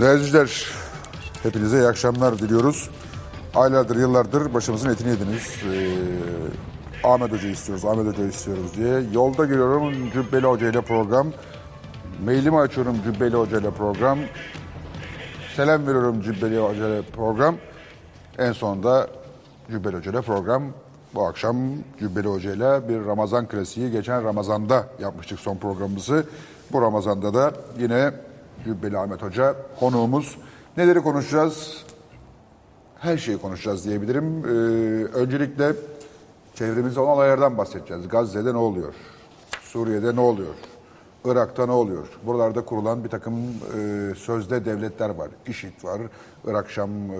Değerli izleyiciler, hepinize iyi akşamlar diliyoruz. Aylardır, yıllardır başımızın etini yediniz. Ee, Ahmet Hoca istiyoruz, Ahmet Hoca istiyoruz diye. Yolda giriyorum Cübbeli Hoca ile program. Mailimi açıyorum Cübbeli Hoca ile program. Selam veriyorum Cübbeli Hoca ile program. En sonunda Cübbeli Hoca ile program. Bu akşam Cübbeli Hoca ile bir Ramazan klasiği geçen Ramazan'da yapmıştık son programımızı. Bu Ramazan'da da yine Cübbeli Ahmet Hoca konuğumuz. Neleri konuşacağız? Her şeyi konuşacağız diyebilirim. Ee, öncelikle çevremizde olan olaylardan bahsedeceğiz. Gazze'de ne oluyor? Suriye'de ne oluyor? Irak'ta ne oluyor? Buralarda kurulan bir takım e, sözde devletler var. İŞİD var, Irak Şam e,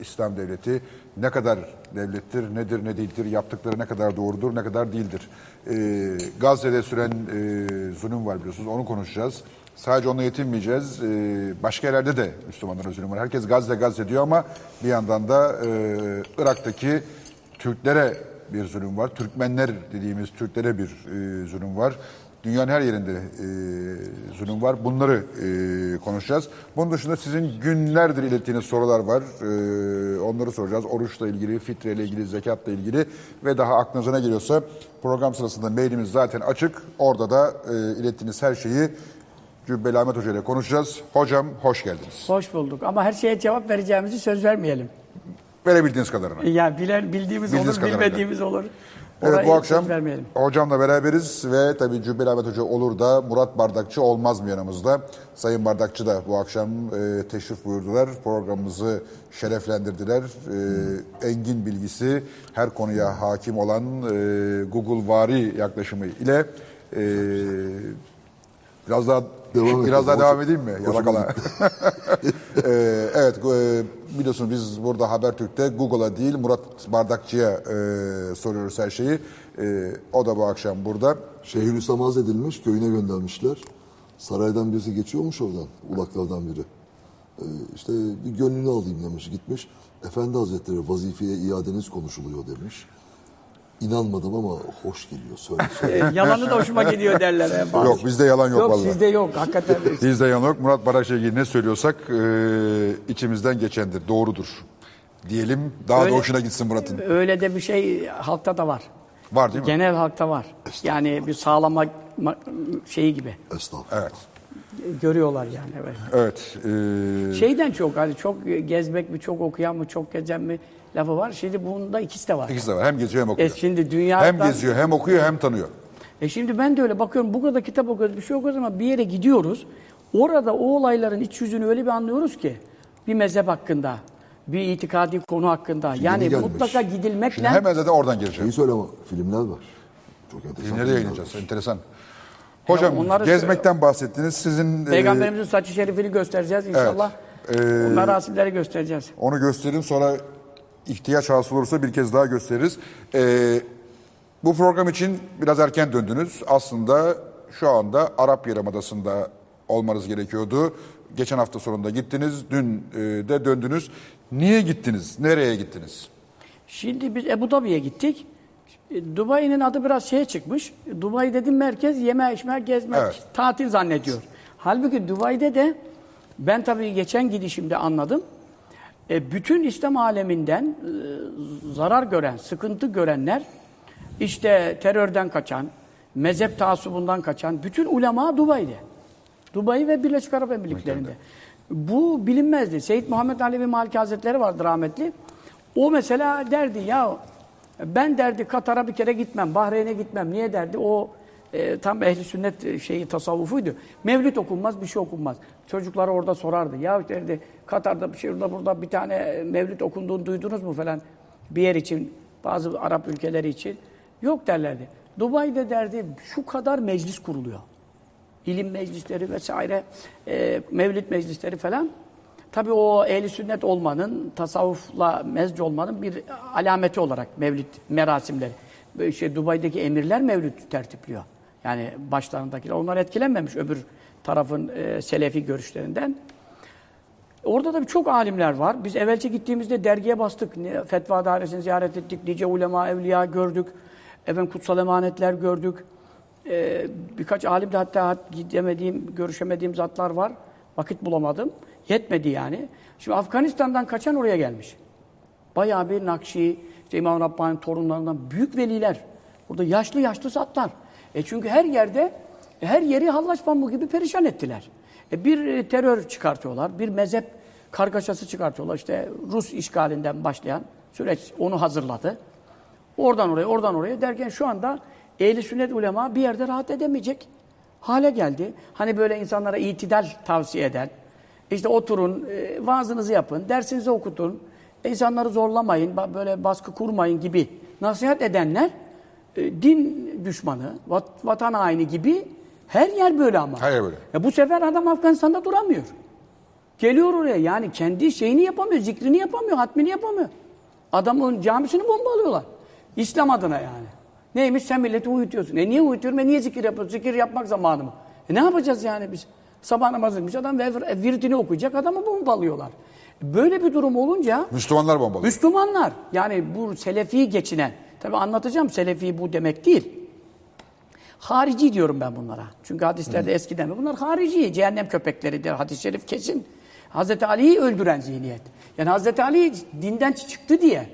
İslam Devleti. Ne kadar devlettir, nedir, ne değildir, yaptıkları ne kadar doğrudur, ne kadar değildir. E, Gazze'de süren e, zulüm var biliyorsunuz, onu konuşacağız. Sadece onunla yetinmeyeceğiz. E, başka yerlerde de Müslümanların zulüm var. Herkes Gazze, Gazze diyor ama bir yandan da e, Irak'taki Türklere bir zulüm var. Türkmenler dediğimiz Türklere bir e, zulüm var. Dünyanın her yerinde e, zulüm var. Bunları e, konuşacağız. Bunun dışında sizin günlerdir ilettiğiniz sorular var. E, onları soracağız. Oruçla ilgili, fitreyle ilgili, zekatla ilgili ve daha aklınıza ne geliyorsa program sırasında mailimiz zaten açık. Orada da e, ilettiğiniz her şeyi Cübbeli Ahmet Hoca ile konuşacağız. Hocam hoş geldiniz. Hoş bulduk ama her şeye cevap vereceğimizi söz vermeyelim. Verebildiğiniz kadarını. Yani bilen, bildiğimiz Bildiğiniz olur, kadarıyla. bilmediğimiz olur. Evet Orayı bu akşam söz vermeyelim. hocamla beraberiz ve tabii Cübbeli Ahmet Hoca olur da Murat Bardakçı olmaz mı yanımızda? Sayın Bardakçı da bu akşam e, teşrif buyurdular. Programımızı şereflendirdiler. E, engin bilgisi, her konuya hakim olan e, Google vari yaklaşımı ile e, biraz daha Devam et biraz daha devam edeyim mi? Yalakala. Ee, evet, e, biliyorsunuz biz burada Habertürk'te Google'a değil Murat Bardakçı'ya e, soruyoruz her şeyi. E, o da bu akşam burada. Şeyhülislam azledilmiş, köyüne göndermişler. Saraydan birisi geçiyormuş oradan, ulaklardan biri. Ee, işte bir gönlünü alayım demiş, gitmiş. Efendi Hazretleri vazifeye iadeniz konuşuluyor demiş. İnanmadım ama hoş geliyor, söyle söyle. Yalanı da hoşuma gidiyor derler. bazı. Yok bizde yalan yok, Yok vallahi. sizde yok hakikaten. Bizde yalan yok. Murat Bardakçı'ya ilgili ne söylüyorsak e, içimizden geçendir, doğrudur diyelim. Daha Öyle- da hoşuna gitsin Murat'ın. Öyle de bir şey halkta da var. Var değil mi? Genel halkta var. Yani bir sağlama ma- şeyi gibi Estağfurullah. Evet. görüyorlar yani. Evet. Evet. e, Şeyden çok hani çok gezmek mi, çok okuyan mı, çok gezen mi lafı var. Şimdi bunda ikisi de var. ikisi de var. Hem geziyor hem okuyor. E şimdi dünyada Hem geziyor hem okuyor hem tanıyor. E şimdi ben de öyle bakıyorum bu kadar kitap okuyoruz bir şey okuyoruz ama bir yere gidiyoruz. Orada o olayların iç yüzünü öyle bir anlıyoruz ki bir mezhep hakkında, bir itikadi konu hakkında. Yani gelmiş. mutlaka gidilmekle Şimdi hemen zaten oradan gireceğim. Şeyi söyle ama filmler var. Çok enteresan. Nereye filmler yayınlayacağız? Enteresan. Hocam onları- gezmekten bahsettiniz. Sizin e, Peygamberimizin saçı şerifini göstereceğiz inşallah. Evet. Ee, O merasimleri göstereceğiz. onu gösterin sonra ihtiyaç hasıl olursa bir kez daha gösteririz. Ee, bu program için biraz erken döndünüz. Aslında şu anda Arap Yarımadası'nda olmanız gerekiyordu. Geçen hafta sonunda gittiniz. Dün e, de döndünüz. Niye gittiniz? Nereye gittiniz? Şimdi biz Ebu Dhabi'ye gittik. E, Dubai'nin adı biraz şeye çıkmış. Dubai dedim merkez yeme içme gezmek Evet. tatil zannediyor. Halbuki Dubai'de de ben tabii geçen gidişimde anladım. E, bütün İslam aleminden e, zarar gören, sıkıntı görenler işte terörden kaçan, mezhep taassubundan kaçan bütün ulema Dubai'de. Dubai ve Birleşik Arap Emirlikleri'nde. Bu bilinmezdi. Seyyid Muhammed Alevi Maliki Hazretleri vardı rahmetli. O mesela derdi ya ben derdi Katar'a bir kere gitmem, Bahreyn'e gitmem. Niye derdi? O e, tam ehli sünnet e, şeyi tasavvufuydu. Mevlüt okunmaz, bir şey okunmaz. Çocuklara orada sorardı. Ya derdi Katar'da bir şey burada bir tane mevlüt okunduğunu duydunuz mu falan bir yer için, bazı Arap ülkeleri için. Yok derlerdi. Dubai'de derdi şu kadar meclis kuruluyor ilim meclisleri vesaire, e, mevlid meclisleri falan. Tabii o ehli sünnet olmanın, tasavvufla mezc olmanın bir alameti olarak mevlid merasimleri. Şey, Dubai'deki emirler mevlid tertipliyor. Yani başlarındakiler. Onlar etkilenmemiş öbür tarafın e, selefi görüşlerinden. Orada da çok alimler var. Biz evvelce gittiğimizde dergiye bastık. Fetva dairesini ziyaret ettik. Nice ulema, evliya gördük. Efendim kutsal emanetler gördük. Ee, birkaç alim de hatta gidemediğim, görüşemediğim zatlar var. Vakit bulamadım. Yetmedi yani. Şimdi Afganistan'dan kaçan oraya gelmiş. Bayağı bir Nakşi, işte İmam Rabbani'nin torunlarından büyük veliler. Burada yaşlı yaşlı zatlar. E çünkü her yerde, her yeri hallaç pamuğu gibi perişan ettiler. E bir e, terör çıkartıyorlar, bir mezhep kargaşası çıkartıyorlar. İşte Rus işgalinden başlayan süreç onu hazırladı. Oradan oraya, oradan oraya derken şu anda ehli sünnet ulema bir yerde rahat edemeyecek hale geldi. Hani böyle insanlara itidal tavsiye eden, işte oturun, e, vaazınızı yapın, dersinizi okutun, insanları zorlamayın, böyle baskı kurmayın gibi nasihat edenler e, din düşmanı, vat- vatan haini gibi her yer böyle ama. Her yer böyle. E bu sefer adam Afganistan'da duramıyor. Geliyor oraya yani kendi şeyini yapamıyor, zikrini yapamıyor, hatmini yapamıyor. Adamın camisini bombalıyorlar. İslam adına yani. Neymiş sen milleti uyutuyorsun. E niye uyutuyorum? E niye zikir yapıyorsun? Zikir yapmak zamanı mı? E ne yapacağız yani biz? Sabah namazıymış adam ve virdini okuyacak adamı bombalıyorlar. Böyle bir durum olunca Müslümanlar bombalıyor. Müslümanlar yani bu selefi geçinen tabi anlatacağım selefi bu demek değil. Harici diyorum ben bunlara. Çünkü hadislerde eskiden bunlar harici, cehennem köpekleridir. Hadis-i şerif kesin. Hazreti Ali'yi öldüren zihniyet. Yani Hazreti Ali dinden çıktı diye.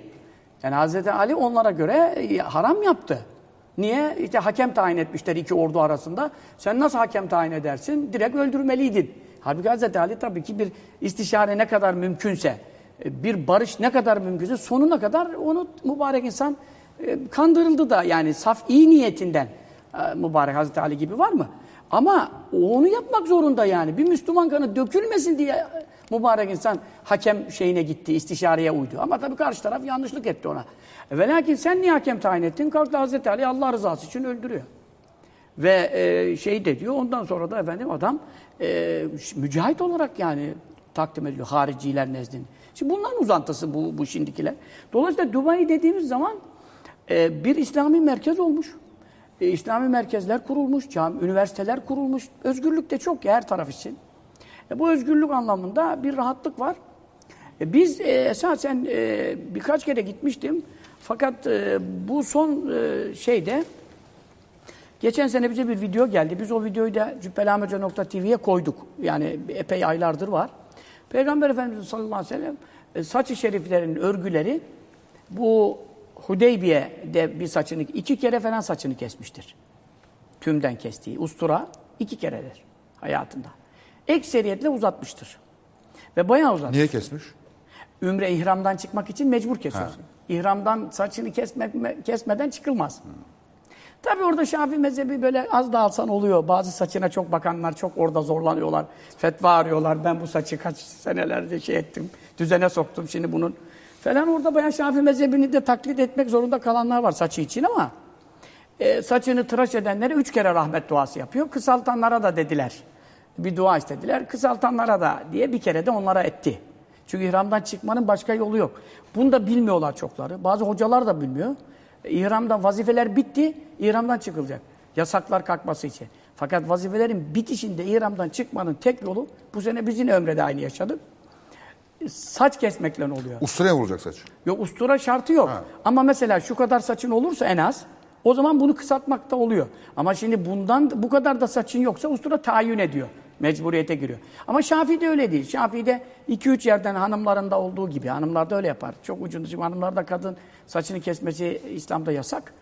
Yani Hazreti Ali onlara göre e, haram yaptı. Niye? İşte hakem tayin etmişler iki ordu arasında. Sen nasıl hakem tayin edersin? Direkt öldürmeliydin. Halbuki Hazreti Ali tabii ki bir istişare ne kadar mümkünse, e, bir barış ne kadar mümkünse sonuna kadar onu mübarek insan kandırıldı da yani saf iyi niyetinden e, mübarek Hazreti Ali gibi var mı? Ama onu yapmak zorunda yani. Bir Müslüman kanı dökülmesin diye e, mübarek insan hakem şeyine gitti, istişareye uydu. Ama tabii karşı taraf yanlışlık etti ona. E, ve lakin sen niye hakem tayin ettin? Kalktı Hazreti Ali Allah rızası için öldürüyor. Ve e, şey de diyor ondan sonra da efendim adam e, mücahit olarak yani takdim ediliyor hariciler nezdinde. Şimdi bunların uzantısı bu, bu şimdikiler. Dolayısıyla Dubai dediğimiz zaman e, bir İslami merkez olmuş. E, İslami merkezler kurulmuş, cami, üniversiteler kurulmuş. Özgürlük de çok ya her taraf için. E, bu özgürlük anlamında bir rahatlık var. E, biz e, esasen e, birkaç kere gitmiştim. Fakat bu son şeyde Geçen sene bize bir video geldi. Biz o videoyu da cübbelahmethoca.tv'ye koyduk. Yani epey aylardır var. Peygamber Efendimiz sallallahu aleyhi ve sellem saç-ı şeriflerin örgüleri bu Hudeybiye'de bir saçını, iki kere falan saçını kesmiştir. Tümden kestiği. Ustura iki keredir hayatında. Ekseriyetle uzatmıştır. Ve bayağı uzatmış. Niye kesmiş? Ümre ihramdan çıkmak için mecbur kesiyorsun. İhramdan saçını kesmek, kesmeden çıkılmaz. Tabii orada Şafii mezhebi böyle az da alsan oluyor. Bazı saçına çok bakanlar çok orada zorlanıyorlar. Fetva arıyorlar. Ben bu saçı kaç senelerde şey ettim. Düzene soktum şimdi bunun. Falan orada bayağı Şafii mezhebini de taklit etmek zorunda kalanlar var saçı için ama e, saçını tıraş edenlere üç kere rahmet duası yapıyor. Kısaltanlara da dediler. Bir dua istediler. Kısaltanlara da diye bir kere de onlara etti. Çünkü ihramdan çıkmanın başka yolu yok. Bunu da bilmiyorlar çokları. Bazı hocalar da bilmiyor. İhramdan vazifeler bitti, ihramdan çıkılacak. Yasaklar kalkması için. Fakat vazifelerin bitişinde ihramdan çıkmanın tek yolu, bu sene biz yine ömrede aynı yaşadık. Saç kesmekle oluyor. Usturaya vuracak saç. Yok ustura şartı yok. Ama mesela şu kadar saçın olursa en az o zaman bunu kısaltmak da oluyor. Ama şimdi bundan bu kadar da saçın yoksa ustura tayin ediyor. Mecburiyete giriyor. Ama Şafii'de öyle değil. Şafii'de 2-3 yerden hanımlarında olduğu gibi. Hanımlar da öyle yapar. Çok. Şimdi hanımlarda kadın saçını kesmesi İslam'da yasak.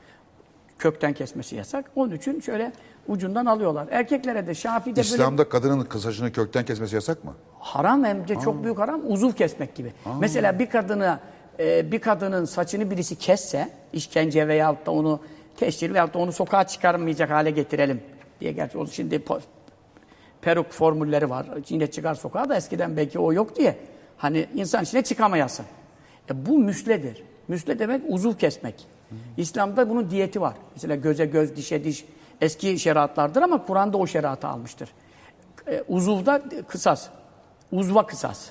Kökten kesmesi yasak. Onun için şöyle ucundan alıyorlar. Erkeklere de Şafii'de böyle İslam'da kadının saçını kökten kesmesi yasak mı? Haram hem de çok büyük haram uzuv kesmek gibi. Mesela bir kadını e, bir kadının saçını birisi kesse işkence veyahut da onu teşhir veyahut da onu sokağa çıkarmayacak hale getirelim diye gerçi o şimdi peruk formülleri var. Yine çıkar sokağa da eskiden belki o yok diye. Hani insan içine çıkamayasın. E bu müsledir. Müsle demek uzuv kesmek. İslam'da bunun diyeti var. Mesela göze göz, dişe diş eski şeriatlardır ama Kur'an'da o şeriatı almıştır. E, uzuvda kısas. Uzva kısas.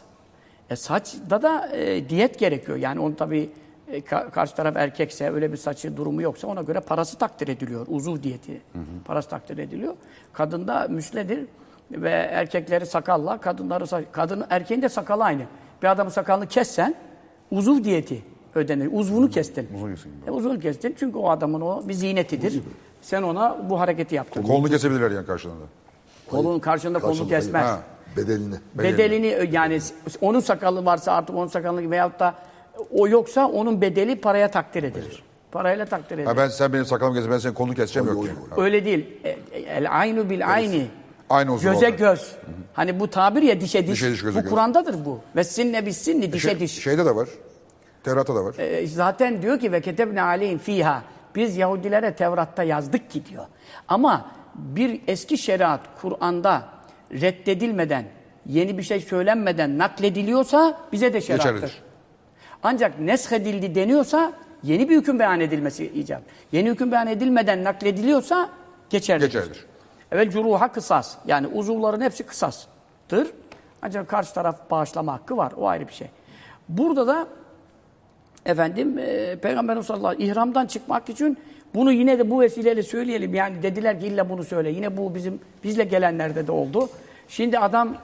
E, saçta da e, diyet gerekiyor. Yani onu tabii e, ka- karşı taraf erkekse öyle bir saçı durumu yoksa ona göre parası takdir ediliyor. Uzuv diyeti. Parası takdir ediliyor. Kadında müsledir ve erkekleri sakalla, kadınları sa- kadın erkeğin de sakalı aynı. Bir adamın sakalını kessen uzuv diyeti ödenir. Uzvunu kestin. E, uzvunu kestin çünkü o adamın o bir ziynetidir. Sen ona bu hareketi yaptın. Kolunu kesebilirler yani karşılığında. Kolun karşında kolunu kesmez. Ha. Bedelini. Bedelini yani onun sakalı varsa artık onun sakalı veyahut da o yoksa onun bedeli paraya takdir edilir. Parayla takdir edilir. Ha ben sen benim sakalımı kes, ben senin kolunu keseceğim yok. Yani. Öyle değil. E, El aynu bil ayni. Aynı uzun Göze olacak. göz. Hani bu tabir ya dişe diş. Dişe diş, göze bu göz. Kur'an'dadır bu. Ve sinne bis sinni dişe Şey- diş. Şeyde de var. Tevrat'ta da var. E, zaten diyor ki ve ketebne aleyhim fiha. Biz Yahudilere Tevrat'ta yazdık ki diyor. Ama bir eski şeriat Kur'an'da reddedilmeden, yeni bir şey söylenmeden naklediliyorsa bize de şeriattır. Geçerlidir. Ancak neshedildi deniyorsa yeni bir hüküm beyan edilmesi icap. Yeni hüküm beyan edilmeden naklediliyorsa geçerlidir. Geçerlidir. Evet curuha kısas. Yani uzuvların hepsi kısastır. Ancak karşı taraf bağışlama hakkı var. O ayrı bir şey. Burada da efendim e, Peygamberimiz sallallahu aleyhi ve sellem ihramdan çıkmak için bunu yine de bu vesileyle söyleyelim. Yani dediler ki illa bunu söyle. Yine bu bizim bizle gelenlerde de oldu. Şimdi adam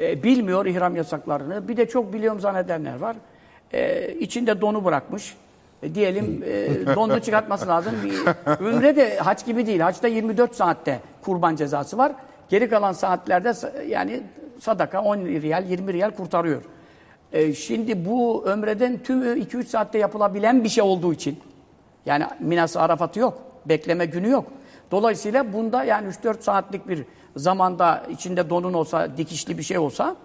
e, bilmiyor ihram yasaklarını. Bir de çok biliyorum zannedenler var. E, içinde donu bırakmış. E, diyelim e, donunu çıkartması lazım. Bir- Ümre de haç gibi değil. Haçta 24 saatte kurban cezası var. Geri kalan saatlerde sa- yani sadaka 10 riyal 20 riyal kurtarıyor. E, şimdi bu ömreden tümü 2-3 saatte yapılabilen bir şey olduğu için yani Minas Arafat'ı yok. Bekleme günü yok. Dolayısıyla bunda yani 3-4 saatlik bir zamanda içinde donun olsa, dikişli bir şey olsa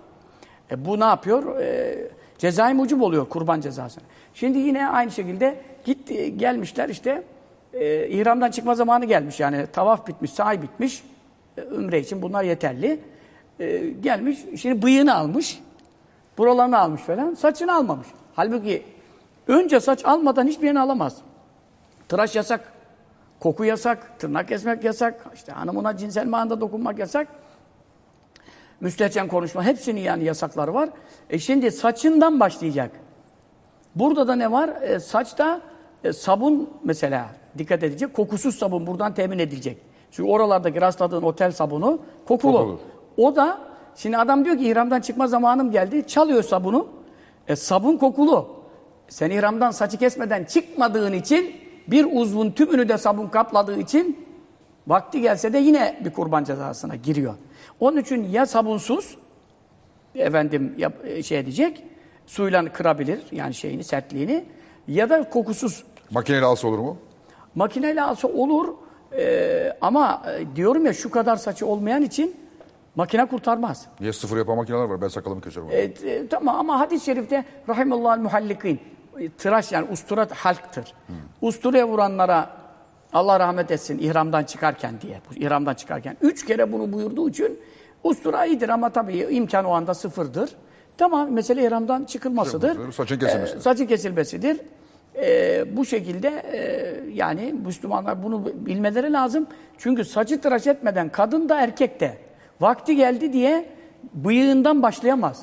e, bu ne yapıyor? E, cezai mucub oluyor kurban cezasına. Şimdi yine aynı şekilde gitti gelmişler işte e, ihramdan çıkma zamanı gelmiş yani tavaf bitmiş, sahi bitmiş. E, ümre için bunlar yeterli. E, gelmiş şimdi bıyığını almış. Buralarını almış falan. Saçını almamış. Halbuki önce saç almadan hiçbir yerini alamaz. Tıraş yasak. Koku yasak. Tırnak kesmek yasak. işte hanımına cinsel manada dokunmak yasak. Müstehcen konuşma. Hepsinin yani yasakları var. E şimdi saçından başlayacak. Burada da ne var? E, saçta e, sabun mesela dikkat edecek. Kokusuz sabun buradan temin edilecek. Çünkü oralardaki rastladığın otel sabunu kokulu. Kokulu. O da şimdi adam diyor ki ihramdan çıkma zamanım geldi. Çalıyor sabunu. E, sabun kokulu. Sen ihramdan saçı kesmeden çıkmadığın için bir uzvun tümünü de sabun kapladığı için vakti gelse de yine bir kurban cezasına giriyor. Onun için ya sabunsuz efendim yap, e, şey edecek suyla kırabilir yani şeyini sertliğini ya da kokusuz Makineyle alsa olur mu? makineyle alsa olur e, ama e, diyorum ya şu kadar saçı olmayan için makine kurtarmaz. Niye sıfır yapan makineler var? Ben sakalımı keserim. E, e, tamam ama hadis-i şerifte rahimallahu muhallikin e, tıraş yani ustura halktır. Usturaya vuranlara Allah rahmet etsin ihramdan çıkarken diye. İhramdan çıkarken. Üç kere bunu buyurduğu için ustura iyidir ama tabii imkan o anda sıfırdır. Tamam mesele ihramdan. Çıkılmasıdır, saçın kesilmesidir. E, saçın kesilmesidir. E, bu şekilde e, yani Müslümanlar bunu bilmeleri lazım. Çünkü saçı tıraş etmeden kadın da erkek de vakti geldi diye bıyığından başlayamaz.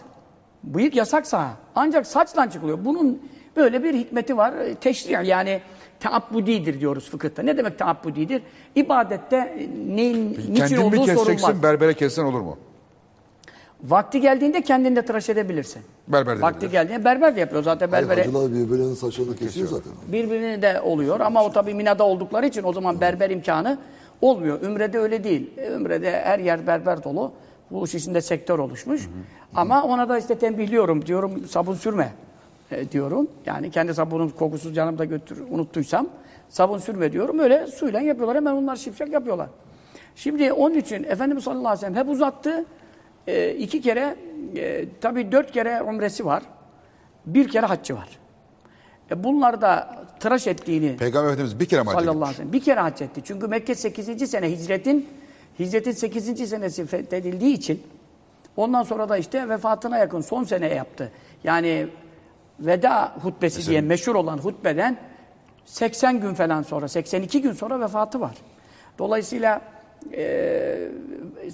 Bıyık yasaksa ancak saçla çıkılıyor. Bunun böyle bir hikmeti var. E, Teşri yani taabbudidir diyoruz fıkıhta. Ne demek taabbudidir? İbadette e, neyin, niçin Kendin mi olduğu keseceksin, sorulmaz. berbere kessen olur mu? Vakti geldiğinde kendini de tıraş edebilirsin. Berber de Vakti edebilir. geldiğinde berber de yapıyor zaten Hayır, berbere. Hacılar birbirlerinin saçlarını kesiyor zaten. Birbirini de oluyor ama o tabii Mina'da oldukları için o zaman berber imkanı olmuyor. Ümre'de öyle değil. E, Ümre'de her yer berber dolu. Bu iş içinde sektör oluşmuş. Ama ona da işte tembihliyorum. Diyorum sabun sürme e, diyorum. Yani kendi sabunun kokusuz canımda götür unuttuysam sabun sürme diyorum. Öyle suyla yapıyorlar. Hemen onlar şipşak yapıyorlar. Şimdi onun için Efendimiz sallallahu aleyhi ve sellem hep uzattı. E, iki kere, e, tabii dört kere umresi var. Bir kere haccı var. E bunlar da tıraş ettiğini Peygamber Efendimiz bir kere mi sallallahu aleyhi gitmiş? ve sellem bir kere hac etti. Çünkü Mekke 8. sene hicretin hicretin 8. senesi fethedildiği için ondan sonra da işte vefatına yakın son sene yaptı. Yani veda hutbesi diye meşhur olan hutbeden 80 gün falan sonra 82 gün sonra vefatı var. Dolayısıyla e,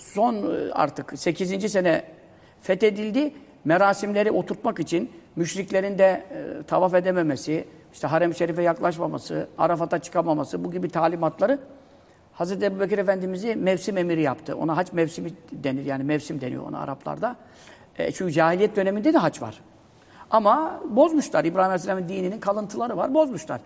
son artık 8. sene fethedildi. Merasimleri oturtmak için müşriklerin de e, tavaf edememesi, işte harem-i şerife yaklaşmaması, Arafat'a çıkamaması bu gibi talimatları Hazreti Ebubekir Efendimiz'i mevsim emiri yaptı. Ona hac mevsimi denir yani mevsim deniyor ona Araplarda. E, çünkü cahiliyet döneminde de hac var. Ama bozmuşlar. İbrahim Aleyhisselam'ın dininin kalıntıları var. Bozmuşlar.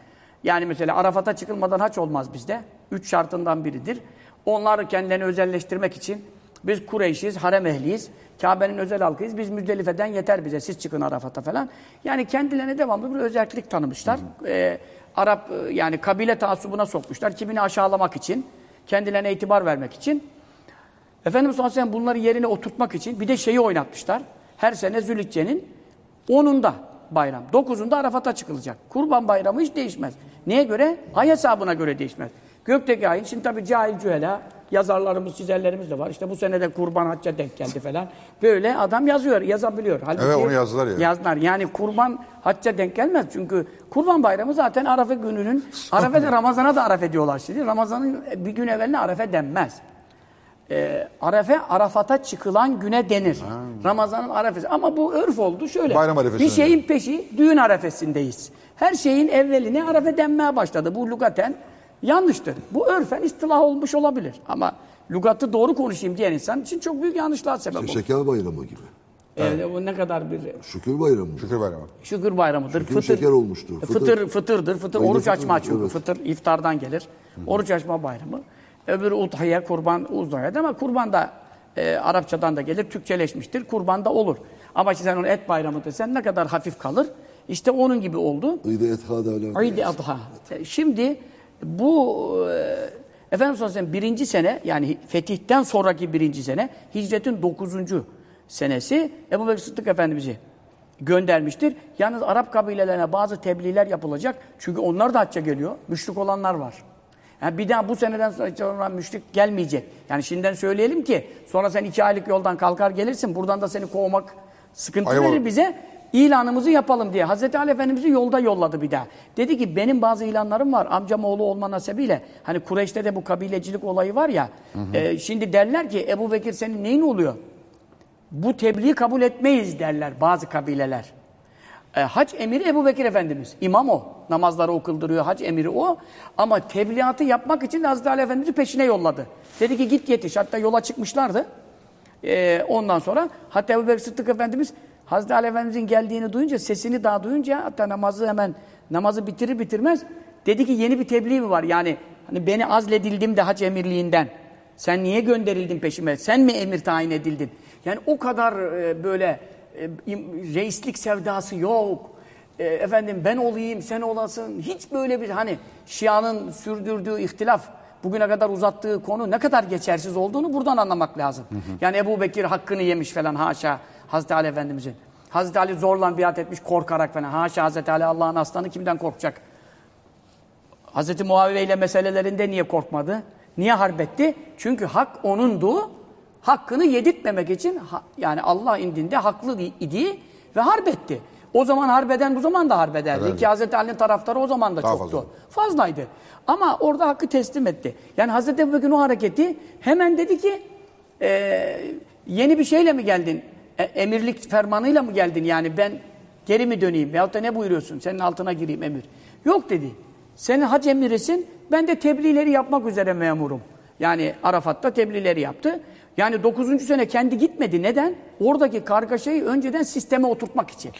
Yani mesela Arafat'a çıkılmadan haç olmaz bizde. Üç şartından biridir. Onlar kendilerini özelleştirmek için Biz Kureyş'iz, harem ehliyiz. Kabe'nin özel halkıyız. Biz Müzdelife'den yeter bize. Siz çıkın Arafat'a falan. Yani kendilerine devamlı bir özellik tanımışlar. Ee, Arap e, yani kabile taassubuna sokmuşlar. Kimini aşağılamak için, kendilerine itibar vermek için. Efendimiz sallallahu aleyhi ve sellem bunları yerine oturtmak için bir de şeyi oynatmışlar. Her sene Zülhicce'nin 10'unda bayram. 9'unda Arafat'a çıkılacak. Kurban bayramı hiç değişmez. Neye göre? Ay hesabına göre değişmez. Gökteki ayın, şimdi tabii cahil cühela, yazarlarımız, çizerlerimiz de var. İşte bu sene de kurban hacca denk geldi falan. Böyle adam yazıyor, yazabiliyor. Halbuki Evet, onu yazdılar ya. Yazdılar. Yani kurban hacca denk gelmez. Çünkü kurban bayramı zaten Arafa gününün, Arafe'de Ramazan'a da Arafe diyorlar şimdi. Ramazan'ın bir gün evveline Arafe denmez. Ee, Arefe, Arafat'a çıkılan güne denir. Ramazan'ın arefesi. Ama bu örf oldu şöyle. Bayram arefesine Bir şeyin peşi, düğün arefesindeyiz. Her şeyin evveline arefe denmeye başladı. Bu lugaten yanlıştır. Bu örfen istilah olmuş olabilir. Ama lugatı doğru konuşayım diyen insan için çok büyük yanlışlığa sebep olur. Şeker bayramı gibi. Ee, bu ne kadar bir Şükür bayramı. Şükür bayramı. şükür bayramıdır. Şükür şeker olmuştur. Fıtır, Fıtır. fıtırdır. Fıtır Aynen oruç fıtır, açma çünkü. evet. Fıtır iftardan gelir. Oruç açma bayramı. Öbürü udhiye, kurban udhiye ama kurban da e, Arapçadan da gelir, Türkçeleşmiştir. Kurban da olur. Ama şimdi sen onu et bayramı desen ne kadar hafif kalır. İşte onun gibi oldu. Eid-i Adha. Şimdi bu e, Efendimiz sallallahu aleyhi ve sellem birinci sene yani fetihten sonraki birinci sene hicretin dokuzuncu senesi Ebu Bekir Sıddık Efendimiz'i göndermiştir. Yalnız Arap kabilelerine bazı tebliğler yapılacak. Çünkü onlar da hacca geliyor. Müşrik olanlar var. Yani bir daha bu seneden sonra müşrik gelmeyecek. Yani şimdiden söyleyelim ki sonra sen iki aylık yoldan kalkar gelirsin. Buradan da seni kovmak sıkıntı Ayıp verir olur. bize. İlanımızı yapalım diye. Hazreti Ali Efendimiz'i yolda yolladı bir daha. Dedi ki benim bazı ilanlarım var. Amcam oğlu olma nasebiyle. Hani Kureyş'te de bu kabilecilik olayı var ya. e, şimdi derler ki Ebu Bekir senin neyin oluyor? Bu tebliği kabul etmeyiz derler bazı kabileler. E, hac emiri Ebu Bekir Efendimiz. İmam o. Namazları o kıldırıyor. Hac emiri o. Ama tebliğatı yapmak için de Hazreti Ali Efendimiz'i peşine yolladı. Dedi ki git yetiş. Hatta yola çıkmışlardı. E, ondan sonra hatta Ebu Bekir Sıddık Efendimiz Hazreti Ali Efendimiz'in geldiğini duyunca, sesini daha duyunca hatta namazı hemen namazı bitirir bitirmez dedi ki yeni bir tebliğ mi var? Yani hani beni azledildim de hac emirliğinden. Sen niye gönderildin peşime? Sen mi emir tayin edildin? Yani o kadar e, böyle e, reislik sevdası yok. E, efendim ben olayım, sen olasın. Hiç böyle bir hani Şia'nın sürdürdüğü ihtilaf, bugüne kadar uzattığı konu ne kadar geçersiz olduğunu buradan anlamak lazım. Yani Ebu Bekir hakkını yemiş falan haşa Hazreti Ali Efendimizin. Hazreti Ali zorla biat etmiş korkarak falan. Haşa Hazreti Ali Allah'ın aslanı kimden korkacak? Hazreti Muaviye ile meselelerinde niye korkmadı? Niye harbetti? Çünkü hak onundu. Hakkını yedirtmemek için yani Allah indinde haklı idi ve harbetti. O zaman harbeden bu zaman da harbederdi. Ki Hazreti Ali'nin taraftarı o zaman da Daha çoktu. fazla. Fazlaydı. Ama orada hakkı teslim etti. Yani Hazreti Ebubekir'in o hareketi hemen dedi ki e, yeni bir şeyle mi geldin? E, emirlik fermanıyla mı geldin? Yani ben geri mi döneyim? Veyahut da ne buyuruyorsun? Senin altına gireyim emir. Yok dedi. Senin hac emirisin. Ben de tebliğleri yapmak üzere memurum. Yani Arafat'ta tebliğleri yaptı. Yani 9. sene kendi gitmedi. Neden? Oradaki kargaşayı önceden sisteme oturtmak için.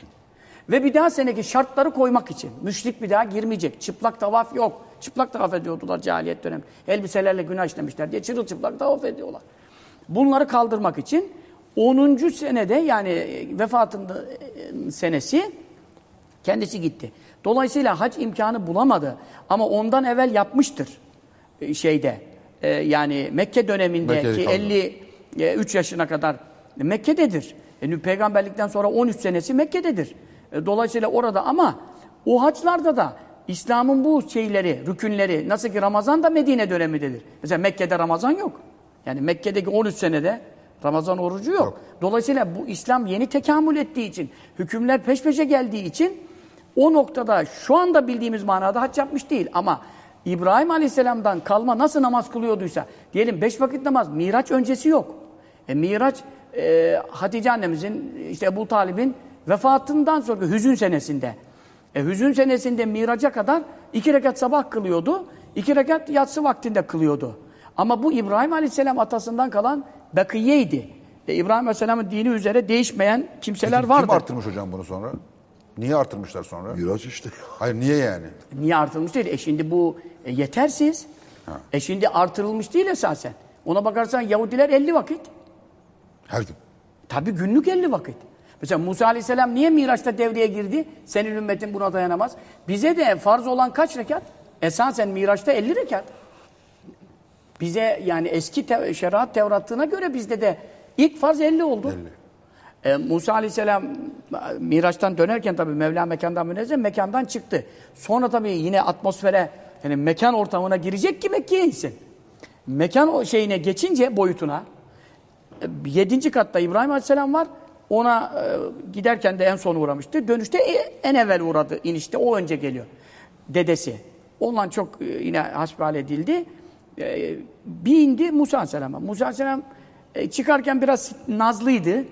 Ve bir daha seneki şartları koymak için. Müşrik bir daha girmeyecek. Çıplak tavaf yok. Çıplak tavaf ediyordular cahiliyet dönemi. Elbiselerle günah işlemişler diye çırılçıplak tavaf ediyorlar. Bunları kaldırmak için 10. senede yani e, vefatında e, senesi kendisi gitti. Dolayısıyla hac imkanı bulamadı. Ama ondan evvel yapmıştır e, şeyde. Yani Mekke döneminde Mekke'de ki kaldı. 53 yaşına kadar Mekke'dedir. E, peygamberlikten sonra 13 senesi Mekke'dedir. Dolayısıyla orada ama o haçlarda da İslam'ın bu şeyleri, rükünleri nasıl ki Ramazan da Medine dönemidir. Mesela Mekke'de Ramazan yok. Yani Mekke'deki 13 senede Ramazan orucu yok. Dolayısıyla bu İslam yeni tekamül ettiği için, hükümler peş peşe geldiği için o noktada şu anda bildiğimiz manada hac yapmış değil ama İbrahim Aleyhisselam'dan kalma nasıl namaz kılıyorduysa diyelim beş vakit namaz Miraç öncesi yok. E, Miraç e, Hatice annemizin işte Ebu Talib'in vefatından sonra hüzün senesinde. E, hüzün senesinde Miraç'a kadar iki rekat sabah kılıyordu. iki rekat yatsı vaktinde kılıyordu. Ama bu İbrahim Aleyhisselam atasından kalan bakiyeydi. E, İbrahim Aleyhisselam'ın dini üzere değişmeyen kimseler Kim vardı. arttırmış hocam bunu sonra? Niye arttırmışlar sonra? Miraç işte. Hayır niye yani? Niye artırılmış değil? E şimdi bu e, yetersiz. E şimdi artırılmış değil esasen. Ona bakarsan Yahudiler 50 vakit. Her gün. Tabi günlük 50 vakit. Mesela Musa Aleyhisselam niye Miraç'ta devreye girdi? Senin ümmetin buna dayanamaz. Bize de farz olan kaç rekat? Esasen Miraç'ta 50 rekat. Bize yani eski te- şeriat Tevrat'ına göre bizde de ilk farz 50 oldu. 50. E, Musa Aleyhisselam Miraç'tan dönerken tabii Mevla mekandan münezzeh mekandan çıktı. Sonra tabii yine atmosfere yani mekan ortamına girecek ki Mekke'ye insin. Mekan o şeyine geçince boyutuna e, yedinci katta İbrahim Aleyhisselam var. Ona e, giderken de en son uğramıştı. Dönüşte e- en evvel uğradı inişte. O önce geliyor. Dedesi. Ondan çok e, yine hasbihal edildi. E, bir indi Musa Aleyhisselam'a. Musa Aleyhisselam e, çıkarken biraz nazlıydı.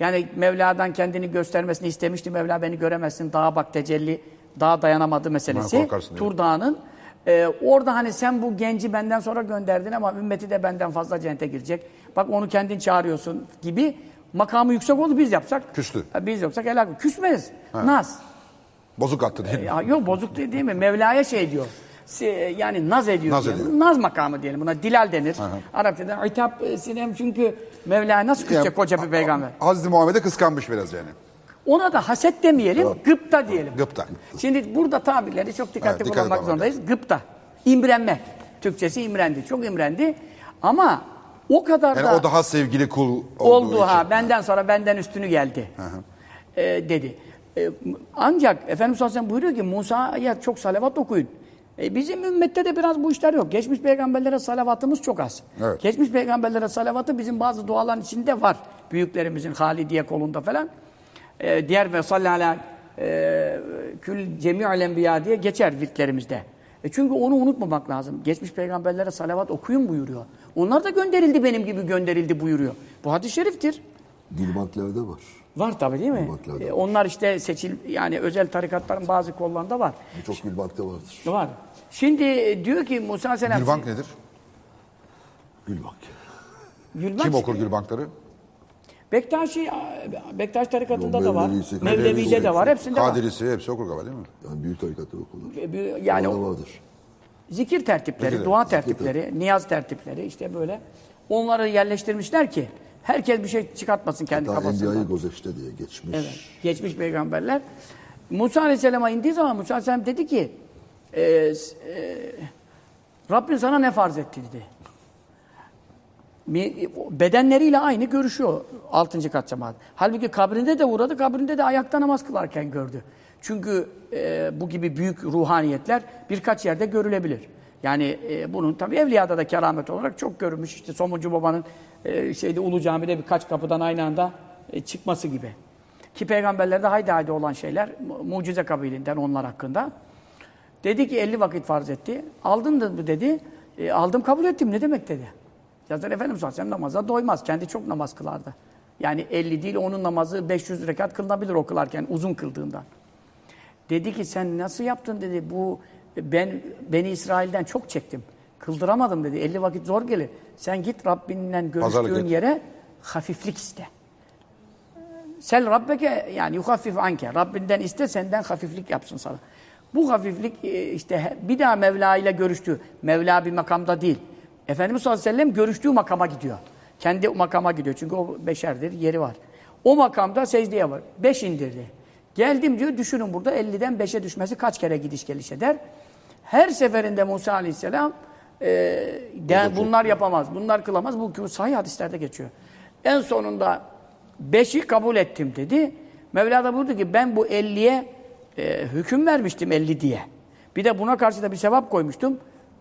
Yani Mevla'dan kendini göstermesini istemişti. Mevla beni göremezsin. Dağa bak tecelli. Dağa dayanamadı meselesi. Tur Dağı'nın. Ee, orada hani sen bu genci benden sonra gönderdin ama ümmeti de benden fazla cennete girecek. Bak onu kendin çağırıyorsun gibi makamı yüksek oldu biz yapsak. Küstü. Biz yapsak helal. Küsmez. Naz. Bozuk attı değil mi? Ya, yok bozuk değil, değil mi? Mevla'ya şey diyor. Se- Yani naz ediyor. Naz diyelim. ediyor. Naz makamı diyelim. Buna dilal denir. Arapçada itap e, sinem çünkü Mevla'ya nasıl küsecek Yani, koca bir peygamber? Hazreti Muhammed'e kıskanmış biraz yani. Ona da haset demeyelim, gıpta diyelim. Gıpta. Şimdi burada tabirleri çok dikkatli Evet, dikkat kullanmak zorundayız. Gıpta. İmrenme. Türkçesi imrendi. Çok imrendi. Ama o kadar Yani da o daha sevgili kul olduğu oldu için. ha benden sonra benden üstünü geldi. Ee, dedi. Ee, ancak Efendimiz sallallahu aleyhi ve sellem buyuruyor ki Musa'ya çok salavat okuyun. E, bizim ümmette de biraz bu işler yok. Geçmiş peygamberlere salavatımız çok az. Evet. Geçmiş peygamberlere salavatı bizim bazı duaların içinde var. Büyüklerimizin Halidiye kolunda falan. Ee, diğer ve salli ala e, kül cemi'ül enbiya diye geçer virtlerimizde. E çünkü onu unutmamak lazım. Geçmiş peygamberlere salavat okuyun buyuruyor. Onlar da gönderildi benim gibi gönderildi buyuruyor. Bu hadis-i şeriftir. Dilbanklerde var. Var tabii değil mi? Olmak lazım. E, onlar işte seçil yani özel tarikatların bazı kollarında var. Birçok Gülbank'ta vardır. Var. Şimdi e, diyor ki Musa Aleyhisselam Gülbank nedir? Gülbank. Gülbank- Kim okur Gülbankları? Bektaşi Bektaş tarikatında Yo, da var. Mevlevi'de de var. Hepsinde var. Kadirisi hepsi okur galiba değil mi? Yani büyük tarikatlar okulur. E, Yani o- vardır. zikir tertipleri, Zikir, dua zikir tertipleri, niyaz tertipleri işte böyle. Onları yerleştirmişler ki herkes bir şey çıkartmasın kendi Daha kafasından. Enbiya-i Gozeş'te diye geçmiş. Evet. Geçmiş peygamberler. Musa Aleyhisselam'a indiği zaman Musa Aleyhisselam dedi ki e, s- e, Rabbin sana ne farz etti dedi. Bedenleriyle aynı görüşüyor 6. kat cemaat. Halbuki kabrinde de uğradı, kabrinde de ayakta namaz kılarken gördü. Çünkü e, bu gibi büyük ruhaniyetler birkaç yerde görülebilir. Yani e, bunun tabi evliyada da keramet olarak çok görülmüş. İşte Somuncu Baba'nın e, şeyde Ulu Cami'de birkaç kapıdan aynı anda e, çıkması gibi. Ki peygamberlerde haydi haydi olan şeyler mu- mucize kabilinden onlar hakkında. Dedi ki 50 vakit farz etti. Aldın mı dedi. E, aldım kabul ettim ne demek dedi. Zaten Efendimiz sallallahu aleyhi ve sellem namaza doymaz. Kendi çok namaz kılardı. Yani 50 değil onun namazı 500 rekat kılınabilir o kılarken uzun kıldığından. Dedi ki sen nasıl yaptın dedi. Bu ben Beni İsrail'den çok çektim. Kıldıramadım dedi. 50 vakit zor gelir. Sen git Rabbinle Pazarlık görüştüğün yere hafiflik iste. Sel Rabbeke yani yuhaffif anke. Rabbinden iste senden hafiflik yapsın sana. Bu hafiflik e, işte bir daha Mevla ile görüştü. Mevla bir makamda değil. Efendimiz sallallahu aleyhi ve sellem görüştüğü makama gidiyor. Kendi makama gidiyor. Çünkü o beşerdir, yeri var. O makamda secdeye var. Beş indirdi. Geldim diyor, düşünün burada 50'den 5'e düşmesi kaç kere gidiş geliş eder. Her seferinde Musa aleyhisselam e, de- bunlar yapamaz, bunlar kılamaz. Bu sahih hadislerde geçiyor. En sonunda beşi kabul ettim dedi. Mevla da buyurdu ki ben bu 50'ye e, hüküm vermiştim 50 diye. Bir de buna karşı da bir sevap koymuştum.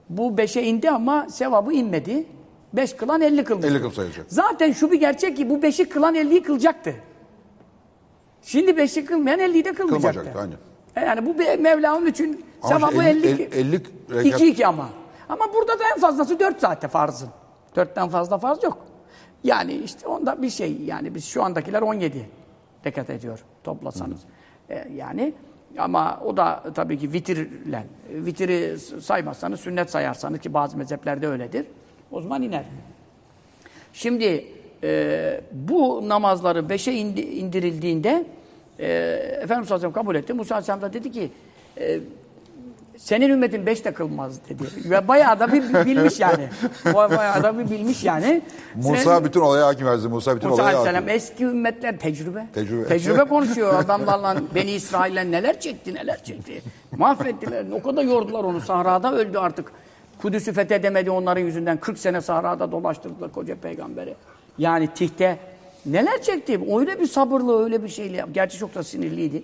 Bu 5'e indi ama sevabı inmedi. 5 kılan 50 kılmıştı. 50 kıl sayılacak. Zaten şu bir gerçek ki bu 5'i kılan 50'yi kılacaktı. Şimdi 5'i kılmayan 50'yi de kılmayacaktı. Kılmayacaktı aynen. E Yani bu bir Mevla onun için sevabı şey, 50, 50 50 rekat 2 2 ama. Ama burada da en fazlası 4 saatte farzın. 4'ten fazla farz yok. Yani işte onda bir şey yani biz şu andakiler 17 rekat ediyor toplasanız. E, yani ama o da tabii ki vitirle. Vitiri saymazsanız sünnet sayarsanız ki bazı mezheplerde öyledir. O zaman iner. Şimdi e, bu namazları beşe indi- indirildiğinde e, Efendimiz sallallahu aleyhi ve sellem kabul etti. Musa aleyhisselam da dedi ki e, senin ümmetin beş de kılmaz dedi. Ve bayağı da bir bilmiş yani. Bayağı da bir bilmiş yani. Musa Sen- bütün olaya hakim verdi. Musa bütün Musa olaya hakim. eski ümmetler tecrübe. Tecrübe. konuşuyor adamlarla. Beni İsrail'le neler çekti neler çekti. Mahvettiler. O kadar yordular onu. Sahrada öldü artık. Kudüs'ü fethedemedi onların yüzünden. 40 sene sahrada dolaştırdılar koca peygamberi. Yani Tih'te neler çekti. Öyle bir sabırlı öyle bir şeyle. Gerçi çok da sinirliydi.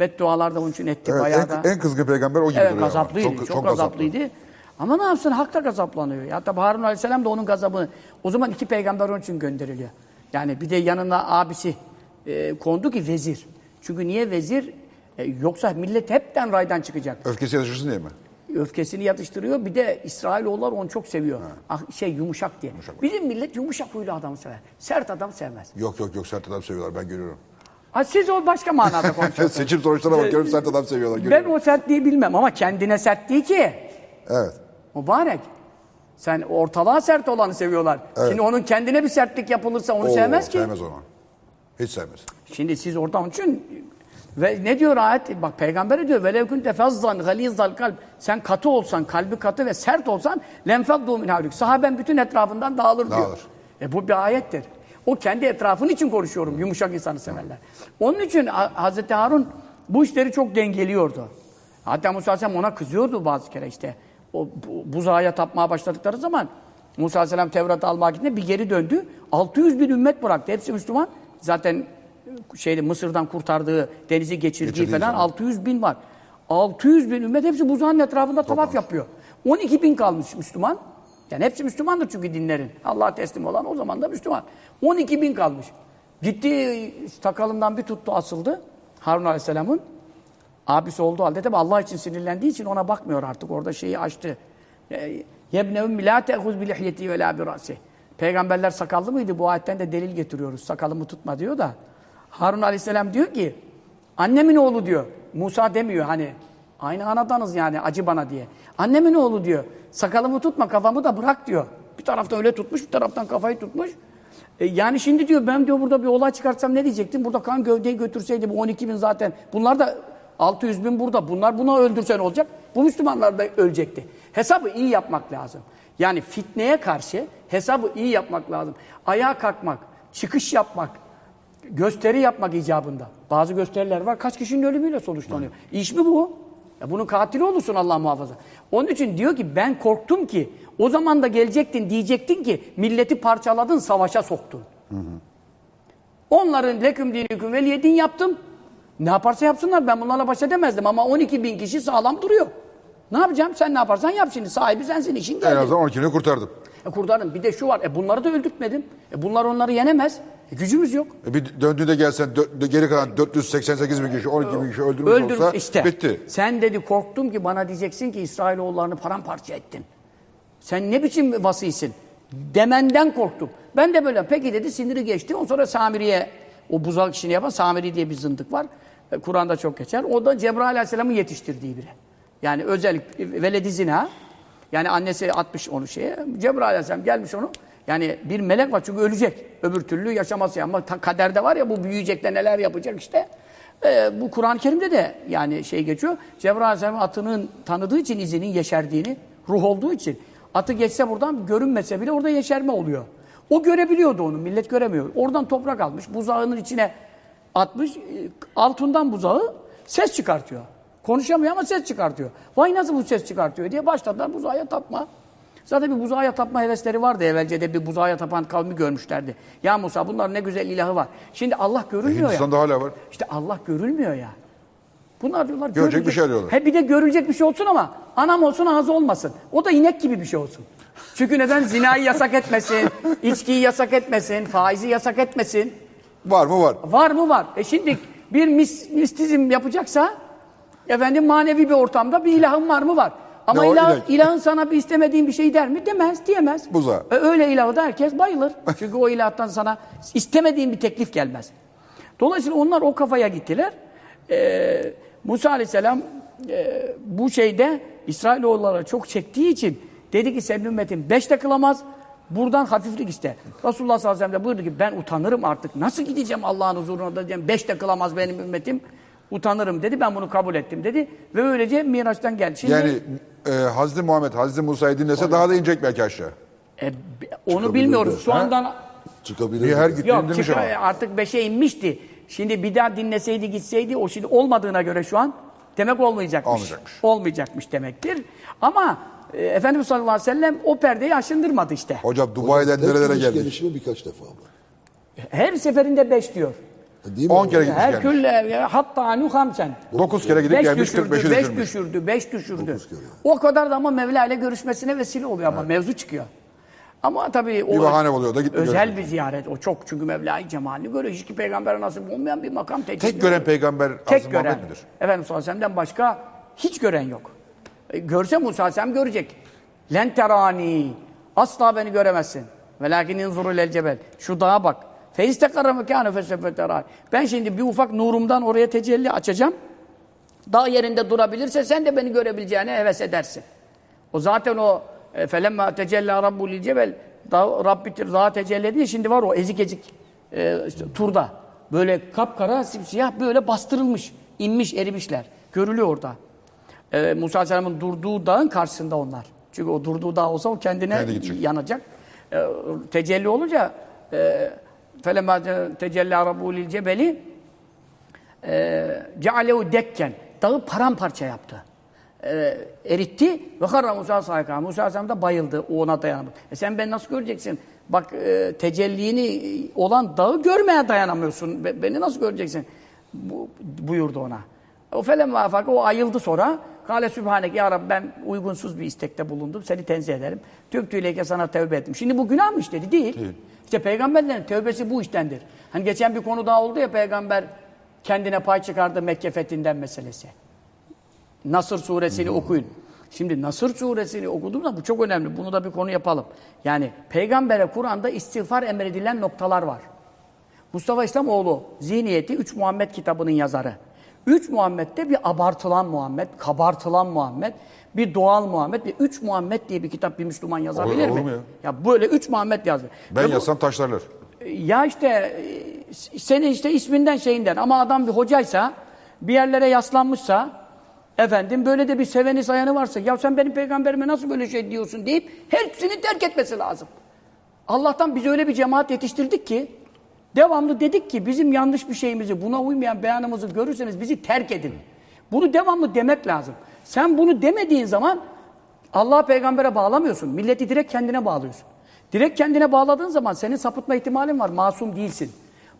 Beddualar da onun için etti. Evet, bayağı da. en, en kızgın peygamber o gibi Evet duruyor. ama. gazaplıydı. Çok, gazaplıydı. Ama ne yapsın? Hak da gazaplanıyor. Tabi Harun Aleyhisselam da onun gazabını... O zaman iki peygamber onun için gönderiliyor. Yani bir de yanına abisi e, kondu ki vezir. Çünkü niye vezir? E, yoksa millet hepten raydan çıkacak. Öfkesi yatışırsın diye mi? Öfkesini yatıştırıyor. Bir de İsrailoğullar onu çok seviyor. Ah, şey yumuşak diye. Bizim millet yumuşak huylu adamı sever. Sert adam sevmez. Yok yok yok sert adam seviyorlar ben görüyorum. Ha, siz o başka manada konuşuyorsunuz. Seçim sonuçlarına bakıyorum sert adam seviyorlar. ben Görüyorum. o sertliği bilmem ama kendine sert değil ki. Evet. Mübarek. Sen ortalığa sert olanı seviyorlar. Şimdi onun kendine bir sertlik yapılırsa onu Oo, sevmez ki. Sevmez onu. Hiç sevmez. Şimdi siz oradan için ve ne diyor ayet? Bak peygamber diyor velev kunte fazzan galizal kalp. Sen katı olsan, kalbi katı ve sert olsan lenfaddu min havlik. Sahaben bütün etrafından dağılır diyor. Dağılır. E bu bir ayettir. O kendi etrafın için konuşuyorum. Yumuşak insanı severler. Onun için Hazreti Harun bu işleri çok dengeliyordu. Hatta Musa Aleyhisselam ona kızıyordu bazı kere işte. O bu- buzağa tapmaya başladıkları zaman Musa Aleyhisselam Tevrat'ı almaya gittiğinde bir geri döndü. 600 bin ümmet bıraktı. Hepsi Müslüman. Zaten şeyde Mısır'dan kurtardığı, denizi geçirdiği Geçirdiği falan zaman. 600 bin var. 600 bin ümmet hepsi buzağın etrafında tavaf yapıyor. 12 bin kalmış Müslüman. Yani hepsi Müslümandır çünkü dinlerin. Allah'a teslim olan o zaman da Müslüman. 12 bin kalmış. Gitti sakalından bir tuttu asıldı. Harun Aleyhisselam'ın. Abisi olduğu halde tabi Allah için sinirlendiği için ona bakmıyor artık. Orada şeyi açtı. E, Yebne ümmi la te'huz bi lihyeti ve la bi ra'si. Peygamberler sakallı mıydı? Bu ayetten de delil getiriyoruz. Sakalımı tutma diyor da. Harun Aleyhisselam diyor ki annemin oğlu diyor. Musa demiyor hani. Aynı anadanız yani acı bana diye. Annemin oğlu diyor. Sakalımı tutma kafamı da bırak diyor. Bir taraftan öyle tutmuş bir taraftan kafayı tutmuş. E, yani şimdi diyor ben diyor burada bir olay çıkartsam ne diyecektim? Burada kan gövdeyi götürseydi bu 12 bin zaten. Bunlar da 600 bin burada. Bunlar buna öldürsen olacak. Bu Müslümanlar da ölecekti. Hesabı iyi yapmak lazım. Yani fitneye karşı hesabı iyi yapmak lazım. Ayağa kalkmak, çıkış yapmak, gösteri yapmak icabında. Bazı gösteriler var. Kaç kişinin ölümüyle sonuçlanıyor. İş mi bu? Ya bunun katili olursun Allah muhafaza. Onun için diyor ki ben korktum ki o zaman da gelecektin diyecektin ki milleti parçaladın savaşa soktun. Onların leküm dinüküm veliye din yaptım. Ne yaparsa yapsınlar ben bunlarla baş edemezdim ama 12 bin kişi sağlam duruyor. Ne yapacağım? Sen ne yaparsan yap şimdi. Sahibi sensin, işin En geldi. azından 12'ni kurtardım. E kurtardım. Bir de şu var. E bunları da öldürtmedim. E bunlar onları yenemez. E gücümüz yok. E bir döndüğünde gelsen dö- geri kalan 488 bin kişi 12 bin kişi öldürmüş Öldür olsa işte. bitti. Sen dedi korktum ki bana diyeceksin ki İsrailoğullarını paramparça ettin. Sen ne biçim vasiysin? Demenden korktum. Ben de böyle peki dedi siniri geçti. Ondan sonra Samiri'ye o buzak işini yapan Samiri diye bir zındık var. E, Kur'an'da çok geçer. O da Cebrail Aleyhisselam'ın yetiştirdiği biri. Yani özel veledi zina. Yani annesi atmış onu şeye. Cebrail Aleyhisselam gelmiş onu. Yani bir melek var çünkü ölecek. Öbür türlü yaşaması. Ama kaderde var ya bu büyüyecek de neler yapacak işte. Ee, bu Kur'an-ı Kerim'de de yani şey geçiyor. Cebrail Aleyhisselam atının tanıdığı için izinin yeşerdiğini, ruh olduğu için. Atı geçse buradan görünmese bile orada yeşerme oluyor. O görebiliyordu onu, millet göremiyor. Oradan toprak almış, buzağının içine atmış, e, altından buzağı ses çıkartıyor. Konuşamıyor ama ses çıkartıyor. Vay nasıl bu ses çıkartıyor diye başladılar buzağa tapma. Zaten bir buzağa tapma hevesleri vardı evvelce de bir buzağa tapan kavmi görmüşlerdi. Ya Musa bunlar ne güzel ilahı var. Şimdi Allah görülmüyor ya. Hindistan'da hala var. İşte Allah görülmüyor ya. Bunlar diyorlar Görecek görülecek- bir şey arıyorlar. He bir de görülecek bir şey olsun ama anam olsun ağzı olmasın. O da inek gibi bir şey olsun. Çünkü neden zinayı yasak etmesin, içkiyi yasak etmesin, faizi yasak etmesin. Var mı var. Var mı var. E şimdi bir mis, mistizm yapacaksa efendim manevi bir ortamda bir ilahın var mı var. Ama Ne ilah, İnek. ilahın sana bir istemediğin bir şey der mi? Demez, diyemez. Buza. E öyle ilahı da herkes bayılır. Çünkü o ilahtan sana istemediğin bir teklif gelmez. Dolayısıyla onlar o kafaya gittiler. Ee, Musa Aleyhisselam e, bu şeyde İsrailoğulları çok çektiği için dedi ki senin ümmetin beşte kılamaz. Buradan hafiflik iste. Resulullah sallallahu aleyhi ve sellem de buyurdu ki ben utanırım artık. Nasıl gideceğim Allah'ın huzuruna da diyeceğim beşte kılamaz benim ümmetim. Utanırım dedi. Ben bunu kabul ettim dedi. Ve böylece Miraç'tan geldi. Şimdi, Yani e, Hazreti Muhammed, Hazreti Musa'yı dinlese daha da inecek belki aşağı. e, onu bilmiyoruz. Şu Ha? andan Çıkabilir. Her gittiğini Yok demiş çık- ama. artık beşe inmişti. Şimdi bir daha dinleseydi gitseydi o şimdi olmadığına göre şu an demek olmayacakmış. Olmayacakmış. Olmayacakmış demektir. Ama e, Efendimiz sallallahu aleyhi ve sellem o perdeyi aşındırmadı işte. Hocam Dubai'den Tek nerelere geldik? gelişimi birkaç defa mı? Her seferinde beş diyor. Değil mi? 10 kere gitmiş Her gelmiş. külle hatta anu hamsen. 9 kere gidip Beş gelmiş düşürdü, 45'i beş düşürmüş. düşürdü, beş düşürdü. Dokuz kere. O kadar da ama Mevla ile görüşmesine vesile oluyor ama mevzu çıkıyor. Ama tabii o Bir bahane buluyor da gitti özel görüşüyor. bir ziyaret. O çok çünkü Mevla'yı cemalini görüyor. Hiçbir peygambere nasip olmayan bir makam tecelli Tek gören oluyor. peygamber Tek gören. Muhammed midir? Efendimiz sallallahu aleyhi ve sellem'den başka hiç gören yok. E, görse Musa aleyhisselam görecek. Len terani. Asla beni göremezsin. Velakin inzuru lel cebel. Şu dağa bak. Feistekara mekâne fesefeterâ. Ben şimdi bir ufak nurumdan oraya tecelli açacağım. Dağ yerinde durabilirse sen de beni görebileceğine heves edersin. O zaten o rabbul lil cebel dağ, Rabbi dağa tecelli edince şimdi var o ezik ezik e, işte, turda. Böyle kapkara simsiyah böyle bastırılmış, inmiş, erimişler. Görülüyor orada. E, Musa Aleyhisselam'ın durduğu dağın karşısında onlar. Çünkü o durduğu dağ olsa o kendine yanacak. E, tecelli olunca e, tecella rabbul lil cebeli cealehu dekken dağı paramparça yaptı. Ee, eritti ve karra Musa sayka. Musa Aleyhisselam da bayıldı. Ona dayanamadı. E sen ben nasıl göreceksin? Bak e, tecellini olan dağı görmeye dayanamıyorsun. Be- beni nasıl göreceksin? Bu, buyurdu ona. O felem vafak o ayıldı sonra. Kale Sübhanek ya Rabbi ben uygunsuz bir istekte bulundum. Seni tenzih ederim. Tübtüyleyke sana tevbe ettim. Şimdi bu günah mı işledi? Değil. İşte peygamberlerin tövbesi bu iştendir. Hani geçen bir konu daha oldu ya peygamber kendine pay çıkardı Mekke fethinden meselesi. Nasır suresini okuyun. Şimdi Nasır suresini okuduğumda bu çok önemli. Bunu da bir konu yapalım. Yani peygambere Kur'an'da istiğfar emredilen noktalar var. Mustafa İslamoğlu Zihniyeti 3 Muhammed kitabının yazarı. 3 Muhammed'de bir abartılan Muhammed, kabartılan Muhammed, bir doğal Muhammed, bir 3 Muhammed diye bir kitap bir Müslüman yazabilir olur mi? mu ya? Ya böyle 3 Muhammed yazdı. Ben Ve bu- yazsam taşlarlar. ya işte e, senin işte isminden şeyinden ama adam bir hocaysa bir yerlere yaslanmışsa efendim böyle de bir seveni sayanı varsa ya sen benim peygamberime nasıl böyle şey diyorsun deyip hepsini terk etmesi lazım. Allah'tan biz öyle bir cemaat yetiştirdik ki devamlı dedik ki bizim yanlış bir şeyimizi buna uymayan beyanımızı görürseniz bizi terk edin. Bunu devamlı demek lazım. Sen bunu demediğin zaman Allah peygambere bağlamıyorsun. Milleti direkt kendine bağlıyorsun. Direkt kendine bağladığın zaman senin sapıtma ihtimalin var. Masum değilsin.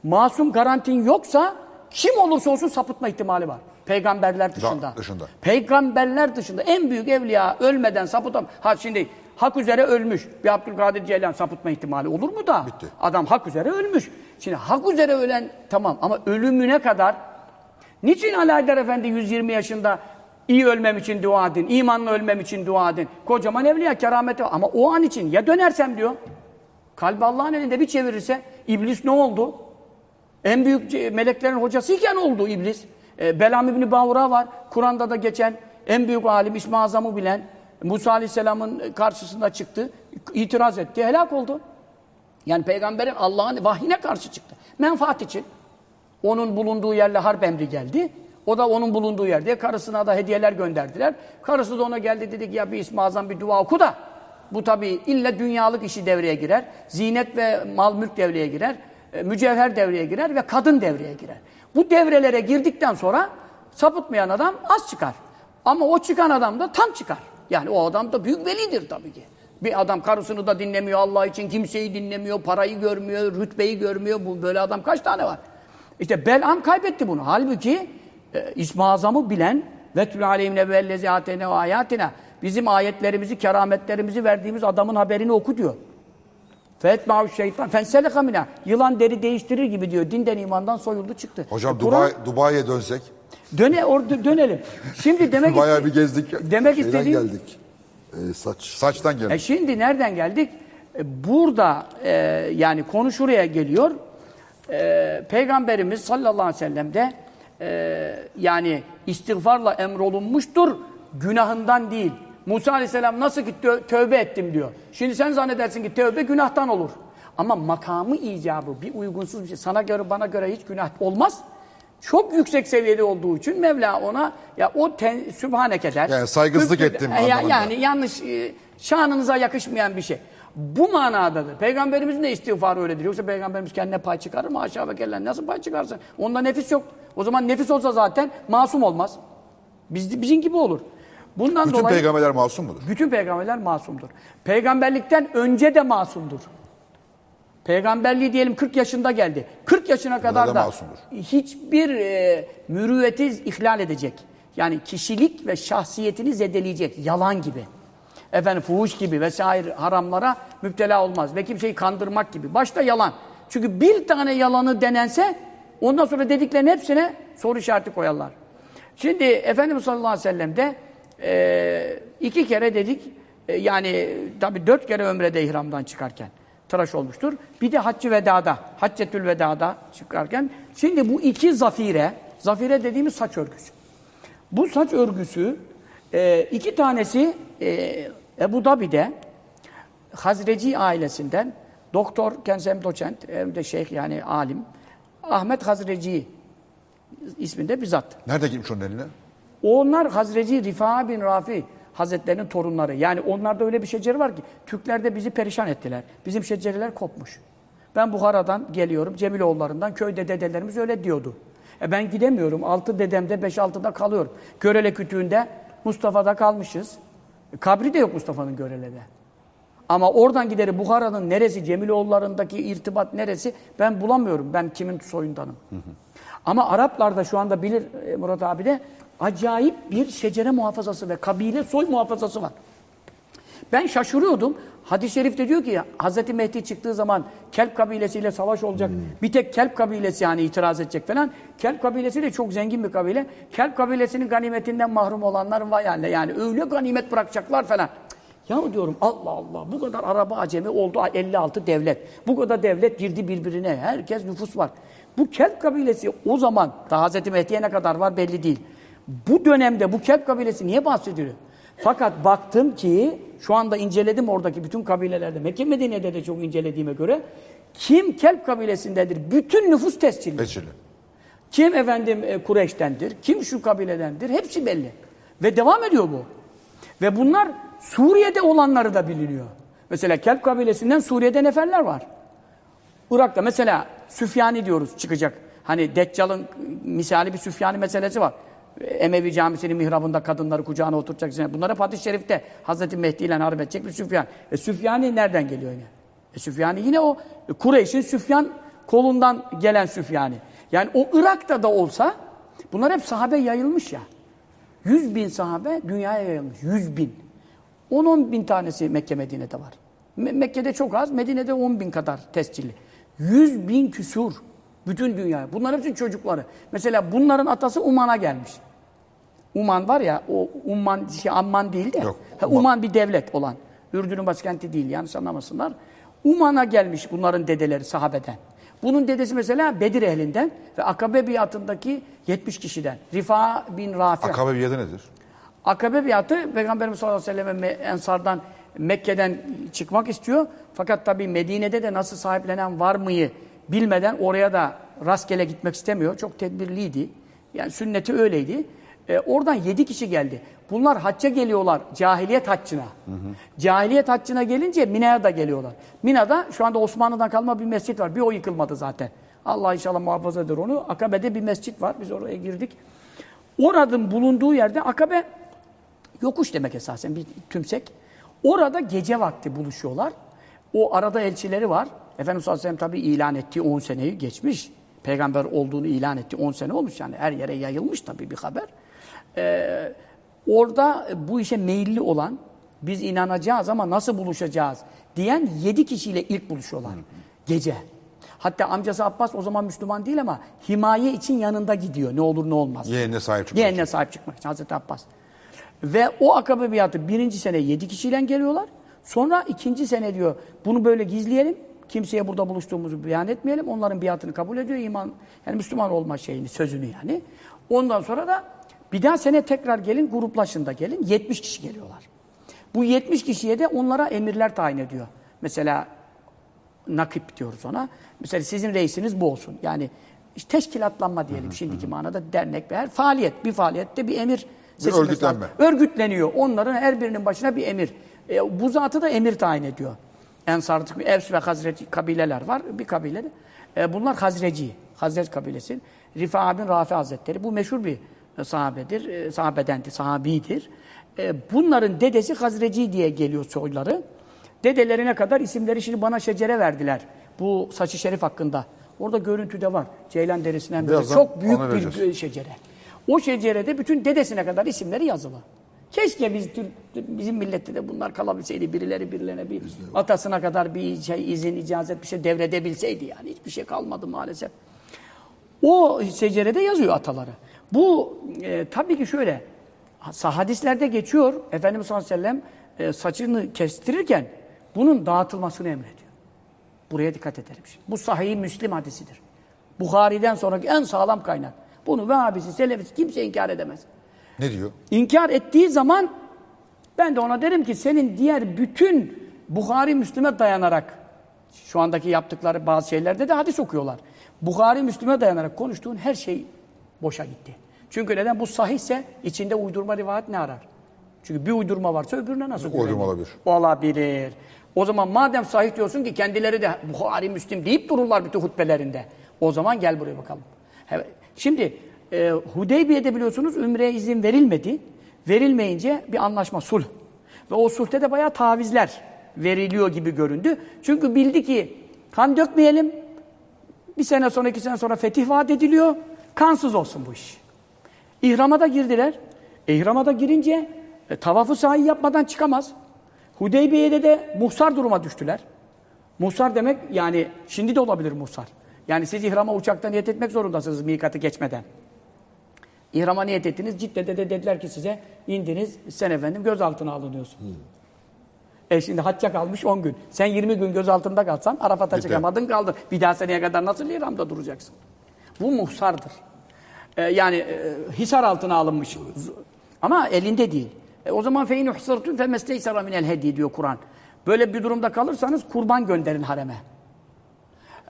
Masum garantin yoksa kim olursa olsun sapıtma ihtimali var. Peygamberler dışında. dışında. Peygamberler dışında en büyük evliya ölmeden sapıtam. Ha şimdi hak üzere ölmüş. Bir Abdülkadir Ceylan sapıtma ihtimali olur mu da? Bitti. Adam hak üzere ölmüş. Şimdi hak üzere ölen tamam ama ölümüne kadar Niçin Haydar Efendi 120 yaşında iyi ölmem için dua edin, imanla ölmem için dua edin. Kocaman evliya kerameti var. Ama o an için ya dönersem diyor. Kalbi Allah'ın elinde bir çevirirse iblis ne oldu? En büyük meleklerin hocasıyken oldu iblis. E, Belam İbni Bavura var. Kur'an'da da geçen en büyük alim İsmi Azam'ı bilen Musa Aleyhisselam'ın karşısında çıktı. itiraz etti. Helak oldu. Yani peygamberin Allah'ın vahyine karşı çıktı. Menfaat için. Onun bulunduğu yerle harp emri geldi. O da onun bulunduğu yerde karısına da hediyeler gönderdiler. Karısı da ona geldi dedi ki ya bir İsmi Azam bir dua oku da. Bu tabi illa dünyalık işi devreye girer. Zinet ve mal mülk devreye girer. e, Mücevher devreye girer ve kadın devreye girer. Bu devrelere girdikten sonra sapıtmayan adam az çıkar. Ama o çıkan adam da tam çıkar. Yani o adam da büyük velidir tabii ki. Bir adam karısını da dinlemiyor Allah için, kimseyi dinlemiyor, parayı görmüyor, rütbeyi görmüyor. Bu böyle adam kaç tane var? İşte Bel'am kaybetti bunu. Halbuki e, İsmi bilen ve tül aleyhim nebellezi atene ve ayatina bizim ayetlerimizi, kerametlerimizi verdiğimiz adamın haberini oku diyor. Fetma'u şeytan fenseleka mina. Yılan deri değiştirir gibi diyor. Dinden imandan soyuldu çıktı. Hocam E, Dubai, Dubai'ye dönsek. Döne orada dönelim. Şimdi demek Bayağı bir gezdik. Demek istediğim geldik. Ee, saç. Saçtan e geldik. şimdi nereden geldik? E, burada e, yani konu şuraya geliyor. E, Peygamberimiz sallallahu aleyhi ve sellem de e, yani istiğfarla emrolunmuştur günahından değil. Musa aleyhisselam nasıl ki tö- tövbe ettim diyor. Şimdi sen zannedersin ki tövbe günahtan olur. Ama makamı icabı bir uygunsuz bir şey. Sana göre bana göre hiç günah olmaz. çok yüksek seviyede olduğu için Mevla ona ya o ten, sübhaneke der. Yani saygısızlık ettim ya- anlamında. Yani yanlış e, şanınıza yakışmayan bir şey. Bu manadadır. Peygamberimizin de istiğfarı öyledir. Yoksa peygamberimiz kendine pay çıkarır mı? Aşağı ve kellen nasıl pay çıkarsın? Onda nefis yok. O zaman nefis olsa zaten masum olmaz. Biz, bizim gibi olur. Bundan Bütün dolayı peygamberler masum mudur? bütün peygamberler masumdur. Peygamberlikten önce de masumdur. Peygamberliği diyelim 40 yaşında geldi. 40 yaşına kadar da da masumdur. hiçbir e, mürüvveti ihlal edecek. Yani kişilik ve şahsiyetini zedeleyecek. Yalan gibi. Efendim fuhuş gibi vesaire haramlara müptela olmaz. Ve kimseyi kandırmak gibi. Başta yalan. Çünkü bir tane yalanı denense ondan sonra dediklerin hepsine soru işareti koyarlar. Şimdi Efendimiz sallallahu aleyhi ve sellem de e, iki kere dedik e, yani tabi dört kere ömrede ihramdan çıkarken tıraş olmuştur. Bir de haccı vedada, haccetül vedada çıkarken. Şimdi bu iki zafire, zafire dediğimiz saç örgüsü. Bu saç örgüsü e, iki tanesi e, Ebu Dabi'de Hazreci ailesinden doktor, kendisi hem doçent hem de şeyh yani alim Ahmet Hazreci isminde bir zat. Nerede gitmiş onun eline? Onlar Hazreci Rifa bin Rafi Hazretlerinin torunları. Yani onlarda öyle bir şecere var ki Türkler de bizi perişan ettiler. Bizim şecereler kopmuş. Ben Buhara'dan geliyorum, Cemiloğullarından, köyde dedelerimiz öyle diyordu. E ben gidemiyorum. Altı dedemde, beş altıda kalıyorum. Görele kütüğünde Mustafa'da kalmışız. E, kabri de yok Mustafa'nın Görele'de. Ama oradan gideri Buhara'nın neresi, Cemiloğullarındaki irtibat neresi ben bulamıyorum. Ben kimin soyundanım. Ama Araplarda şu anda bilir e, Murat abi de acayip bir şecere muhafazası ve kabile soy muhafazası var. Ben şaşırıyordum. Hadis-i şerifte diyor ki Hz. Mehdi çıktığı zaman Kelp kabilesiyle savaş olacak. Bir tek Kelp kabilesi yani itiraz edecek falan. Kelp kabilesi de çok zengin bir kabile. Kelp kabilesinin ganimetinden mahrum olanlar var yani. Yani öyle ganimet bırakacaklar falan. Ya diyorum Allah Allah bu kadar araba acemi oldu 56 devlet. Bu kadar devlet girdi birbirine. Herkes nüfus var. Bu Kelp kabilesi o zaman da Hz. Mehdi'ye ne kadar var belli değil. Bu dönemde bu Kelp kabilesi niye bahsediliyor? Fakat baktım ki şu anda inceledim oradaki bütün kabilelerde. Mekke Medine'de de çok incelediğime göre kim Kelp kabilesindedir? Bütün nüfus tescilli. Beçili. Kim efendim e, Kureyş'tendir? Kim şu kabiledendir? Hepsi belli. Ve devam ediyor bu. Ve bunlar Suriye'de olanları da biliniyor. Mesela Kelp kabilesinden Suriye'de neferler var. Irak'ta mesela Süfyani diyoruz çıkacak. Hani Deccal'ın misali bir Süfyani meselesi var. Emevi camisinin mihrabında kadınları kucağına oturtacak. Bunlar hep hadis-i şerifte. Hazreti Mehdi ile harp edecek bir Süfyan. E Süfyani nereden geliyor yine? E Süfyani yine o Kureyş'in Süfyan kolundan gelen Süfyani. Yani o Irak'ta da olsa bunlar hep sahabe yayılmış ya. 100 bin sahabe dünyaya yayılmış. 100 bin. 10-10 bin tanesi Mekke Medine'de var. Me- Mekke'de çok az, Medine'de 10 bin kadar tescilli. 100 bin küsur. Bütün dünya. Bunlar hepsi çocukları. Mesela bunların atası Uman'a gelmiş. Uman var ya, o Umman, şey, Amman değil de. Yok, Ha, Uman. Uman bir devlet olan. Ürdün'ün başkenti değil, yanlış anlamasınlar. Uman'a gelmiş bunların dedeleri sahabeden. Bunun dedesi mesela Bedir ehlinden ve Akabe biatındaki 70 kişiden. Rifa bin Rafi. Akabe biatı nedir? Akabe biatı Peygamberimiz sallallahu aleyhi ve sellem Ensardan Mekke'den çıkmak istiyor. Fakat tabii Medine'de de nasıl sahiplenen var mıyı bilmeden oraya da rastgele gitmek istemiyor. Çok tedbirliydi. Yani sünneti öyleydi. Ee, oradan yedi kişi geldi. Bunlar hacca geliyorlar cahiliyet haccına. Cahiliyet haccına gelince Mina'ya da geliyorlar. Mina'da şu anda Osmanlı'dan kalma bir mescit var. Bir o yıkılmadı zaten. Allah inşallah muhafaza eder onu. Akabe'de bir mescit var. Biz oraya girdik. Oranın bulunduğu yerde Akabe yokuş demek esasen bir tümsek. Orada gece vakti buluşuyorlar. O arada elçileri var. Efendimiz sallallahu aleyhi ve sellem tabi ilan ettiği 10 seneyi geçmiş. Peygamber olduğunu ilan etti 10 sene olmuş yani her yere yayılmış tabi bir haber. Ee, orada bu işe meyilli olan biz inanacağız ama nasıl buluşacağız diyen 7 kişiyle ilk buluşuyorlar gece. Hatta amcası Abbas o zaman Müslüman değil ama himaye için yanında gidiyor ne olur ne olmaz. Yeğenine sahip çıkmak Yeğenine sahip çıkmak için Hazreti Abbas. Ve o akabe biatı birinci sene yedi kişiyle geliyorlar. Sonra ikinci sene diyor bunu böyle gizleyelim. Kimseye burada buluştuğumuzu beyan etmeyelim. Onların biatını kabul ediyor iman. Yani Müslüman olma şeyini, sözünü yani. Ondan sonra da bir daha sene tekrar gelin, gruplaşın da gelin. 70 kişi geliyorlar. Bu 70 kişiye de onlara emirler tayin ediyor. Mesela nakip diyoruz ona. Mesela sizin reisiniz bu olsun. Yani işte teşkilatlanma diyelim şimdiki manada dernek ve her faaliyet. Bir faaliyette bir emir seçilmesi örgütlenme. lazım. Örgütleniyor. Onların her birinin başına bir emir. E, bu zatı da emir tayin ediyor. Ensarlık, Evs ve Hazreci kabileler var. Bir kabile. E, bunlar Hazreci. Hazret kabilesi. Rifa bin Rafi Hazretleri. Bu meşhur bir sahabedir. E, sahabedendi, sahabidir. E, bunların dedesi Hazreci diye geliyor soyları. Dedelerine kadar isimleri şimdi bana şecere verdiler. Bu saçı şerif hakkında. Orada görüntüde var. Ceylan derisinden Birazdan çok büyük bir şecere. O şecerede bütün dedesine kadar isimleri yazılı. Keşke biz Türk, bizim millette de bunlar kalabilseydi. Birileri birilerine bir atasına kadar bir şey izin, icazet bir şey devredebilseydi yani. Hiçbir şey kalmadı maalesef. O secerede yazıyor ataları. Bu e, tabii ki şöyle. ha- Hadislerde geçiyor. Efendimiz sallallahu aleyhi ve sellem e, saçını kestirirken bunun dağıtılmasını emrediyor. Buraya dikkat edelim şimdi. Bu sahih Müslim hadisidir. Bukhari'den sonraki en sağlam kaynak. Bunu Vehhabisi, Selefisi kimse inkar edemez. Ne diyor? İnkar ettiği zaman ben de ona derim ki senin diğer bütün Bukhari Müslüme dayanarak şu andaki yaptıkları bazı şeylerde de hadis okuyorlar. Bukhari Müslüme dayanarak konuştuğun her şey boşa gitti. Çünkü neden? Bu sahihse içinde uydurma rivayet ne arar? Çünkü bir uydurma varsa öbürüne nasıl Uydurma güvenir? olabilir. Olabilir. O zaman madem sahih diyorsun ki kendileri de Bukhari Müslim deyip dururlar bütün hutbelerinde. O zaman gel buraya bakalım. Şimdi e, Hudeybiye'de biliyorsunuz Ümre'ye izin verilmedi. Verilmeyince bir anlaşma, sulh. Ve o sulhte de bayağı tavizler veriliyor gibi göründü. Çünkü bildi ki kan dökmeyelim. Bir sene sonra, iki sene sonra fetih vaat ediliyor. Kansız olsun bu iş. İhrama da girdiler. İhrama da girince e, tavafı sahi yapmadan çıkamaz. Hudeybiye'de de muhsar duruma düştüler. Muhsar demek yani şimdi de olabilir muhsar. Yani siz ihrama uçakta niyet etmek zorundasınız mikatı geçmeden. İhrama niyet ettiniz. Cidde'de de dediler ki size indiniz sen efendim gözaltına alınıyorsun. E şimdi hacca kalmış 10 gün. Sen 20 gün gözaltında kalsan Arafat'a çıkamadın kaldın. Bir daha seneye kadar nasıl İhram'da duracaksın? Bu muhsardır. E, yani e, hisar altına alınmış. Ama elinde değil. E, o zaman fein uhsirtum femesteysara minel hedi diyor Kur'an. Böyle bir durumda kalırsanız kurban gönderin hareme.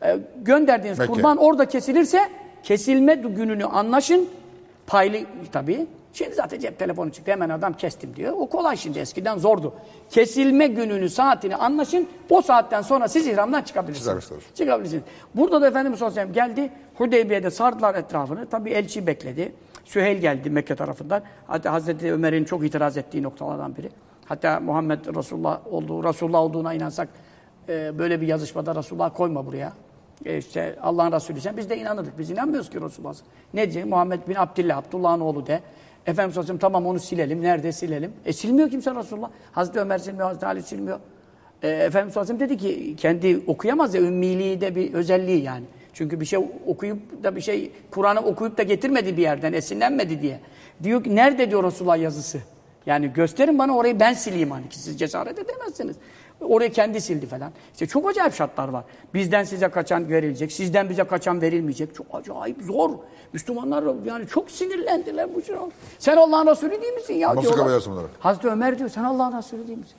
E, gönderdiğiniz Mekke. kurban orada kesilirse kesilme gününü anlaşın. Paylı tabii. Şimdi zaten cep telefonu çıktı hemen adam kestim diyor. O kolay şimdi eskiden zordu. Kesilme gününü saatini anlaşın. O saatten sonra siz ihramdan çıkabilirsiniz. Çıkabilirsiniz. Burada da Efendimiz sallallahu aleyhi ve sellem geldi. Hudeybiye'de sardılar etrafını. Tabii elçi bekledi. Süheyl geldi Mekke tarafından. Hatta Hazreti Ömer'in çok itiraz ettiği noktalardan biri. Hatta Muhammed Resulullah olduğu, Resulullah olduğuna inansak e, böyle bir yazışmada Resulullah koyma buraya. E işte Allah'ın Resulü sen biz de inanırdık. Biz inanmıyoruz ki Resulullah. Ne diyecek? Muhammed bin Abdillah, Abdullah'ın oğlu de. Efendimiz sallallahu aleyhi ve sellem tamam onu silelim. Nerede silelim? E silmiyor kimse Resulullah. Hazreti Ömer silmiyor, Hazreti Ali silmiyor. E, Efendimiz sallallahu aleyhi ve sellem dedi ki kendi okuyamaz ya ümmiliği de bir özelliği yani. Çünkü bir şey okuyup da bir şey Kur'an'ı okuyup da getirmedi bir yerden esinlenmedi diye. Diyor ki nerede diyor Resulullah yazısı? Yani gösterin bana orayı ben sileyim hani ki siz cesaret edemezsiniz. Orayı kendi sildi falan. İşte çok acayip şartlar var. Bizden size kaçan verilecek, sizden bize kaçan verilmeyecek. Çok acayip zor. Müslümanlar yani çok sinirlendiler bu şey. Sen Allah'ın Resulü değil misin ya Nasıl kabul edersin bunları? Hazreti Ömer diyor sen Allah'ın Resulü değil misin?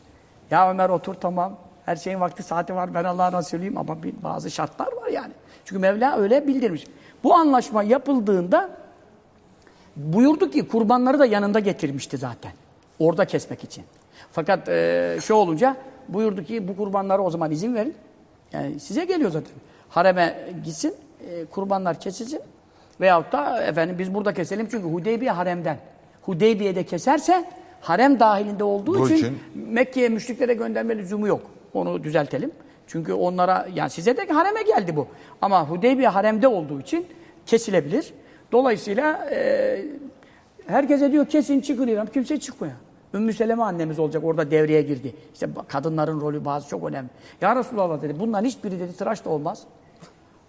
Ya Ömer otur tamam. Her şeyin vakti saati var. Ben Allah'ın Resulüyüm ama bazı şartlar var yani. Çünkü Mevla öyle bildirmiş. Bu anlaşma yapıldığında buyurdu ki kurbanları da yanında getirmişti zaten. Orada kesmek için. Fakat e, şu olunca buyurdu ki bu kurbanlara o zaman izin verin. Yani size geliyor zaten. Hareme gitsin, e, kurbanlar kesilsin. Veyahut da efendim biz burada keselim çünkü Hudeybiye haremden. Hudeybiye'de keserse harem dahilinde olduğu Bu için, için- Mekke'ye müşriklere gönderme lüzumu yok. Onu düzeltelim. Çünkü onlara yani size de hareme geldi bu. Ama Hudeybiye haremde olduğu için kesilebilir. Dolayısıyla e, herkese diyor kesin çıkın İran. Kimse çıkmıyor. Ümmü Seleme annemiz olacak orada devreye girdi. İşte kadınların rolü bazı çok önemli. Ya Resulallah dedi bunların hiçbiri dedi tıraş da olmaz.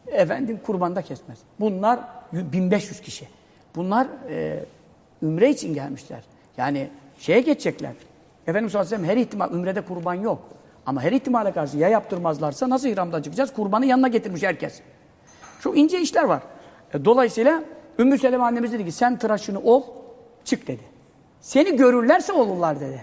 Efendim kurbanda kesmez. Bunlar 1500 kişi. Bunlar e, ümre için gelmişler. Yani şeye geçecekler. Efendimiz sallallahu her ihtimal ümrede kurban yok. Ama her ihtimale karşı ya yaptırmazlarsa nasıl ihramdan çıkacağız? Kurbanı yanına getirmiş herkes. Çok ince işler var. E, dolayısıyla Ümmü Seleme annemiz dedi ki sen tıraşını ol, çık dedi. Seni görürlerse olurlar dedi.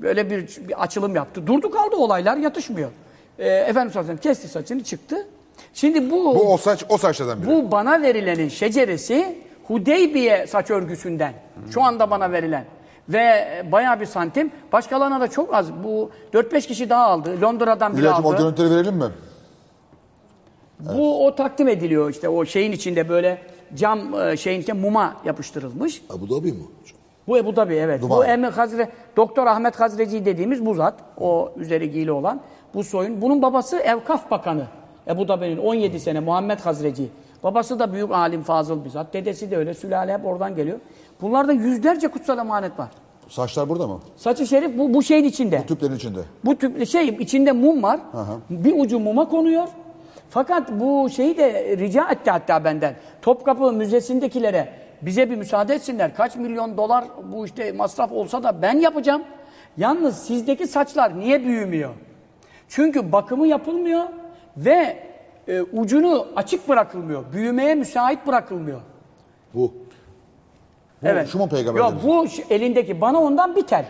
Böyle bir, bir açılım yaptı. Durdu kaldı olaylar yatışmıyor. E, Efendimiz sallallahu aleyhi ve sellem kesti saçını çıktı. Şimdi bu Bu o saç o saçlardan biri. bu bana verilenin şeceresi Hudeybiye saç örgüsünden. Şu anda bana verilen. Ve bayağı bir santim. Başkalarına da çok az. Bu 4-5 kişi daha aldı. Londra'dan biri İlacım o aldı. görüntüleri verelim mi? Bu o takdim ediliyor işte o şeyin içinde böyle cam e, şeyin içinde muma yapıştırılmış. Abu Dhabi mi? Bu Ebu Dhabi evet. Dubai. Bu Emir Hazre, Doktor Ahmet Hazreci dediğimiz bu zat. O üzeri giyili olan bu soyun. Bunun babası Evkaf Bakanı. Ebu Dhabi'nin 17 sene Muhammed Hazreci. Babası da büyük alim fazıl bir zat. Dedesi de öyle. Sülale hep oradan geliyor. Bunlarda yüzlerce kutsal emanet var. Saçlar burada mı? Saçı şerif bu, bu şeyin içinde. Tüplerin içinde. Bu tüp şey içinde mum var. Bir ucu muma konuyor. Fakat bu şeyi de rica etti hatta benden. Topkapı Müzesi'ndekilere bize bir müsaade etsinler. Kaç milyon dolar bu işte masraf olsa da ben yapacağım. Yalnız sizdeki saçlar niye büyümüyor? Çünkü bakımı yapılmıyor ve e, ucunu açık bırakılmıyor. Büyümeye müsait bırakılmıyor. Bu. Bu, Şu mu peygamber? Yok bu elindeki bana ondan bir tel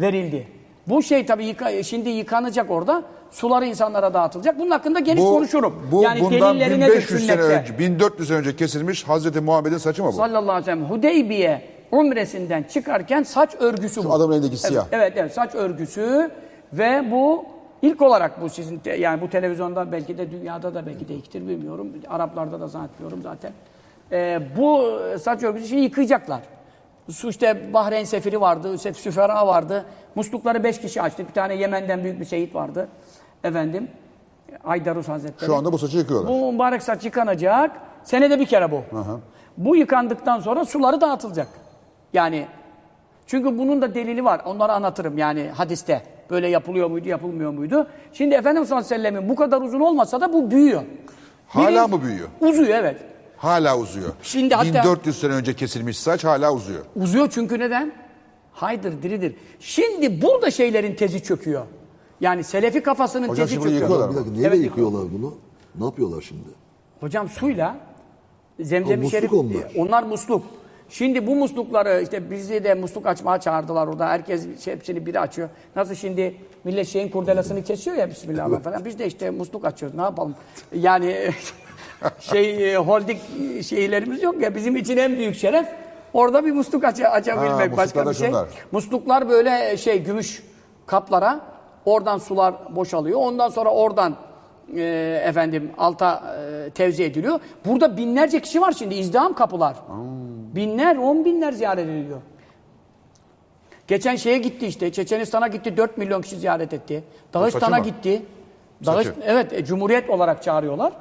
verildi. Bu şey tabii yıka- şimdi yıkanacak orada. Suları insanlara dağıtılacak. Bunun hakkında geniş konuşurum. Bu yani bundan delilleri nedir 1500 sene önce, 1400 sene önce kesilmiş Hazreti Muhammed'in saçı mı bu? Sallallahu aleyhi ve sellem Hudeybiye umresinden çıkarken saç örgüsü bu. adamın elindeki siyah. Evet, evet, evet saç örgüsü ve bu ilk olarak bu sizin yani bu televizyonda belki de dünyada da belki de ilktir bilmiyorum. Araplarda da zannetmiyorum zaten. Ee, bu saç örgüsü şeyi yıkayacaklar. İşte Bahreyn sefiri vardı, Süfera vardı. Muslukları beş kişi açtı. Bir tane Yemen'den büyük bir seyit vardı. Efendim, Aydarus Hazretleri. Şu anda bu saçı yıkıyorlar. Bu mübarek saç yıkanacak. Senede bir kere bu. Bu yıkandıktan sonra suları dağıtılacak. Yani çünkü bunun da delili var. Onları anlatırım yani hadiste. Böyle yapılıyor muydu, yapılmıyor muydu? Şimdi Efendimiz sallallahu aleyhi ve sellemin bu kadar uzun olmasa da bu büyüyor. Hala mı büyüyor? Uzuyor evet. Hala uzuyor. Şimdi hatta- 1400 sene önce kesilmiş saç hala uzuyor. Uzuyor çünkü neden? Haydır, diridir. Şimdi burada şeylerin tezi çöküyor. Yani Selefi kafasının Hocam tezi şimdi çöküyor. yıkıyorlar Bir dakika neyle Evet, yıkıyorlar bunu? Ne yapıyorlar şimdi? Hocam suyla zemzem O musluk şerif onlar. onlar musluk. Şimdi bu muslukları işte bizi de musluk açmaya çağırdılar orada. Herkes şey, hepsini biri açıyor. Nasıl şimdi millet şeyin kurdelasını kesiyor ya bismillah falan. Biz de işte musluk açıyoruz. Ne yapalım? Yani şey e, holding şeylerimiz yok ya bizim için en büyük şeref orada bir musluk aç açabilmek Ha, başka bir şey. şunlar. Musluklar böyle şey gümüş kaplara oradan sular boşalıyor. Ondan sonra oradan e, efendim alta e, tevzi ediliyor. Burada binlerce kişi var şimdi izdiham kapılar. Binler, on binler ziyaret ediliyor. Geçen şeye gitti işte. Çeçenistan'a gitti. 4 milyon kişi ziyaret etti. Dağıstan'a mı? gitti. Dağış- evet, e, Cumhuriyet olarak çağırıyorlar.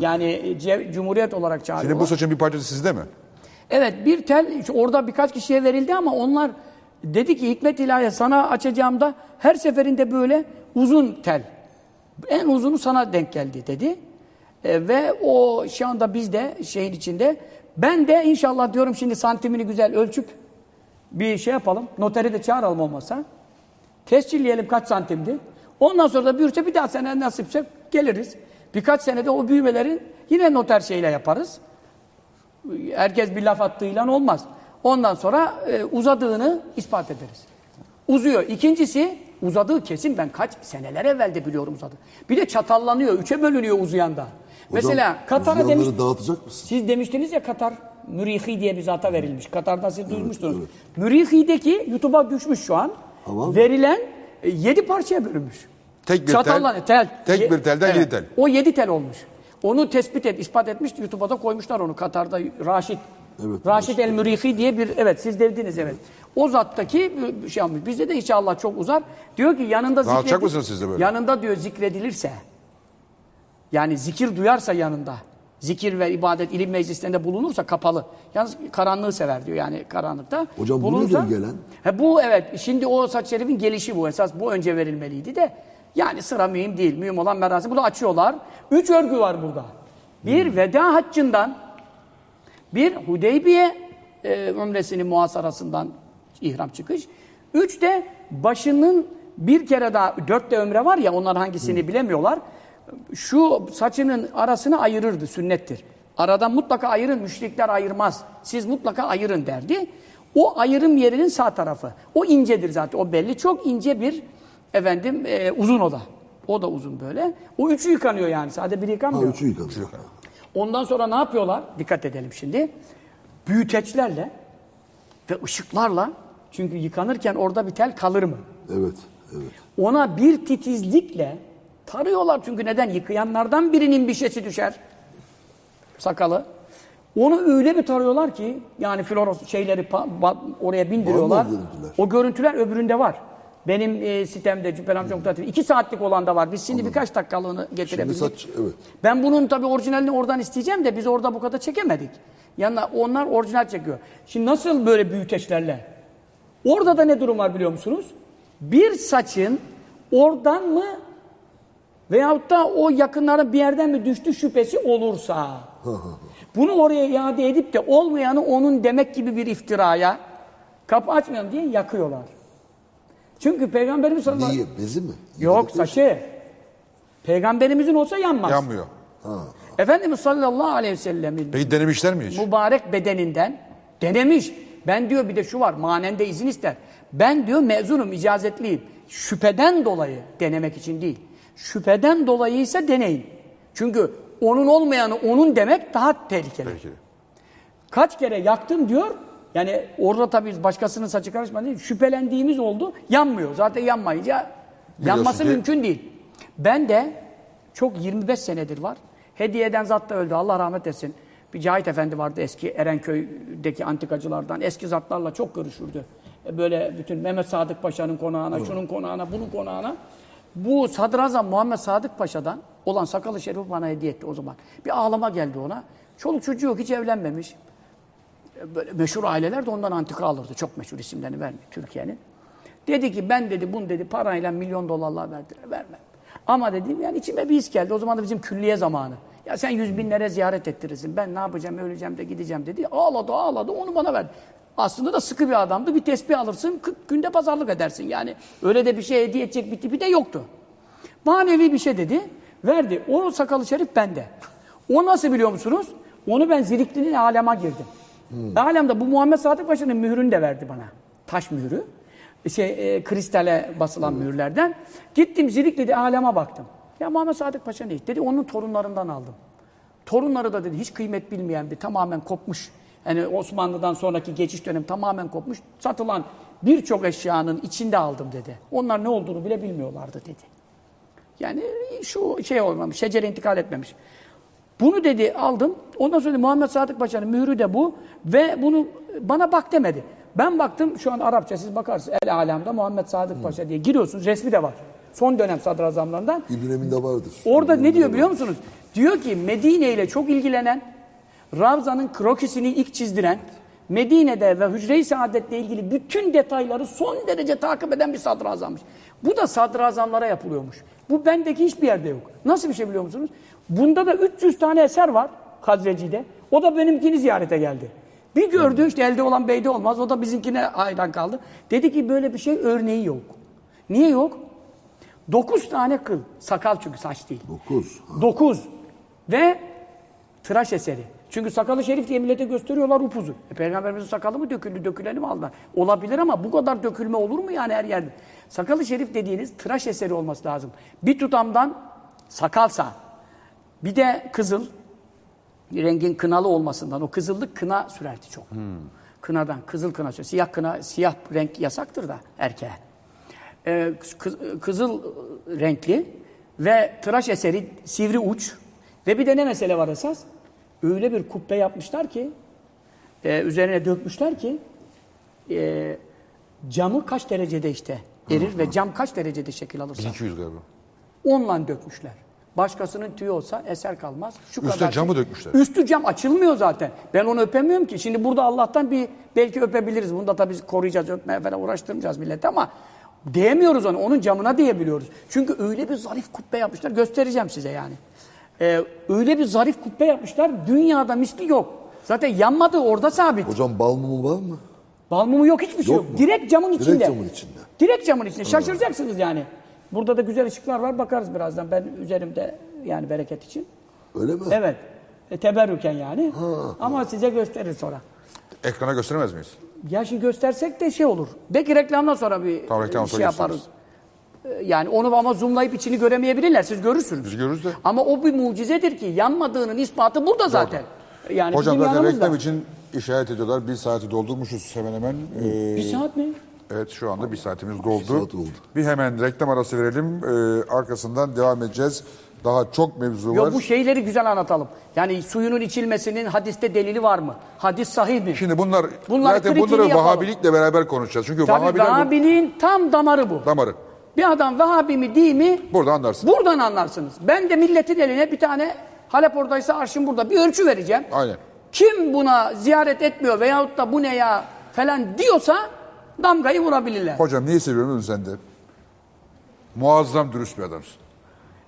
Yani e, Cumhuriyet olarak çağırıyorlar. Şimdi bu saçın bir parçası sizde mi? Evet bir tel orada birkaç kişiye verildi ama onlar dedi ki hikmet ilahi sana açacağımda her seferinde böyle uzun tel. En uzunu sana denk geldi dedi. E, ve o şu anda bizde şeyin içinde. Ben de inşallah diyorum şimdi santimini güzel ölçüp bir şey yapalım. Noteri de çağıralım olmasa. Tescilleyelim kaç santimdi. Ondan sonra da büyürse bir daha sene nasipse geliriz. Birkaç senede o büyümelerin yine noter şeyle yaparız. Herkes bir laf attığıyla olmaz. Ondan sonra e, uzadığını ispat ederiz. Uzuyor. İkincisi uzadığı kesin ben kaç seneler evvel de biliyorum uzadı. Bir de çatallanıyor. Üçe bölünüyor uzayanda. Mesela Katar'a demiş, dağıtacak mısın? siz demiştiniz ya Katar Mürihi diye bir zata verilmiş. Katar'da siz duymuştunuz. Mürihi'deki YouTube'a düşmüş şu an. Tamam. Verilen e, yedi parçaya bölünmüş. Tek bir Çatallan- tel, tek bir telden yedi tel. O yedi tel olmuş. Onu tespit et, ispat etmiş. YouTube'a da koymuşlar onu Katar'da Raşit. Evet, Raşit el Mürihi diye bir evet siz dediniz evet. O zattaki bir şey almış. Bizde de inşallah çok uzar. Diyor ki yanında Dağıtacak zikredi- mısınız siz de böyle? Yanında diyor zikredilirse yani zikir duyarsa yanında zikir ve ibadet ilim meclislerinde bulunursa kapalı. Yalnız karanlığı sever diyor yani karanlıkta. Hocam bu nedir gelen? He, bu evet şimdi o saç şerifin gelişi bu esas bu önce verilmeliydi de yani sıra mühim değil. Mühim olan merasim. Bunu açıyorlar. Üç örgü var burada. Bir veda haccından bir Hudeybiye e, umresinin muhasarasından ihram çıkış. Üç de başının bir kere daha, dört de ömre var ya onlar hangisini bilemiyorlar. Şu saçının arasını ayırırdı sünnettir. Aradan mutlaka ayırın müşrikler ayırmaz. Siz mutlaka ayırın derdi. O ayrım yerinin sağ tarafı. O incedir zaten o belli. Çok ince bir efendim e, uzun oda. O da uzun böyle. O üçü yıkanıyor yani. Sadece biri Ha, yıkanmıyor. üçü yıkanıyor. Ondan sonra ne yapıyorlar? Dikkat edelim şimdi. Büyüteçlerle ve ışıklarla çünkü yıkanırken orada bir tel kalır mı? Evet, evet. Ona bir titizlikle tarıyorlar çünkü neden? Yıkayanlardan birinin bir şeysi düşer. Sakalı. Onu öyle bir tarıyorlar ki yani floros şeyleri oraya bindiriyorlar. O? O görüntüler öbüründe var. Benim e, sitemde Cübbeli.tv iki saatlik olan da var. Biz şimdi birkaç dakikalığını getirebildik. saç, evet. Ben bunun tabii orijinalini oradan isteyeceğim de biz orada bu kadar çekemedik. Yanına onlar orijinal çekiyor. Şimdi nasıl böyle büyüteçlerle? Orada da ne durum var biliyor musunuz? Bir saçın oradan mı veyahut da o yakınlara bir yerden mi düştü şüphesi olursa bunu oraya iade edip de olmayanı onun demek gibi bir iftiraya kapı açmayalım diye yakıyorlar. Çünkü Peygamberimiz sallallahu aleyhi Neyi? Bezi mi? Yok Yıkadıkları saçı. Peygamberimizin olsa yanmaz. Yanmıyor. Efendimiz sallallahu aleyhi ve sellemin Peki denemişler mi hiç? mübarek bedeninden denemiş. Ben diyor bir de şu var manende izin ister. Ben diyor mezunum, icazetliyim. Şüpheden dolayı denemek için değil. Şüpheden dolayı ise deneyin. Çünkü onun olmayanı onun demek daha tehlikeli. Peki. Kaç kere yaktım diyor. Yani orada tabii başkasının saçı karışmadı değil. Şüphelendiğimiz oldu. Yanmıyor. Zaten yanmayınca yanması ki- mümkün değil. Ben de çok 25 senedir var. Hediyeden zat da öldü. Allah rahmet etsin. Bir Cahit Efendi vardı eski Erenköy'deki antikacılardan. Eski zatlarla çok görüşürdü. E, Böyle bütün Mehmet Sadık Paşa'nın konağına, şunun konağına, bunun konağına. Bu Sadrazam Muhammed Sadık Paşa'dan olan sakalı şerifi bana hediye etti o zaman. Bir ağlama geldi ona. Çoluk çocuğu yok, hiç evlenmemiş böyle meşhur aileler de ondan antika alırdı. Çok meşhur isimlerini vermiyor Türkiye'nin. Dedi ki ben dedi bunu dedi parayla milyon dolarlar verdiler. Vermem. Ama dedim yani içime bir his geldi. O zaman da bizim külliye zamanı. Ya sen yüz binlere ziyaret ettirirsin. Ben ne yapacağım öleceğim de gideceğim dedi. Ağladı ağladı onu bana verdi. Aslında da sıkı bir adamdı. Bir tesbih alırsın 40 günde pazarlık edersin. Yani öyle de bir şey hediye edecek bir tipi de yoktu. Manevi bir şey dedi. Verdi. O sakalı şerif bende. O nasıl biliyor musunuz? Onu ben Zirikli'nin alema girdim. Alemde bu Muhammed Sadık Paşa'nın mührünü de verdi bana. Taş mührü. Şey, e, kristale basılan mühürlerden. Gittim Zirikli'de aleme baktım. Ya Muhammed Sadık Paşa ne? Dedi onun torunlarından aldım. Torunları da dedi hiç kıymet bilmeyen bir tamamen kopmuş. Yani Osmanlı'dan sonraki geçiş dönemi tamamen kopmuş. Satılan birçok eşyanın içinde aldım dedi. Onlar ne olduğunu bile bilmiyorlardı dedi. Yani şu şey olmamış, şecere intikal etmemiş. Bunu dedi aldım. Ondan sonra dedi, Muhammed Sadık Paşa'nın mührü de bu. Ve bunu bana bak demedi. Ben baktım şu an Arapça siz bakarsınız. El Alem'de Muhammed Sadık Paşa diye giriyorsunuz. Resmi de var. Son dönem sadrazamlarından. İbn Emin'de vardır. Orada İbn ne diyor biliyor musunuz? Diyor ki Medine ile çok ilgilenen, Ravza'nın krokisini ilk çizdiren, Medine'de ve Hücre-i Saadet'le ilgili bütün detayları son derece takip eden bir sadrazammış. Bu da sadrazamlara yapılıyormuş. Bu bendeki hiçbir yerde yok. Nasıl bir şey biliyor musunuz? Bunda da 300 tane eser var Hazreci'de. O da benimkini ziyarete geldi. Bir gördü işte elde olan beyde olmaz. O da bizimkine hayran kaldı. Dedi ki böyle bir şey örneği yok. Niye yok? 9 tane kıl. Sakal çünkü saç değil. Dokuz. Ha. 9 ve tıraş eseri. Çünkü sakalı şerif diye millete gösteriyorlar upuzu. E, Peygamberimizin sakalı mı döküldü, döküleni mi aldılar? Olabilir ama bu kadar dökülme olur mu yani her yerde? Sakalı şerif dediğiniz tıraş eseri olması lazım. Bir tutamdan sakalsa, bir de kızıl, rengin kınalı olmasından, o kızıllık kına sürerdi çok. Kınadan, kızıl kına sürerdi. Siyah kına, siyah renk yasaktır da erkeğe. Ee, kız- kızıl renkli ve tıraş eseri sivri uç ve bir de ne mesele var esas? Öyle bir kubbe yapmışlar ki e, üzerine dökmüşler ki e, camı kaç derecede işte erir ve cam kaç derecede şekil alırsa 1200 galiba. onunla dökmüşler. Başkasının tüyü olsa eser kalmaz. Şu Üste kadar camı şey- dökmüşler. Üstü cam açılmıyor zaten. Ben onu öpemiyorum ki. Şimdi burada Allah'tan bir belki öpebiliriz. Bunu da tabii koruyacağız, öpmeye falan uğraştırmayacağız millete ama değemiyoruz onu. Onun camına değebiliyoruz. Çünkü öyle bir zarif kubbe yapmışlar. Göstereceğim size yani. Ee, öyle bir zarif kubbe yapmışlar. Dünyada misli yok. Zaten yanmadı orada sabit. Hocam bal mumu var mı? Bal mumu yok hiçbir şey yok. Yok? Direkt camın Direkt içinde. camın içinde. Direkt camın içinde. Şaşıracaksınız yani. Burada da güzel ışıklar var. Bakarız birazdan. Ben üzerimde yani bereket için. Öyle mi? Evet. E, teberrüken yani. Ama size gösterir sonra. Ekrana gösteremez miyiz? Ya şimdi göstersek de şey olur. Belki reklamdan sonra bir Tamam, reklamdan şey sonra yaparız. E, Yani onu ama zoomlayıp içini göremeyebilirler. Siz görürsünüz. Biz görürüz de. Ama o bir mucizedir ki yanmadığının ispatı burada zaten. Yani Hocam bizim zaten yanımızda. reklam için işaret ediyorlar. Bir saati doldurmuşuz hemen hemen. Ee, Bir saat mi? Evet şu anda bir saatimiz doldu. saat oldu. Bir hemen reklam arası verelim. Ee, arkasından devam edeceğiz. Daha çok mevzu var. Yok bu şeyleri güzel anlatalım. Yani suyunun içilmesinin hadiste delili var mı? Hadis sahih mi? Şimdi bunlar Bunları zaten bunları yapalım. Vahabilikle beraber konuşacağız. Çünkü Tabii Vahabiler bu tam damarı bu. damarı. Bir adam Vehhabi mi değil mi Burada anlarsın. buradan anlarsınız. Ben de milletin eline bir tane Halep oradaysa arşın burada bir ölçü vereceğim. Aynen. Kim buna ziyaret etmiyor veyahut da bu ne ya falan diyorsa damgayı vurabilirler. Hocam niye seviyorum sen de? Muazzam dürüst bir adamsın.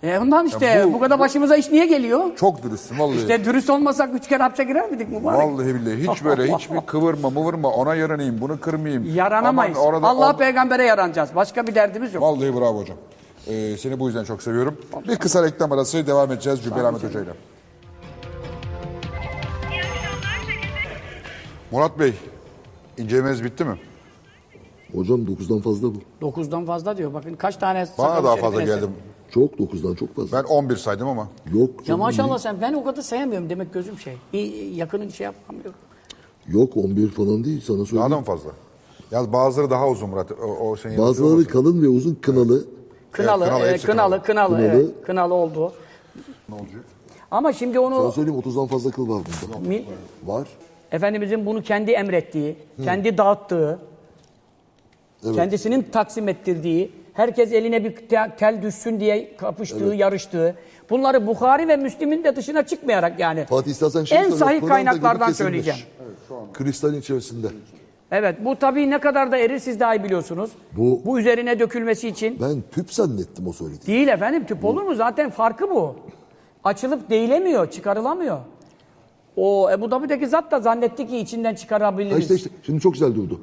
E ondan işte Ya bu- bu, kadar başımıza iş niye geliyor? Çok dürüstsün vallahi. İşte dürüst olmasak üç kere hapse girer miydik mübarek? Vallahi billahi hiç böyle hiçbir kıvırma mıvırma ona yaranayım bunu kırmayayım. Yaranamayız. Aman orada- Allah or- peygambere yaranacağız. Başka bir derdimiz yok. Vallahi bravo hocam. Ee, seni bu yüzden çok seviyorum. Bir kısa reklam arası devam edeceğiz Cübbeli Ahmet Hoca ile. Murat Bey, incelemeniz bitti mi? Hocam 9'dan fazla bu. Dokuzdan fazla diyor. Bakın kaç tane Bana daha şerifin fazla eseri. geldim. Çok 9'dan çok fazla. Ben 11 saydım ama. Yok. Ya canım, maşallah sen ben o kadar sayamıyorum demek gözüm şey. Yakının şey yapamıyorum. Yok 11 falan değil sana Daha söyleyeyim. da mı fazla? Yalnız bazıları daha uzun Murat. O, o senin Bazıları kalın ve uzun kınalı. Kınalı, kınalı, evet, hepsi kınalı, kınalı, Kınalı. evet, kınalı oldu. Ne olacak? Ama şimdi Sana onu söyleyeyim 30'dan fazla kıl var bunda. mi- Var. Efendimizin bunu kendi emrettiği, kendi dağıttığı, Evet. kendisinin taksim ettirdiği, herkes eline bir te- tel düşsün diye kapıştığı, yarıştığı. Bunları Bukhari ve Müslim'in de dışına çıkmayarak yani. Fatih istersen şey en sahih kaynaklardan söyleyeceğim. Kristalin içerisinde. Evet bu tabii ne kadar da erir siz daha iyi biliyorsunuz. Bu- bu üzerine dökülmesi için. Ben tüp zannettim o söylediği. Değil efendim tüp olur mu? Zaten farkı bu. Açılıp değilemiyor, çıkarılamıyor. O Ebu Dabi'deki zat da zannetti ki içinden Ha çıkarabiliriz. işte işte şimdi çok güzel durdu.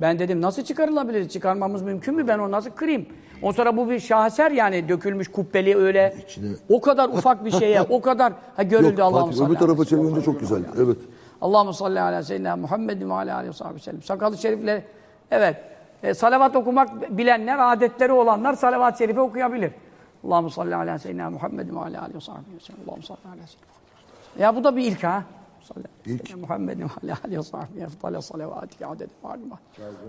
Ben dedim nasıl çıkarılabilir? Çıkarmamız mümkün mü? Ben onu nasıl kırayım? On sonra bu bir şaheser yani dökülmüş kubbeli öyle. İçine- O kadar ufak bir şeye, o kadar ha görüldü Allah'ım salli öbür tarafa çevirince çok güzel. Evet. Allahümme salli ala seyyidina Muhammedin ve ala aleyhi ve sahibi sellem. Sakalı şerifleri, evet. E, salavat okumak bilenler, adetleri olanlar salavat-ı şerife okuyabilir. Allahümme salli ala seyyidina Muhammedin ve ala aleyhi ve sahibi sellem. Allahümme salli ala seyyidina. Ya bu da bir ilk ha. Seyyidina Muhammedin aleyhi ve sahibi efdale salavati adedi maluma.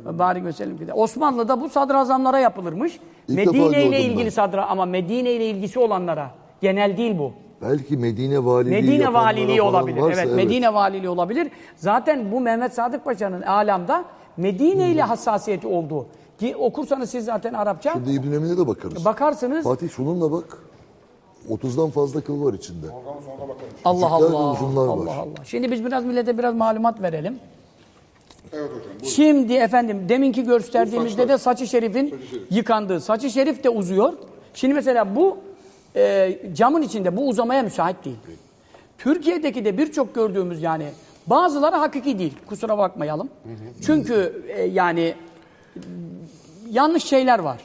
Ve barik ve sellem. ki de. Osmanlı'da bu sadrazamlara yapılırmış. İlk Medine ile ilgili ben. sadra ama Medine ile ilgisi olanlara. Genel değil bu. Belki Medine valiliği Medine valiliği olabilir. varsa evet, Medine valiliği olabilir. Zaten bu Mehmet Sadık Paşa'nın alamda Medine ile hassasiyeti olduğu. Ki okursanız siz zaten Arapça Şimdi İbn Emin'e de bakarız. bakarsınız. Fatih şununla bak. 30'dan fazla kıl var içinde. Allah küçükler ve Allah. uzunlar var. Allah Allah. Şimdi biz biraz millete biraz malumat verelim. Evet hocam. buyurun. Şimdi efendim deminki gösterdiğimizde de saçı şerifin yıkandığı. Saçı şerif de uzuyor. Şimdi mesela bu e, camın içinde bu uzamaya müsait değil. Türkiye'deki de birçok gördüğümüz yani bazıları hakiki değil. Kusura bakmayalım. Çünkü e, yani yanlış şeyler var.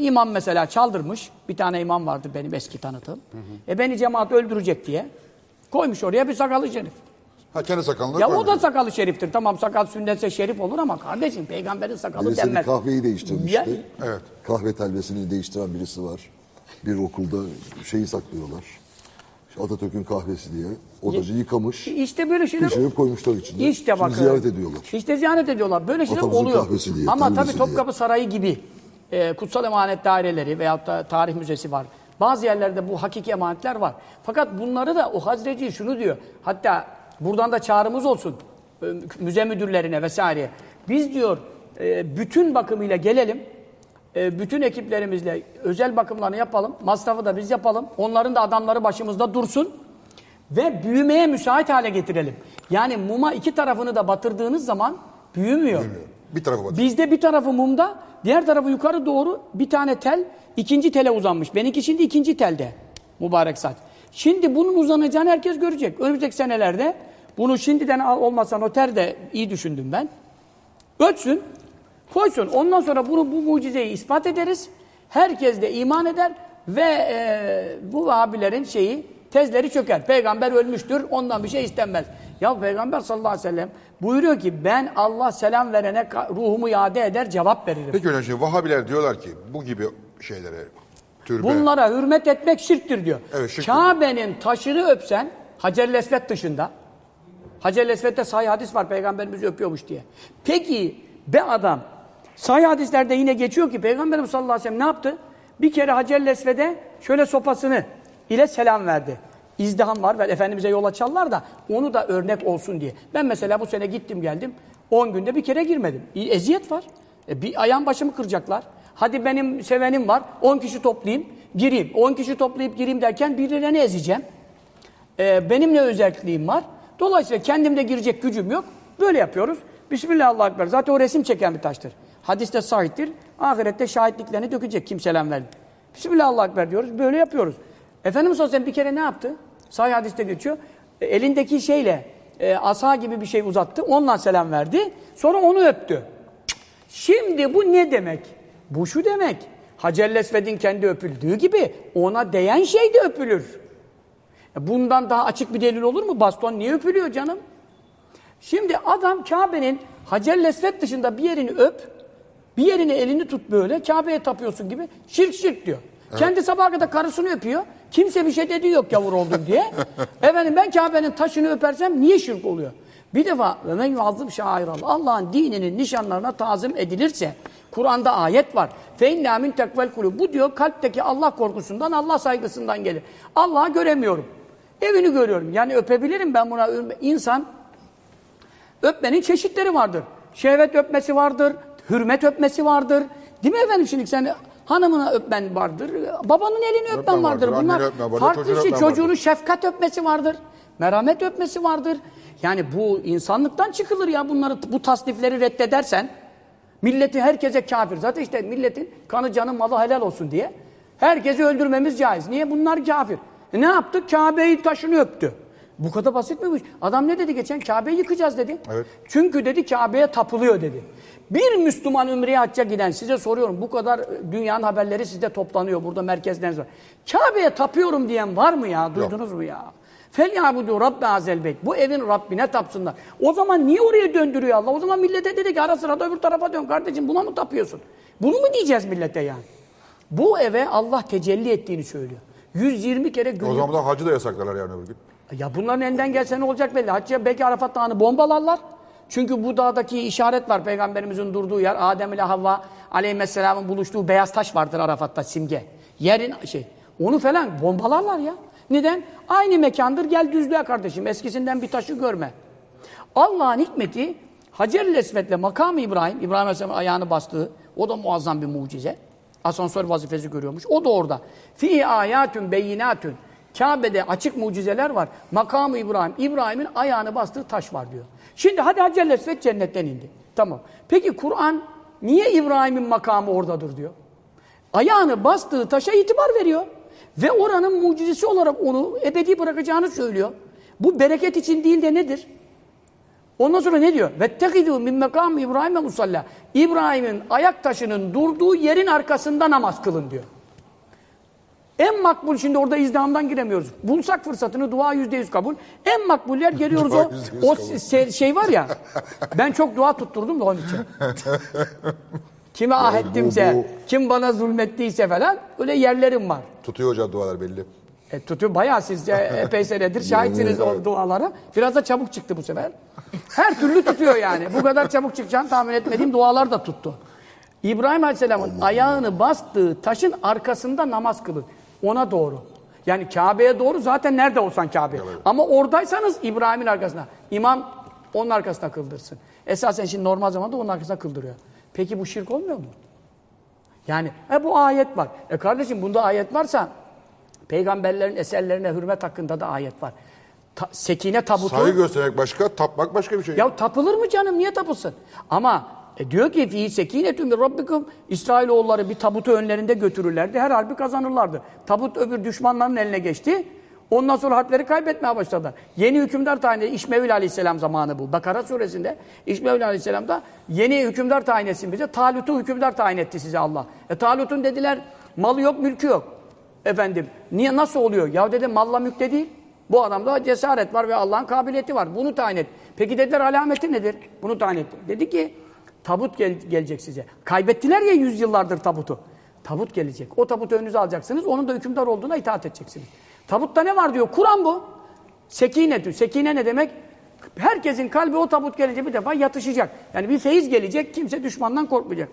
İmam mesela çaldırmış. Bir tane imam vardı benim eski tanıdığım. E beni cemaat öldürecek diye koymuş oraya bir sakalı şerif. Ha kendi sakalını Ya o koymuş. da sakalı şeriftir. Tamam sakal sünnetse şerif olur ama kardeşim peygamberin sakalı Birisinin denmez. kahveyi değiştirmişti. Ya- Evet. Kahve telvesini değiştiren birisi var. Bir okulda şeyi saklıyorlar. İşte Atatürk'ün kahvesi diye. Odacı yıkamış. İşte böyle şeyler Pişirip koymuşlar içine. İşte Şimdi bakın. ziyaret ediyorlar. İşte ziyaret ediyorlar. Böyle şeyler Atamızın oluyor. kahvesi diye, Ama tabii Topkapı Sarayı gibi e, kutsal emanet daireleri veyahut da tarih müzesi var. Bazı yerlerde bu hakiki emanetler var. Fakat bunları da o Hazreci şunu diyor. Hatta buradan da çağrımız olsun e, müze müdürlerine vesaire. Biz diyor e, bütün bakımıyla gelelim. E, bütün ekiplerimizle özel bakımlarını yapalım. Masrafı da biz yapalım. Onların da adamları başımızda dursun. Ve büyümeye müsait hale getirelim. Yani muma iki tarafını da batırdığınız zaman büyümüyor. Bir tarafa bak. Bizde bir tarafı mumda, diğer tarafı yukarı doğru bir tane tel ikinci tele uzanmış. Benimki şimdi ikinci telde mübarek saç. Şimdi bunun uzanacağını herkes görecek. Önümüzdeki senelerde bunu şimdiden olmasa noter de iyi düşündüm ben. Ölçsün, koysun. Ondan sonra bunu bu mucizeyi ispat ederiz. Herkes de iman eder ve e, bu abilerin şeyi tezleri çöker. Peygamber ölmüştür, ondan bir şey istenmez. Ya Peygamber sallallahu aleyhi ve sellem buyuruyor ki ben Allah selam verene ruhumu iade eder cevap veririm. Peki hocam şimdi Vahabiler diyorlar ki bu gibi şeylere türbe. Bunlara hürmet etmek şirktir diyor. Evet, şirktir. Kabe'nin taşını öpsen Hacer-i Esved dışında Hacer-i Esved'de sahih hadis var peygamberimiz öpüyormuş diye. Peki be adam sahih hadislerde yine geçiyor ki peygamberimiz sallallahu aleyhi ve sellem ne yaptı? Bir kere Hacer-i Esved'e şöyle sopasını ile selam verdi. İzdiham var ve Efendimiz'e yol açarlar da onu da örnek olsun diye. Ben mesela bu sene gittim geldim 10 günde bir kere girmedim. İyi, Eziyet var. E, bir ayağım başımı kıracaklar. Hadi benim sevenim var 10 kişi toplayayım gireyim. 10 kişi toplayıp gireyim derken birilerini ezeceğim. Ee, benim ne özelliğim var? Dolayısıyla kendimde girecek gücüm yok. Böyle yapıyoruz. Bismillahirrahmanirrahim. Zaten o resim çeken bir taştır. Hadiste sahiptir. Ahirette şahitliklerini dökecek kim verdi. Bismillahirrahmanirrahim diyoruz. Böyle yapıyoruz. Efendimiz sallallahu aleyhi ve sellem bir kere ne yaptı? Sahih hadiste geçiyor. E, elindeki şeyle e, asa gibi bir şey uzattı. Onunla selam verdi. Sonra onu öptü. Şimdi bu ne demek? Bu şu demek. Hacer Lesved'in kendi öpüldüğü gibi ona değen şey de öpülür. E Bundan daha açık bir delil olur mu? Baston niye öpülüyor canım? Şimdi adam Kabe'nin Hacer Lesved dışında bir yerini öp, bir yerine elini tut böyle, Kabe'ye tapıyorsun gibi şirk şirk diyor. Kendi sabaha kadar karısını öpüyor. Kimse bir şey dediği yok yavur oldum diye. Efendim ben Kabe'nin taşını öpersem niye şirk oluyor? Bir defa ve men yuazzım şairallah. Allah'ın dininin nişanlarına tazim edilirse Kur'an'da ayet var. Fe inna min tekvel kulub. Bu diyor kalpteki Allah korkusundan, Allah saygısından gelir. Allah'ı göremiyorum. Evini görüyorum. Yani öpebilirim ben buna. İnsan öpmenin çeşitleri vardır. Şehvet öpmesi vardır, hürmet öpmesi vardır. Değil mi efendim şimdi sen hanımına öpmen vardır, babanın elini öpmen, Öpmen vardır. vardır, Bunlar öpmen vardır, farklı şey. Çocuğunu vardır. şefkat öpmesi vardır. Merhamet öpmesi vardır. Yani bu insanlıktan çıkılır ya bunları bu tasnifleri reddedersen milleti herkese kafir. Zaten işte milletin kanı canı malı helal olsun diye herkesi öldürmemiz caiz. Niye? Bunlar kafir. E ne yaptı? Kabe'yi taşını öptü. Bu kadar basit mi bu iş? Adam ne dedi geçen? Kabe'yi yıkacağız dedi. Evet. Çünkü dedi Kabe'ye tapılıyor dedi. Bir Müslüman Ümre'ye hacca giden size soruyorum bu kadar e, dünyanın haberleri sizde toplanıyor burada merkezleriniz var. Kabe'ye tapıyorum diyen var mı ya? Duydunuz mu ya? Fel yabudu rabbe azel beyt. Bu evin Rabbine tapsınlar. O zaman niye oraya döndürüyor Allah? O zaman millete dedi ki ara sırada öbür tarafa dön kardeşim buna mı tapıyorsun? Bunu mu diyeceğiz millete yani? Bu eve Allah tecelli ettiğini söylüyor. 120 kere O günlük zaman da hacı da yasaklarlar yani öbür gün. ya bunların elinden gelse ne olacak belli. Hacca belki Arafat Dağı'nı bombalarlar. Çünkü bu dağdaki işaret var. Peygamberimizin durduğu yer. Adem ile Havva aleyhisselamın buluştuğu beyaz taş vardır Arafat'ta simge. Yerin şey. Onu falan bombalarlar ya. Neden? Aynı mekandır. Gel düzlüğe kardeşim. Eskisinden bir taşı görme. Allah'ın hikmeti Hacer-i Esved'le makamı İbrahim, İbrahim Aleyhisselam'ın ayağını bastığı, o da muazzam bir mucize. Asansör vazifesi görüyormuş. O da orada. Fi ayatun beyinatun. Kabe'de açık mucizeler var. Makamı İbrahim, İbrahim'in ayağını bastığı taş var diyor. Şimdi hadi Hacer-i Esved cennetten indi. Tamam. Peki Kur'an niye İbrahim'in makamı oradadır diyor. Ayağını bastığı taşa itibar veriyor. Ve oranın mucizesi olarak onu ebedi bırakacağını söylüyor. Bu bereket için değil de nedir? Ondan sonra ne diyor? Vettekidû min mekâm İbrahim'e musalla. İbrahim'in ayak taşının durduğu yerin arkasında namaz kılın diyor. En makbul şimdi orada izdihamdan giremiyoruz. Bulsak fırsatını dua yüzde yüz kabul. En makbul yer geliyoruz o, o se- şey var ya. Ben çok dua tutturdum da onun için. Kime ah ettimse, bu- kim bana zulmettiyse falan öyle yerlerim var. Tutuyor hocam dualar belli. E, tutuyor bayağı siz de epey senedir şahitsiniz o dualara. Biraz da çabuk çıktı bu sefer. Her türlü tutuyor yani. Bu kadar çabuk çıkacağını tahmin etmediğim dualar da tuttu. İbrahim Aleyhisselam'ın ayağını bastığı taşın arkasında namaz kılın. Ona doğru. Yani Kabe'ye doğru zaten nerede olsan Kabe. Ama oradaysanız İbrahim'in arkasına. İmam onun arkasına kıldırsın. Esasen şimdi normal zamanda onun arkasına kıldırıyor. Peki bu şirk olmuyor mu? Yani e, bu ayet var. E kardeşim bunda ayet varsa peygamberlerin eserlerine hürmet hakkında da ayet var. Ta- sekine tabutu. Saygı göstermek başka, tapmak başka bir şey. Ya tapılır mı canım? Niye tapılsın? Ama e, diyor ki fi sekinetun min rabbikum İsrailoğulları bir tabutu önlerinde götürürlerdi. Her harbi kazanırlardı. Tabut öbür düşmanların eline geçti. Ondan sonra harpleri kaybetmeye başladılar. Yeni hükümdar tayin edildi. İşmevül Aleyhisselam zamanı bu. Bakara suresinde İşmevül Aleyhisselam'da yeni hükümdar tayin etsin bize. Talut'u hükümdar tayin etti size Allah. E Talut'un dediler malı yok, mülkü yok. Efendim niye nasıl oluyor? Ya dedi malla mülk de değil. Bu adamda cesaret var ve Allah'ın kabiliyeti var. Bunu tayin et. Peki dediler alameti nedir? Bunu tayin et. Dedi ki tabut gel- gelecek size. Kaybettiler ya yüzyıllardır tabutu. Tabut gelecek. O tabutu önünüze alacaksınız. Onun da hükümdar olduğuna itaat edeceksiniz. Tabutta ne var diyor? Kur'an bu. Sekine diyor. Sekine ne demek? Herkesin kalbi o tabut gelince bir defa yatışacak. Yani bir feyiz gelecek. Kimse düşmandan korkmayacak.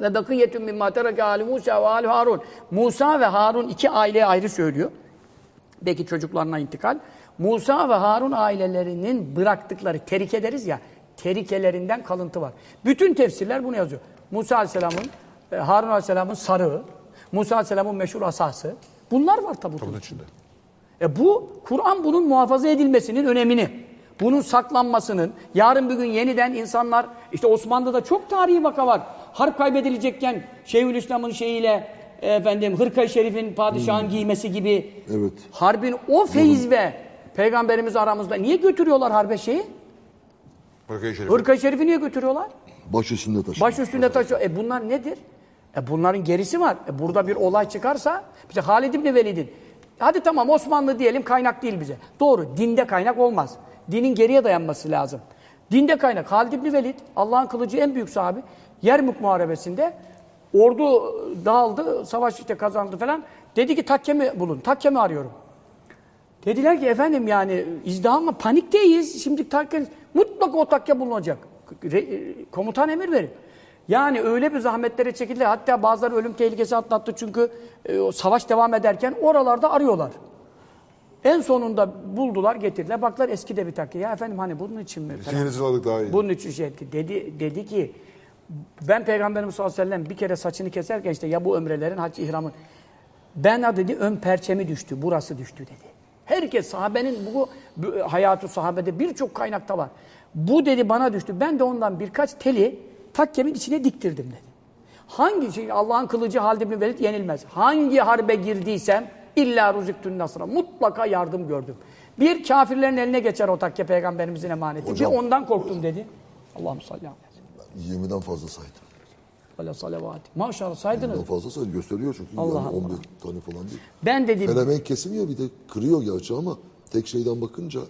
Ve bakiyetun mimma tereke ali Musa ve ali Harun. Musa ve Harun iki aileye ayrı söylüyor. Belki çocuklarına intikal. Musa ve Harun ailelerinin bıraktıkları terike deriz ya, terikelerinden kalıntı var. Bütün tefsirler bunu yazıyor. Musa Aleyhisselam'ın, e, Harun Aleyhisselam'ın sarığı, Musa Aleyhisselam'ın meşhur asası. Bunlar var tabutun. İçinde. E bu Kur'an bunun muhafaza edilmesinin önemini, bunun saklanmasının, yarın bir gün yeniden insanlar, işte Osmanlı'da çok tarihi vaka var. Harp kaybedilecekken Şeyhülislam'ın şeyiyle e, efendim Hırka-i Şerif'in padişahın giymesi gibi Evet. harbin o feyiz ve peygamberimiz aramızda niye götürüyorlar harbe şeyi? Hırkayı Şerif. Hırka-i Şerif'i niye götürüyorlar? Baş üstünde taşı. Baş üstünde taşıyor. E bunlar nedir? E bunların gerisi var. E burada bir olay çıkarsa, işte Halid İbni Velid'in, hadi tamam Osmanlı diyelim kaynak değil bize. Doğru, dinde kaynak olmaz. Dinin geriye dayanması lazım. Dinde kaynak. Halid İbni Velid, Allah'ın kılıcı en büyük sahibi, Yermük Muharebesi'nde ordu dağıldı, savaş işte kazandı falan. Dedi ki takkemi bulun, takkemi arıyorum. Dediler ki efendim yani izdihamla panikteyiz. Şimdi takke, mutlaka o takke bulunacak. Re- komutan emir verin. Yani öyle bir zahmetlere çekildi. Hatta bazıları ölüm tehlikesi atlattı çünkü e, savaş devam ederken oralarda arıyorlar. En sonunda buldular, getirdiler. Baklar eski de bir takke. Ya efendim hani bunun için mi? Sinyalinizi aldık daha iyi. Bunun için şey etti. Dedi, dedi ki ben Peygamberimiz sallallahu aleyhi ve sellem bir kere saçını keserken işte ya bu ömrelerin hac ihramı ben dedi ön perçemi düştü, burası düştü dedi. Herkes sahabenin bu, bu hayatı sahabede birçok kaynakta var. Bu dedi bana düştü. Ben de ondan birkaç teli takkemin içine diktirdim dedi. Hangi şey Allah'ın kılıcı Halid ibn Velid yenilmez. Hangi harbe girdiysem illa ruziktün nasra mutlaka yardım gördüm. Bir kafirlerin eline geçer o takke peygamberimizin emaneti. Hocam- bir ondan korktum dedi. Allah'ım salli aleyhi 20'den fazla saydım. Ve salavat. Maşallah saydınız. 20'den fazla saydım. Gösteriyor çünkü. Allah yani Allah. 11 tane falan değil. Ben dedim Felemen kesim ya bir de kırıyor gerçi ama tek şeyden bakınca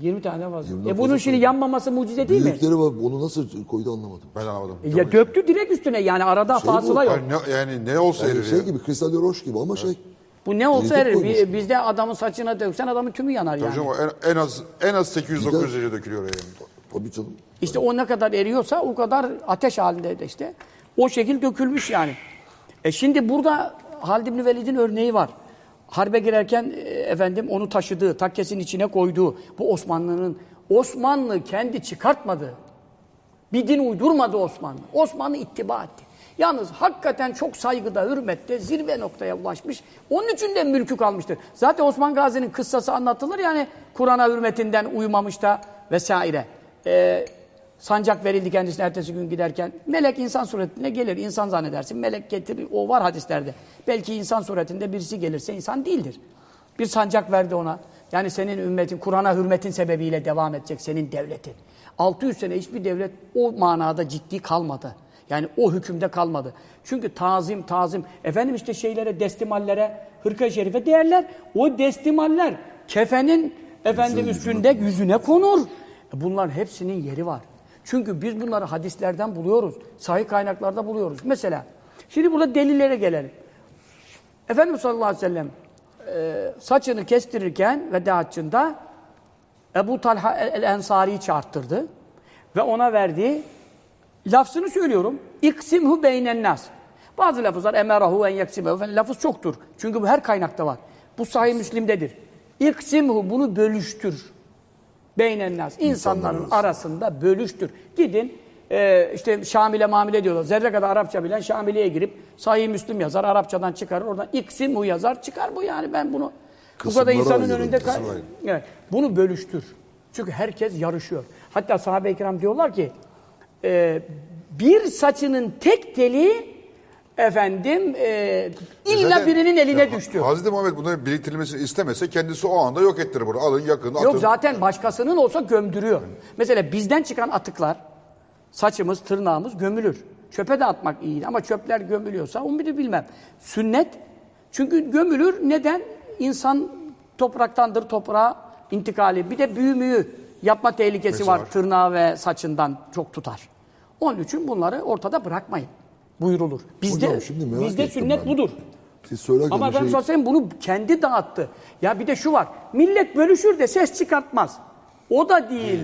20 tane fazla. 20'den E bunun fazla şimdi yanmaması mucize değil mi? büyükleri var. Onu nasıl koydu anlamadım. Ben anlamadım. E Ya döktü direkt üstüne yani arada Şey bu, fasıla yok. Yani ne, yani ne olsa Yani erir şey ya. gibi kristal roş gibi ama şey Bu ne olsa erir. koymuş. Bi- Bizde adamın saçına döksen adamın tümü yanar yani. Hocam o en, en az en az 800-900 derece dökülüyor yani. tabii canım. İşte o ne kadar eriyorsa o kadar ateş halinde de işte. O şekil dökülmüş yani. E şimdi burada Halid İbni Velid'in örneği var. Harbe girerken e, efendim onu taşıdığı, takkesinin içine koyduğu bu Osmanlı'nın Osmanlı kendi çıkartmadı. Bir din uydurmadı Osmanlı. Osmanlı ittiba etti. Yalnız hakikaten çok saygıda, hürmette zirve noktaya ulaşmış. Onun için de mülkü kalmıştır. Zaten Osman Gazi'nin kıssası anlatılır yani Kur'an'a hürmetinden uymamış da vesaire. Ee, sancak verildi kendisine ertesi gün giderken. Melek insan suretine gelir. İnsan zannedersin. Melek getirir. O var hadislerde. Belki insan suretinde birisi gelirse insan değildir. Bir sancak verdi ona. Yani senin ümmetin, Kur'an'a hürmetin sebebiyle devam edecek senin devletin. 600 sene hiçbir devlet o manada ciddi kalmadı. Yani o hükümde kalmadı. Çünkü tazim, tazim. Efendim işte şeylere, destimallere, hırka-i şerife değerler. O destimaller kefenin efendim üstünde yüzüne konur. E Bunların hepsinin yeri var. Çünkü biz bunları hadislerden buluyoruz. Sahih kaynaklarda buluyoruz. Mesela şimdi burada delillere gelelim. Efendimiz sallallahu aleyhi ve sellem e, saçını kestirirken vedaatçında Ebu Talha el-Ensari'yi çağırttırdı. Ve ona verdiği lafzını söylüyorum. İksimhu beynen nas. Bazı lafızlar emerahu en yeksimehu lafız çoktur. Çünkü bu her kaynakta var. Bu sahih Müslim'dedir. İksimhu bunu bölüştür. Beynen nas. İnsanların arasında bölüştür. Gidin e, işte Şamile mamile diyorlar. Zerre kadar Arapça bilen Şamile'ye girip Sahih Müslim yazar. Arapçadan çıkarır. Oradan iksimhu yazar. Çıkar bu yani ben bunu. bu kadar Kısımlara insanın ayırın, önünde... kısımlara. Evet. Bunu bölüştür. Çünkü herkes yarışıyor. Hatta sahabe-i kiram diyorlar ki e, bir saçının tek teli efendim e, illa Zaten- birinin eline Ya, düştü. Hazreti Muhammed bunların biriktirilmesini istemese kendisi o anda yok ettirir bunu. Alın yakın atın. Yok zaten başkasının olsa gömdürüyor. Mesela bizden çıkan atıklar, saçımız, tırnağımız gömülür. Çöpe de atmak iyi ama çöpler gömülüyorsa onu bile bilmem. Sünnet çünkü gömülür. Neden? İnsan topraktandır toprağa intikali. Bir de büyümüyü yapma tehlikesi var. var? Tırnağı ve saçından çok tutar. Onun için bunları ortada bırakmayın buyurulur. Bizde Hocam şimdi merak bizde ettim sünnet ben. budur. Siz söylerken Ama bir Efendimiz şey... Aleyhisselam bunu kendi dağıttı. Ya bir de şu var. Millet bölüşür de ses çıkartmaz. O da değil.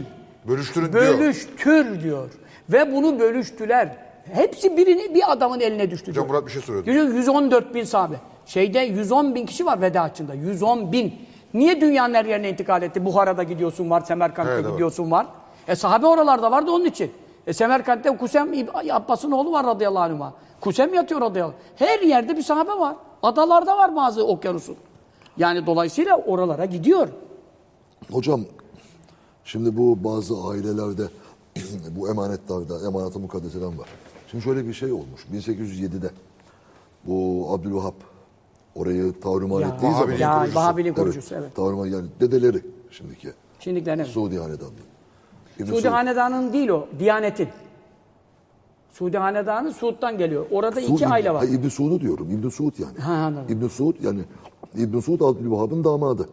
Bölüştürün diyor. Bölüştür diyor. Ve bunu bölüştüler. Hepsi birini bir adamın eline düştü. Hocam diyor. Murat bir şey soruyordu. Diyor 114 bin sahabe. Şeyde 110 bin kişi var veda haccında. 110 bin. Niye dünyanın her yerine intikal etti? Buhara'da gidiyorsun var, Semerkant'ta Evet, evet. gidiyorsun var. E sahabe oralarda vardı onun için. E Semerkant'ta Kusem Abbas'ın oğlu var radıyallahu anh'a. Kusem yatıyor radıyallahu anh. Her yerde bir sahabe var. Adalarda var bazı okyanusun. Yani dolayısıyla oralara gidiyor. Hocam şimdi bu bazı ailelerde bu emanetlerde, emanet-i mukaddeseden var. Şimdi şöyle bir şey olmuş. 1807'de bu Abdülvahap orayı tavrıman Ya, ettiği zaman. Ya, kurucusu. Vahabiliğin kurucusu evet. Tavrıman yani dedeleri şimdiki. Şimdikiler ne? Suudi Hanedanlı. İbn Suudi Suud. Hanedanı'nın değil o, Diyanet'in. Suudi Hanedanı Suud'dan geliyor. Orada Suud iki İbn- aile var. İbn Suud'u diyorum. İbn Suud yani. Ha, anladım. İbn Suud yani İbn Suud Abdülvahab'ın damadı.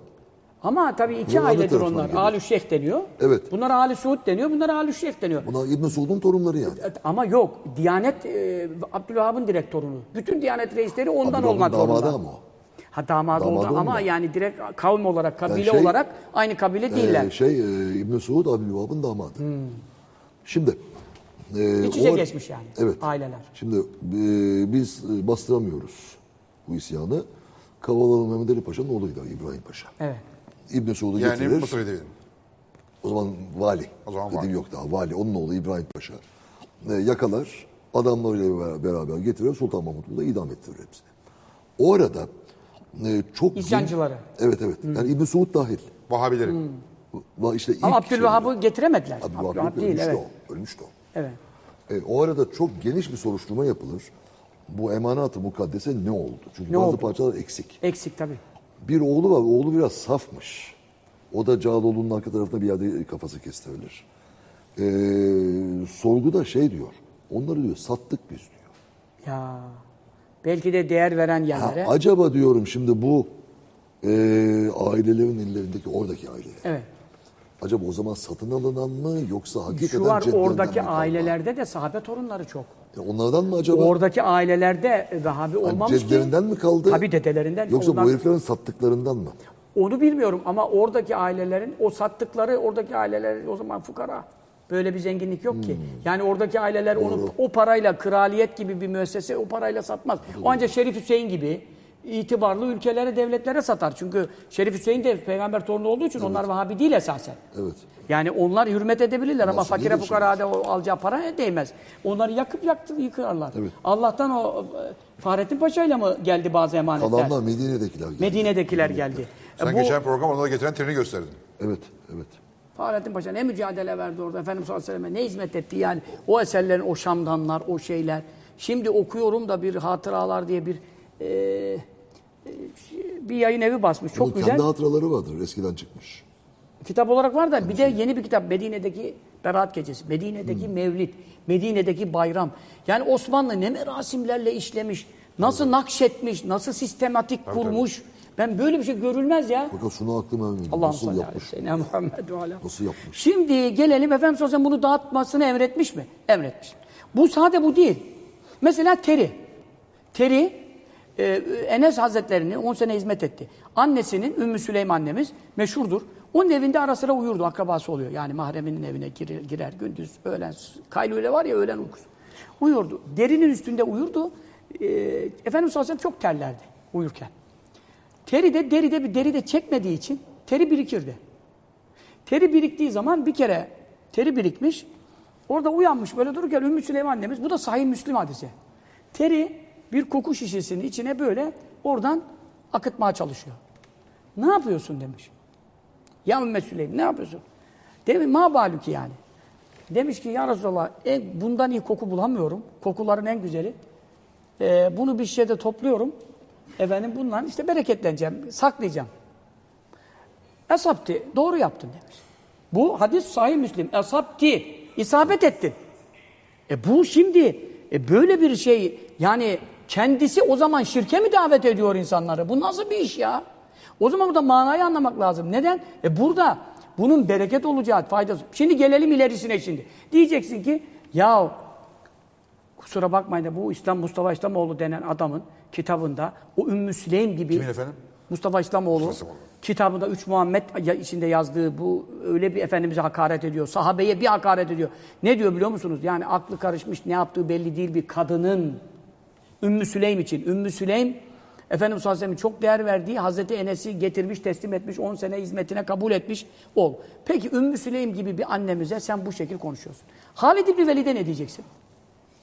Ama tabii iki Bunlar ailedir onlar. Alü Şeyh deniyor. Evet. Bunlar Alü Suud deniyor. Bunlar Alü Şeyh deniyor. Bunlar İbn Suud'un torunları yani. Ama yok. Diyanet e, Abdülvahab'ın direkt torunu. Bütün Diyanet reisleri ondan olmak damadı zorunda. ama o. Ha damadı, Damadı oldu ama yani direkt kavim olarak, kabile şey- olarak aynı kabile değiller. Ee, şey e, İbn Suud Abdülvahab'ın damadı. Şimdi e, İç içe o- geçmiş yani Evet. aileler. Şimdi e, biz e, bastıramıyoruz bu isyanı. Kavalalı Mehmet Ali Paşa'nın oğluydu İbrahim Paşa. Evet. İbn Suud'u Yani getirir. Mısır edelim. O zaman vali. O zaman Dediğim vali. yok daha. Vali. Onun oğlu İbrahim Paşa. E, yakalar. Adamlarıyla beraber- getirir. Sultan Mahmut'u da idam ettirir hepsini. O arada e, çok... İsyancıları. Evet evet. Yani İbn Suud dahil. Vahabileri. Va- işte ilk Ama Abdülvahab'ı şey- getiremediler. Abdülvahap yok, değil, ölmüştü evet. o. Ölmüştü o. Evet. E, o arada çok geniş bir soruşturma yapılır. Bu emanat-ı mukaddese ne oldu? Çünkü Ne bazı oldu? parçalar eksik. Eksik tabii. Bir oğlu var, oğlu biraz safmış. O da Cağaloğlu'nun arka tarafında bir yerde kafası kestirilir. E, sorguda şey diyor, onları diyor sattık biz diyor. Ya belki de değer veren Ha, yerlere. acaba diyorum şimdi bu e, ailelerin ellerindeki oradaki aileler. Evet. Acaba o zaman satın alınan mı yoksa hakikaten Şu var oradaki ailelerde de sahabe torunları çok. Ya onlardan mı acaba? Oradaki ailelerde Vehhabi Yani olmamış ki. ceddilerinden mi kaldı? Tabii dedelerinden. Yoksa Ondan- bu heriflerin sattıklarından mı? Onu bilmiyorum ama oradaki ailelerin, o sattıkları oradaki aileler o zaman fukara. Böyle bir zenginlik yok ki. Yani oradaki aileler onu o parayla kraliyet gibi bir müessese o parayla satmaz. O ancak Şerif Hüseyin gibi itibarlı ülkelere, devletlere satar. Çünkü Şerif Hüseyin de peygamber torunu olduğu için onlar Vahabi değil esasen. Evet. Yani onlar hürmet edebilirler ama Nasıl fakire değil fukarada o alacağı para değmez. Onları yakıp yaktı, yıkarlar. Evet. Allah'tan o e, Fahrettin Paşa'yla mı geldi bazı emanetler? Kalanlar Medine'dekiler geldi. Medine'dekiler geldi. E, Sen bu geçen program onlara getiren treni gösterdin. Evet, evet. Fahrettin Paşa ne mücadele verdi orada Efendimiz sallallahu aleyhi ve selleme ne hizmet etti yani o eserlerin o şamdanlar o şeyler. Şimdi okuyorum da bir hatıralar diye bir e, e, bir yayın evi basmış çok Bunun güzel. kendi hatıraları vardır eskiden çıkmış. Kitap olarak var da bir de yeni bir kitap Medine'deki Berat Gecesi, Medine'deki Mevlid, Medine'deki bayram. Yani Osmanlı ne merasimlerle işlemiş, nasıl nakşetmiş, nasıl sistematik kurmuş. Ben böyle bir şey görülmez ya. Fakat şunu aklıma ermiyor. Allah'ım Nasıl yapmış? sellem Muhammed ala. Nasıl yapmış? Şimdi gelelim Efendimiz sellem bunu dağıtmasını emretmiş mi? Emretmiş. Bu sade bu değil. Mesela teri. Teri e, Enes Hazretlerini 10 sene hizmet etti. Annesinin Ümmü Süleym annemiz meşhurdur. Onun evinde ara sıra uyurdu. Akrabası oluyor. Yani mahreminin evine girer, girer gündüz, öğlen. Kaylule var ya öğlen uykusu. Uyurdu. Derinin üstünde uyurdu. E, Efendimiz sallallahu aleyhi ve sellem çok terlerdi uyurken. Teri de deride bir deride çekmediği için teri birikirdi. Teri biriktiği zaman bir kere teri birikmiş. Orada uyanmış böyle dururken Ümmü Süleyman annemiz bu da sahih Müslim hadisi. Teri bir koku şişesinin içine böyle oradan akıtmaya çalışıyor. Ne yapıyorsun demiş. Ya Ümmü Süleym ne yapıyorsun? Demiş ma baluki yani. Demiş ki ya Resulallah en, bundan iyi koku bulamıyorum. Kokuların en güzeli. Ee, bunu bir şişede topluyorum. Efendim bundan işte bereketleneceğim, saklayacağım. Esapti, doğru yaptın demiş. Bu hadis sahih Müslim. Esapti, isabet ettin. E bu şimdi e böyle bir şey yani kendisi o zaman şirke mi davet ediyor insanları? Bu nasıl bir iş ya? O zaman burada manayı anlamak lazım. Neden? E burada bunun bereket olacağı faydası. Şimdi gelelim ilerisine şimdi. Diyeceksin ki ya kusura bakmayın da bu İslam Mustafa İslamoğlu denen adamın kitabında o Ümmü Süleym gibi Kimin efendim? Mustafa İslamoğlu Mustafa kitabında Üç Muhammed içinde yazdığı bu öyle bir Efendimiz'e hakaret ediyor. Sahabeye bir hakaret ediyor. Ne diyor biliyor musunuz? Yani aklı karışmış ne yaptığı belli değil bir kadının Ümmü Süleym için. Ümmü Süleym Efendimiz sallallahu aleyhi ve sellem'in çok değer verdiği Hazreti Enes'i getirmiş, teslim etmiş, 10 sene hizmetine kabul etmiş ol. Peki Ümmü Süleym gibi bir annemize sen bu şekil konuşuyorsun. Halid İbni Velid'e ne diyeceksin?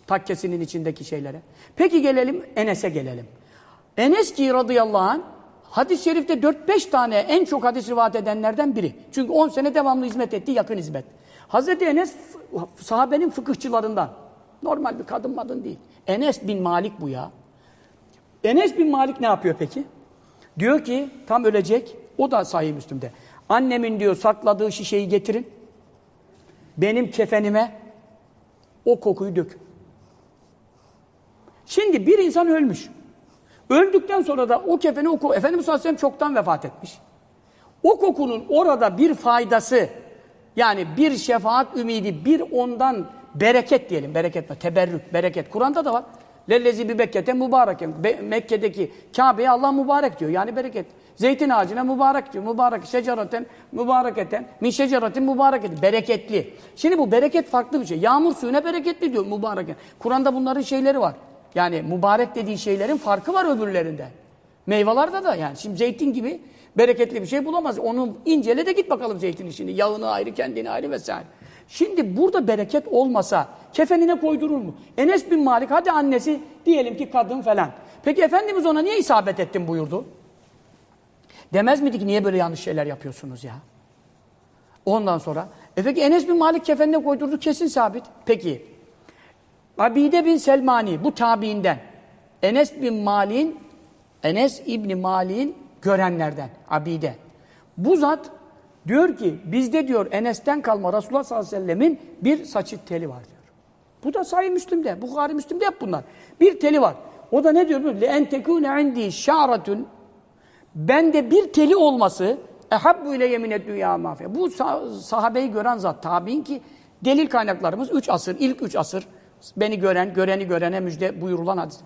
Takkesinin içindeki şeylere. Peki gelelim Enes'e gelelim. Enes ki radıyallahu anh hadis-i şerifte 4-5 tane en çok hadis rivayet edenlerden biri. Çünkü 10 sene devamlı hizmet etti, yakın hizmet. Hazreti Enes sahabenin fıkıhçılarından. Normal bir kadın madın değil. Enes bin Malik bu ya. Enes bin Malik ne yapıyor peki? Diyor ki tam ölecek. O da sahih Müslim'de. Annemin diyor sakladığı şişeyi getirin. Benim kefenime o kokuyu dökün. Şimdi bir insan ölmüş. Öldükten sonra da o kefeni oku. Efendimiz sallallahu çoktan vefat etmiş. O kokunun orada bir faydası yani bir şefaat ümidi, bir ondan bereket diyelim. Bereket mi? Teberrük, bereket. Kur'an'da da var. Lellezi bi Bekke'te mübareken. Be- Mekke'deki Kabe'ye Allah mübarek diyor. Yani bereket. Zeytin ağacına mübarek diyor. Mübarek. Şeceraten mübareketen. Min şeceratin mübareket. Bereketli. Şimdi bu bereket farklı bir şey. Yağmur suyuna bereketli diyor mübareken. Kur'an'da bunların şeyleri var. Yani mübarek dediği şeylerin farkı var öbürlerinde. Meyvelerde de yani. Şimdi zeytin gibi bereketli bir şey bulamaz. Onu incele de git bakalım zeytin işini. Yağını ayrı, kendini ayrı vesaire. Şimdi burada bereket olmasa kefenine koydurur mu? Enes bin Malik hadi annesi diyelim ki kadın falan. Peki Efendimiz ona niye isabet ettin buyurdu? Demez miydi ki niye böyle yanlış şeyler yapıyorsunuz ya? Ondan sonra. E peki Enes bin Malik kefenine koydurdu kesin sabit. Peki Abide bin Selmani bu tabiinden. Enes bin Malik'in Enes İbni Malik'in görenlerden Abide. Bu zat diyor ki bizde diyor Enes'ten kalma Resulullah sallallahu aleyhi ve sellemin bir saçı teli var diyor. Bu da Sahih Müslim'de, Bukhari Müslim'de hep bunlar. Bir teli var. O da ne diyor? En tekune indi şa'ratun bende bir teli olması ehabbu ile yeminet dünya mafya. Bu sah- sahabeyi gören zat tabi'in ki delil kaynaklarımız 3 asır, ilk 3 asır beni gören, göreni görene müjde buyurulan hadis.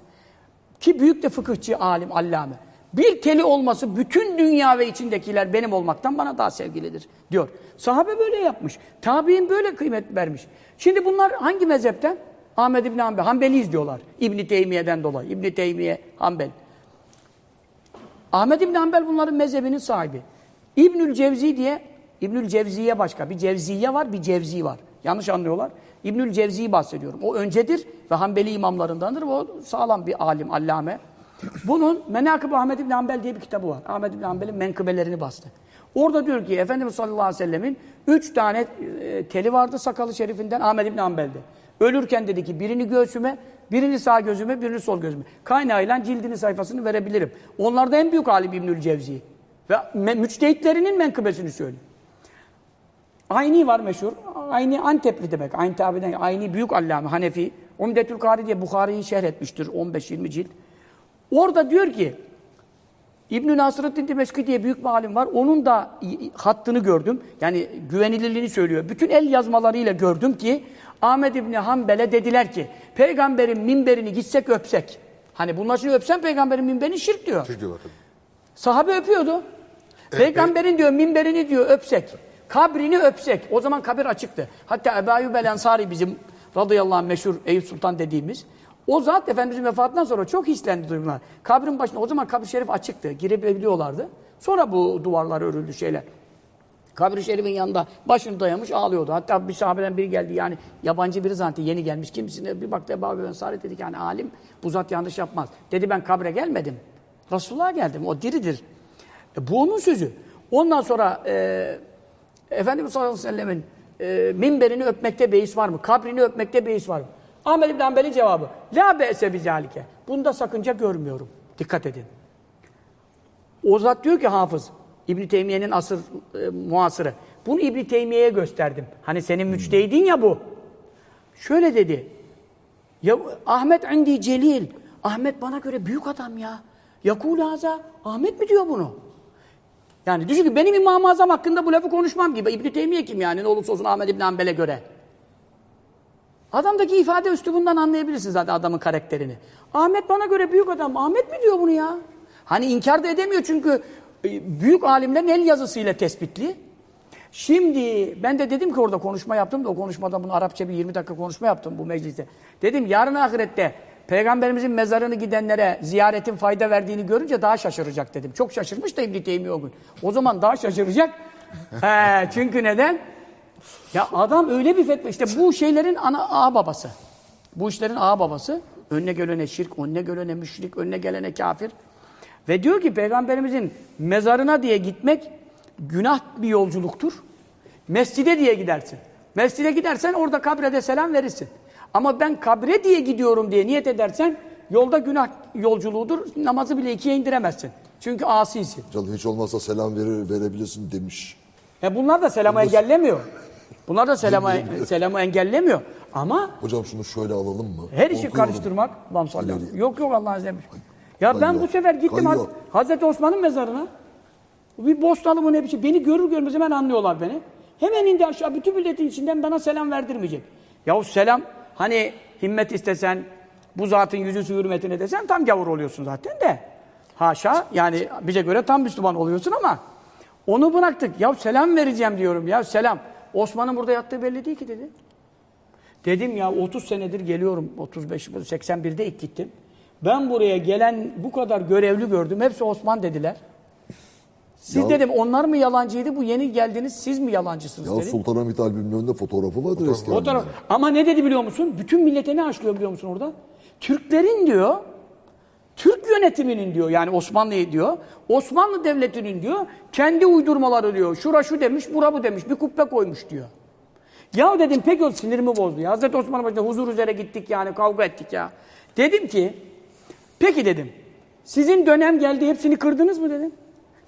Ki büyük de fıkıhçı, alim, allame. Bir teli olması bütün dünya ve içindekiler benim olmaktan bana daha sevgilidir diyor. Sahabe böyle yapmış. Tabi'in böyle kıymet vermiş. Şimdi bunlar hangi mezhepten? Ahmed İbni Hanbel. Hanbeliyiz diyorlar. İbni Teymiye'den dolayı. İbni Teymiye, Hanbel. Ahmed İbni Hanbel bunların mezhebinin sahibi. İbnül Cevzi diye, İbnül Cevziye başka. Bir Cevziye var, bir Cevzi var. Yanlış anlıyorlar. İbnül Cevzi'yi bahsediyorum. O öncedir ve Hanbeli imamlarındandır. O sağlam bir alim, allame. Bunun Menakıb Ahmed İbni Hanbel diye bir kitabı var. Ahmed İbni Hanbel'in menkıbelerini bastı. Orada diyor ki Efendimiz sallallahu aleyhi ve sellemin üç tane e, teli vardı sakalı şerifinden Ahmed İbni Hanbel'de. Ölürken dedi ki birini göğsüme, birini sağ gözüme, birini sol gözüme. Kaynağıyla cildinin sayfasını verebilirim. Onlarda en büyük alim İbnül Cevzi. Ve müçtehitlerinin menkıbesini söylüyor. Ayni var meşhur. Ayni Antepli demek. Aynı tabiden. Ayni büyük allame Hanefi. Umdetül Kari diye Bukhari'yi şerh etmiştir. 15-20 cilt. Orada diyor ki İbn-i Nasırıddin Dimeşki diye büyük bir alim var. Onun da hattını gördüm. Yani güvenilirliğini söylüyor. Bütün el yazmalarıyla gördüm ki Ahmed İbni Hanbel'e dediler ki peygamberin minberini gitsek öpsek. Hani bunlar şimdi öpsen peygamberin minberini şirk diyor. Şirk tabii. Sahabe öpüyordu. Peygamberin diyor minberini diyor öpsek. Kabrini öpsek. O zaman kabir açıktı. Hatta Ebu Ayyub el Ensari bizim radıyallahu anh meşhur Eyüp Sultan dediğimiz. O zat Efendimizin vefatından sonra çok hislendi duygular. Kabrin başında o zaman kabir şerif açıktı. Girebiliyorlardı. Sonra bu duvarlar örüldü şeyler. Kabri şerifin yanında başını dayamış ağlıyordu. Hatta bir sahabeden biri geldi yani yabancı biri zaten yeni gelmiş kimsine bir baktı Ebu Ayyub Ensari dedi ki hani alim bu zat yanlış yapmaz. Dedi ben kabre gelmedim. Resulullah'a geldim. O diridir. E, bu onun sözü. Ondan sonra e, Efendimiz sallallahu aleyhi ve sellemin e, minberini öpmekte beis var mı? Kabrini öpmekte beis var mı? Ahmed İbn Hanbel'in cevabı. La be'se bizalike. Bunda sakınca görmüyorum. Dikkat edin. O zat diyor ki hafız. İbn Teymiye'nin asır e, muasırı. Bunu İbn Teymiye'ye gösterdim. Hani senin müçtehidin ya bu. Şöyle dedi. Ya Ahmet indi celil. Ahmet bana göre büyük adam ya. Yakul haza. Ahmet mi diyor bunu? Yani düşün ki benim İmam-ı Azam hakkında bu lafı konuşmam gibi. İbn-i Teymiye kim yani ne olursa olsun Ahmed İbn Hanbel'e göre. Adamdaki ifade üslubundan anlayabilirsin zaten adamın karakterini. Ahmet bana göre büyük adam. Ahmet mi diyor bunu ya? Hani inkar da edemiyor çünkü e, büyük alimlerin el yazısıyla tespitli. Şimdi ben de dedim ki orada konuşma yaptım da o konuşmada bunu Arapça bir 20 dakika konuşma yaptım bu mecliste. Dedim yarın ahirette Peygamberimizin mezarını gidenlere ziyaretin fayda verdiğini görünce daha şaşıracak dedim. Çok şaşırmış da İbn-i Teymiye o gün. O zaman daha şaşıracak. He, çünkü neden? Ya adam öyle bir fetva işte bu şeylerin ana ağa babası. Bu işlerin ağa babası. Önüne gelene şirk, önüne gelene müşrik, önüne gelene kafir. Ve diyor ki peygamberimizin mezarına diye gitmek günah bir yolculuktur. Mescide diye gidersin. Mescide gidersen orada kabre de selam verirsin. Ama ben kabre diye gidiyorum diye niyet edersen yolda günah yolculuğudur. Namazı bile ikiye indiremezsin. Çünkü asisin. Canım hiç olmazsa selam verir, verebilirsin demiş. E bunlar da selamı engellemiyor. Bunlar da selamı, selamı engellemiyor. Ama Hocam şunu şöyle alalım mı? her işi Korkuyorum. karıştırmak. Allah'ım aleyhi. Yok yok Allah'ın izniyle. Ya ben Kayıyor. bu sefer gittim Haz-. Hazreti Osman'ın mezarına. Bir bostalı mı ne bir şey. Beni görür görmez hemen anlıyorlar beni. Hemen indi aşağı bütün milletin içinden bana selam verdirmeyecek. Yahu selam hani himmet istesen bu zatın yüzü hürmetine desen tam gavur oluyorsun zaten de. Haşa yani bize göre tam Müslüman oluyorsun ama onu bıraktık. Ya selam vereceğim diyorum ya selam. Osman'ın burada yattığı belli değil ki dedi. Dedim ya 30 senedir geliyorum. 35, 81'de ilk gittim. Ben buraya gelen bu kadar görevli gördüm. Hepsi Osman dediler. Siz Ya- dedim onlar mı yalancıydı bu yeni geldiniz siz mi yalancısınız Ya dedim. Sultanahmet albümünün önünde fotoğrafı vardır eski O taraf. albümde. Ama ne dedi biliyor musun? Bütün millete ne aşlıyor biliyor musun orada? Türklerin diyor, Türk yönetiminin diyor yani Osmanlı'yı diyor, Osmanlı Devleti'nin diyor, kendi uydurmaları diyor. Şura şu demiş, bura bu demiş, bir kubbe koymuş diyor. Ya dedim peki o sinirimi bozdu ya. Hazreti Osman'ın başında huzur üzere gittik yani kavga ettik ya. Dedim ki, peki dedim, sizin dönem geldi hepsini kırdınız mı dedim.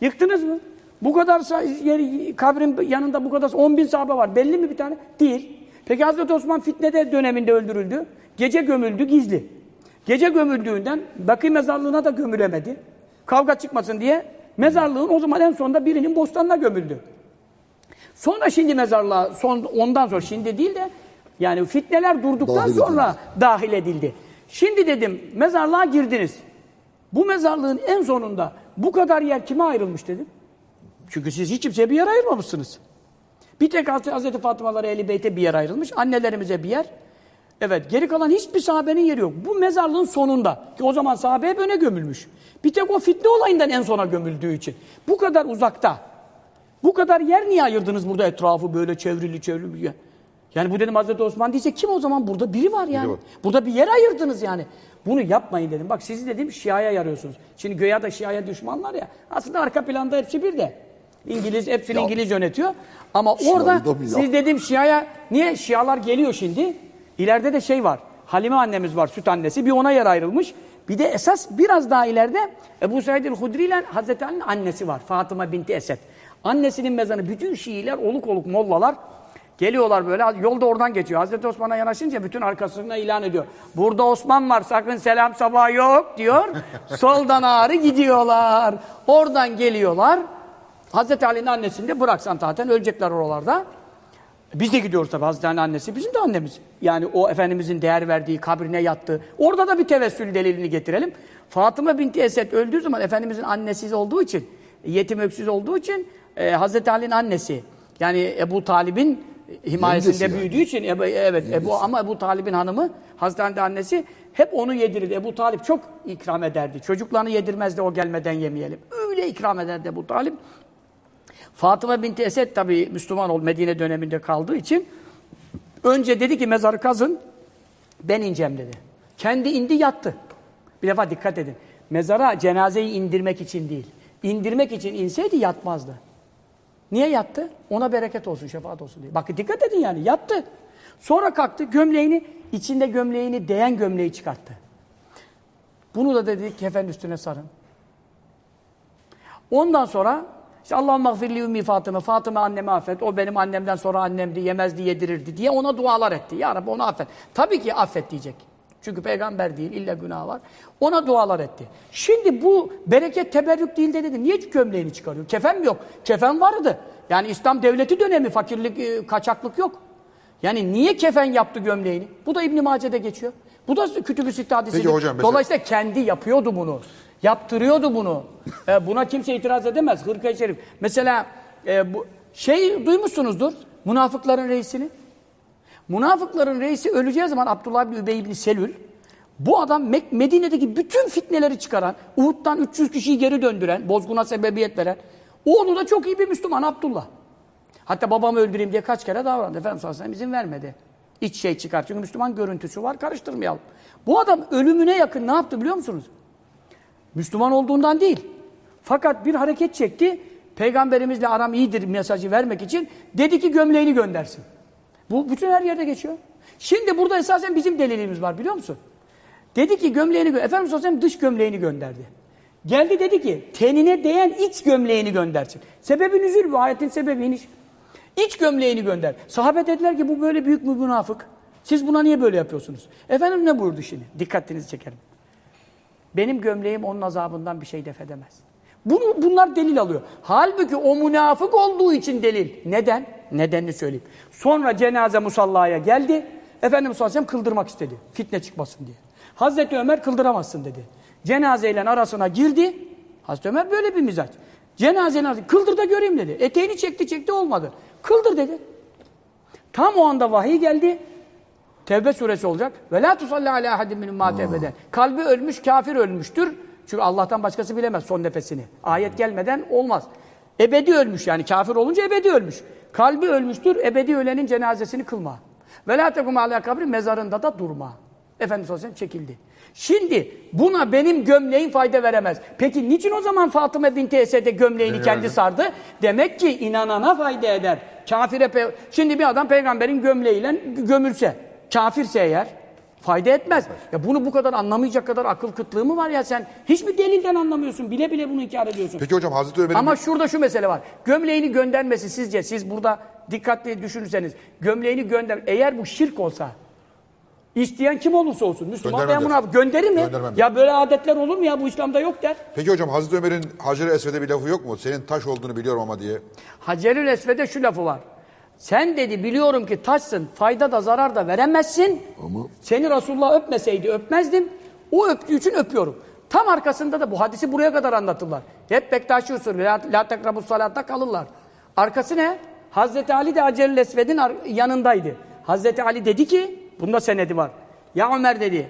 Yıktınız mı? Bu kadar yeri, kabrin yanında bu kadar 10 bin sahabe var. Belli mi bir tane? Değil. Peki Hazreti Osman fitnede döneminde öldürüldü. Gece gömüldü gizli. Gece gömüldüğünden Bakı mezarlığına da gömülemedi. Kavga çıkmasın diye mezarlığın o zaman en sonunda birinin bostanına gömüldü. Sonra şimdi mezarlığa son ondan sonra şimdi değil de yani fitneler durduktan Dahil sonra dahil edildi. Şimdi dedim mezarlığa girdiniz. Bu mezarlığın en sonunda bu kadar yer kime ayrılmış dedim. Çünkü siz hiç kimseye bir yer ayırmamışsınız. Bir tek Hazreti Hazreti Fatımalara Ehl-i Beyt'e bir yer ayrılmış. Annelerimize bir yer. Evet geri kalan hiçbir sahabenin yeri yok. Bu mezarlığın sonunda. Ki o zaman sahabe hep öne gömülmüş. Bir tek o fitne olayından en sona gömüldüğü için. Bu kadar uzakta. Bu kadar yer niye ayırdınız burada etrafı böyle çevrili çevrili? Yani bu dedim Hazreti Osman değilse kim o zaman? Burada biri var yani. var. Burada bir yer ayırdınız yani. Bunu yapmayın dedim. Bak sizi dedim Şia'ya yarıyorsunuz. Şimdi göya da Şia'ya düşmanlar ya. Aslında arka planda hepsi bir de. İngiliz, hepsini Ya. İngiliz yönetiyor. Ama Şia'yı orada siz dedim Şia'ya, niye Şialar geliyor şimdi? İleride de şey var. Halime annemiz var, süt annesi. Bir ona yer ayrılmış. Bir de esas biraz daha ileride Ebu Said el-Hudri ile Hazreti Ali'nin annesi var. Fatıma binti Esed. Annesinin mezarı bütün Şiiler, oluk oluk mollalar geliyorlar böyle. Yolda oradan geçiyor. Hazreti Osman'a yanaşınca bütün arkasına ilan ediyor. Burada Osman var sakın selam sabah yok diyor. Soldan ağrı gidiyorlar. Oradan geliyorlar. Hazreti Ali'nin annesini de bıraksan zaten ölecekler oralarda. Biz de gidiyoruz tabii Hazreti Ali annesi bizim de annemiz. Yani o Efendimizin değer verdiği kabrine yattı. Orada da bir tevessül delilini getirelim. Fatıma binti Esed öldüğü zaman Efendimizin annesiz olduğu için, yetim öksüz olduğu için e, Hazreti Ali'nin annesi. Yani Ebu Talib'in himayesinde Yengesi yani. büyüdüğü için Ebu, evet Ebu ama Ebu Talib'in hanımı Hazreti annesi hep onu yedirirdi. Ebu Talip çok ikram ederdi. Çocuklarını yedirmezdi o gelmeden yemeyelim. Öyle ikram ederdi Ebu Talip. Fatıma binti Esed tabi Müslüman ol Medine döneminde kaldığı için önce dedi ki mezarı kazın ben ineceğim dedi. Kendi indi yattı. Bir defa dikkat edin. Mezara cenazeyi indirmek için değil. İndirmek için inseydi yatmazdı. Niye yattı? Ona bereket olsun, şefaat olsun diye. Bakın dikkat edin yani yattı. Sonra kalktı gömleğini, içinde gömleğini değen gömleği çıkarttı. Bunu da dedi kefen üstüne sarın. Ondan sonra işte Allah'ım mağfirli ümmi Fatıma, Fatıma annemi affet, o benim annemden sonra annemdi, yemezdi, yedirirdi diye ona dualar etti. Ya Rabbi onu affet. Tabii ki affet diyecek. Çünkü peygamber değil, illa günah var. Ona dualar etti. Şimdi bu bereket teberrük değil de dedi. Niye gömleğini çıkarıyor? Kefen mi yok? Kefen vardı. Yani İslam devleti dönemi, fakirlik, e, kaçaklık yok. Yani niye kefen yaptı gömleğini? Bu da İbn-i Mace'de geçiyor. Bu da Kütüb-ü Sitte hadisidir. Peki hocam mesela- Dolayısıyla kendi yapıyordu bunu. Yaptırıyordu bunu. E, buna kimse itiraz edemez. Hırka-i Şerif. Mesela e, bu şey duymuşsunuzdur. Münafıkların reisini. Münafıkların reisi öleceği zaman Abdullah bin Übey bin Selül bu adam Medine'deki bütün fitneleri çıkaran, Uhud'dan 300 kişiyi geri döndüren, bozguna sebebiyet veren, oğlu da çok iyi bir Müslüman Abdullah. Hatta babamı öldüreyim diye kaç kere davrandı. Efendimiz sallallahu izin vermedi. İç şey çıkar. Çünkü Müslüman görüntüsü var. Karıştırmayalım. Bu adam ölümüne yakın ne yaptı biliyor musunuz? Müslüman olduğundan değil. Fakat bir hareket çekti. Peygamberimizle aram iyidir mesajı vermek için dedi ki gömleğini göndersin. Bu bütün her yerde geçiyor. Şimdi burada esasen bizim delilimiz var biliyor musun? Dedi ki gömleğini gö- Efendimiz sallallahu aleyhi ve sellem dış gömleğini gönderdi. Geldi dedi ki tenine değen iç gömleğini göndersin. Sebebi nüzül bu ayetin sebebi iniş. İç gömleğini gönder. Sahabe dediler ki bu böyle büyük bir münafık. Siz buna niye böyle yapıyorsunuz? Efendim ne buyurdu şimdi? Dikkatinizi çekerim. Benim gömleğim onun azabından bir şey def edemez. Bunu, bunlar delil alıyor. Halbuki o münafık olduğu için delil. Neden? Nedenini söyleyeyim. Sonra cenaze musallaya geldi. Efendimiz sallallahu aleyhi ve sellem kıldırmak istedi. Fitne çıkmasın diye. Hazreti Ömer kıldıramazsın dedi. Cenazeyle arasına girdi. Hazreti Ömer böyle bir mizaç. Cenazeyle arasına kıldır da göreyim dedi. Eteğini çekti çekti olmadı. Kıldır dedi. Tam o anda vahiy geldi. Tevbe suresi olacak. Ve la tusalli ala ahadin minhum ma tevbeden. Kalbi ölmüş, kafir ölmüştür. Çünkü Allah'tan başkası bilemez son nefesini. Ayet gelmeden olmaz. Ebedi ölmüş yani kafir olunca ebedi ölmüş. Kalbi ölmüştür, ebedi ölenin cenazesini kılma. Ve la tekum ala kabri mezarında da durma. Efendimiz sallallahu aleyhi ve sellem çekildi. Şimdi buna benim gömleğim fayda veremez. Peki niçin o zaman Fatıma binti Esed'e gömleğini kendi sardı? Demek ki inanana fayda eder. Kafire pe- Şimdi bir adam peygamberin gömleğiyle gömülse, kafirse eğer fayda etmez. Ya bunu bu kadar anlamayacak kadar akıl kıtlığı mı var ya sen? Hiç mi delilden anlamıyorsun? Bile bile bunu inkar ediyorsun. Peki hocam Hazreti Ömer'in Ama şurada şu mesele var. Gömleğini göndermesi sizce siz burada dikkatli düşünürseniz gömleğini gönder eğer bu şirk olsa isteyen kim olursa olsun Müslüman der. münafık gönderir mi? Göndermem der. Ya böyle adetler olur mu ya bu İslam'da yok der. Peki hocam Hazreti Ömer'in Hacer-i Esved'e bir lafı yok mu? Senin taş olduğunu biliyorum ama diye. Hacerül Esved'e şu lafı var. Sen dedi biliyorum ki taşsın fayda da zarar da veremezsin. Ama Seni Resulullah öpmeseydi öpmezdim. O öptüğü için öpüyorum. Tam arkasında da bu hadisi buraya kadar anlatırlar. Hep Bektaşi usulü. La, la tekrabus salatta kalırlar. Arkası ne? Hazreti Ali de Hacerül Esved'in yanındaydı. Hazreti Ali dedi ki, bunda senedi var. Ya Ömer dedi,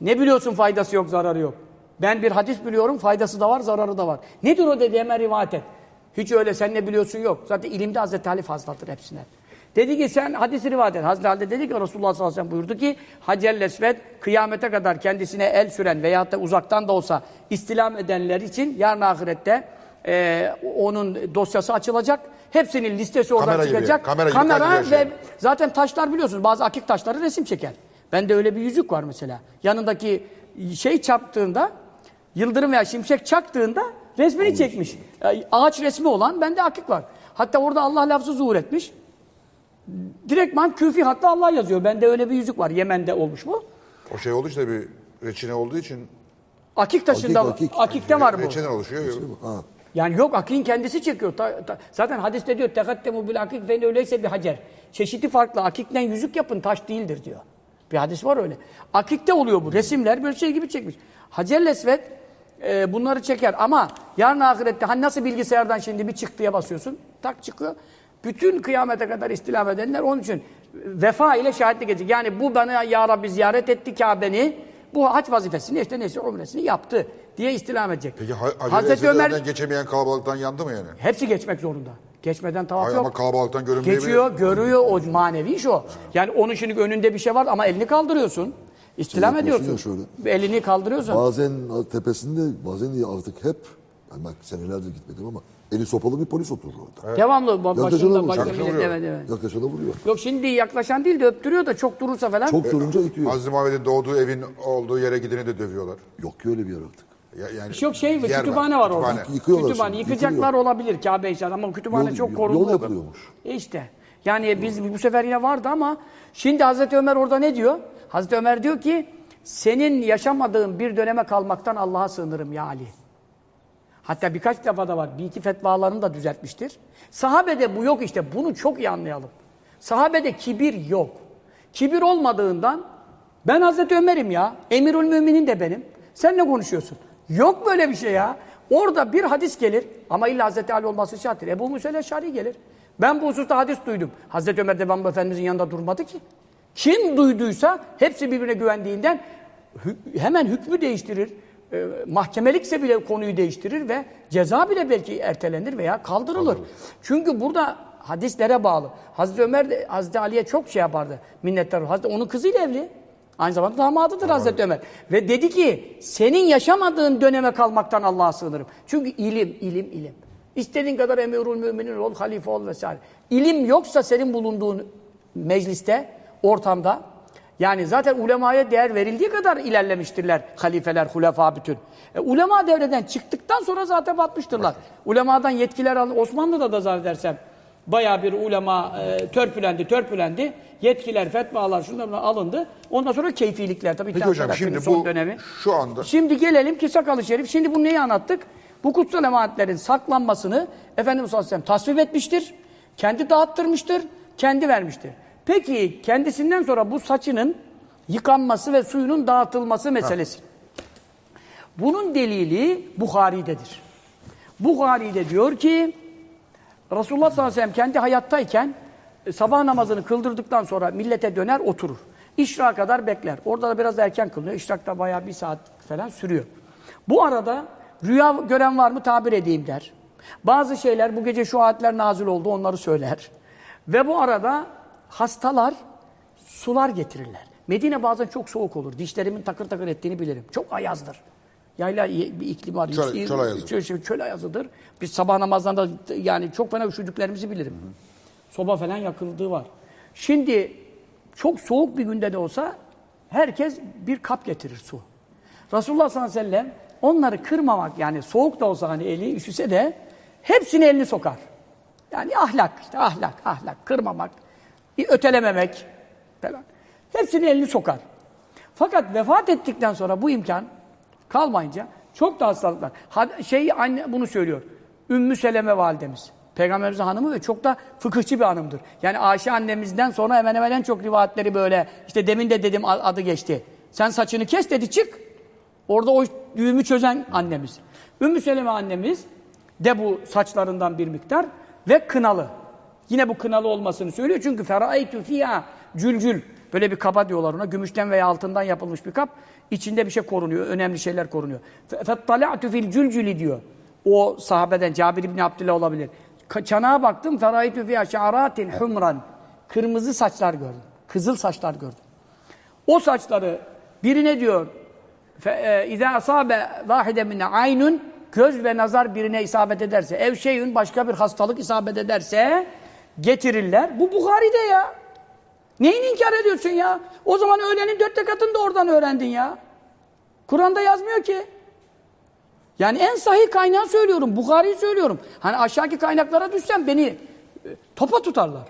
ne biliyorsun faydası yok, zararı yok. Ben bir hadis biliyorum, faydası da var, zararı da var. Nedir o dedi, hemen rivayet et. Hiç öyle sen ne biliyorsun yok. Zaten ilimde Hazreti Ali fazladır hepsine. Dedi ki sen hadisi rivayet et. Hazreti Ali de dedi ki Resulullah sallallahu aleyhi ve sellem buyurdu ki Hacer Lesved kıyamete kadar kendisine el süren veyahut da uzaktan da olsa istilam edenler için yarın ahirette e, onun dosyası açılacak. Hepsinin listesi oradan Kamera gibi, çıkacak. kamera gibi ve şey. zaten taşlar biliyorsunuz bazı akik taşları resim çeker. Bende öyle bir yüzük var mesela. Yanındaki şey çarptığında yıldırım veya şimşek çaktığında resmini çekmiş. Yani Ağaç resmi olan bende akik var. Hatta orada Allah lafzı zuhur etmiş. Direktman küfi hatta Allah yazıyor. Bende öyle bir yüzük var. Yemen'de olmuş bu. O şey oldu işte bir reçine olduğu için Akik taşında, Akik, akik. akikte var bu. reçinen oluşuyor. ha, Yani yok akiğin kendisi çekiyor. Ta- ta- zaten hadiste diyor tekaddemu bil akik ve öyleyse bir hacer. Çeşidi farklı. Akikten yüzük yapın taş değildir diyor. Bir hadis var öyle. Akikte oluyor bu. Resimler böyle şey gibi çekmiş. Hacer Lesvet e, bunları çeker ama yarın ahirette hani nasıl bilgisayardan şimdi bir çıktıya basıyorsun tak çıkıyor. Bütün kıyamete kadar istilam edenler onun için vefa ile şahitlik edecek. Yani bu bana ya Rabbi ziyaret etti Kabe'ni bu hac vazifesini işte neyse umresini yaptı diye istilam edecek. Peki Ha- Hazreti Ömer geçemeyen kalabalıktan yandı mı yani? Hepsi geçmek zorunda. Geçmeden tavaf Hayır yok. ama kalabalıktan görünmeyebilir. Geçiyor, görüyor o manevi iş o. Yani onun şimdi önünde bir şey var ama elini kaldırıyorsun. İstilam Şey yapıyorsun ediyorsun. Elini kaldırıyorsun. bazen tepesinde bazen artık hep yani bak senelerdir gitmedim ama eli sopalı bir polis oturur orada. Devamlı ba- Yaklaşana başında vuruyor. başında evet evet. Yaklaşana vuruyor. Yok şimdi yaklaşan değil de öptürüyor da çok durursa falan. Çok durunca itiyor. Hazreti Muhammed'in doğduğu evin olduğu yere gideni de dövüyorlar. Yok ki öyle bir yer artık. Ya- Yani Yok şey yer kütüphane var, orada. kütüphane. Yıkıyorlar Kütüphane şimdi, yıkacaklar yıkılıyor. olabilir Kabe inşallah ama kütüphane Yol- çok yol korundu. yapılıyormuş. E işte. Yani biz bu sefer yine vardı ama şimdi Hazreti Ömer orada ne diyor? Hazreti Ömer diyor ki senin yaşamadığın bir döneme kalmaktan Allah'a sığınırım ya Ali. Hatta birkaç defa da var. Bir iki fetvalarını da düzeltmiştir. Sahabede bu yok işte. Bunu çok iyi anlayalım. Sahabede kibir yok. Kibir olmadığından ben Hazreti Ömer'im ya. Emirül Müminin de benim. Sen ne konuşuyorsun? Yok böyle bir şey ya. Orada bir hadis gelir ama illa Hazreti Ali olması şarttır. Ebu Musa Eşari gelir. Ben bu hususta hadis duydum. Hazreti Ömer de Efendimizin yanında durmadı ki. Kim duyduysa hepsi birbirine güvendiğinden hemen hükmü değiştirir. E, mahkemelikse bile konuyu değiştirir ve ceza bile belki ertelenir veya kaldırılır. Çünkü burada hadislere bağlı. Hazreti Ömer de Hazreti Ali'ye çok şey yapardı. Minnettar. Hazreti onun kızıyla evli. Aynı zamanda damadıdır Hazreti Ömer. Ve dedi ki senin yaşamadığın döneme kalmaktan Allah'a sığınırım. Çünkü ilim, ilim, ilim. İstediğin kadar emirul müminin ol, halife ol vesaire. İlim yoksa senin bulunduğun mecliste, ortamda yani zaten ulemaya değer verildiği kadar ilerlemiştirler halifeler, hulefa bütün. E, ulema devreden çıktıktan sonra zaten batmıştırlar. Ulemadan yetkiler alın. Osmanlı'da da zannedersem bayağı bir ulema e, törpülendi, törpülendi. Yetkiler, fetvalar şunlar alındı. Ondan sonra keyfilikler tabii. Peki hocam şimdi son bu dönemi. şu anda Şimdi gelelim ki sakalı şerif. Şimdi bu neyi anlattık? Bu kutsal emanetlerin saklanmasını Efendimiz sallallahu aleyhi ve sellem tasvip etmiştir. Kendi dağıttırmıştır. Kendi vermiştir. Peki kendisinden sonra bu saçının yıkanması ve suyunun dağıtılması meselesi. Bunun delili Bukhari'dedir. Bukhari'de diyor ki Resulullah sallallahu aleyhi ve sellem kendi hayattayken e, sabah namazını kıldırdıktan sonra millete döner oturur. İşra kadar bekler. Orada da biraz erken kılınıyor. İşrak da bayağı bir saat falan sürüyor. Bu arada rüya gören var mı tabir edeyim der. Bazı şeyler bu gece şu ayetler nazil oldu onları söyler. Ve bu arada hastalar sular getirirler. Medine bazen çok soğuk olur. Dişlerimin takır takır ettiğini bilirim. Çok ayazdır. Yayla bir iklim var. Çöl- çöl ayazı. Çöl, çöl, ayazıdır. Biz sabah namazlarında yani çok fena üşüdüklerimizi bilirim. Soba falan yakıldığı var. Şimdi çok soğuk bir günde de olsa herkes bir kap getirir su. Resulullah sallallahu aleyhi ve sellem onları kırmamak yani soğuk da olsa hani eli üşüse de hepsini elini sokar. Yani ahlak işte ahlak ahlak kırmamak, ötelememek falan. Hepsini elini sokar. Fakat vefat ettikten sonra bu imkan kalmayınca çok da hastalıklar. Ha- Şey anne bunu söylüyor. Ümmü Seleme validemiz. Peygamberimizin hanımı ve çok da fıkıhçı bir hanımdır. Yani Ayşe annemizden sonra hemen hemen en çok rivayetleri böyle. İşte demin de dedim adı geçti. Sen saçını kes dedi çık. Orada o düğümü çözen annemiz. Ümmü Seleme annemiz de bu saçlarından bir miktar ve kınalı. Yine bu kınalı olmasını söylüyor çünkü feraaytu fiyâ cülcül. Böyle bir kaba diyorlar ona. Gümüşten veya altından yapılmış bir kap. İçinde bir şey korunuyor. Önemli şeyler korunuyor. Fettala'tu fil cülcülü diyor. O sahabeden Cabir İbni Abdullah olabilir. Ka- Çanağa baktım. Feraaytu fiyâ şa'aratin humran. Kırmızı saçlar gördüm. Kızıl saçlar gördüm. O saçları birine diyor اِذَا asabe vahide mine aynun göz ve nazar birine isabet ederse ev şeyün başka bir hastalık isabet ederse getirirler. Bu Bukhari'de ya. Neyini inkar ediyorsun ya? O zaman öğlenin dört rekatını da oradan öğrendin ya. Kur'an'da yazmıyor ki. Yani en sahih kaynağı söylüyorum. Bukhari'yi söylüyorum. Hani aşağıki kaynaklara düşsem beni e, topa tutarlar.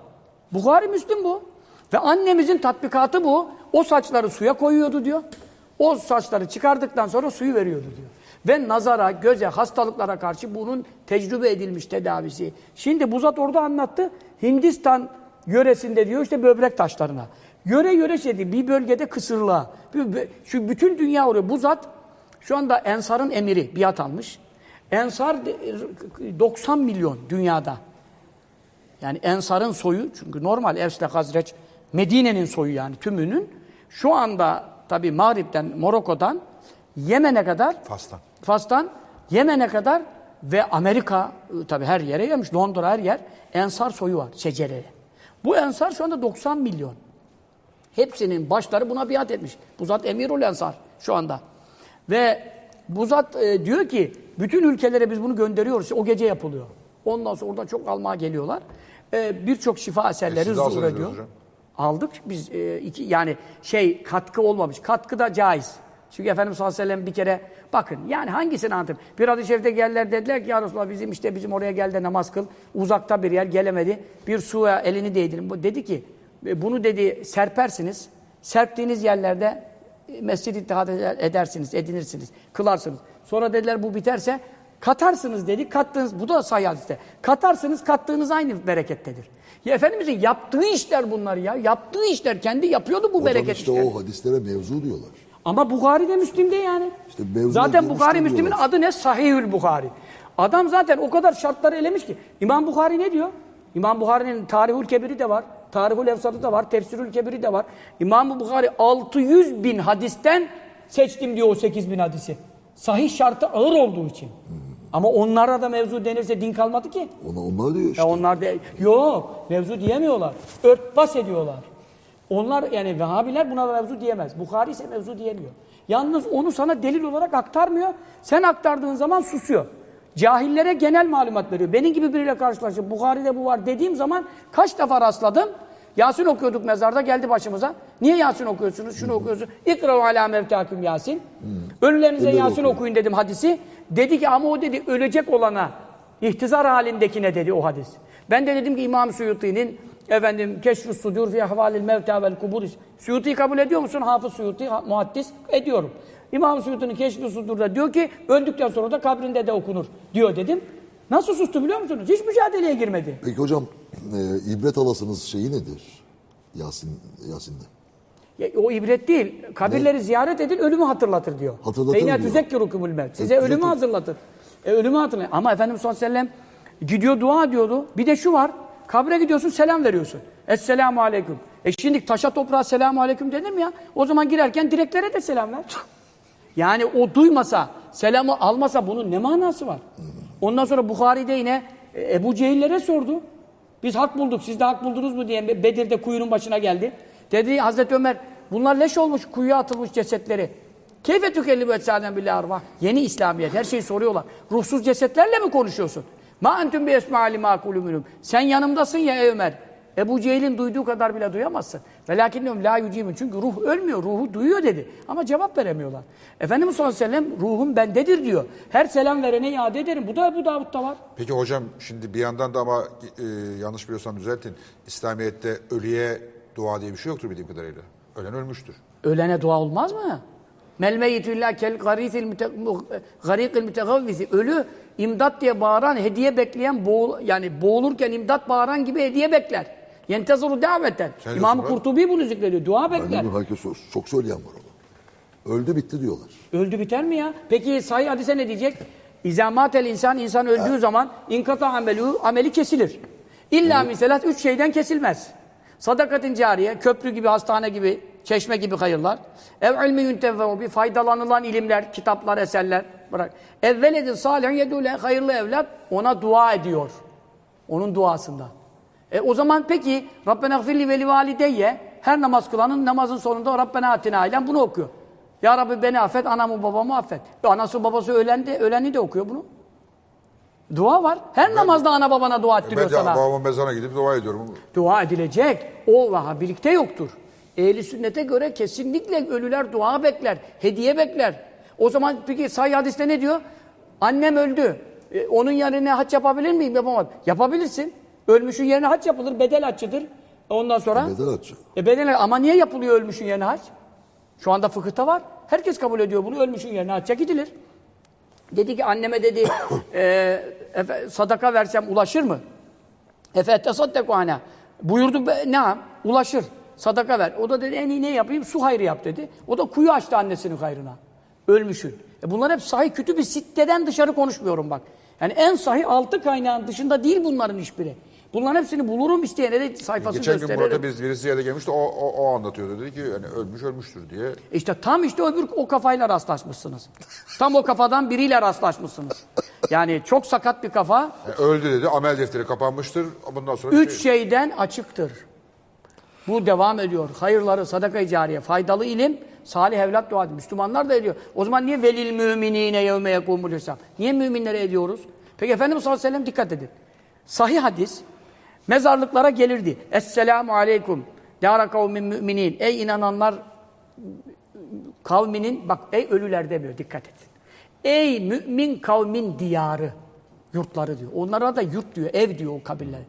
Bukhari Müslüm bu. Ve annemizin tatbikatı bu. O saçları suya koyuyordu diyor. O saçları çıkardıktan sonra suyu veriyordu diyor. Ve nazara, göze, hastalıklara karşı bunun tecrübe edilmiş tedavisi. Şimdi bu zat orada anlattı. Hindistan yöresinde diyor işte böbrek taşlarına. Yöre yöre şey bir bölgede kısırlığa. Şu bütün dünya oraya. Bu zat şu anda Ensar'ın emiri biat almış. Ensar de- 90 milyon dünyada. Yani Ensar'ın soyu çünkü normal Evs'le Hazreç Medine'nin soyu yani tümünün şu anda tabi Mağrip'ten, Morokko'dan Yemen'e kadar Fas'tan. Fas'tan Yemen'e kadar ve Amerika tabi her yere yemiş. Londra her yer. Ensar soyu var. Şecereli. Bu Ensar şu anda 90 milyon. Hepsinin başları buna biat etmiş. Bu zat Emirul Ensar şu anda. Ve bu zat e, diyor ki bütün ülkelere biz bunu gönderiyoruz. O gece yapılıyor. Ondan sonra oradan çok almaya geliyorlar. E, Birçok şifa eserleri de zuhur ediyor. hocam. Aldık biz e, iki yani şey katkı olmamış. Katkı da caiz. Çünkü Efendimiz sallallahu aleyhi ve sellem bir kere bakın yani hangisini anlatayım? Bir hadis-i şerifte geldiler dediler ki ya Resulallah bizim işte bizim oraya gel de namaz kıl. Uzakta bir yer gelemedi. Bir suya elini değdirin. Bu dedi ki e, bunu dedi serpersiniz. Serptiğiniz yerlerde e, mescid ittihad eder- edersiniz, edinirsiniz, kılarsınız. Sonra dediler bu biterse katarsınız dedi. Kattığınız, bu da sahih hadiste. Katarsınız, kattığınız aynı berekettedir. Ya Efendimizin yaptığı işler bunlar ya. Yaptığı işler. Kendi yapıyordu bu Hocam bereket işte işleri. o hadislere mevzu diyorlar. Ama Bukhari'de Müslim'de yani. İşte zaten Bukhari Müslim'in adı ne? Sahihül Bukhari. Adam zaten o kadar şartları elemiş ki. İmam Bukhari ne diyor? İmam Bukhari'nin Tarihül Kebiri de var. Tarihül Efsat'ı da var. Tefsirül Kebiri de var. İmam Bukhari 600 bin hadisten seçtim diyor o 8 bin hadisi. Sahih şartı ağır olduğu için. Ama onlara da mevzu denirse din kalmadı ki. Ona, onlar diyor işte. Ya onlar de yok mevzu diyemiyorlar. Örtbas ediyorlar. Onlar yani Vehhabiler buna mevzu diyemez. Bukhari ise mevzu diyemiyor. Yalnız onu sana delil olarak aktarmıyor. Sen aktardığın zaman susuyor. Cahillere genel malumat veriyor. Benim gibi biriyle karşılaşıp Bukhari'de bu var dediğim zaman kaç defa rastladım. Yasin okuyorduk mezarda geldi başımıza. Niye Yasin okuyorsunuz? Şunu okuyorsunuz. İkra ala mevtaküm Yasin. Ölülerinize Ölüleri Yasin okuyun. okuyun dedim hadisi. Dedi ki ama o dedi ölecek olana ihtizar halindekine dedi o hadis. Ben de dedim ki İmam Suyuti'nin efendim Keşf-ü Sudur fi ahvalil mevta vel kubur. Suyuti'yi kabul ediyor musun? Hafız Suyuti, ha- muhaddis. Ediyorum. İmam Suyuti'nin Keşf-ü Sudur'da diyor ki öldükten sonra da kabrinde de okunur diyor dedim. Nasıl sustu biliyor musunuz? Hiç mücadeleye girmedi. Peki hocam e, ibret alasınız şeyi nedir? Yasin Yasin'de. Ya, o ibret değil. Kabirleri ziyaret edin, ölümü hatırlatır diyor. Hatırlatır diyor. tüzekkirukumul mevt. Size Evet, ölümü hatırlatır. E, ölümü hatırlayın. Ama Efendimiz sallallahu aleyhi ve sellem gidiyor dua ediyordu. Bir de şu var. Kabre gidiyorsun selam veriyorsun. Esselamu aleyküm. E şimdi taşa toprağa selamu aleyküm denir mi ya? O zaman girerken direklere de selam ver. Yani o duymasa, selamı almasa bunun ne manası var? Ondan sonra Bukhari'de yine e, Ebu Cehillere sordu. Biz hak bulduk, siz de hak buldunuz mu diye Bedir'de kuyunun başına geldi. Dedi Hazreti Ömer, bunlar leş olmuş, kuyuya atılmış cesetleri. Keyfe tükellibu etsaden billahi arvah. Yeni İslamiyet, her şeyi soruyorlar. Ruhsuz cesetlerle mi konuşuyorsun? Ma entüm bi esma'ali ma kulümünüm. Sen yanımdasın ya ey Ömer. Ebu Cehil'in duyduğu kadar bile duyamazsın. Ve lakinnehum la yucibun. Çünkü ruh ölmüyor, ruhu duyuyor dedi. Ama cevap veremiyorlar. Efendimiz sallallahu aleyhi ve sellem ruhum bendedir diyor. Her selam verene iade ederim. Bu da Ebu Davud'da var. Peki hocam şimdi bir yandan da ama e, yanlış biliyorsam düzeltin. İslamiyet'te ölüye dua diye bir şey yoktur bildiğim kadarıyla. Ölen ölmüştür. Ölene dua olmaz mı? Mel meyyitü illa kel garikil mütegavvisi. Ölü imdat diye bağıran, hediye bekleyen, boğul, yani boğulurken imdat bağıran gibi hediye bekler. Yentezuru daveten. Diyorsun, Kurtubi bunu zikrediyor. Dua Ben bekler. herkes çok söyleyen var onu. Öldü bitti diyorlar. Öldü biter mi ya? Peki sahih hadise ne diyecek? İzamatel insan, insan öldüğü zaman inkata ameli, ameli kesilir. İlla miselat üç şeyden kesilmez. Sadakatin cariye, köprü gibi, hastane gibi, çeşme gibi hayırlar. Ev ilmi yüntevvehu bir faydalanılan ilimler, kitaplar, eserler. Bırak. Evveledin salihin yedule hayırlı evlat ona dua ediyor. Onun duasında. E o zaman peki Rabbena gfirli ve li valideyye her namaz kılanın namazın sonunda Rabbena atina ailen bunu okuyor. Ya Rabbi beni affet, anamı babamı affet. E anası babası ölen de, öleni de okuyor bunu. Dua var. Her namazda ana babana dua Ben ettiriyor de sana. babamın mezarına gidip dua ediyorum. Dua edilecek. O vahabilikte yoktur. Ehli sünnete göre kesinlikle ölüler dua bekler, hediye bekler. O zaman peki sahih hadiste ne diyor? Annem öldü. E, onun yerine haç yapabilir miyim? Yapamam. Yapabilirsin. Ölmüşün yerine haç yapılır. Bedel haccıdır. E, Ondan sonra? Bedel açacak. E bedel ama niye yapılıyor ölmüşün yerine hac? Şu anda fıkıhta var. Herkes kabul ediyor bunu. Ölmüşün yerine hacca gidilir. Dedi ki anneme dedi e, efe- sadaka versem ulaşır mı? Efe tesaddeku ana. Buyurdu ne? Ulaşır. Sadaka ver. O da dedi en iyi ne yapayım? Su hayrı yap dedi. O da kuyu açtı annesinin hayrına. Ölmüşün. E bunlar hep sahih kötü bir sitteden dışarı konuşmuyorum bak. Yani en sahih altı kaynağın dışında değil bunların hiçbiri. Bunların hepsini bulurum isteyene de sayfasını Geçen gün gösteririm. Murat'a biz birisi yerde gelmişti. O, o, o anlatıyordu. Dedi ki yani ölmüş ölmüştür diye. İşte tam işte öbür o kafayla rastlaşmışsınız. Tam o kafadan biriyle rastlaşmışsınız. Yani çok sakat bir kafa. Yani öldü dedi. Amel defteri kapanmıştır. Bundan sonra Üç şey- şeyden açıktır. Bu devam ediyor. Hayırları, sadaka-i cariye, faydalı ilim, salih evlat dua. Müslümanlar da ediyor. O zaman niye velil müminine yevme yekumul hesap? Niye müminlere ediyoruz? Peki Efendimiz sallallahu aleyhi ve sellem dikkat edin. Sahih hadis mezarlıklara gelirdi. Esselamu aleyküm. Dâra kavmin müminin. Ey inananlar kavminin bak ey ölüler demiyor dikkat et. Ey mümin kavmin diyarı yurtları diyor. Onlara da yurt diyor, ev diyor o kabirler.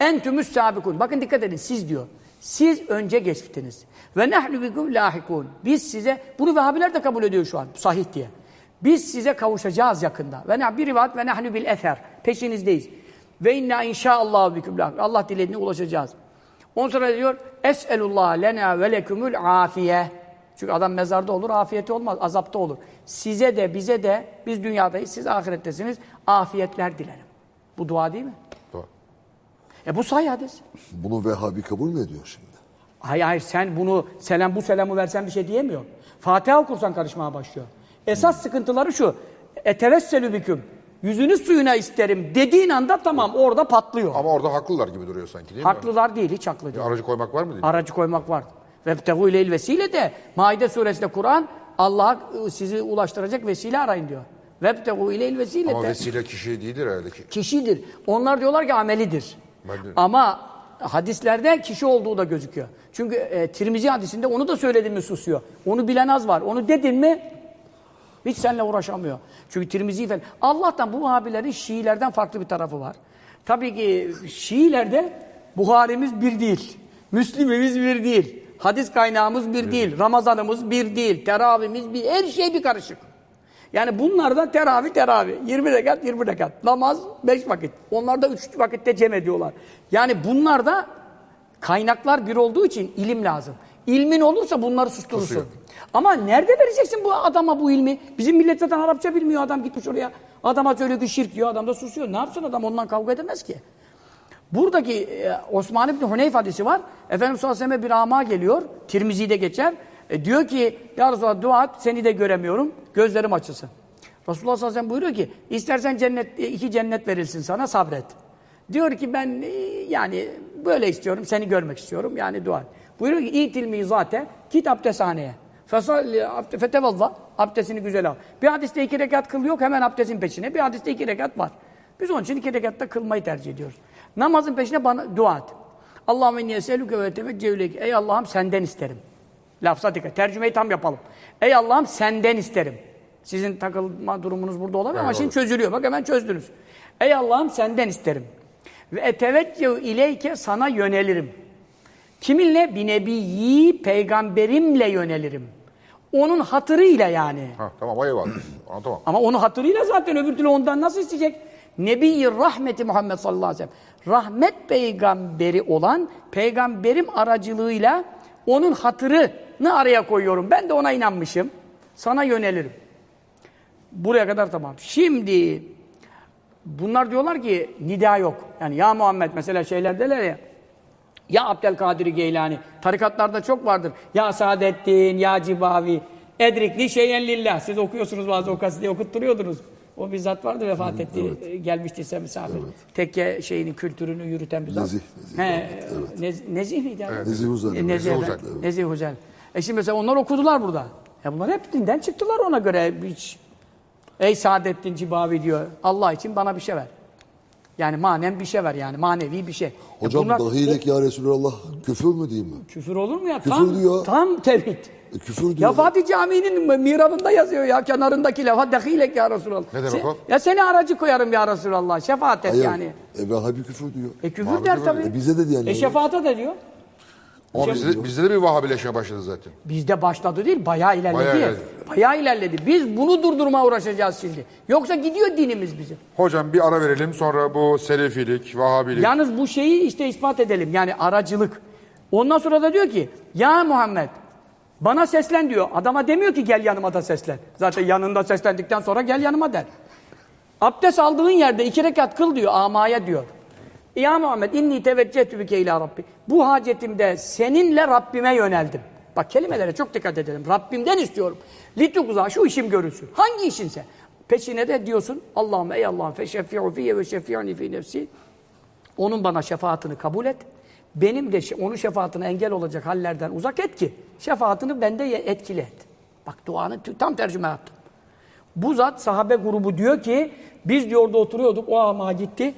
Entümüs sabikun. Bakın dikkat edin siz diyor. Siz önce geçtiniz. Ve nahnu bikum lahikun. Biz size, bunu Vehhabiler de kabul ediyor şu an, sahih diye. Biz size kavuşacağız yakında. Ve bir rivayet ve nahnu bil eser. Peşinizdeyiz. Ve inna inşaallah bikum lahikun. Allah dilediğine ulaşacağız. Ondan sonra diyor, Es'elullah lena ve lekumul afiye. Çünkü adam mezarda olur, afiyeti olmaz, azapta olur. Size de, bize de, biz dünyadayız, siz ahirettesiniz, afiyetler dilerim. Bu dua değil mi? E bu sahih hadis. Bunu Vehhabi kabul mü ediyor şimdi? Hayır hayır sen bunu selam bu selamı versen bir şey diyemiyor. Fatiha okursan karışmaya başlıyor. Esas sıkıntıları şu. Etevesselü büküm. Yüzünü suyuna isterim dediğin anda tamam orada patlıyor. Ama orada haklılar gibi duruyor sanki değil mi? Haklılar değil hiç haklı değil. Aracı koymak var mı? Değil mi? Aracı koymak var. Vebtehu ileyl vesile de Maide suresinde Kur'an Allah'a sizi ulaştıracak vesile arayın diyor. Vebtehu ileyl vesile Ama de vesile kişi değildir herhalde ki. kişidir. Onlar diyorlar ki amelidir. Ben de- Ama hadislerde kişi olduğu da gözüküyor. Çünkü e, Tirmizi hadisinde onu da söyledin mi susuyor. Onu bilen az var. Onu dedin mi hiç seninle uğraşamıyor. Çünkü Tirmizi falan. Allah'tan bu Vahabilerin Şiilerden farklı bir tarafı var. Tabii ki Şiilerde Buharimiz bir değil. Müslimimiz bir değil. Hadis kaynağımız bir değil. Ramazanımız bir değil. Teravihimiz bir. Her şey bir karışık. Yani bunlarda teravih teravih. 20 rekat 20 rekat. Namaz 5 vakit. Onlar da 3 vakitte cem ediyorlar. Yani bunlarda kaynaklar bir olduğu için ilim lazım. İlmin olursa bunları susturursun. Ama nerede vereceksin bu adama bu ilmi? Bizim millet zaten Arapça bilmiyor adam gitmiş oraya. Adama söylüyor ki şirk diyor adam da susuyor. Ne yapsın adam ondan kavga edemez ki. Buradaki e, Osman İbni Huneyf hadisi var. Efendimiz sallallahu aleyhi ve bir ama geliyor. Tirmizi'de geçer. E, diyor ki ya Resulallah dua et seni de göremiyorum. Gözlerim açılsın. Resulullah sallallahu aleyhi ve sellem buyuruyor ki istersen cennet e, iki cennet verilsin sana sabret. Diyor ki ben e, yani böyle istiyorum seni görmek istiyorum yani dua et. Buyuruyor ki itil mizate git abdesthaneye. Fetevalla abdestini güzel al. Bir hadiste iki rekat kıl yok hemen abdestin peşine. Bir hadiste iki rekat var. Biz onun için iki rekatta kılmayı tercih ediyoruz. Namazın peşine bana dua et. Allahümme inni eselüke ve teveccehü Ey Allah'ım senden isterim. Lafza dikkat. Tercümeyi tam yapalım. Ey Allah'ım senden isterim. Sizin takılma durumunuz burada olabilir ama Evet, şimdi çözülüyor. Bak hemen çözdünüz. Ey Allah'ım senden isterim. Ve eteveccehü ileyke sana yönelirim. Kiminle? Binebiyyi peygamberimle yönelirim. Onun hatırıyla yani. Ha, tamam eyvallah. Onu tamam. Ama onu hatırıyla zaten öbür türlü ondan nasıl isteyecek? Nebi-i rahmeti Muhammed sallallahu aleyhi ve sellem. Rahmet peygamberi olan peygamberim aracılığıyla onun hatırını araya koyuyorum. Ben de ona inanmışım. Sana yönelirim. Buraya kadar tamam. Şimdi bunlar diyorlar ki nida yok. Yani ya Muhammed mesela şeylerdeler ya. Ya Abdülkadir Geylani. Tarikatlarda çok vardır. Ya Saadettin, ya Cibavi. Edrikli şeyen lillah. Siz okuyorsunuz bazı o kasideyi okutturuyordunuz. O bir zat vardı vefat etti. Ee, Gelmişti size misafir. Tekke şeyinin kültürünü yürüten bir zat. Nezih, nezih. He, Nez- Nezih miydi? abi? Nezih Huzel. E, Nezih, Nezih Huzel. E şimdi mesela onlar okudular burada. E bunlar hep dinden çıktılar ona göre. Hiç. Ey Saadettin Cibavi diyor. Allah için bana bir şey ver. Yani manen bir şey ver yani manevi bir şey. E Hocam bunlar- dahilik ya Resulallah küfür mü diyeyim mi? Küfür olur mu ya? Küfür tam, diyor. Tam tevhid. E, küfür diyor. Ya Fatih Camii'nin mihrabında yazıyor ya kenarındaki lafa dahilek ya Resulallah. Ne demek Se- o? Ya seni aracı koyarım ya Resulallah. Şefaat et Hayır, yani. E, Vehhabi küfür diyor. E küfür Vahabi der tabii. E, bize de diyenler E var. şefaate de diyor. Ama bizde, bizde de bir Vahabileşme başladı zaten. Bizde başladı değil, bayağı ilerledi. Bayağı Bayağı, ilerledi. ilerledi. Biz bunu durdurmaya uğraşacağız şimdi. Yoksa gidiyor dinimiz bizim. Hocam bir ara verelim sonra bu Selefilik, Vahabilik. Yalnız bu şeyi işte ispat edelim. Yani aracılık. Ondan sonra da diyor ki ya Muhammed bana seslen diyor. Adama demiyor ki gel yanıma da seslen. Zaten yanında seslendikten sonra gel yanıma der. Abdest aldığın yerde iki rekat kıl diyor amaya diyor. Ya Muhammed inni teveccehtu bike ila Rabbi. Bu hacetimde seninle Rabbime yöneldim. Bak kelimelere çok dikkat edelim. Rabbimden istiyorum. Litukza şu işim görülsün. Hangi işinse. Peşine de diyorsun Allah'ım ey Allah'ım feşeffi'u fiyye ve şeffi'ani fi nefsi. Onun bana şefaatini kabul et. Benim de onun şefaatine engel olacak hallerden uzak et ki şefaatini bende etkili et. Bak duanı tam tercüme yaptım. Bu zat sahabe grubu diyor ki biz diyor orada oturuyorduk o ama gitti.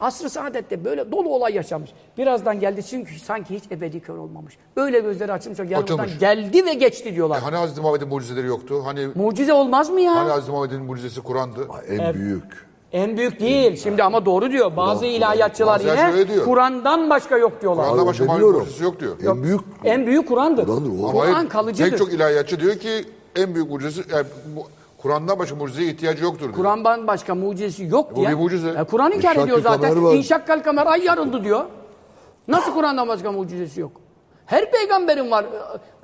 Asr-ı saadette böyle dolu olay yaşamış. Birazdan geldi çünkü sanki hiç ebedi kör olmamış. Öyle gözleri açılmış yanımızdan Açılmış. geldi ve geçti diyorlar. E Hani Hazreti Muhammed'in mucizeleri yoktu? Hani, Mucize olmaz mı ya? hani Hazreti Muhammed'in mucizesi Kur'an'dı? En büyük, En büyük değil. Şimdi ama doğru diyor. Bazı ilahiyatçılar yine diyor. Kur'an'dan başka yok diyorlar. Kur'an'dan başka demiyorum. mucizesi yok diyor. En büyük En büyük Kur'an'dır. Kur'an'dır o. Ama Kur'an hayır, kalıcıdır. Pek çok ilahiyatçı diyor ki en büyük mucizesi yani bu- Kur'an'dan başka mucizeye ihtiyacı yoktur diyor. Kur'an'dan başka mucizesi yok Bu diye. bir mucize. E, Kur'an inkar ediyor zaten. kamer var. İnşakkal kamer ay yarıldı diyor. Nasıl Kur'an'dan başka mucizesi yok? Her peygamberin var.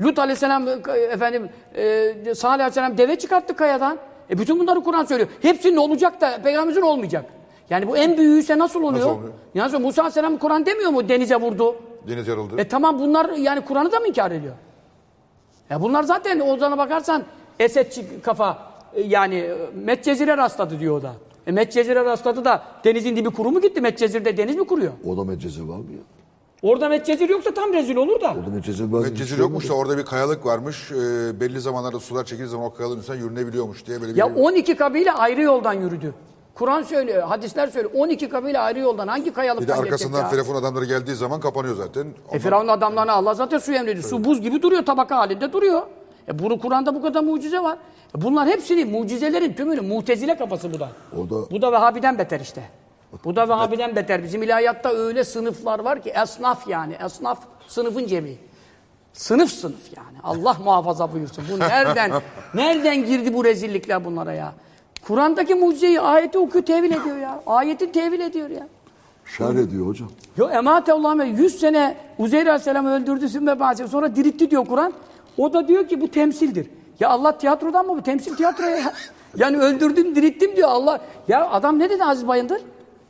Lut aleyhisselam, e, efendim, e, Salih aleyhisselam deve çıkarttı kayadan. E bütün bunları Kur'an söylüyor. Hepsinin olacak da peygamberimizin olmayacak. Yani bu en büyüğüyse nasıl oluyor? Nasıl oluyor? Yani Musa aleyhisselam Kur'an demiyor mu denize vurdu? Deniz yarıldı. E tamam bunlar yani Kur'an'ı da mı inkar ediyor? Ya bunlar zaten Ozan'a bakarsan Esedçi kafa yani e, Medcezir'e rastladı diyor o da. E Medcezir'e rastladı da denizin dibi kuru mu gitti? Medcezir'de deniz mi kuruyor? o da meccezi var mı ya? Orada Medcezir yoksa tam rezil olur da. O da meccezi var. Medcezir yokmuş da orada bir kayalık varmış. Ee, belli zamanlarda sular çekildiği zaman o kayalığın üstünden yürünebiliyormuş diye böyle bir... Ya 12 kabile ayrı yoldan yürüdü. Kur'an söylüyor, hadisler söylüyor. 12 kabile ayrı yoldan hangi bir de kayalıktan arkasından? Firavun adamları geldiği zaman kapanıyor zaten. E Firavun adamlarına Allah zaten su emrediyor. Su buz gibi duruyor, tabaka halinde duruyor. E bunu Kur'an'da bu kadar mucize var. E bunlar hepsini, mucizelerin tümünü, mutezile kafası bu da. O da- Bu da Vehhabi'den beter işte. Bu da Vehhabi'den beter. Bizim ilahiyatta öyle sınıflar var ki, esnaf yani, esnaf sınıfın cemi. Sınıf sınıf yani. Allah muhafaza buyursun. Bu nereden, nereden girdi bu rezillikler bunlara ya? Kur'an'daki mucizeyi ayeti okuyor, tevil ediyor ya. Ayeti tevil ediyor ya. Şer ediyor hocam. Yo emate Allah'ım 100 sene Uzeyr Aleyhisselam'ı öldürdü sümme bazı sonra diritti diyor Kur'an. O da diyor ki bu temsildir. Ya Allah tiyatrodan mı bu temsil tiyatroya ya? Yani öldürdüm dirittim diyor Allah. Ya adam ne dedi Aziz Bayındır?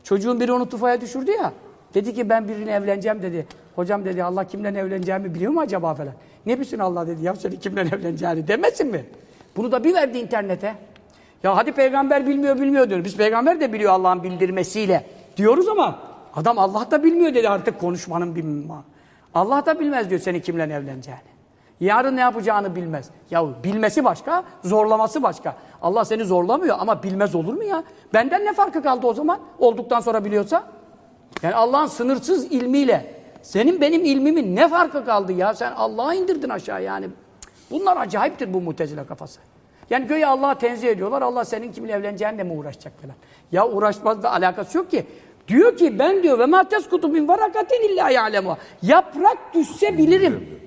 Çocuğun biri onu tufaya düşürdü ya. Dedi ki ben birine evleneceğim dedi. Hocam dedi Allah kimle evleneceğimi biliyor mu acaba falan. Ne bilsin Allah dedi ya seni kimle evleneceğini demesin mi? Bunu da bir verdi internete. Ya hadi peygamber bilmiyor bilmiyor diyor. Biz peygamber de biliyor Allah'ın bildirmesiyle diyoruz ama adam Allah da bilmiyor dedi artık konuşmanın bir Allah da bilmez diyor seni kimle evleneceğini. Yarın ne yapacağını bilmez. Ya bilmesi başka, zorlaması başka. Allah seni zorlamıyor ama bilmez olur mu ya? Benden ne farkı kaldı o zaman? Olduktan sonra biliyorsa? Yani Allah'ın sınırsız ilmiyle senin benim ilmimin ne farkı kaldı ya? Sen Allah'a indirdin aşağı yani. Bunlar acayiptir bu mutezile kafası. Yani göğe Allah'a tenzih ediyorlar. Allah senin kiminle evleneceğinle mi uğraşacak falan. Ya uğraşmaz da alakası yok ki. Diyor ki ben diyor ve ma teskutu min varakatin illa ya'lemu. Yaprak düşse bilirim.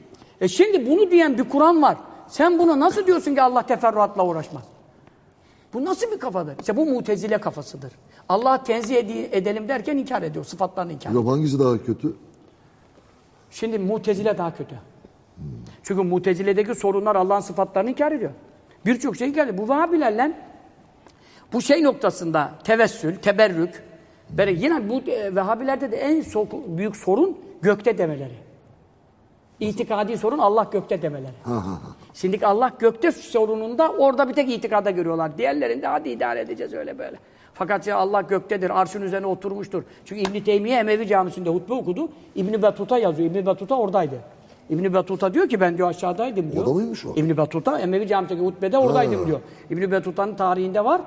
E şimdi bunu diyen bir Kur'an var. Sen bunu nasıl diyorsun ki Allah teferruatla uğraşmaz? Bu nasıl bir kafadır? İşte bu mutezile kafasıdır. Allah'a tenzih edelim derken inkar ediyor. Sıfatlarını inkar ediyor. Hangisi daha kötü? Şimdi mutezile daha kötü. Çünkü muteziledeki sorunlar Allah'ın sıfatlarını inkar ediyor. Birçok şey inkar ediyor. Bu Vahabilerle bu şey noktasında tevessül, teberrük, yine bu e, Vehhabilerde de en büyük sorun gökte demeleri. İtikadi sorun Allah gökte demeleri. Şimdi Allah gökte sorununda orada bir tek itikada görüyorlar. Diğerlerinde hadi idare edeceğiz öyle böyle. Fakat ya Allah göktedir, arşın üzerine oturmuştur. Çünkü İbn Teymiye Emevi Camisi'nde hutbe okudu. İbn Battuta yazıyor. İbn Battuta oradaydı. İbn Battuta diyor ki ben diyor aşağıdaydım diyor. Orada mıymış o? İbn Battuta Emevi Camisi'ndeki hutbede oradaydım diyor. İbn Battuta'nın tarihinde var.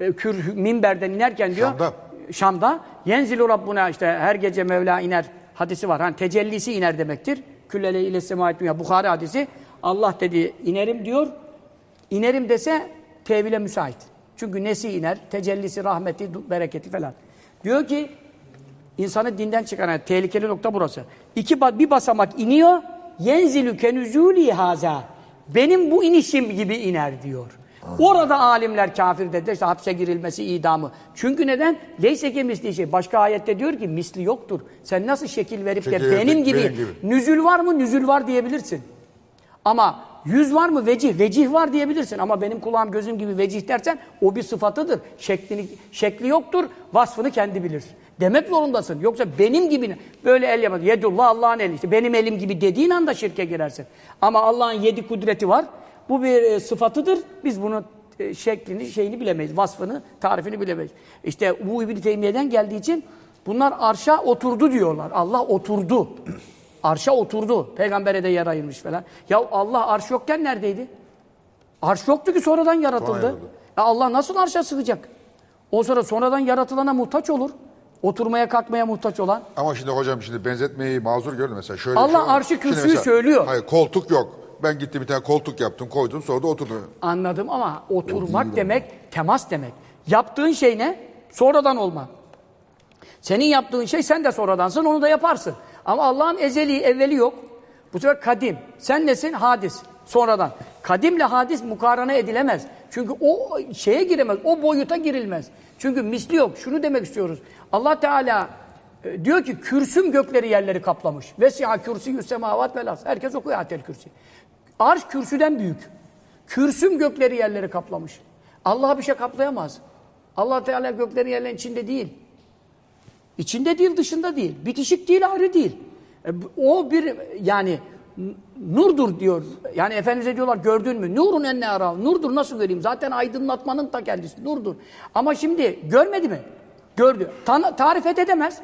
E, Kür minberden inerken diyor. Şam'da. Şam'da yenzilu Rabbuna işte her gece Mevla iner hadisi var. Hani tecellisi iner demektir. Küllele ile semaat dünya. Bukhari hadisi. Allah dedi inerim diyor. İnerim dese tevile müsait. Çünkü nesi iner? Tecellisi, rahmeti, bereketi falan. Diyor ki insanı dinden çıkaran yani tehlikeli nokta burası. İki bir basamak iniyor. Yenzilü kenüzûli haza. Benim bu inişim gibi iner diyor. Orada alimler kafir dedi. İşte hapse girilmesi, idamı. Çünkü neden? Leyse ki misli şey. Başka ayette diyor ki misli yoktur. Sen nasıl şekil verip Şekil de benim benim gibi, gibi. nüzül var mı? Nüzül var diyebilirsin. Ama yüz var mı? Vecih. Vecih var diyebilirsin. Ama benim kulağım gözüm gibi vecih dersen o bir sıfatıdır. Şeklini, şekli yoktur. Vasfını kendi bilir. Demek zorundasın. Yoksa benim gibi böyle el yapar. Yedullah Allah'ın eli. İşte benim elim gibi dediğin anda şirke girersin. Ama Allah'ın yedi kudreti var. Bu bir e, sıfatıdır. Biz bunu e, şeklini, şeyini bilemeyiz. Vasfını, tarifini bilemeyiz. İşte bu İbn-i Teymiye'den geldiği için bunlar arşa oturdu diyorlar. Allah oturdu. Arşa oturdu. Peygambere de yer ayırmış falan. Ya Allah arş yokken neredeydi? Arş yoktu ki sonradan yaratıldı. Ya Allah nasıl arşa sığacak? O sonra sonradan yaratılana muhtaç olur. Oturmaya kalkmaya muhtaç olan. Ama şimdi hocam şimdi benzetmeyi mazur gördüm mesela. Şöyle Allah şey arşı kürsüyü söylüyor. Hayır koltuk yok. Ben gittim bir tane koltuk yaptım koydum sonra da oturdum. Anladım ama oturmak demek temas demek. Yaptığın şey ne? Sonradan olma. Senin yaptığın şey sen de sonradansın, onu da yaparsın. Ama Allah'ın ezeli, evveli yok. Bu sefer kadim. Sen nesin? Hadis. Sonradan. Kadimle hadis mukarana edilemez. Çünkü o şeye giremez, o boyuta girilmez. Çünkü misli yok. Şunu demek istiyoruz. Allah Teala e, diyor ki kürsüm gökleri yerleri kaplamış. Vesiha kürsü semavat velas. Herkes okuyor atel kürsi. Arş kürsüden büyük. Kürsüm gökleri yerleri kaplamış. Allah bir şey kaplayamaz. Allah Teala göklerin yerlerin içinde değil. İçinde değil, dışında değil. Bitişik değil, ayrı değil. E, o bir yani nurdur diyor. Yani Efendimiz'e diyorlar gördün mü? Nurun enne aral. Nurdur nasıl göreyim? Zaten aydınlatmanın ta kendisi. Nurdur. Ama şimdi görmedi mi? Gördü. Tan- tarif edemez.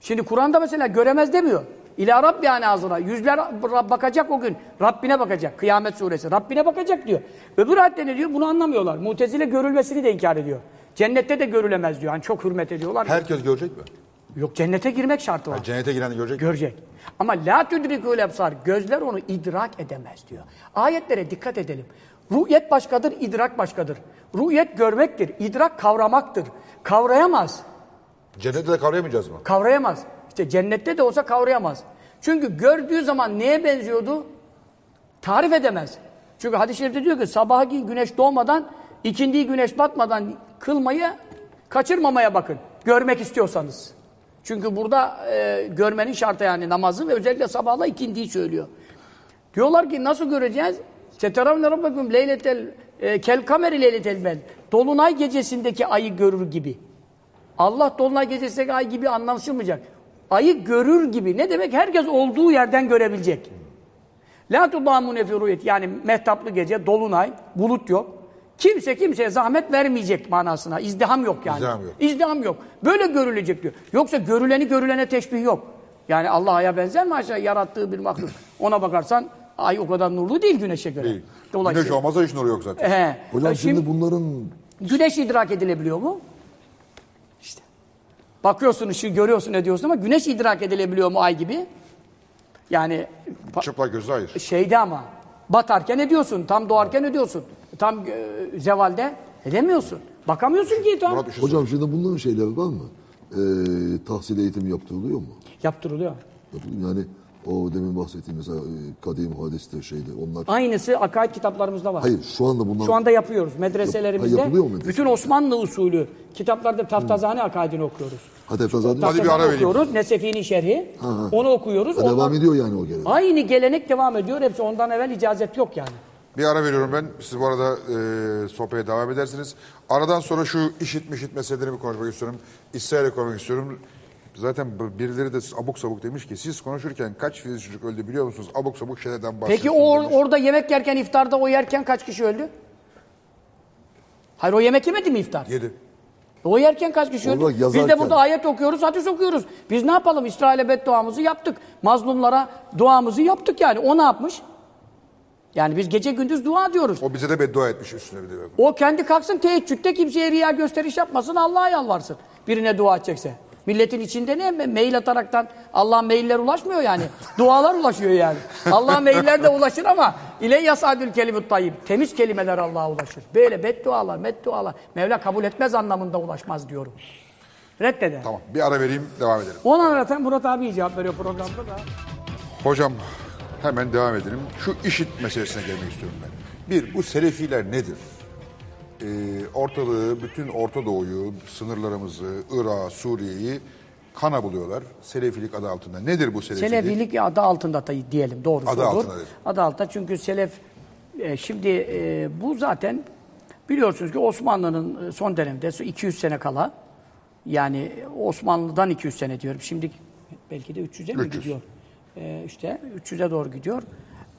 Şimdi Kur'an'da mesela göremez demiyor. İlâ Rabbi azına. Yüzler Rab- bakacak o gün. Rabbine bakacak. Kıyamet suresi. Rabbine bakacak diyor. Öbür ayette ne diyor? Bunu anlamıyorlar. Mutezile görülmesini de inkar ediyor. Cennette de görülemez diyor. Yani çok hürmet ediyorlar. Herkes görecek mi? Yok cennete girmek şartı var. Cennete giren görecek mi? Görecek. Ama la tudrikul ebsar. Gözler onu idrak edemez diyor. Ayetlere dikkat edelim. Rü'yet başkadır, idrak başkadır. Rü'yet görmektir, idrak kavramaktır. Kavrayamaz. Cennette de kavrayamayacağız mı? Kavrayamaz. İşte cennette de olsa kavrayamaz. Çünkü gördüğü zaman neye benziyordu? Tarif edemez. Çünkü hadis-i şerifte diyor ki sabahı güneş doğmadan, ikindiyi güneş batmadan kılmayı kaçırmamaya bakın. Görmek istiyorsanız. Çünkü burada e, görmenin şartı yani namazı ve özellikle sabahla ikindiyi söylüyor. Diyorlar ki nasıl göreceğiz? Seteravne rabbekum leyletel e, kel kameri leyletel bel. Dolunay gecesindeki ayı görür gibi. Allah dolunay gecesindeki ay gibi anlaşılmayacak. Ayı görür gibi. Ne demek? Herkes olduğu yerden görebilecek. La tudamune fi rüyet. Yani mehtaplı gece, dolunay, bulut yok. Kimse kimseye zahmet vermeyecek manasına. İzdiham yok yani. İzdiham yok. İzdiham yok. Böyle görülecek diyor. Yoksa görüleni görülene teşbih yok. Yani Allah aya benzer mi aşağı yarattığı bir mahluk? Ona bakarsan ay o kadar nurlu değil güneşe göre. Değil. Dolayısıyla. Güneş olmasa hiç nuru yok zaten. He. Hocam E şimdi, bunların Güneş idrak edilebiliyor mu? Bakıyorsun ışığı görüyorsun ne diyorsun ama güneş idrak edilebiliyor mu ay gibi? Yani Çıplak gözle hayır. şeyde ama batarken ediyorsun, tam doğarken ediyorsun. Tam e, zevalde edemiyorsun. Bakamıyorsun ki tam. Murat ışık. hocam şimdi bunların şeyleri var mı? Ee, tahsil eğitimi yaptırılıyor mu? Yaptırılıyor. Yani o demin bahsettiğim mesela e, kadim hadiste şeyde onlar. Aynısı akaid kitaplarımızda var. Hayır şu anda bunlar Şu anda yapıyoruz medreselerimizde. Ha, yapılıyor mu medrese? bütün Osmanlı usulü kitaplarda Taftazani akaidini okuyoruz. Hadi Efrazade Hadi bir ara vereyim. okuyoruz. Nesefi'nin şerhi. Onu okuyoruz. devam Ondan- ediyor yani o gelenek. Aynı gelenek devam ediyor. Hepsi ondan evvel icazet yok yani. Bir ara veriyorum ben. Siz bu arada e, sohbete devam edersiniz. Aradan sonra şu işit mişit meselelerini bir konuşmak istiyorum. İsrail'e konuşmak istiyorum. Zaten birileri de abuk sabuk demiş ki siz konuşurken kaç Filiz çocuk öldü biliyor musunuz? Abuk sabuk şeylerden Peki bahsediyorsunuz. o demiş. orada yemek yerken iftarda o yerken kaç kişi öldü? Hayır o yemek yemedi mi iftar? Yedi. O yerken kaç kişi öldü? Orada Biz de yazarken- burada ayet okuyoruz, hadis okuyoruz. Biz ne yapalım? İsrail'e bedduamızı yaptık. Mazlumlara duamızı yaptık yani. O ne yapmış? Yani biz gece gündüz dua diyoruz. O bize de beddua etmiş üstüne bir de. O kendi kalksın teheccüde kimseye riya gösteriş yapmasın, Allah'a yalvarsın. Birine dua edecekse. Milletin içinde ne? Mail ataraktan Allah'a mailler ulaşmıyor yani. Dualar ulaşıyor yani. Allah'a mailler de ulaşır ama ile yasadül kelimut tayyib. Temiz kelimeler Allah'a ulaşır. Böyle beddualar, meddualar. Mevla kabul etmez anlamında ulaşmaz diyorum. Reddeder. Tamam bir ara vereyim devam edelim. Ona zaten Murat abi cevap veriyor programda da. Hocam hemen devam edelim. Şu işit meselesine gelmek istiyorum ben. Bir, bu Selefiler nedir? Ee, ortalığı, bütün Orta Doğu'yu, sınırlarımızı, Irak'ı, Suriye'yi kana buluyorlar. Selefilik adı altında. Nedir bu Selefilik? Selefilik adı altında da diyelim doğrusu Adı olur. altında dedim. Adı altında çünkü selef e, şimdi e, bu zaten biliyorsunuz ki Osmanlı'nın e, son dönemde 200 sene kala yani Osmanlı'dan 200 sene diyorum. Şimdi belki de 300'e mi 300. gidiyor? E, işte 300'e doğru gidiyor.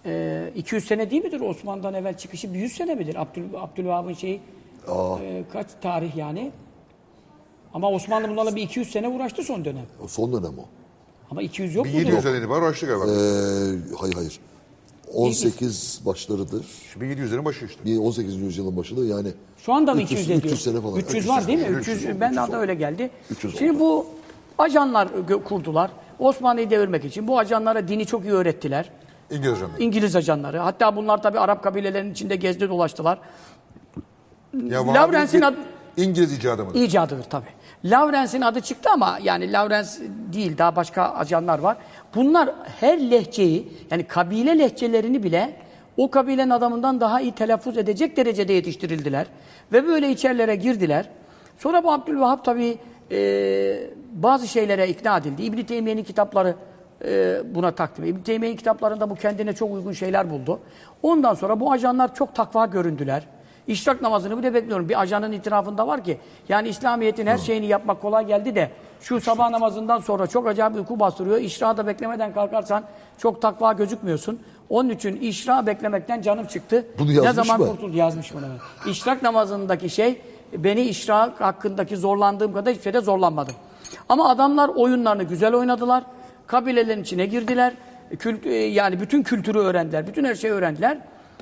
E, 200 sene değil midir Osmanlı'dan evvel çıkışı? 100 sene midir? Abdül, Abdülvahab'ın şeyi e, kaç tarih yani? Ama Osmanlı bunlarla bir 200 sene uğraştı son dönem. O son dönem o. Ama 200 yok mudur? 1700'den itibaren uğraştı galiba. Ee, hayır hayır. 18 başlarıdır. 1700'lerin başı işte. Bir 18. yüzyılın başında yani Şu anda mı 300 200 ediyor? 300 sene falan. 300 var değil mi? 300, 300, ben de öyle geldi. 300 Şimdi oldu. bu ajanlar gö- kurdular. Osmanlı'yı devirmek için. Bu ajanlara dini çok iyi öğrettiler. İngiliz ajanları. İngiliz ajanları. Hatta bunlar tabii Arap kabilelerinin içinde gezdi dolaştılar. Ya Lawrence'in Vahabilik, ad- İngiliz icadı mıdır? icadıdır tabi. Lawrence'in adı çıktı ama yani Lawrence değil daha başka ajanlar var. Bunlar her lehçeyi yani kabile lehçelerini bile o kabilenin adamından daha iyi telaffuz edecek derecede yetiştirildiler. Ve böyle içerilere girdiler. Sonra bu Abdülvahhab tabi bazı şeylere ikna edildi. İbn-i Teymiye'nin kitapları e, buna takdim. İbn-i Teymiye'nin kitaplarında bu kendine çok uygun şeyler buldu. Ondan sonra bu ajanlar çok takva göründüler. İşrak namazını bile bekliyorum. Bir ajanın itirafında var ki yani İslamiyet'in her şeyini yapmak kolay geldi de şu sabah namazından sonra çok acayip uyku bastırıyor. İşrahı da beklemeden kalkarsan çok takva gözükmüyorsun. Onun için işra beklemekten canım çıktı. Bunu ne zaman mı? kurtul yazmış bunu. İşrak namazındaki şey beni işrak hakkındaki zorlandığım kadar hiçbir şeyde zorlanmadım. Ama adamlar oyunlarını güzel oynadılar. Kabilelerin içine girdiler. Kült, e, yani bütün kültürü öğrendiler. Bütün her şeyi öğrendiler.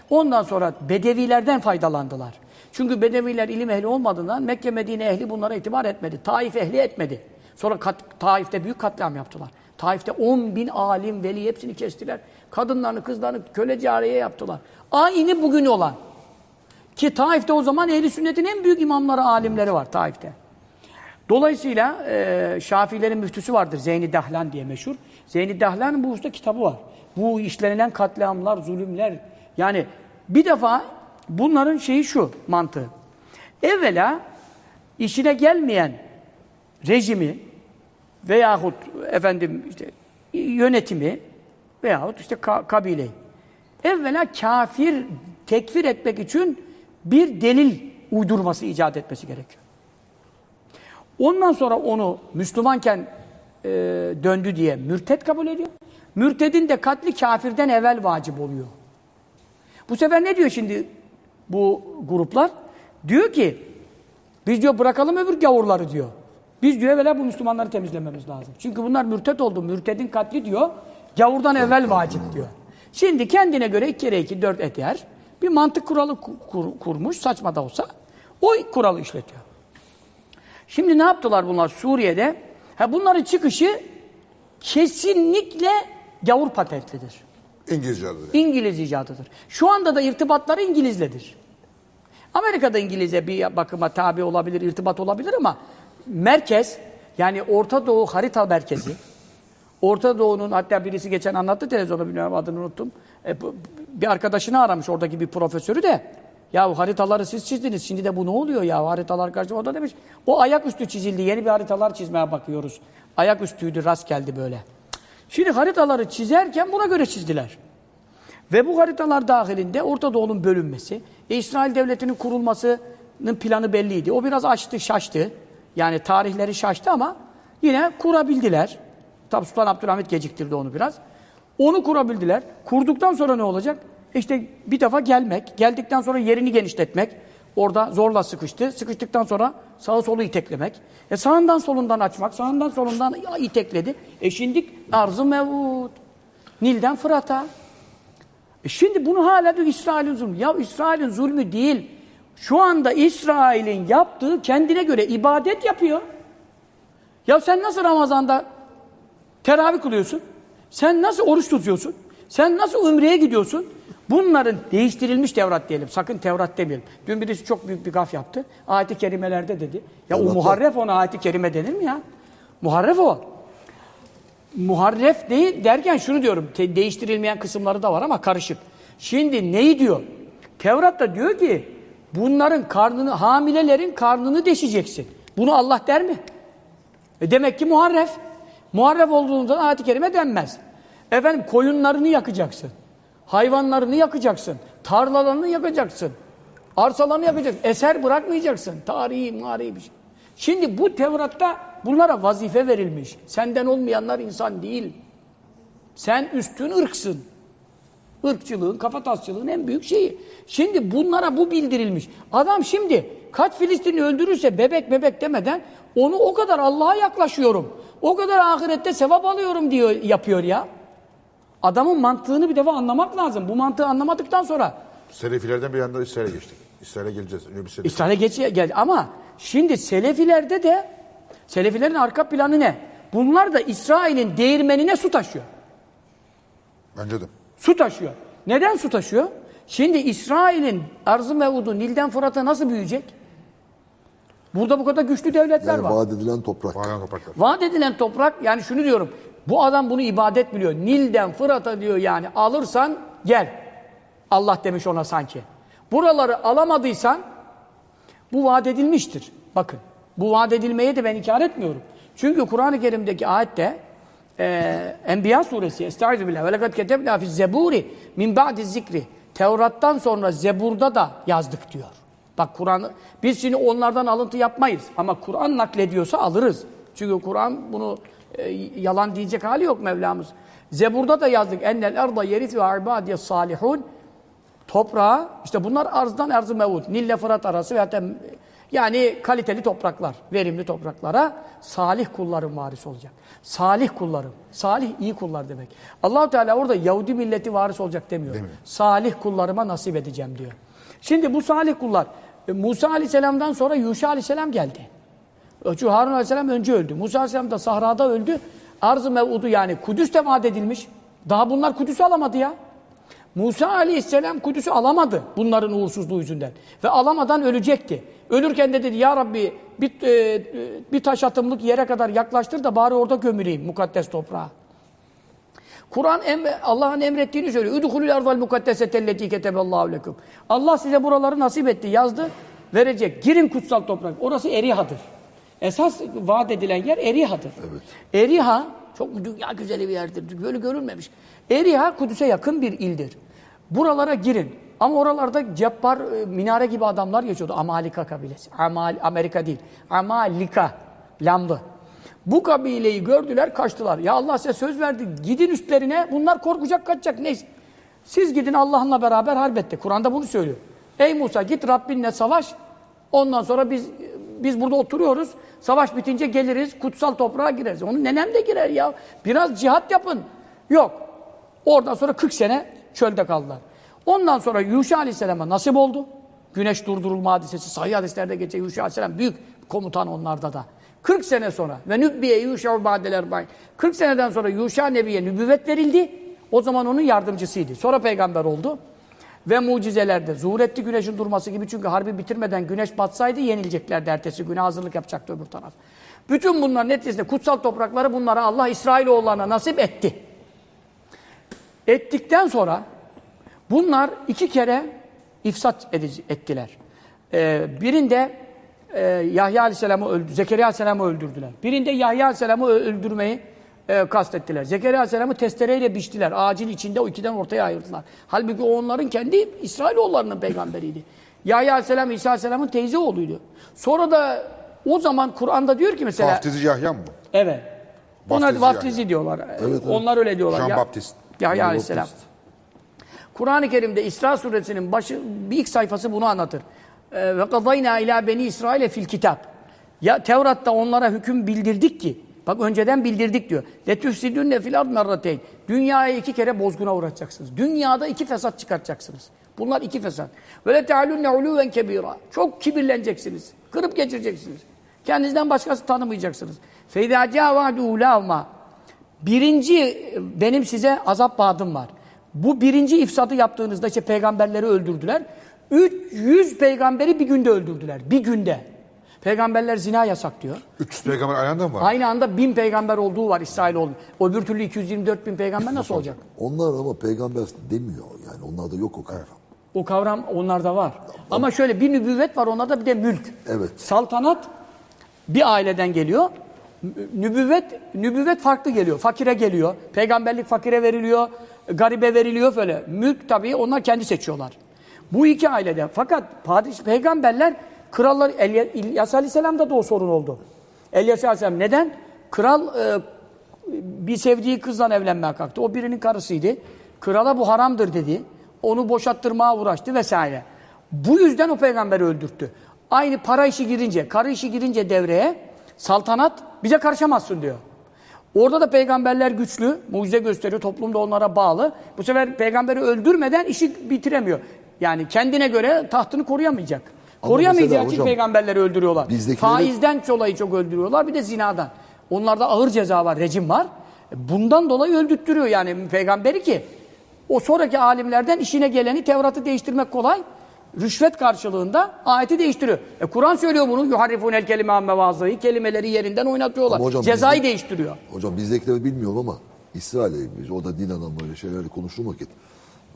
Ondan sonra Bedevilerden faydalandılar. Çünkü Bedeviler ilim ehli olmadığından Mekke Medine ehli bunlara itibar etmedi. Taif ehli etmedi. Sonra kat, Taif'te büyük katliam yaptılar. Taif'te 10 bin alim, veli hepsini kestiler. Kadınlarını, kızlarını köle cariye yaptılar. Aynı bugün olan. Ki Taif'te o zaman ehli sünnetin en büyük imamları, alimleri var Taif'te. Dolayısıyla e, Şafiilerin müftüsü vardır Zeyni Dahlan diye meşhur. Zeyni Dahlan'ın bu usta kitabı var. Bu işlenilen katliamlar, zulümler. Yani bir defa bunların şeyi şu mantığı. Evvela işine gelmeyen rejimi veyahut efendim işte yönetimi veyahut işte ka kabileyi evvela kafir tekfir etmek için bir delil uydurması icat etmesi gerekiyor. Ondan sonra onu Müslümanken e, döndü diye mürted kabul ediyor. Mürtedin de katli kafirden evvel vacip oluyor. Bu sefer ne diyor şimdi bu gruplar? Diyor ki biz diyor bırakalım öbür gavurları diyor. Biz diyor evvela bu Müslümanları temizlememiz lazım. Çünkü bunlar mürted oldu. Mürtedin katli diyor. Gavurdan evvel vacip diyor. Şimdi kendine göre iki kere iki dört eder. Bir mantık kuralı kur, kurmuş saçma da olsa. O kuralı işletiyor. Şimdi ne yaptılar bunlar Suriye'de? Ha bunların çıkışı kesinlikle gavur patentlidir. İngiliz icadıdır. İngiliz icadıdır. Şu anda da irtibatları İngilizledir. Amerika'da İngilizce bir bakıma tabi olabilir, irtibat olabilir ama merkez, yani Orta Doğu harita merkezi, Orta Doğu'nun hatta birisi geçen anlattı televizyonda bilmiyorum adını unuttum. E, bir arkadaşını aramış oradaki bir profesörü de. Ya haritaları siz çizdiniz. Şimdi de bu ne oluyor ya? Haritalar karşı o da demiş. O ayaküstü çizildi. Yeni bir haritalar çizmeye bakıyoruz. Ayaküstüydü rast geldi böyle. Şimdi haritaları çizerken buna göre çizdiler. Ve bu haritalar dahilinde Orta Doğu'nun bölünmesi, e, İsrail Devleti'nin kurulmasının planı belliydi. O biraz açtı, şaştı. Yani tarihleri şaştı ama yine kurabildiler. Tabi Sultan Abdülhamit geciktirdi onu biraz. Onu kurabildiler. Kurduktan sonra ne olacak? İşte bir defa gelmek, geldikten sonra yerini genişletmek. Orada zorla sıkıştı. Sıkıştıktan sonra sağı solu iteklemek. E sağından solundan açmak, sağından solundan itekledi. E şimdi arz-ı mevud. Nil'den Fırat'a. E şimdi bunu hala diyor İsrail'in zulmü. Ya İsrail'in zulmü değil. Şu anda İsrail'in yaptığı kendine göre ibadet yapıyor. Ya sen nasıl Ramazan'da teravih kılıyorsun? Sen nasıl oruç tutuyorsun? Sen nasıl ümreye gidiyorsun? Bunların değiştirilmiş Tevrat diyelim. Sakın Tevrat demeyelim. Dün birisi çok büyük bir gaf yaptı. Ayet-i kerimelerde dedi. Ya o Tevrat'ta. muharref ona ayet-i kerime denir mi ya? Muharref o. Muharref değil derken şunu diyorum. değiştirilmeyen kısımları da var ama karışık. Şimdi neyi diyor? Tevrat'ta diyor ki bunların karnını, hamilelerin karnını deşeceksin. Bunu Allah der mi? E demek ki muharref. Muharref olduğundan ayet-i kerime denmez. Efendim koyunlarını yakacaksın. Hayvanlarını yakacaksın. Tarlalarını yakacaksın. Arsalarını yakacaksın. Eser bırakmayacaksın. Tarihi, marihi bir şey. Şimdi bu Tevrat'ta bunlara vazife verilmiş. Senden olmayanlar insan değil. Sen üstün ırksın. Irkçılığın, kafatasçılığın en büyük şeyi. Şimdi bunlara bu bildirilmiş. Adam şimdi kaç Filistinli öldürürse bebek bebek demeden onu o kadar Allah'a yaklaşıyorum. O kadar ahirette sevap alıyorum diyor yapıyor ya. Adamın mantığını bir defa anlamak lazım. Bu mantığı anlamadıktan sonra Selefilerden bir yanda İsrail'e geçtik. İsrail'e geleceğiz. İsrail'e geç geldi. Ama şimdi Selefilerde de Selefilerin arka planı ne? Bunlar da İsrail'in değirmenine su taşıyor. Bence de. Su taşıyor. Neden su taşıyor? Şimdi İsrail'in arz-ı mevudu Nil'den Fırat'a nasıl büyüyecek? Burada bu kadar güçlü devletler Yani var. vaat edilen toprak. Valen topraklar. Vaat edilen toprak yani şunu diyorum. Bu adam bunu ibadet biliyor. Nil'den Fırat'a diyor yani alırsan gel. Allah demiş ona sanki. Buraları alamadıysan bu vaat edilmiştir. Bakın bu vaat edilmeye de ben inkar etmiyorum. Çünkü Kur'an-ı Kerim'deki ayette e, Enbiya suresi Estaizu billah ve lekad ketebna fiz zeburi min ba'di zikri Tevrat'tan sonra Zebur'da da yazdık diyor. Bak Kur'an biz şimdi onlardan alıntı yapmayız ama Kur'an naklediyorsa alırız. Çünkü Kur'an bunu e, yalan diyecek hali yok Mevlamız. Zebur'da da yazdık. Ennel erda yerit ve ibadiye salihun toprağa işte bunlar arzdan arzı mevut. Nil ile Fırat arası ve hatta yani kaliteli topraklar, verimli topraklara salih kulların varisi olacak. Salih kullarım. Salih iyi kullar demek. Allahu Teala orada Yahudi milleti varis olacak demiyor. Salih kullarıma nasip edeceğim diyor. Şimdi bu salih kullar e, Musa Aleyhisselam'dan sonra Yuşa Aleyhisselam geldi. Çünkü Harun Aleyhisselam önce öldü. Musa Aleyhisselam da sahrada öldü. Arz-ı mev'udu yani Kudüs de edilmiş. Daha bunlar Kudüs'ü alamadı ya. Musa Aleyhisselam Kudüs'ü alamadı bunların uğursuzluğu yüzünden. Ve alamadan ölecekti. Ölürken de dedi ya Rabbi bir, e, e, bir taş atımlık yere kadar yaklaştır da bari orada gömüleyim mukaddes toprağa. Kur'an Allah'ın emrettiğini söylüyor. Udhulul ardal mukaddesetelleti keteballahu lekum. Allah size buraları nasip etti, yazdı, verecek. Girin kutsal toprak. Orası Eriha'dır. Esas vaat edilen yer Eriha'dır. Evet. Eriha çok dünya güzeli bir yerdir. Böyle görülmemiş. Eriha Kudüs'e yakın bir ildir. Buralara girin. Ama oralarda cebbar, e, minare gibi adamlar yaşıyordu. Amalika kabilesi. Amal, Amerika değil. Amalika. Lamlı. Bu kabileyi gördüler, kaçtılar. Ya Allah size söz verdi. Gidin üstlerine. Bunlar korkacak, kaçacak. Neyse. Siz gidin Allah'ınla beraber harbetti. Kur'an'da bunu söylüyor. Ey Musa git Rabbinle savaş. Ondan sonra biz biz burada oturuyoruz. Savaş bitince geliriz, kutsal toprağa gireriz. Onun nenem de girer ya. Biraz cihat yapın. Yok. Oradan sonra 40 sene çölde kaldılar. Ondan sonra Yuşa Aleyhisselam'a nasip oldu. Güneş durdurulma hadisesi sahih hadislerde geçiyor. Yuşa Aleyhisselam büyük komutan onlarda da. 40 sene sonra ve nübbiye Yuşa badeler bay. 40 seneden sonra Yuşa Nebi'ye nübüvvet verildi. O zaman onun yardımcısıydı. Sonra peygamber oldu. Ve mucizelerde zuhur etti güneşin durması gibi. Çünkü harbi bitirmeden güneş batsaydı yenileceklerdi ertesi güne hazırlık yapacaktı öbür taraf. Bütün bunların neticesinde kutsal toprakları bunlara Allah İsrailoğullarına nasip etti. Ettikten sonra bunlar iki kere ifsat ettiler. Ee, birinde e, Yahya Aleyhisselam'ı öldü, Zekeriya Aleyhisselam'ı öldürdüler. Birinde Yahya Aleyhisselam'ı öldürmeyi e, kastettiler. Zekeriya Aleyhisselam'ı testereyle biçtiler. Ağacın içinde o ikiden ortaya ayırdılar. Halbuki o onların kendi İsrailoğullarının peygamberiydi. Yahya Aleyhisselam İsa Aleyhisselam'ın teyze oğluydu. Sonra da o zaman Kur'an'da diyor ki mesela Vaftizi Yahya mı bu? Evet. Ona Vaftizi Yahya. diyorlar. evet. Onlar öyle diyorlar. Jean Ya- Baptiste. Yahya Aleyhisselam. Kur'an-ı Kerim'de İsra suresinin başı bir ilk sayfası bunu anlatır. Ee, Ve kadayna ila beni İsrail'e fil kitap. Ya Tevrat'ta onlara hüküm bildirdik ki bak önceden bildirdik diyor. Letüfsidünne fil ard merrateyn. Dünyaya iki kere bozguna uğratacaksınız. Dünyada iki fesat çıkartacaksınız. Bunlar iki fesat. Ve le tealunne uluven kebira. Çok kibirleneceksiniz. Kırıp geçireceksiniz. Kendinizden başkası tanımayacaksınız. Ca va'du ulâhuma. Birinci benim size azap vaadım var. Bu birinci ifsadı yaptığınızda işte peygamberleri öldürdüler. 300 peygamberi bir günde öldürdüler. Bir günde. Peygamberler zina yasak diyor. 300 peygamber aynı anda mı var? Aynı anda bin peygamber olduğu var İsrailoğlu. Öbür türlü 224 bin peygamber nasıl olacak? Onlar ama peygamber demiyor. Yani onlarda yok o kavram. O kavram onlarda var. Ama şöyle bir nübüvvet var onlarda bir de mülk. Evet. Saltanat bir aileden geliyor. Nübüvvet, nübüvvet farklı geliyor. Fakire geliyor. Peygamberlik fakire veriliyor. Garibe veriliyor böyle. Mülk tabii onlar kendi seçiyorlar. Bu iki ailede. Fakat padiş, peygamberler krallar Elya- İlyas Aleyhisselam'da da o sorun oldu. Elyas Aleyhisselam neden? Kral e, bir sevdiği kızla evlenmeye kalktı. O birinin karısıydı. Krala bu haramdır dedi. Onu boşattırmaya uğraştı vesaire. Bu yüzden o peygamberi öldürttü. Aynı para işi girince, karı işi girince devreye saltanat bize karışamazsın diyor. Orada da peygamberler güçlü, mucize gösteriyor, toplum da onlara bağlı. Bu sefer peygamberi öldürmeden işi bitiremiyor. Yani kendine göre tahtını koruyamayacak. Ama Koruyamayacağı için hocam, peygamberleri öldürüyorlar. bizdekileri- Faizden dolayı çok öldürüyorlar, bir de zinadan. Onlarda ağır ceza var, rejim var. Bundan dolayı öldürttürüyor yani peygamberi ki o sonraki alimlerden işine geleni Tevrat'ı değiştirmek kolay. rüşvet karşılığında ayeti değiştiriyor. E Kur'an söylüyor bunu. Yuharrifun el kelime amme Kelimeleri yerinden oynatıyorlar. Ama hocam Cezayı bizde- değiştiriyor. Hocam bizdekileri bilmiyorum ama İsrail'e biz o da din adamları şeylerle konuştuğum vakit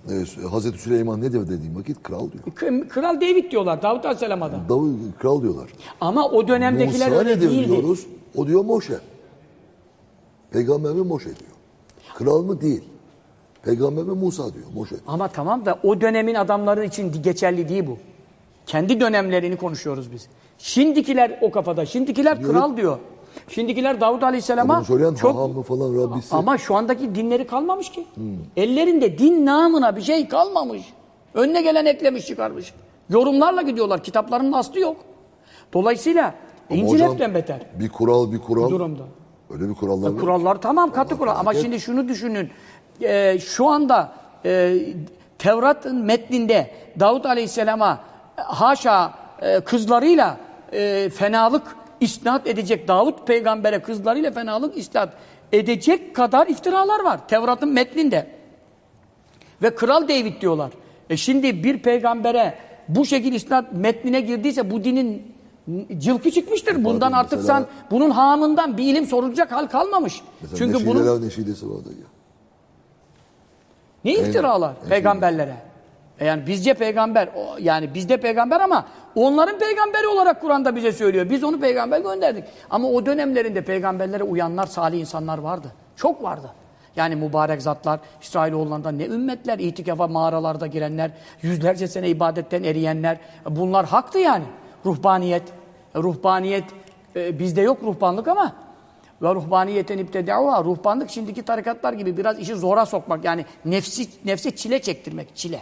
e, Hazreti Süleyman nedir dediğim vakit kral diyor. K- Kral David diyorlar Davut Aleyhisselam'a da. Davul kral diyorlar. Ama o dönemdekiler Musa öyle nedir değildi. diyoruz? O diyor Moşe. Peygamber mi Moşe diyor. Kral mı değil. Peygamber mi Musa diyor. Moşe. Ama tamam da o dönemin adamları için geçerli değil bu. Kendi dönemlerini konuşuyoruz biz. Şimdikiler o kafada. Şimdikiler kral diyor. Şimdikiler Davut Aleyhisselam'a söyleyen çok mı falan Rabbisi. Ama şu andaki dinleri kalmamış ki. Ellerinde din namına bir şey kalmamış. Önüne gelen eklemiş çıkarmış. Yorumlarla gidiyorlar. Kitaplarının aslı yok. Dolayısıyla Ama İncil hocam, hepten beter. Bir kural bir kural. durumda. Öyle bir kurallar var. Kurallar tamam katı kural ama şimdi şunu düşünün. Ee, şu anda e, Tevrat'ın metninde Davut Aleyhisselam'a e, haşa e, kızlarıyla e, fenalık isnat edecek Davut peygambere kızlarıyla fenalık isnat edecek kadar iftiralar var Tevrat'ın metninde. Ve Kral David diyorlar. E şimdi bir peygambere bu şekil isnat metnine girdiyse bu dinin cılkı çıkmıştır. Bundan artık mesela- sen bunun hamından bir ilim sorulacak hal kalmamış. Mesela Çünkü Neşideler bunun Neşidesi vardı ya. ne iftiralar peygamberlere? E yani bizce peygamber yani bizde peygamber ama onların peygamberi olarak Kur'an'da bize söylüyor. Biz onu peygamber gönderdik. Ama o dönemlerinde peygamberlere uyanlar, salih insanlar vardı. Çok vardı. Yani mübarek zatlar, İsrailoğullarında ne ümmetler, itikafa mağaralarda girenler, yüzlerce sene ibadetten eriyenler. Bunlar haktı yani. Ruhbaniyet. Ruhbaniyet e, bizde yok ruhbanlık ama ve ruhbaniyeten ibtedauha ruhbanlık şimdiki tarikatlar gibi biraz işi zora sokmak yani nefsi nefse çile çektirmek çile.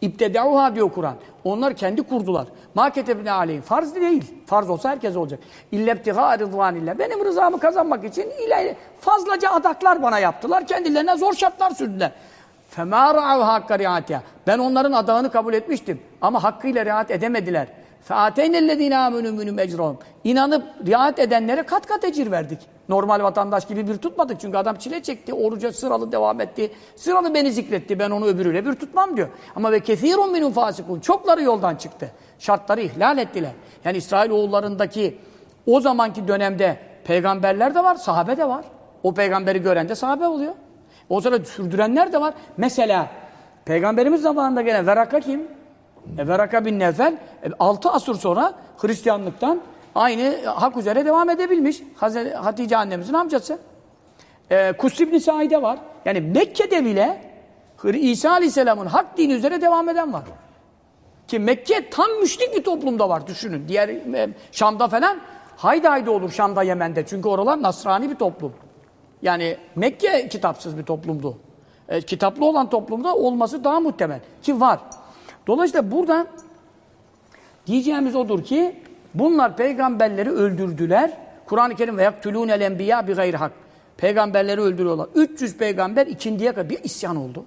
İbtedauha diyor Kur'an. Onlar kendi kurdular. Ma ketebne aleyhim. Farz değil. Farz olsa herkes olacak. İllebtiha rızvanillah. Benim rızamı kazanmak için ilahi fazlaca adaklar bana yaptılar. Kendilerine zor şartlar sürdüler. Fema ra'u hakka. Ben onların adağını kabul etmiştim. Ama hakkıyla riayet edemediler. فَاَتَيْنَ الَّذ۪ينَ آمَنُوا مِنُمْ اَجْرَهُمْ İnanıp riayet edenlere kat kat ecir verdik. Normal vatandaş gibi bir tutmadık. Çünkü adam çile çekti, oruca sıralı devam etti. Sıralı beni zikretti, ben onu öbürüyle bir tutmam diyor. Ama ve kethirun minum fasikun. Çokları yoldan çıktı. Şartları ihlal ettiler. Yani İsrail oğullarındaki o zamanki dönemde peygamberler de var, sahabe de var. O peygamberi gören de sahabe oluyor. O sırada sürdürenler de var. Mesela Peygamberimiz zamanında gelen Veraka kim? E, Veraka bin Nevfel 6 asır sonra Hristiyanlıktan aynı hak üzere devam edebilmiş. Hazreti Hatice annemizin amcası. E, Kus Said'e var. Yani Mekke'de bile İsa Aleyhisselam'ın hak dini üzere devam eden var. Ki Mekke tam müşrik bir toplumda var düşünün. Diğer e, Şam'da falan haydi haydi olur Şam'da Yemen'de. Çünkü oralar Nasrani bir toplum. Yani Mekke kitapsız bir toplumdu. E, kitaplı olan toplumda olması daha muhtemel. Ki var. Dolayısıyla buradan diyeceğimiz odur ki bunlar peygamberleri öldürdüler. Kur'an-ı Kerim ve yaktulûnel enbiya bi gayri hak. Peygamberleri öldürüyorlar. 300 peygamber ikindiye kadar bir isyan oldu.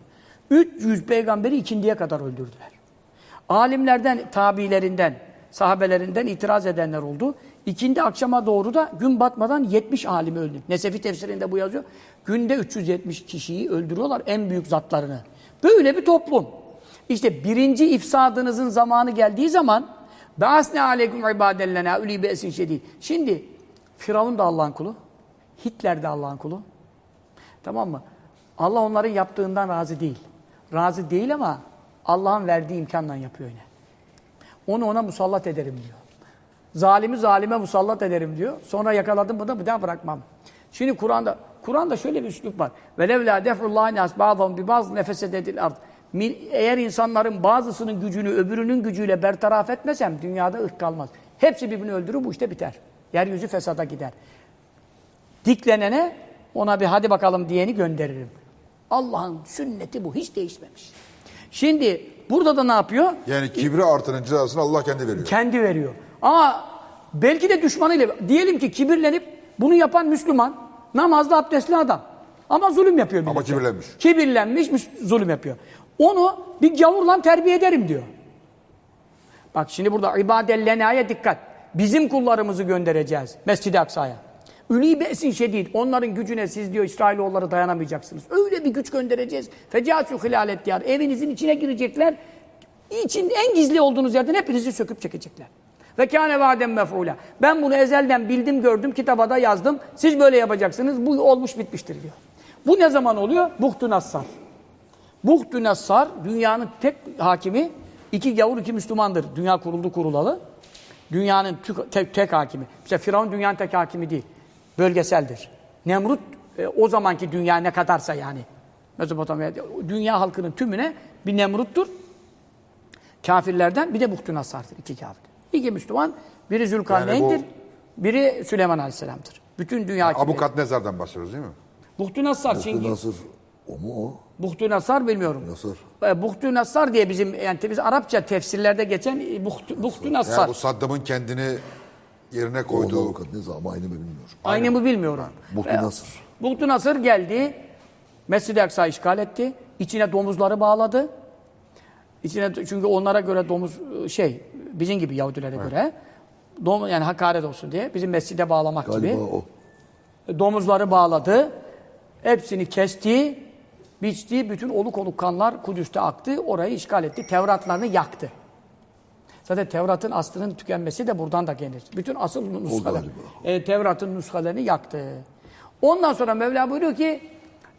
300 peygamberi ikindiye kadar öldürdüler. Alimlerden, tabilerinden, sahabelerinden itiraz edenler oldu. İkindi akşama doğru da gün batmadan 70 alimi öldü. Nesefi tefsirinde bu yazıyor. Günde 370 kişiyi öldürüyorlar en büyük zatlarını. Böyle bir toplum. İşte birinci ifsadınızın zamanı geldiği zaman Ba'asne aleyküm ibadellena uli be'sin şedid. Şimdi Firavun da Allah'ın kulu. Hitler de Allah'ın kulu. Tamam mı? Allah onların yaptığından razı değil. Razı değil ama Allah'ın verdiği imkanla yapıyor yine. Onu ona musallat ederim diyor. Zalimi zalime musallat ederim diyor. Sonra yakaladım mı da bir daha bırakmam. Şimdi Kur'an'da Kur'an'da şöyle bir üslup var. Velevla defrullahi nas ba'dhum bi bazı nefesedil ard. Eğer insanların bazısının gücünü öbürünün gücüyle bertaraf etmesem dünyada ırk kalmaz. Hepsi birbirini öldürür bu işte biter. Yeryüzü fesada gider. Diklenene ona bir hadi bakalım diyeni gönderirim. Allah'ın sünneti bu hiç değişmemiş. Şimdi burada da ne yapıyor? Yani kibri artanın cezasını Allah kendi veriyor. Kendi veriyor. Ama belki de düşmanıyla diyelim ki kibirlenip bunu yapan Müslüman, namazlı abdestli adam. Ama zulüm yapıyor Ama kibirlenmiş. Kibirlenmiş, zulüm yapıyor. Onu bir gavurla terbiye ederim diyor. Bak şimdi burada ibadellenaya dikkat. Bizim kullarımızı göndereceğiz Mescid-i Aksa'ya. Ülî be'sin şedid. Onların gücüne siz diyor İsrailoğulları dayanamayacaksınız. Öyle bir güç göndereceğiz. Fecâsû hilâlet diyar. Evinizin içine girecekler. için en gizli olduğunuz yerden hepinizi söküp çekecekler. Ve kâne vâden mef'ûlâ. Ben bunu ezelden bildim, gördüm, kitaba da yazdım. Siz böyle yapacaksınız. Bu olmuş bitmiştir diyor. Bu ne zaman oluyor? Buhtu Nassar. Nassar dünyanın tek hakimi, iki gavur, iki Müslümandır. Dünya kuruldu kurulalı. Dünyanın tük- tek, tek hakimi. Mesela Firavun dünyanın tek hakimi değil. Bölgeseldir. Nemrut e, o zamanki dünya ne kadarsa yani. Mezopotamya'da dünya halkının tümüne bir Nemrut'tur. Kafirlerden bir de Nassar'dır. iki kafir. İki Müslüman. Biri Zülkarneyn'dir. Yani Biri Süleyman Aleyhisselam'dır. Bütün dünya Abu hakimi. Kadnezar'dan bahsediyoruz değil mi? Buhtu Nassar. Nasır o mu o? Buhtu Nassar bilmiyorum. Nasır. E, Buhtu Nassar diye bizim yani biz Arapça tefsirlerde geçen e, Buhtu, Buhtu Nassar. Yani bu Saddam'ın kendini yerine koyduğu avukat ne zaman aynı mı bilmiyorum. Aynı mı bilmiyorum. Buhtu E, Nasır. Buhtu Nasır geldi. Mescid-i Aksa işgal etti. İçine domuzları bağladı. İçine çünkü onlara göre domuz e, şey bizim gibi Yahudilere göre dom, yani hakaret olsun diye bizim mescide bağlamak Galiba gibi o. domuzları bağladı. Hepsini kesti, biçti. Bütün oluk oluk kanlar Kudüs'te aktı. Orayı işgal etti. Tevratlarını yaktı. Zaten Tevrat'ın aslının tükenmesi de buradan da gelir. Bütün asıl nuskalar. E, Tevrat'ın nuskalarını yaktı. Ondan sonra Mevla buyuruyor ki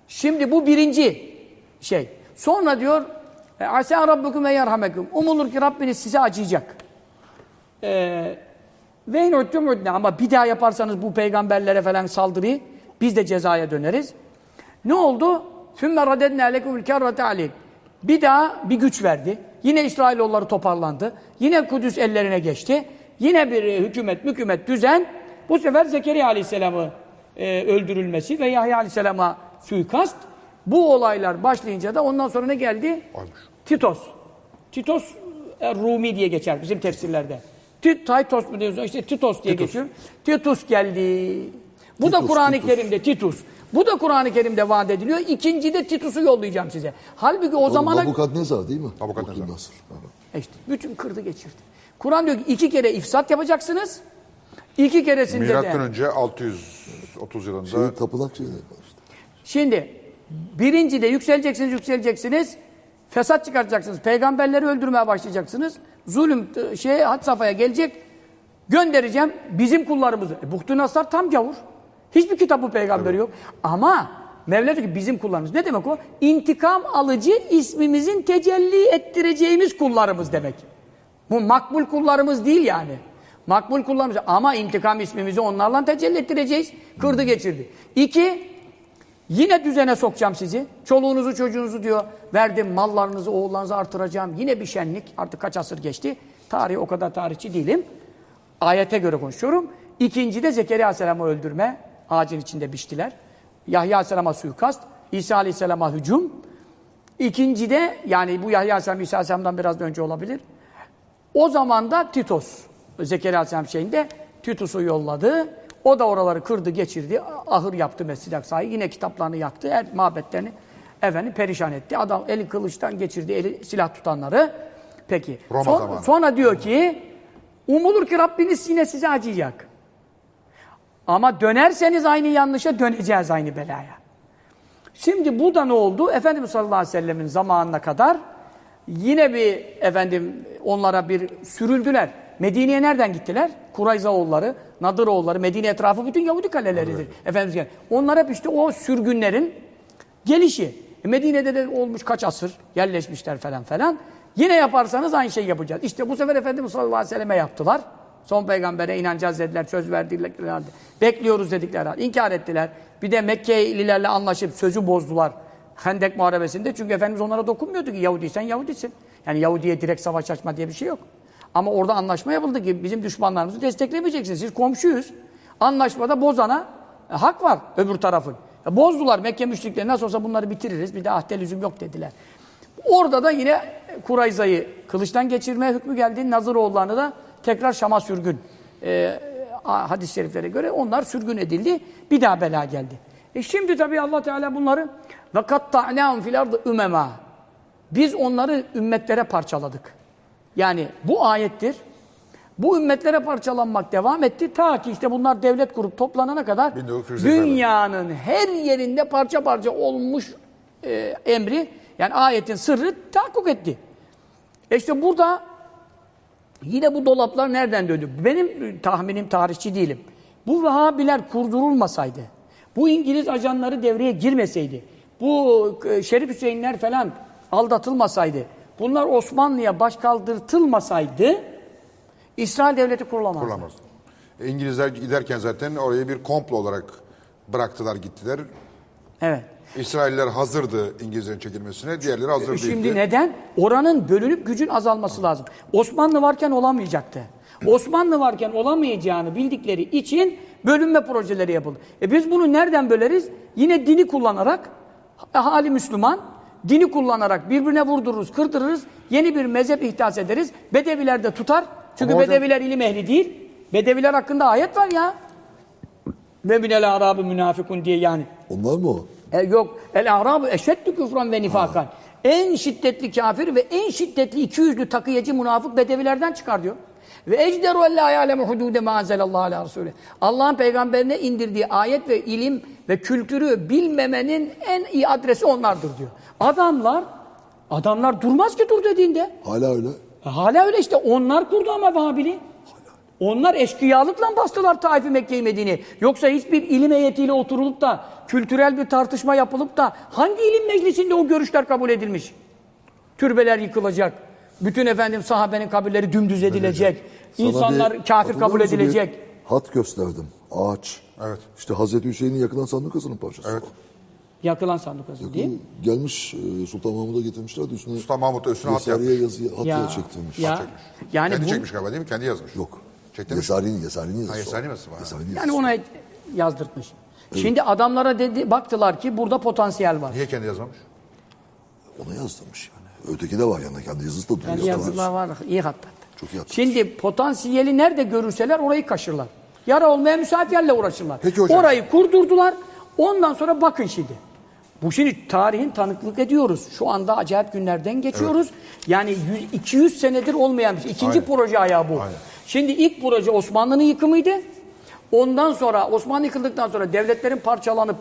şimdi bu birinci şey. Sonra diyor e, Asa rabbukum ve yerhamekum. Umulur ki Rabbiniz size acıyacak. Ee, ve in ama bir daha yaparsanız bu peygamberlere falan saldırıyı biz de cezaya döneriz. Ne oldu? Sümme radedne alekumul kerrate aleyh. Bir daha bir güç verdi. Yine İsrailoğulları toparlandı. Yine Kudüs ellerine geçti. Yine bir e, hükümet, hükümet düzen. Bu sefer Zekeriya Aleyhisselam'ı e, öldürülmesi ve Yahya Aleyhisselam'a suikast. Bu olaylar başlayınca da ondan sonra ne geldi? Olmuş. Titos. Titos e, Rumi diye geçer bizim tefsirlerde. Tit, Titos mu diyorsun? İşte Titos diye geçiyor. Titus geldi. Bu da Titus, Kur'an-ı Titus. Kerim'de Titus. Bu da Kur'an-ı Kerim'de vaat ediliyor. İkinci de Titus'u yollayacağım size. Halbuki o zamana... Nabukadnezar değil mi? Nasır. Evet. E İşte bütün kırdı geçirdi. Kur'an diyor ki iki kere ifsat yapacaksınız. İki keresinde Milattan de... önce 630 yılında Şey, tapınak şeyine işte. Şimdi birinci de yükseleceksiniz, yükseleceksiniz. Fesat çıkartacaksınız. Peygamberleri öldürmeye başlayacaksınız. Zulüm e, şey had safhaya gelecek. Göndereceğim bizim kullarımızı. E, Buhtu Nasar tam gavur. Hiçbir kitabı peygamberi yok. Ama Mevla diyor ki bizim kullarımız. Ne demek o? İntikam alıcı ismimizin tecelli ettireceğimiz kullarımız demek. Bu makbul kullarımız değil yani. Makbul kullarımız ama intikam ismimizi onlarla tecelli ettireceğiz. Kırdı geçirdi. İki, yine düzene sokacağım sizi. Çoluğunuzu çocuğunuzu diyor verdim mallarınızı oğullarınızı artıracağım. Yine bir şenlik artık kaç asır geçti. Tarihi o kadar tarihçi değilim. Ayete göre konuşuyorum. İkinci de Zekeriya Aleyhisselam'ı öldürme. Ağacın içinde biçtiler. Yahya Aleyhisselam'a suikast. İsa Aleyhisselam'a hücum. İkinci de yani bu Yahya Aleyhisselam İsa Aleyhisselam'dan biraz önce olabilir. O zaman da Titos, Zekeriya Aleyhisselam şeyinde Titus'u yolladı. O da oraları kırdı, geçirdi. Ahır yaptı Mescid-i Aksa'yı. Yine kitaplarını yaktı. Her mabetlerini efendim perişan etti. Adam eli kılıçtan geçirdi, eli silah tutanları. Peki. Roma Son- zamanı. sonra diyor ki umulur ki Rabbiniz yine size acıyacak. Ama dönerseniz aynı yanlışa döneceğiz aynı belaya. Şimdi bu da ne oldu? Efendimiz sallallahu aleyhi ve sellemin zamanına kadar yine bir efendim onlara bir sürüldüler. Medine'ye nereden gittiler? Kurayza oğulları, Nadır oğulları, Medine etrafı bütün Yahudi kaleleridir. Efendimiz gel. Onlar hep işte o sürgünlerin gelişi. E Medine'de de olmuş kaç asır yerleşmişler falan falan. Yine yaparsanız aynı şeyi yapacağız. İşte bu sefer Efendimiz sallallahu aleyhi ve selleme yaptılar. Son peygambere inanacağız dediler, söz verdiler. Bekliyoruz dedikler. halde. İnkar ettiler. Bir de Mekkelilerle anlaşıp sözü bozdular. Hendek Muharebesi'nde. Çünkü Efendimiz onlara dokunmuyordu ki Yahudiysen Yahudisin. Yani Yahudiye direkt savaş açma diye bir şey yok. Ama orada anlaşma yapıldı ki bizim düşmanlarımızı desteklemeyeceksiniz. Siz komşuyuz. Anlaşmada bozana e, hak var öbür tarafın. E, bozdular Mekke müşrikleri nasıl olsa bunları bitiririz. Bir de ahde lüzum yok dediler. Orada da yine Kurayza'yı kılıçtan geçirmeye hükmü geldi. Naziroğullarını da tekrar Şam'a sürgün. E, hadis-i şeriflere göre onlar sürgün edildi. Bir daha bela geldi. E şimdi tabii Allah Teala bunları ve katta'nâhum fil ardı ümemâ. Biz onları ümmetlere parçaladık. Yani bu ayettir. Bu ümmetlere parçalanmak devam etti. Ta ki işte bunlar devlet kurup toplanana kadar 1980'de. dünyanın her yerinde parça parça olmuş e, emri yani ayetin sırrı tahakkuk etti. E işte burada yine bu dolaplar nereden döndü? Benim tahminim tarihçi değilim. Bu Vehhabiler kurdurulmasaydı, bu İngiliz ajanları devreye girmeseydi, bu e, Şerif Hüseyinler falan aldatılmasaydı, bunlar Osmanlı'ya baş kaldırtılmasaydı İsrail devleti kurulamazdı. Kurulamaz. E, İngilizler giderken zaten oraya bir komplo olarak bıraktılar gittiler. Evet. İsrailler hazırdı İngilizlerin çekilmesine, diğerleri hazır değildi. Şimdi neden? Oranın bölünüp gücün azalması lazım. Osmanlı varken olamayacaktı. Osmanlı varken olamayacağını bildikleri için bölünme projeleri yapıldı. E biz bunu nereden böleriz? Yine dini kullanarak, hali Müslüman, dini kullanarak birbirine vurdururuz, kırdırırız, yeni bir mezhep ihdas ederiz. Bedeviler de tutar. Çünkü Ama hocam- Bedeviler ilim ehli değil. Bedeviler hakkında ayet var ya. Ve minel arabi münafikun diye yani. Onlar mı o? E, yok. El arabu eşeddü küfran ve nifakan. En şiddetli kafir ve en şiddetli iki yüzlü takıyıcı münafık bedevilerden çıkar diyor. Ve ecderu en la ya'lemu hudude ma anzelallahu ala resulü. Allah'ın peygamberine indirdiği ayet ve ilim ve kültürü bilmemenin en iyi adresi onlardır diyor. Adamlar adamlar durmaz ki dur dediğinde. Hala öyle. E, Hala öyle işte onlar kurdu ama Vahabiliği. Onlar eşkıyalıkla bastılar Taif'i Mekke'yi Medine'yi. Yoksa hiçbir ilim heyetiyle oturulup da kültürel bir tartışma yapılıp da hangi ilim meclisinde o görüşler kabul edilmiş? Türbeler yıkılacak. Bütün efendim sahabenin kabirleri dümdüz edilecek. Sana İnsanlar bir- kafir kabul edilecek. hat gösterdim. Ağaç. Evet. İşte Hazreti Hüseyin'in yakılan sandukasının parçası. Evet. Yakılan sandukası değil mi? Gelmiş e, Sultan Mahmud'a getirmişler de üstüne Sultan Mahmut da üstüne hat yapmış. yazı, hat Ya, çektirmiş. ya. Çekmiş. Yani Kendi bu- çekmiş galiba değil mi? Kendi yazmış. Yok. Çektirmiş. Yesari'nin, Yesari'nin yazısı. Ha, o. Yazısı var. Yesari'nin Yani yazısı. ona yazdırtmış. Şimdi adamlara dedi baktılar ki burada potansiyel var. Niye kendi yazmamış? Ona yazdırmış yani. Öteki de var yanında. Kendi yazısı da duruyor. Kendi yazılar var. iyi hatta. Çok iyi hatırlamış. Şimdi potansiyeli nerede görürseler orayı kaşırlar. Yara olmaya müsait yerle uğraşırlar. Peki hocam. Orayı kurdurdular. Ondan sonra bakın şimdi. Bu şimdi tarihin tanıklık ediyoruz. Şu anda acayip günlerden geçiyoruz. Yani 100, 200 senedir olmayan bir şey. İkinci Aynen. proje ayağı bu. Aynen. Şimdi ilk proje Osmanlı'nın yıkımıydı. Ondan sonra Osmanlı yıkıldıktan sonra devletlerin parçalanıp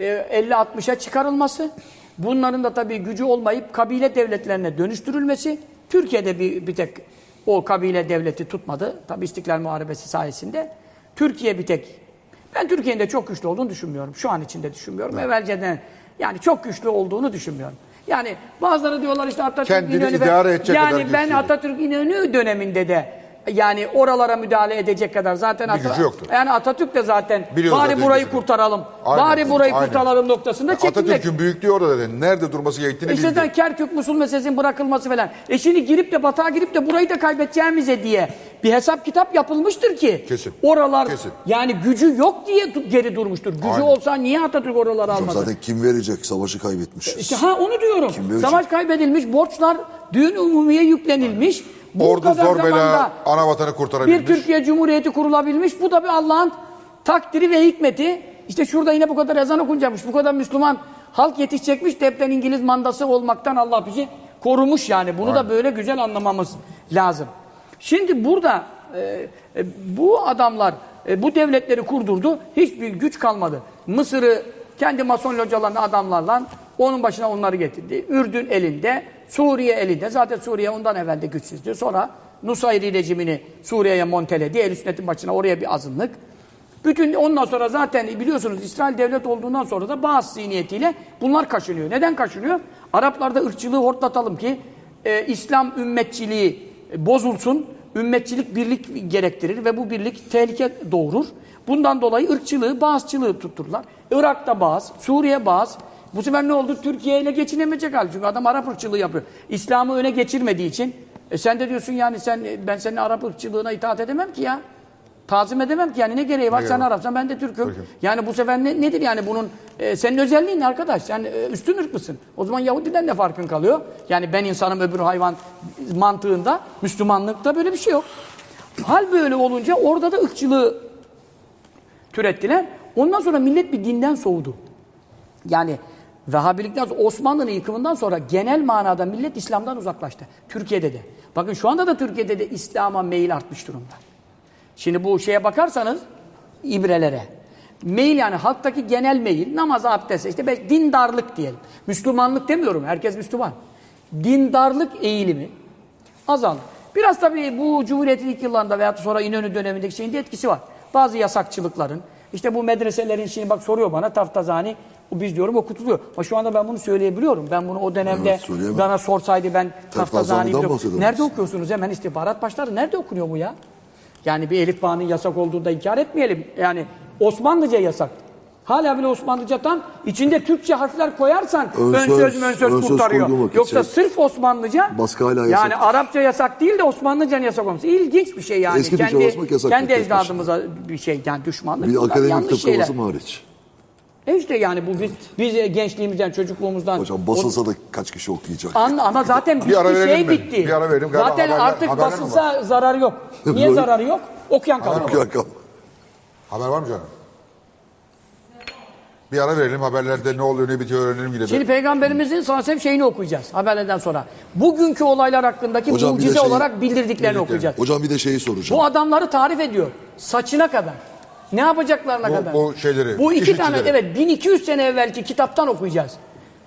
e, 50-60'a çıkarılması. Bunların da tabii gücü olmayıp kabile devletlerine dönüştürülmesi. Türkiye'de bir, bir tek o kabile devleti tutmadı. Tabii İstiklal Muharebesi sayesinde. Türkiye bir tek. Ben Türkiye'nin de çok güçlü olduğunu düşünmüyorum. Şu an içinde düşünmüyorum. Evvelceden yani çok güçlü olduğunu düşünmüyorum. Yani bazıları diyorlar işte Atatürk Kendini İnönü idare edecek Yani ben. Atatürk İnönü döneminde de yani oralara müdahale edecek kadar zaten Bir gücü yoktu. Yani Atatürk de zaten Biliyoruz bari zaten burayı gücünü. kurtaralım. Aynen. Bari burayı Aynen. kurtaralım noktasında çekilmek. Atatürk'ün büyüklüğü orada dedi. Nerede durması gerektiğini İşte bildi. zaten Kerkük Musul meselesinin bırakılması falan. E şimdi girip de batağa girip de burayı da kaybedeceğimize diye bir hesap kitap yapılmıştır ki. Kesin. Oralar Kesin. yani gücü yok diye geri durmuştur. Gücü Aynen. olsa niye Atatürk oraları almadı? Zaten kim verecek? Savaşı kaybetmişiz. İşte ha onu diyorum. Savaş kaybedilmiş, borçlar düğün umumiye yüklenilmiş. Bu Ordu kadar zor zamanda bela ana vatanı kurtarabilmiş. bir Türkiye Cumhuriyeti kurulabilmiş. Bu da bir Allah'ın takdiri ve hikmeti. İşte şurada yine bu kadar ezan okunacakmış. Bu kadar Müslüman halk yetişecekmiş. de hepten İngiliz mandası olmaktan Allah bizi korumuş yani. Bunu da böyle güzel anlamamız lazım. Şimdi burada e, e, bu adamlar e, bu devletleri kurdurdu. Hiçbir güç kalmadı. Mısır'ı kendi mason localarında adamlarla onun başına onları getirdi. Ürdün elinde, Suriye elinde. Zaten Suriye ondan evvel de güçsüzdü. Sonra Nusayri rejimini Suriye'ye monteledi. El sünnetin başına oraya bir azınlık. Bütün ondan sonra zaten biliyorsunuz İsrail devlet olduğundan sonra da bazı zihniyetiyle bunlar kaşınıyor. Neden kaşınıyor? Araplarda ırkçılığı hortlatalım ki e, İslam ümmetçiliği e, bozulsun. Ümmetçilik birlik gerektirir ve bu birlik tehlike doğurur. Bundan dolayı ırkçılığı, bağızçılığı tuttururlar. Irak'ta bağız, Suriye bağız. Bu sefer ne oldu? Türkiye ile geçinemeyecek hal. Çünkü adam Arap ırkçılığı yapıyor. İslam'ı öne geçirmediği için. E sen de diyorsun yani sen ben senin Arap ırkçılığına itaat edemem ki ya. Tazim edemem ki yani ne gereği var? Ne sen? Arapsan ben de Türk'üm. Türk'üm. Yani bu sefer ne, nedir yani bunun e, senin özelliğin ne arkadaş? Sen e, üstün ırk mısın? O zaman Yahudiden ne farkın kalıyor? Yani ben insanım öbür hayvan mantığında Müslümanlıkta böyle bir şey yok. Hal böyle olunca orada da ırkçılığı türettiler. Ondan sonra millet bir dinden soğudu. Yani Vehhabilikten sonra Osmanlı'nın yıkımından sonra genel manada millet İslam'dan uzaklaştı. Türkiye'de de. Bakın şu anda da Türkiye'de de İslam'a meyil artmış durumda. Şimdi bu şeye bakarsanız ibrelere. Meyil yani halktaki genel meyil, namaz, abdest, işte belki dindarlık diyelim. Müslümanlık demiyorum, herkes Müslüman. Dindarlık eğilimi Azaldı. Biraz tabii bu Cumhuriyet'in ilk yıllarında da sonra İnönü dönemindeki şeyin de etkisi var. Bazı yasakçılıkların, işte bu medreselerin şimdi bak soruyor bana Taftazani, biz diyorum okutuluyor. Ama şu anda ben bunu söyleyebiliyorum. Ben bunu o dönemde Evet, söyleyemem. bana sorsaydı ben Taftazani Taftazani'den diyorum. bahsediyoruz. Nerede okuyorsunuz? Hemen istihbarat başları. Nerede okunuyor bu ya? Yani bir elif bağının yasak olduğunu da inkar etmeyelim. Yani Osmanlıca yasak. Hala bile Osmanlıcadan içinde Türkçe harfler koyarsan Ön ön, söz- ön söz ön söz kurtarıyor. Yoksa şey- sırf Osmanlıca Baskı hala yani yasaktır. Arapça yasak değil de Osmanlıcanın yasak olması. İlginç bir şey yani. Eski Türkçe kendi basmak yasak kendi ecdadımıza bir şey yani düşmanlık. Bir akademik yanlış tıp şeyler. kafası mı hariç? E işte yani bu biz, biz gençliğimizden, çocukluğumuzdan Hocam basılsa da kaç kişi okuyacak? An, ama zaten bitti, Bir ara şey mi? bitti. Bir ara verelim. Galiba Zaten haberler- artık haberler basılsa zararı yok. Niye zararı yok? Okuyan kalır. Okuyan kal. Haber var mı canım? Bir ara verelim haberlerde ne oluyor ne bitiyor öğrenelim yine. Şimdi Peygamberimizin sellem şeyini okuyacağız haberlerden sonra. Bugünkü olaylar hakkındaki Hocam bir de mucize şey- olarak bildirdiklerini okuyacağız. Hocam bir de şeyi soracağım. Bu adamları tarif ediyor. Saçına kadar. Ne yapacaklarına Bu- kadar. bu şeyleri, Bu iki işitçileri. tane evet 1200 sene evvelki kitaptan okuyacağız.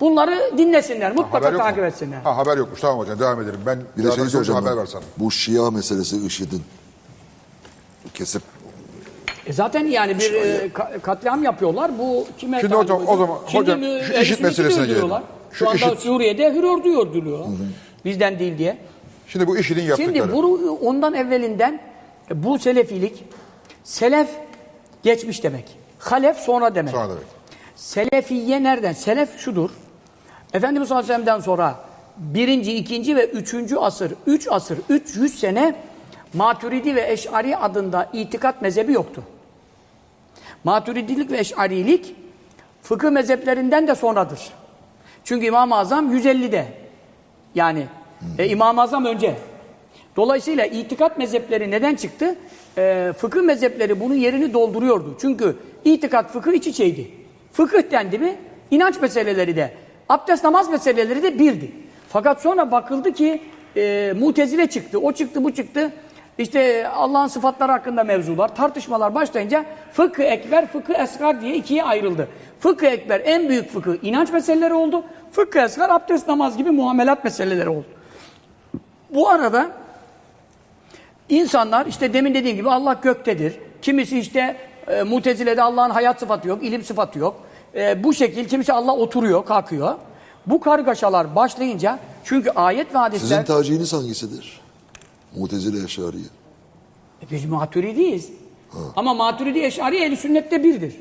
Bunları dinlesinler. Mutlaka Haber yok mu? takip etsinler. Ha haber yokmuş tamam hocam devam edelim. Ben Bir de şey birazdan soracağım. haber ben. ver sana. Bu Şia meselesi IŞİD'in kesip E zaten yani bir e, ka- katliam yapıyorlar. Bu kime Şimdi hocam, o zaman Şimdi hocam, şu IŞİD meselesine gelelim. Şu Şu anda IŞİD Suriye'de hür ordu öldürülüyor. Bizden değil diye. Şimdi bu işinin yaptıkları. Şimdi bu ondan evvelinden e, bu selefilik selef geçmiş demek. Halef sonra demek. Sonra demek. Selefiye nereden? Selef şudur. Efendimiz sallallahu aleyhi ve sellem'den sonra birinci, ikinci ve üçüncü asır, üç asır, 300 sene Maturidi ve Eş'ari adında itikat mezhebi yoktu. Maturidilik ve Eş'arilik fıkıh mezheplerinden de sonradır. Çünkü İmam-ı Azam 150'de. Yani e, İmam-ı Azam önce. Dolayısıyla itikat mezhepleri neden çıktı? E, fıkıh mezhepleri bunun yerini dolduruyordu. Çünkü itikat fıkıh iç içeydi. Fıkıh dendi mi inanç meseleleri de, abdest namaz meseleleri de birdi. Fakat sonra bakıldı ki e, mutezile çıktı, o çıktı, bu çıktı. İşte Allah'ın sıfatları hakkında mevzular, tartışmalar başlayınca fıkıh ekber, fıkıh esgar diye ikiye ayrıldı. Fıkıh ekber en büyük fıkıh inanç meseleleri oldu. Fıkıh esgar abdest namaz gibi muamelat meseleleri oldu. Bu arada insanlar işte demin dediğim gibi Allah göktedir. Kimisi işte e, Mutezile'de Allah'ın hayat sıfatı yok, ilim sıfatı yok. E, bu şekil kimisi Allah oturuyor, kalkıyor. Bu kargaşalar başlayınca çünkü ayet ve hadisler sizin tercihiniz hangisidir? Mutezile Eşariye. E, Biz maturidiyiz. Ama maturidi eşari ehli sünnette birdir.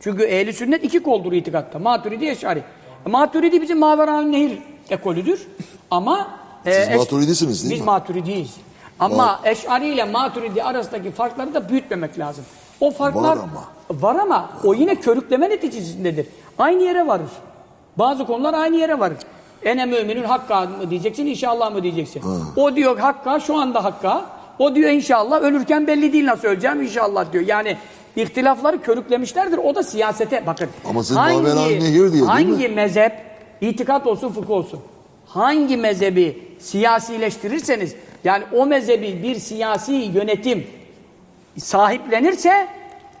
Çünkü ehli sünnet iki koldur itikatta. Maturidi eşari. E, maturidi bizim Maveran Nehir ekolüdür. Ama e, Siz maturidisiniz değil Biz mi? maturidiyiz. Ama eşari ile maturidi arasındaki farkları da büyütmemek lazım. O farklar Var ama. var ama o yine körükleme neticesindedir. Aynı yere varır. Bazı konular aynı yere varır. Ene müminin hakka mı diyeceksin, inşallah mı diyeceksin. O diyor hakka, şu anda hakka. O diyor inşallah, ölürken belli değil nasıl öleceğim inşallah diyor. Yani ihtilafları körüklemişlerdir. O da siyasete bakın. Ama siz Maveran Nehir diyor, değil mi? Hangi mezhep, itikat olsun, fıkıh olsun. Hangi mezhebi siyasileştirirseniz, yani o mezhebi bir siyasi yönetim sahiplenirse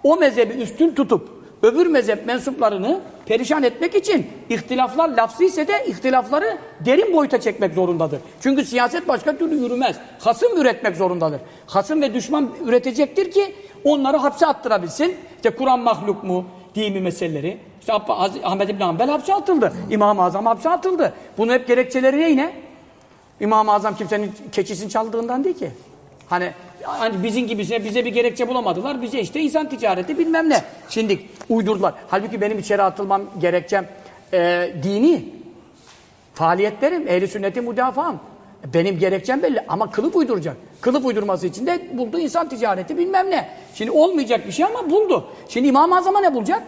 o mezhebi üstün tutup öbür mezhep mensuplarını perişan etmek için ihtilaflar lafzı ise de ihtilafları derin boyuta çekmek zorundadır. Çünkü siyaset başka türlü yürümez. Hasım üretmek zorundadır. Hasım ve düşman üretecektir ki onları hapse attırabilsin. İşte Kur'an mahluk mu, dini meseleleri. İşte Ahmed İbn Hanbel hapse atıldı. İmam-ı Azam hapse atıldı. Bunun hep gerekçeleri ne yine? İmam-ı Azam kimsenin keçisini çaldığından değil ki. Hani, hani bizim gibisine bize bir gerekçe bulamadılar. Bize işte insan ticareti bilmem ne. Şimdi uydurdular. Halbuki benim içeri atılmam gerekçem e, dini. Faaliyetlerim, ehli sünneti müdafaam. Benim gerekçem belli ama kılıf uyduracak. Kılıf uydurması için de buldu insan ticareti bilmem ne. Şimdi olmayacak bir şey ama buldu. Şimdi İmam-ı Azam'a ne bulacak?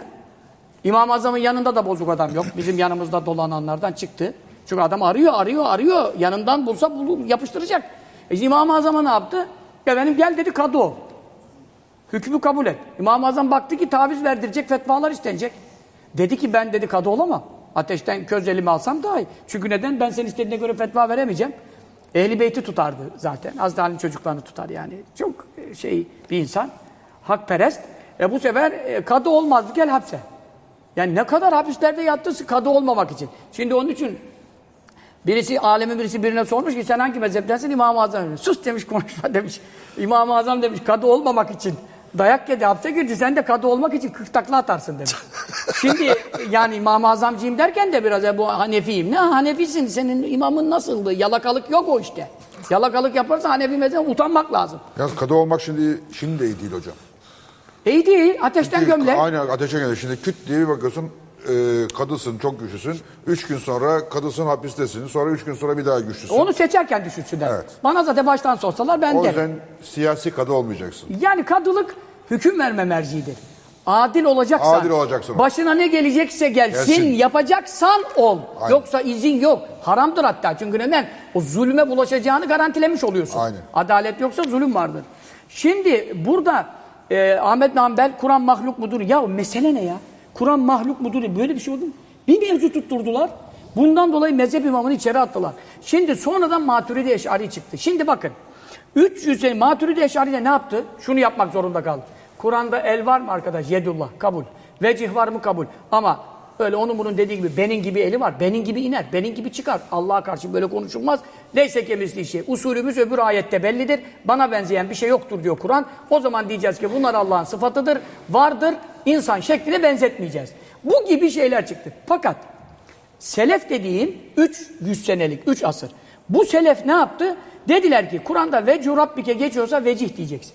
İmam-ı Azam'ın yanında da bozuk adam yok. Bizim yanımızda dolananlardan çıktı. Çünkü adam arıyor, arıyor, arıyor. Yanından bulsa bulup yapıştıracak. E İmam-ı Azam'a ne yaptı? Efendim gel dedi kadı ol. Hükmü kabul et. İmam-ı Azam baktı ki taviz verdirecek, fetvalar istenecek. Dedi ki ben dedi kadı olamam. Ateşten köz elimi alsam daha iyi. Çünkü neden? Ben senin istediğine göre fetva veremeyeceğim. Ehli beyti tutardı zaten. Hazreti Ali'nin çocuklarını tutar yani. Çok e, şey bir insan. Hakperest. E bu sefer e, kadı olmazdı gel hapse. Yani ne kadar hapislerde yattı kadı olmamak için. Şimdi onun için Birisi alemin birisi birine sormuş ki sen hangi mezheptensin İmam-ı Azam demiş. Sus demiş konuşma demiş. İmam-ı Azam demiş kadı olmamak için dayak yedi hapse girdi sen de kadı olmak için 40 takla atarsın demiş. Şimdi yani İmam-ı Azamcıyım derken de biraz e, bu Hanefiyim. Ne Hanefisin senin imamın nasıldı? Yalakalık yok o işte. Yalakalık yaparsa Hanefi mezhebinden utanmak lazım. Yalnız kadı olmak şimdi şimdi de iyi değil hocam. İyi değil ateşten gömle. Aynen ateşe gelir. Şimdi küt diye bir bakıyorsun e, kadısın, çok güçlüsün. Üç gün sonra kadısın hapistesin. Sonra üç gün sonra bir daha güçlüsün. Onu seçerken düşünsünler. Evet. Bana zaten baştan sorsalar ben o derim. yüzden siyasi kadı olmayacaksın. Yani kadılık hüküm verme merciidir. Adil olacaksan, Adil olacaksın. başına ne gelecekse gelsin, Gelsin. yapacaksan ol. Aynen. Yoksa izin yok. Haramdır hatta. Çünkü neden? O zulme bulaşacağını garantilemiş oluyorsun. Aynen. Adalet yoksa zulüm vardır. Şimdi burada e, Ahmet Nambel Kur'an mahluk mudur? Ya mesele ne ya? Kur'an mahluk mudur? Böyle bir şey oldu mu? Bir mevzu tutturdular. Bundan dolayı mezhep imamını içeri attılar. Şimdi sonradan Maturidi Eş'ari çıktı. Şimdi bakın. 300 sene Maturidi Eş'ari ne yaptı? Şunu yapmak zorunda kaldı. Kur'an'da el var mı arkadaş? Yedullah kabul. Vecih var mı kabul. Ama öyle onun bunun dediği gibi benim gibi eli var. Benim gibi iner. Benim gibi çıkar. Allah'a karşı böyle konuşulmaz. Neyse kemisli şey. Usulümüz öbür ayette bellidir. Bana benzeyen bir şey yoktur diyor Kur'an. O zaman diyeceğiz ki bunlar Allah'ın sıfatıdır. Vardır. İnsan şekline benzetmeyeceğiz. Bu gibi şeyler çıktı. Fakat Selef dediğin 300 senelik, 3 asır. Bu selef ne yaptı? Dediler ki Kur'an'da vecu rabbike geçiyorsa vecih diyeceksin.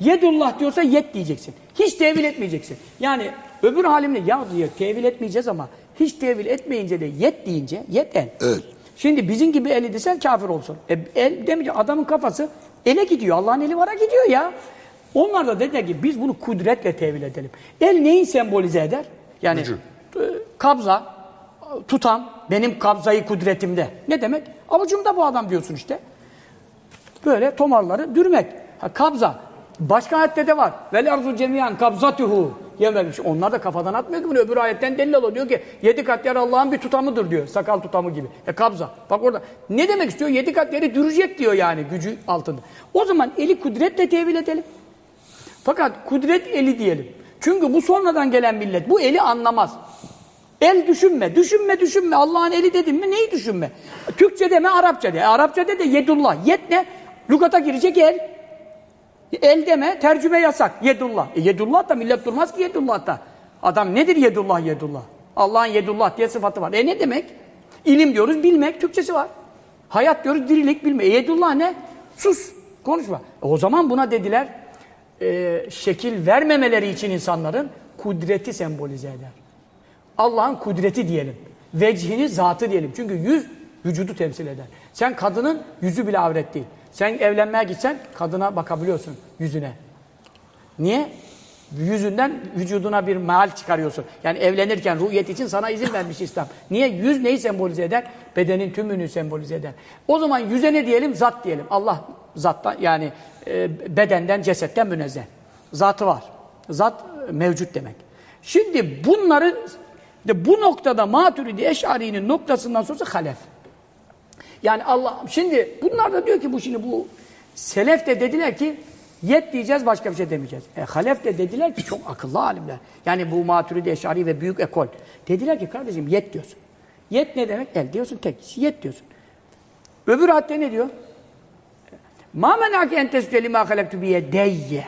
Yedullah diyorsa yet diyeceksin. Hiç tevil etmeyeceksin. Yani öbür halimle ya diyor tevil etmeyeceğiz ama hiç tevil etmeyince de yet deyince yet el. Evet. Şimdi bizim gibi eli desen kafir olsun. E, el demeyince adamın kafası ele gidiyor. Allah'ın eli vara gidiyor ya. Onlar da dediler ki biz bunu kudretle tevil edelim. El neyi sembolize eder? Yani Gücü. e, kabza, tutam, benim kabzayı kudretimde. Ne demek? Avucumda bu adam diyorsun işte. Böyle tomarları dürmek. Ha, kabza. Başka ayette de var. Vel arzu cemiyan kabzatuhu yememiş. Onlar da kafadan atmıyor ki bunu. Öbür ayetten delil alıyor. Diyor ki yedi kat yer Allah'ın bir tutamıdır diyor. Sakal tutamı gibi. E kabza. Bak orada. Ne demek istiyor? Yedi kat yeri dürecek diyor yani gücü altında. O zaman eli kudretle tevil edelim. Fakat kudret eli diyelim. Çünkü bu sonradan gelen millet bu eli anlamaz. El düşünme, düşünme, düşünme. Allah'ın eli dedim mi neyi düşünme? Türkçe deme, Arapça de. Arapça de de yedullah. Yet ne? Lugata girecek el. El deme, tercüme yasak. Yedullah. E, yedullah da millet durmaz ki yedullah da. Adam nedir yedullah, yedullah? Allah'ın yedullah diye sıfatı var. E ne demek? İlim diyoruz, bilmek. Türkçesi var. Hayat diyoruz, dirilik, bilme. E, yedullah ne? Sus, konuşma. E, o zaman buna dediler, e, şekil vermemeleri için insanların kudreti sembolize eder. Allah'ın kudreti diyelim. Vecihini, zatı diyelim. Çünkü yüz vücudu temsil eder. Sen kadının yüzü bile avret değil. Sen evlenmeye gitsen kadına bakabiliyorsun yüzüne. Niye? Yüzünden vücuduna bir meal çıkarıyorsun. Yani evlenirken ruhiyet için sana izin vermiş İslam. Niye? Yüz neyi sembolize eder? Bedenin tümünü sembolize eder. O zaman yüze ne diyelim? Zat diyelim. Allah zattan yani e, bedenden, cesetten münezzeh. Zatı var. Zat e, mevcut demek. Şimdi bunları de bu noktada Maturidi Eş'ari'nin noktasından sonrası halef. Yani Allah şimdi bunlar da diyor ki bu şimdi bu selef de dediler ki yet diyeceğiz başka bir şey demeyeceğiz. E, halef de dediler ki çok akıllı alimler. Yani bu Maturidi Eş'ari ve büyük ekol. Dediler ki kardeşim yet diyorsun. Yet ne demek? El diyorsun tek. Yet diyorsun. Öbür hadde ne diyor? Ma menake en tescüde lima halektu biyedeyye.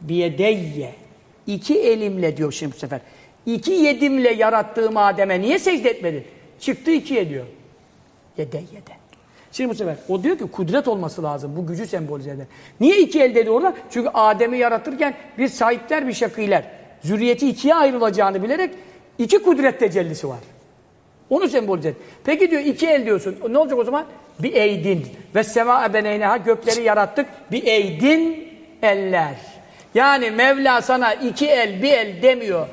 Biyedeyye. İki elimle diyor şimdi bu sefer. İki yedimle yarattığım Adem'e niye secde etmedin? Çıktı ikiye diyor. Yede yede. Şimdi bu sefer o diyor ki kudret olması lazım. Bu gücü sembolize eder. Niye iki el dedi orada? Çünkü Adem'i yaratırken bir sahipler bir şakîler. Zürriyeti ikiye ayrılacağını bilerek iki kudret tecellisi var. Onu sembolize et. Peki diyor iki el diyorsun. Ne olacak o zaman? Bir eydin. Ve sema ebeneyneha gökleri yarattık. Bir eydin eller. Yani Mevla sana iki el bir el demiyor.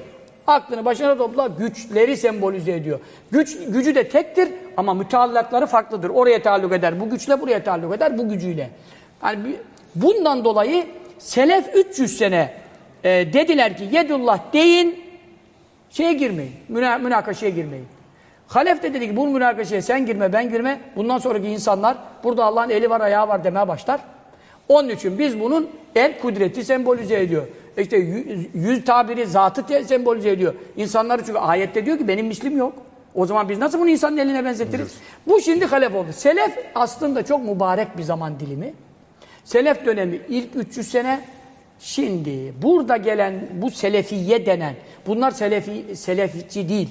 Aklını başına topla güçleri sembolize ediyor. Güç, gücü de tektir ama müteallakları farklıdır. Oraya taalluk eder. Bu güçle buraya taalluk eder. Bu gücüyle. Yani bundan dolayı Selef 300 sene e, dediler ki Yedullah deyin şeye girmeyin. Müna, münakaşaya girmeyin. Halef de dedi ki bu münakaşaya sen girme ben girme. Bundan sonraki insanlar burada Allah'ın eli var ayağı var demeye başlar. Onun için biz bunun el kudreti sembolize ediyor. İşte yüz, yüz tabiri zatı sembolize ediyor. İnsanları çünkü ayette diyor ki benim mislim yok. O zaman biz nasıl bunu insanın eline benzetiriz? Bu şimdi halef oldu. Selef aslında çok mübarek bir zaman dilimi. Selef dönemi ilk 300 sene şimdi burada gelen bu selefiye denen bunlar selefi selefçi değil.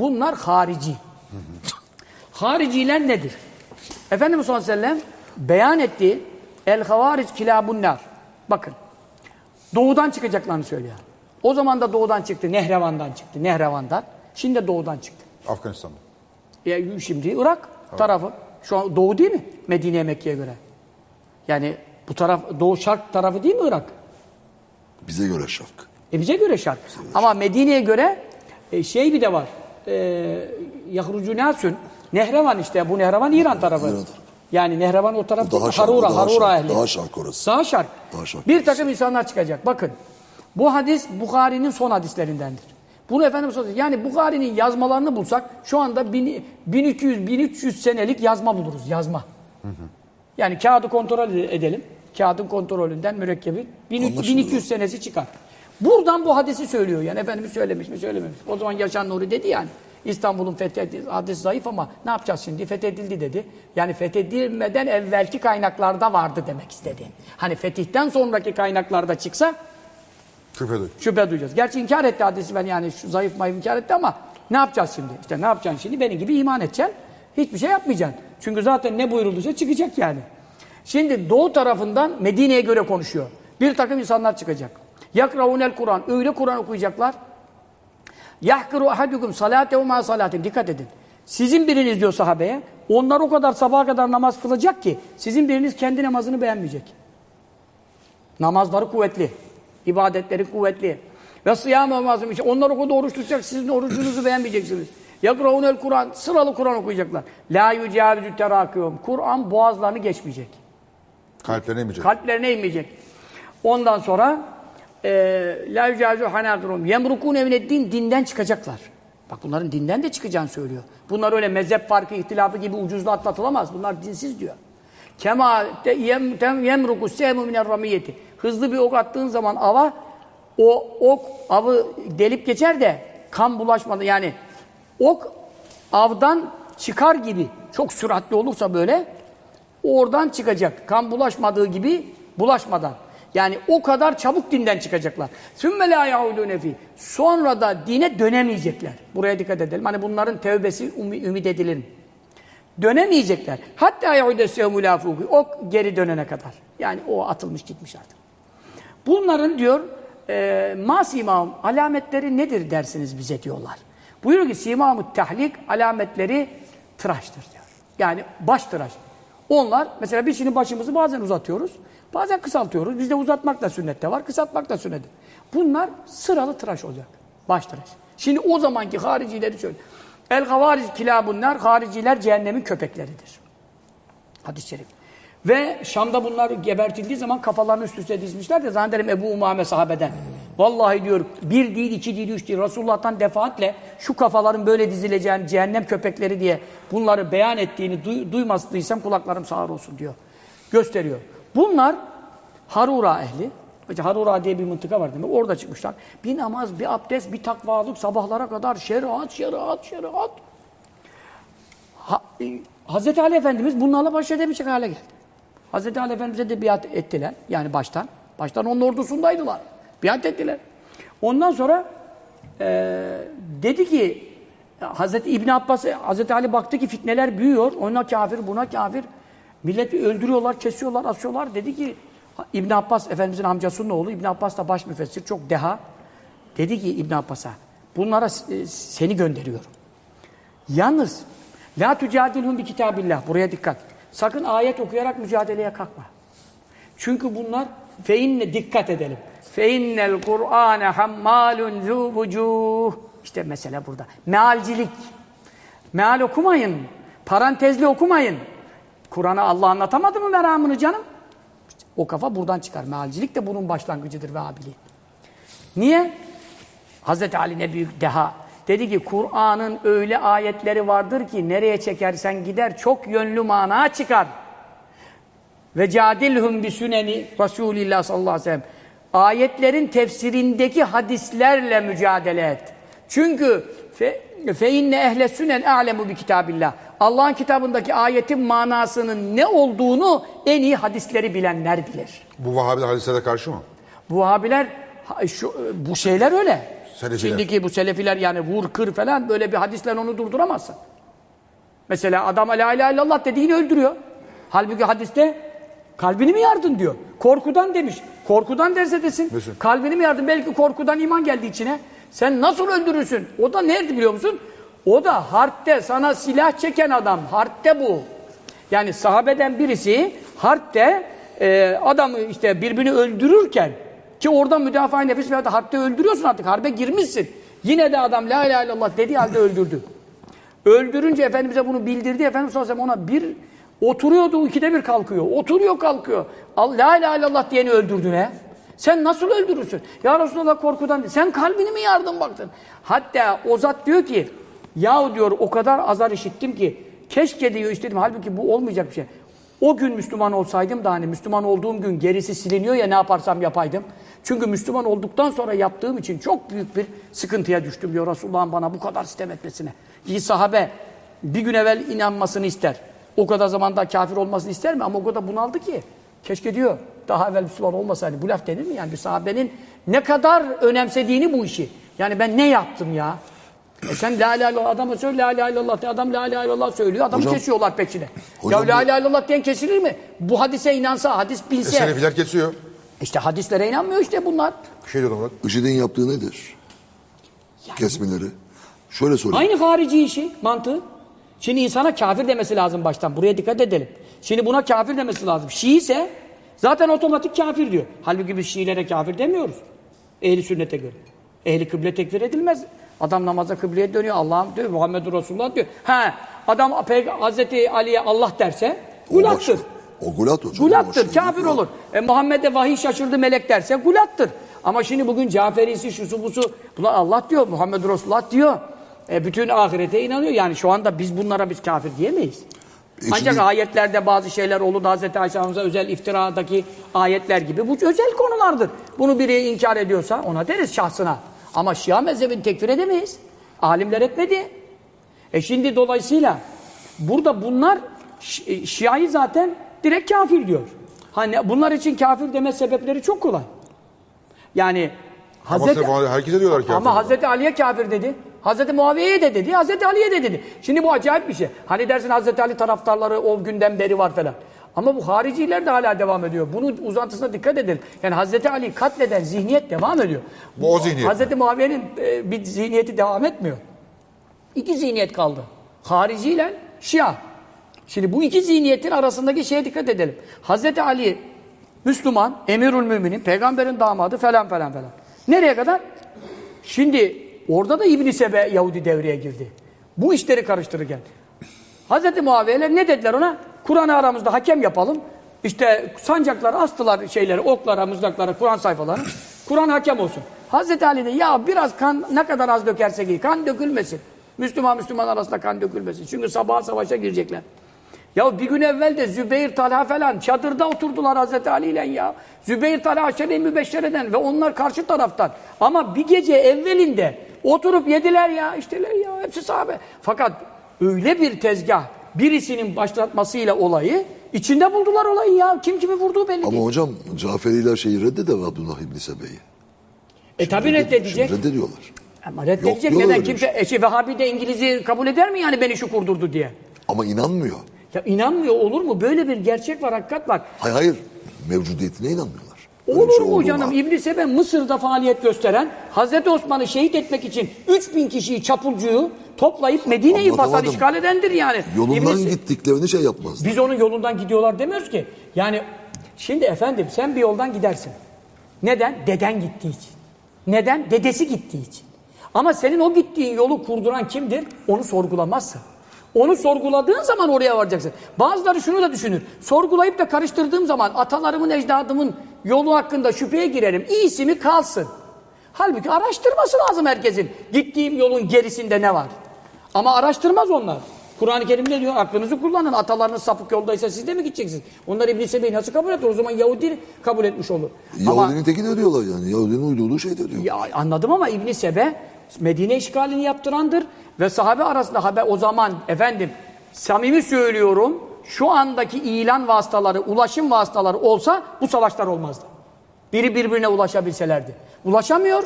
Bunlar harici. Hariciler nedir? Efendimiz sallallahu aleyhi ve sellem beyan etti el havaric kilabunnar. Bakın. Doğudan çıkacaklarını söylüyor. O zaman da doğudan çıktı. Nehrevan'dan çıktı. Nehrevan'dan. Şimdi de doğudan çıktı. Afganistan'da. Ya şimdi Irak tarafı. Şu an doğu değil mi? Medine Mekke'ye göre. Yani bu taraf doğu şark tarafı değil mi Irak? Bize göre şark. E bize göre şark. Ama Medine'ye göre e, şey bir de var. E, Yahrucu Nasun. Nehrevan işte. Bu Nehrevan İran tarafı. Yani Nehrevan o taraf değil, şark, Harura, Harura şark, ehli. daha şark orası. Daha şark. Daha şark. Bir takım insanlar çıkacak. Bakın. Bu hadis Bukhari'nin son hadislerindendir. Bunu ve sellem- yani Bukhari'nin yazmalarını bulsak şu anda bin- 1200-1300 senelik yazma buluruz. Yazma. Yani kağıdı kontrol edelim. Kağıdın kontrolünden mürekkebi 1300 Anlaşıldı. 1200 senesi çıkar. Buradan bu hadisi söylüyor. Yani Efendimiz söylemiş mi söylememiş. mi? O zaman Yaşar Nuri dedi yani. İstanbul'un fethedildi. Hadis zayıf ama ne yapacağız şimdi? Fethedildi dedi. Yani fethedilmeden evvelki kaynaklarda vardı demek istedi. Hani fetihten sonraki kaynaklarda çıksa Şüphe değil. şüphe duyacağız. Gerçi inkar etti hadisi ben yani şu zayıf mayıf inkar etti ama ne yapacağız şimdi? İşte ne yapacaksın şimdi? Benim gibi iman edeceksin. Hiçbir şey yapmayacaksın. Çünkü zaten ne buyurulduysa çıkacak yani. Şimdi doğu tarafından Medine'ye göre konuşuyor. Bir takım insanlar çıkacak. Yakravunel Kur'an. Öyle Kur'an okuyacaklar. Yahkıru ahadukum salatehu ma salatim. Dikkat edin. Sizin biriniz diyor sahabeye. Onlar o kadar sabaha kadar namaz kılacak ki sizin biriniz kendi namazını beğenmeyecek. Namazları kuvvetli. ibadetleri kuvvetli. Ve sıyam olmazım. İşte onlar o kadar oruç tutacak. Sizin orucunuzu beğenmeyeceksiniz. Yakraunel Kur'an. Sıralı Kur'an okuyacaklar. La yücavizü terakiyum. Kur'an boğazlarını geçmeyecek. Kalplerine inmeyecek. Kalplerine inmeyecek. Ondan sonra la yücavizü hanadurum. Yemrukun evine din, dinden çıkacaklar. Bak bunların dinden de çıkacağını söylüyor. Bunlar öyle mezhep farkı, ihtilafı gibi ucuzla atlatılamaz. Bunlar dinsiz diyor. Kema yemruku sehmu miner ramiyeti. Hızlı bir ok attığın zaman ava o ok avı delip geçer de kan bulaşmadı. Yani ok avdan çıkar gibi çok süratli olursa böyle oradan çıkacak. Kan bulaşmadığı gibi bulaşmadan. Yani o kadar çabuk dinden çıkacaklar. Sümme la yaudune fi. Sonra da dine dönemeyecekler. Buraya dikkat edelim. Hani bunların tevbesi ümit edilir. Dönemeyecekler. Hatta yaudesehum lafuki. O geri dönene kadar. Yani o atılmış gitmiş artık. Bunların diyor e, ma simahum alametleri nedir dersiniz bize diyorlar. Buyuruyor ki simahum tahlik alametleri tıraştır diyor. Yani baş tıraş. Onlar mesela biz şimdi başımızı bazen uzatıyoruz. Bazen kısaltıyoruz. Bizde uzatmak da sünnette var, kısaltmak da sünnette. Bunlar sıralı tıraş olacak. Baş tıraş. Şimdi o zamanki haricileri söyle. El havaric kilabunlar hariciler cehennemin köpekleridir. Hadis-i şerif. Ve Şam'da bunlar gebertildiği zaman kafalarını üst üste dizmişler de zannederim Ebu Umame sahabeden. Vallahi diyor bir değil, iki değil, üç değil. Resulullah'tan defaatle şu kafaların böyle dizileceğini cehennem köpekleri diye bunları beyan ettiğini duy, kulaklarım sağır olsun diyor. Gösteriyor. Bunlar Harura ehli. Harura diye bir mıntıka var demek. Orada çıkmışlar. Bir namaz, bir abdest, bir takvalık sabahlara kadar şeriat, şeriat, şeriat. Ha, e, Hazreti Ali Efendimiz bunlarla baş edebilecek hale geldi. Hazreti Ali Efendimiz'e de biat ettiler. Yani baştan. Baştan onun ordusundaydılar. Biat ettiler. Ondan sonra e, dedi ki Hazreti İbn Abbas, Hazreti Ali baktı ki fitneler büyüyor. Ona kafir, buna kafir. Milleti öldürüyorlar, kesiyorlar, asıyorlar. Dedi ki İbn Abbas Efendimizin amcasının oğlu İbn Abbas da baş müfessir çok deha. Dedi ki İbn Abbas'a bunlara e, seni gönderiyorum. Yalnız la tücadilhum bi kitabillah. Buraya dikkat. Sakın ayet okuyarak mücadeleye kalkma. Çünkü bunlar feinne dikkat edelim. Feinnel Kur'ane hammalun zu vucuh. İşte mesele burada. Mealcilik. Meal okumayın. Parantezli okumayın. Kur'an'a Allah anlatamadı mı meramını canım? O kafa buradan çıkar. Mealcilik de bunun başlangıcıdır ve abiliği. Niye? Hazreti Ali ne büyük deha. Dedi ki Kur'an'ın öyle ayetleri vardır ki nereye çekersen gider çok yönlü mana çıkar. Ve cadilhum bi süneni Resulillah sallallahu aleyhi ve sellem. Ayetlerin tefsirindeki hadislerle mücadele et. Çünkü fe, fe inne ehle sünen a'lemu bi kitabillah. Allah'ın kitabındaki ayetin manasının ne olduğunu en iyi hadisleri bilenler bilir. Bu Vahabi hadislere karşı mı? Bu abiler ha- şu, bu şeyler öyle. Selefiler. Şimdiki bu selefiler yani vur kır falan böyle bir hadisle onu durduramazsın. Mesela adam la ilahe illallah dediğini öldürüyor. Halbuki hadiste kalbini mi yardın diyor. Korkudan demiş. Korkudan derse desin. Mesela? Kalbini mi yardın? Belki korkudan iman geldi içine. Sen nasıl öldürürsün? O da nerede biliyor musun? O da harpte sana silah çeken adam. Harpte bu. Yani sahabeden birisi harpte e, adamı işte birbirini öldürürken ki orada müdafaa nefis veya da harpte öldürüyorsun artık. Harbe girmişsin. Yine de adam la ilahe illallah dediği halde öldürdü. Öldürünce Efendimiz'e bunu bildirdi. Efendimiz sallallahu ona bir oturuyordu, ikide bir kalkıyor. Oturuyor, kalkıyor. Al, la ilahe illallah diyeni öldürdün he. Sen nasıl öldürürsün? Ya Resulallah korkudan. Sen kalbini mi yardım baktın? Hatta o zat diyor ki, yahu diyor o kadar azar işittim ki, keşke diyor istedim. Halbuki bu olmayacak bir şey. O gün Müslüman olsaydım da hani Müslüman olduğum gün gerisi siliniyor ya ne yaparsam yapaydım. Çünkü Müslüman olduktan sonra yaptığım için çok büyük bir sıkıntıya düştüm diyor Resulullah'ın bana bu kadar sitem etmesine. İyi sahabe bir gün evvel inanmasını ister. O kadar zamanda kafir olmasını ister mi? Ama o kadar bunaldı ki. Keşke diyor daha evvel Müslüman olmasaydı. Bu laf denir mi? Yani bir sahabenin ne kadar önemsediğini bu işi. Yani ben ne yaptım ya? E sen la ilahe illallah adama söyle la ilahe illallah de adam la ilahe illallah söylüyor. Adamı Hocam- kesiyorlar. Hocam ya la bu- ilahe illallah diyen kesilir mi? Bu hadise inansa, hadis E, bilse. Selefiler kesiyor. işte hadislere inanmıyor işte bunlar. Bir şey diyordum Murat. IŞİD'in yaptığı nedir? Kesmeleri. Şöyle sorayım. Aynı harici işi, mantığı. Şimdi insana kafir demesi lazım baştan. Buraya dikkat edelim. Şimdi buna kafir demesi lazım. Şii ise zaten otomatik kafir diyor. Halbuki biz Şiilere kafir demiyoruz. Ehli sünnete göre. Ehli kıble tekfir edilmez. Adam namaza kıbleye dönüyor. Allah'ım diyor. Muhammedur Resulullah diyor. He, adam Hazreti Ali'ye Allah derse gulattır. O gulat hocam. Gulattır, başka. kafir olur. E, Muhammed'e vahiy şaşırdı melek derse gulattır. Ama şimdi bugün Caferisi, şusu busu, bunlar Allah diyor, Muhammed Resulullah diyor. E, bütün ahirete inanıyor. Yani şu anda biz bunlara biz kafir diyemeyiz. E, Ancak şimdi- ayetlerde bazı şeyler olur da Hz. Ayşe Hanım'ıza özel iftiradaki ayetler gibi. Bu özel konulardır. Bunu biri inkar ediyorsa ona deriz şahsına. Ama Şia mezhebini tekfir edemeyiz. Alimler etmedi. E şimdi dolayısıyla burada bunlar Şi- e, Şia'yı zaten direkt kafir diyor. Hani bunlar için kafir deme sebepleri çok kolay. Yani Hazreti, herkese diyorlar kafir. ama Hazreti Ali'ye kafir dedi. Hazreti Muaviye'ye de dedi, Hazreti Ali'ye de dedi. Şimdi bu acayip bir şey. Hani dersin Hazreti Ali taraftarları o günden beri var falan. Ama bu hariciler de hala devam ediyor. Bunun uzantısına dikkat edelim. Yani Hazreti Ali katleden zihniyet devam ediyor. Bu o zihniyet. Hazreti Muaviye'nin e, bir zihniyeti devam etmiyor. İki zihniyet kaldı. Hariciyle Şia. Şimdi bu iki zihniyetin arasındaki şeye dikkat edelim. Hazreti Ali Müslüman, emirül müminin, peygamberin damadı falan falan falan. Nereye kadar? Şimdi orada da İbn Sebe Yahudi devreye girdi. Bu işleri karıştırırken. Hazreti Muaviye'ler ne dediler ona? Kur'an'ı aramızda hakem yapalım. İşte sancakları astılar şeyleri, oklara, mızraklara, Kur'an sayfalarını. Kur'an hakem olsun. Hazreti Ali de ya biraz kan ne kadar az dökersek iyi. Kan dökülmesin. Müslüman Müslüman arasında kan dökülmesin. Çünkü sabah savaşa girecekler. Ya bir gün evvel de Zübeyir Talha falan çadırda oturdular Hazreti Ali ile ya. Zübeyir Talha aşere-i mübeşşereden ve onlar karşı taraftan. Ama bir gece evvelinde oturup yediler ya içtiler ya hepsi sahabe. Fakat öyle bir tezgah birisinin başlatmasıyla olayı içinde buldular olayı ya. Kim kimi vurduğu belli Ama değil. hocam Caferiler şeyi reddeder Abdullah İbni Sebe'yi. E tabi reddedecek. Şimdi reddediyorlar. Ama reddedecek. Yok Neden? Kimse, şey, Vehhabi de İngiliz'i kabul eder mi yani beni şu kurdurdu diye? Ama inanmıyor. Ya inanmıyor olur mu? Böyle bir gerçek var, hakikat var. Hayır hayır. Mevcudiyetine inanmıyorlar. Olur mu canım? İbn Sebe Mısır'da faaliyet gösteren Hazreti Osman'ı şehit etmek için 3000 kişiyi çapulcuyu toplayıp Medine'yi basan Anlatamadım. işgal edendir yani. Yolundan İbn Se- gittiklerini şey yapmaz. Biz onun yolundan gidiyorlar demiyoruz ki. Yani şimdi efendim sen bir yoldan gidersin. Neden? Deden gittiği için. Neden? Dedesi gittiği için. Ama senin o gittiğin yolu kurduran kimdir? Onu sorgulamazsın. Onu sorguladığın zaman oraya varacaksın. Bazıları şunu da düşünür. Sorgulayıp da karıştırdığım zaman atalarımın, ecdadımın yolu hakkında şüpheye girerim. İyisi mi kalsın. Halbuki araştırması lazım herkesin. Gittiğim yolun gerisinde ne var? Ama araştırmaz onlar. Kur'an-ı Kerim'de diyor aklınızı kullanın. Atalarınız sapık yoldaysa siz de mi gideceksiniz? Onlar İbn-i Sebe'yi nasıl kabul eder? O zaman Yahudi kabul etmiş olur. Ama Yahudinin teki ne diyorlar yani? Yahudinin uydurduğu şey de diyor. ya anladım ama İbn Sebe Medine işgalini yaptırandır ve sahabe arasında haber o zaman efendim samimi söylüyorum şu andaki ilan vasıtaları, ulaşım vasıtaları olsa bu savaşlar olmazdı. Biri birbirine ulaşabilselerdi. Ulaşamıyor.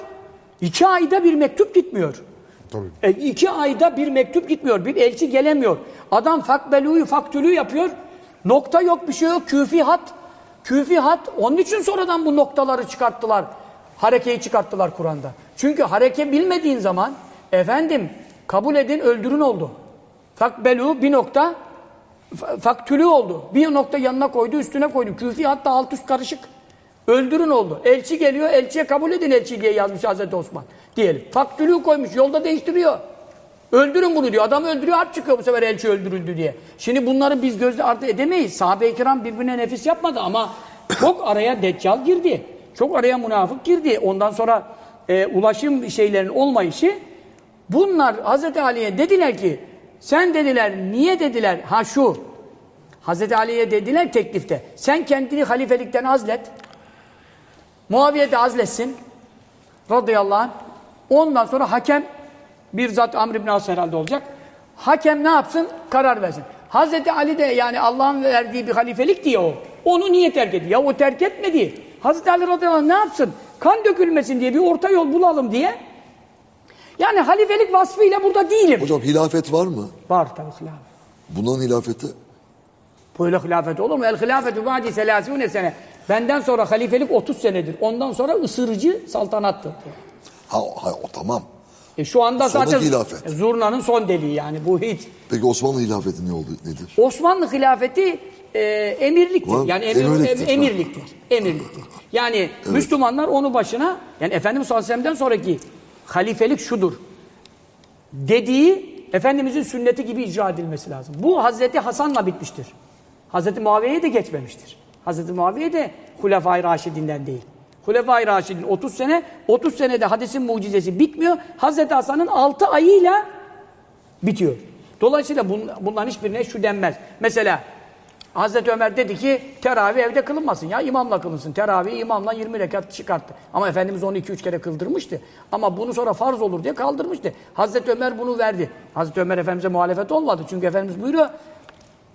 İki ayda bir mektup gitmiyor. Tabii. E, iki ayda bir mektup gitmiyor. Bir elçi gelemiyor. Adam fakbeluyu faktülü yapıyor. Nokta yok bir şey yok. Küfi hat. Küfi hat. Onun için sonradan bu noktaları çıkarttılar. Harekeyi çıkarttılar Kur'an'da. Çünkü hareke bilmediğin zaman efendim kabul edin öldürün oldu. Fakbelu bir nokta fa- faktülü oldu. Bir nokta yanına koydu üstüne koydu. Küfi hatta alt üst karışık. Öldürün oldu. Elçi geliyor, elçiye kabul edin elçi diye yazmış Hazreti Osman. Diyelim. Faktülü koymuş, yolda değiştiriyor. Öldürün bunu diyor. Adam öldürüyor, harp çıkıyor bu sefer elçi öldürüldü diye. Şimdi bunları biz gözle ardı edemeyiz. Sahabe-i kiram birbirine nefis yapmadı ama çok araya deccal girdi. Çok araya münafık girdi. Ondan sonra e, ulaşım şeylerin olmayışı bunlar Hazreti Ali'ye dediler ki sen dediler niye dediler ha şu Hazreti Ali'ye dediler teklifte sen kendini halifelikten azlet Muaviye de azletsin. Radıyallahu anh. Ondan sonra hakem bir zat Amr ibn As herhalde olacak. Hakem ne yapsın? Karar versin. Hazreti Ali de yani Allah'ın verdiği bir halifelik diye o. Onu niye terk etti? Ya o terk etmedi. Hazreti Ali radıyallahu anh ne yapsın? Kan dökülmesin diye bir orta yol bulalım diye. Yani halifelik vasfıyla burada değilim. Hocam hilafet var mı? Var tabii hilafet. Bunların hilafeti Böyle hilafet olur mu? El hilafetu ba'di selasune sene. Benden sonra halifelik 30 senedir. Ondan sonra ısırıcı saltanattır. ha, ha o tamam. E şu anda Sonra zaten hilafet. e, zurnanın son deliği yani bu hiç. Peki Osmanlı hilafeti ne oldu nedir? Osmanlı hilafeti e, emirliktir. Var, Yani emir, emirliktir. em- emirliktir. Emirliktir. Yani Müslümanlar onu başına yani Efendimiz sallallahu aleyhi ve sellem'den sonraki halifelik şudur. Dediği Efendimizin sünneti gibi icra edilmesi lazım. Bu Hazreti Hasan'la bitmiştir. Hazreti Muaviye'ye de geçmemiştir. Hazreti Muaviye de Hulefai Raşidinden değil. Hulefai Raşidin 30 sene, 30 senede hadisin mucizesi bitmiyor. Hazreti Hasan'ın 6 ayıyla bitiyor. Dolayısıyla bun, bunların hiçbirine şu denmez. Mesela Hazreti Ömer dedi ki teravih evde kılınmasın ya imamla kılınsın. Teravih imamla 20 rekat çıkarttı. Ama Efendimiz onu 2-3 kere kıldırmıştı. Ama bunu sonra farz olur diye kaldırmıştı. Hazreti Ömer bunu verdi. Hazreti Ömer Efendimiz'e muhalefet olmadı. Çünkü Efendimiz buyuruyor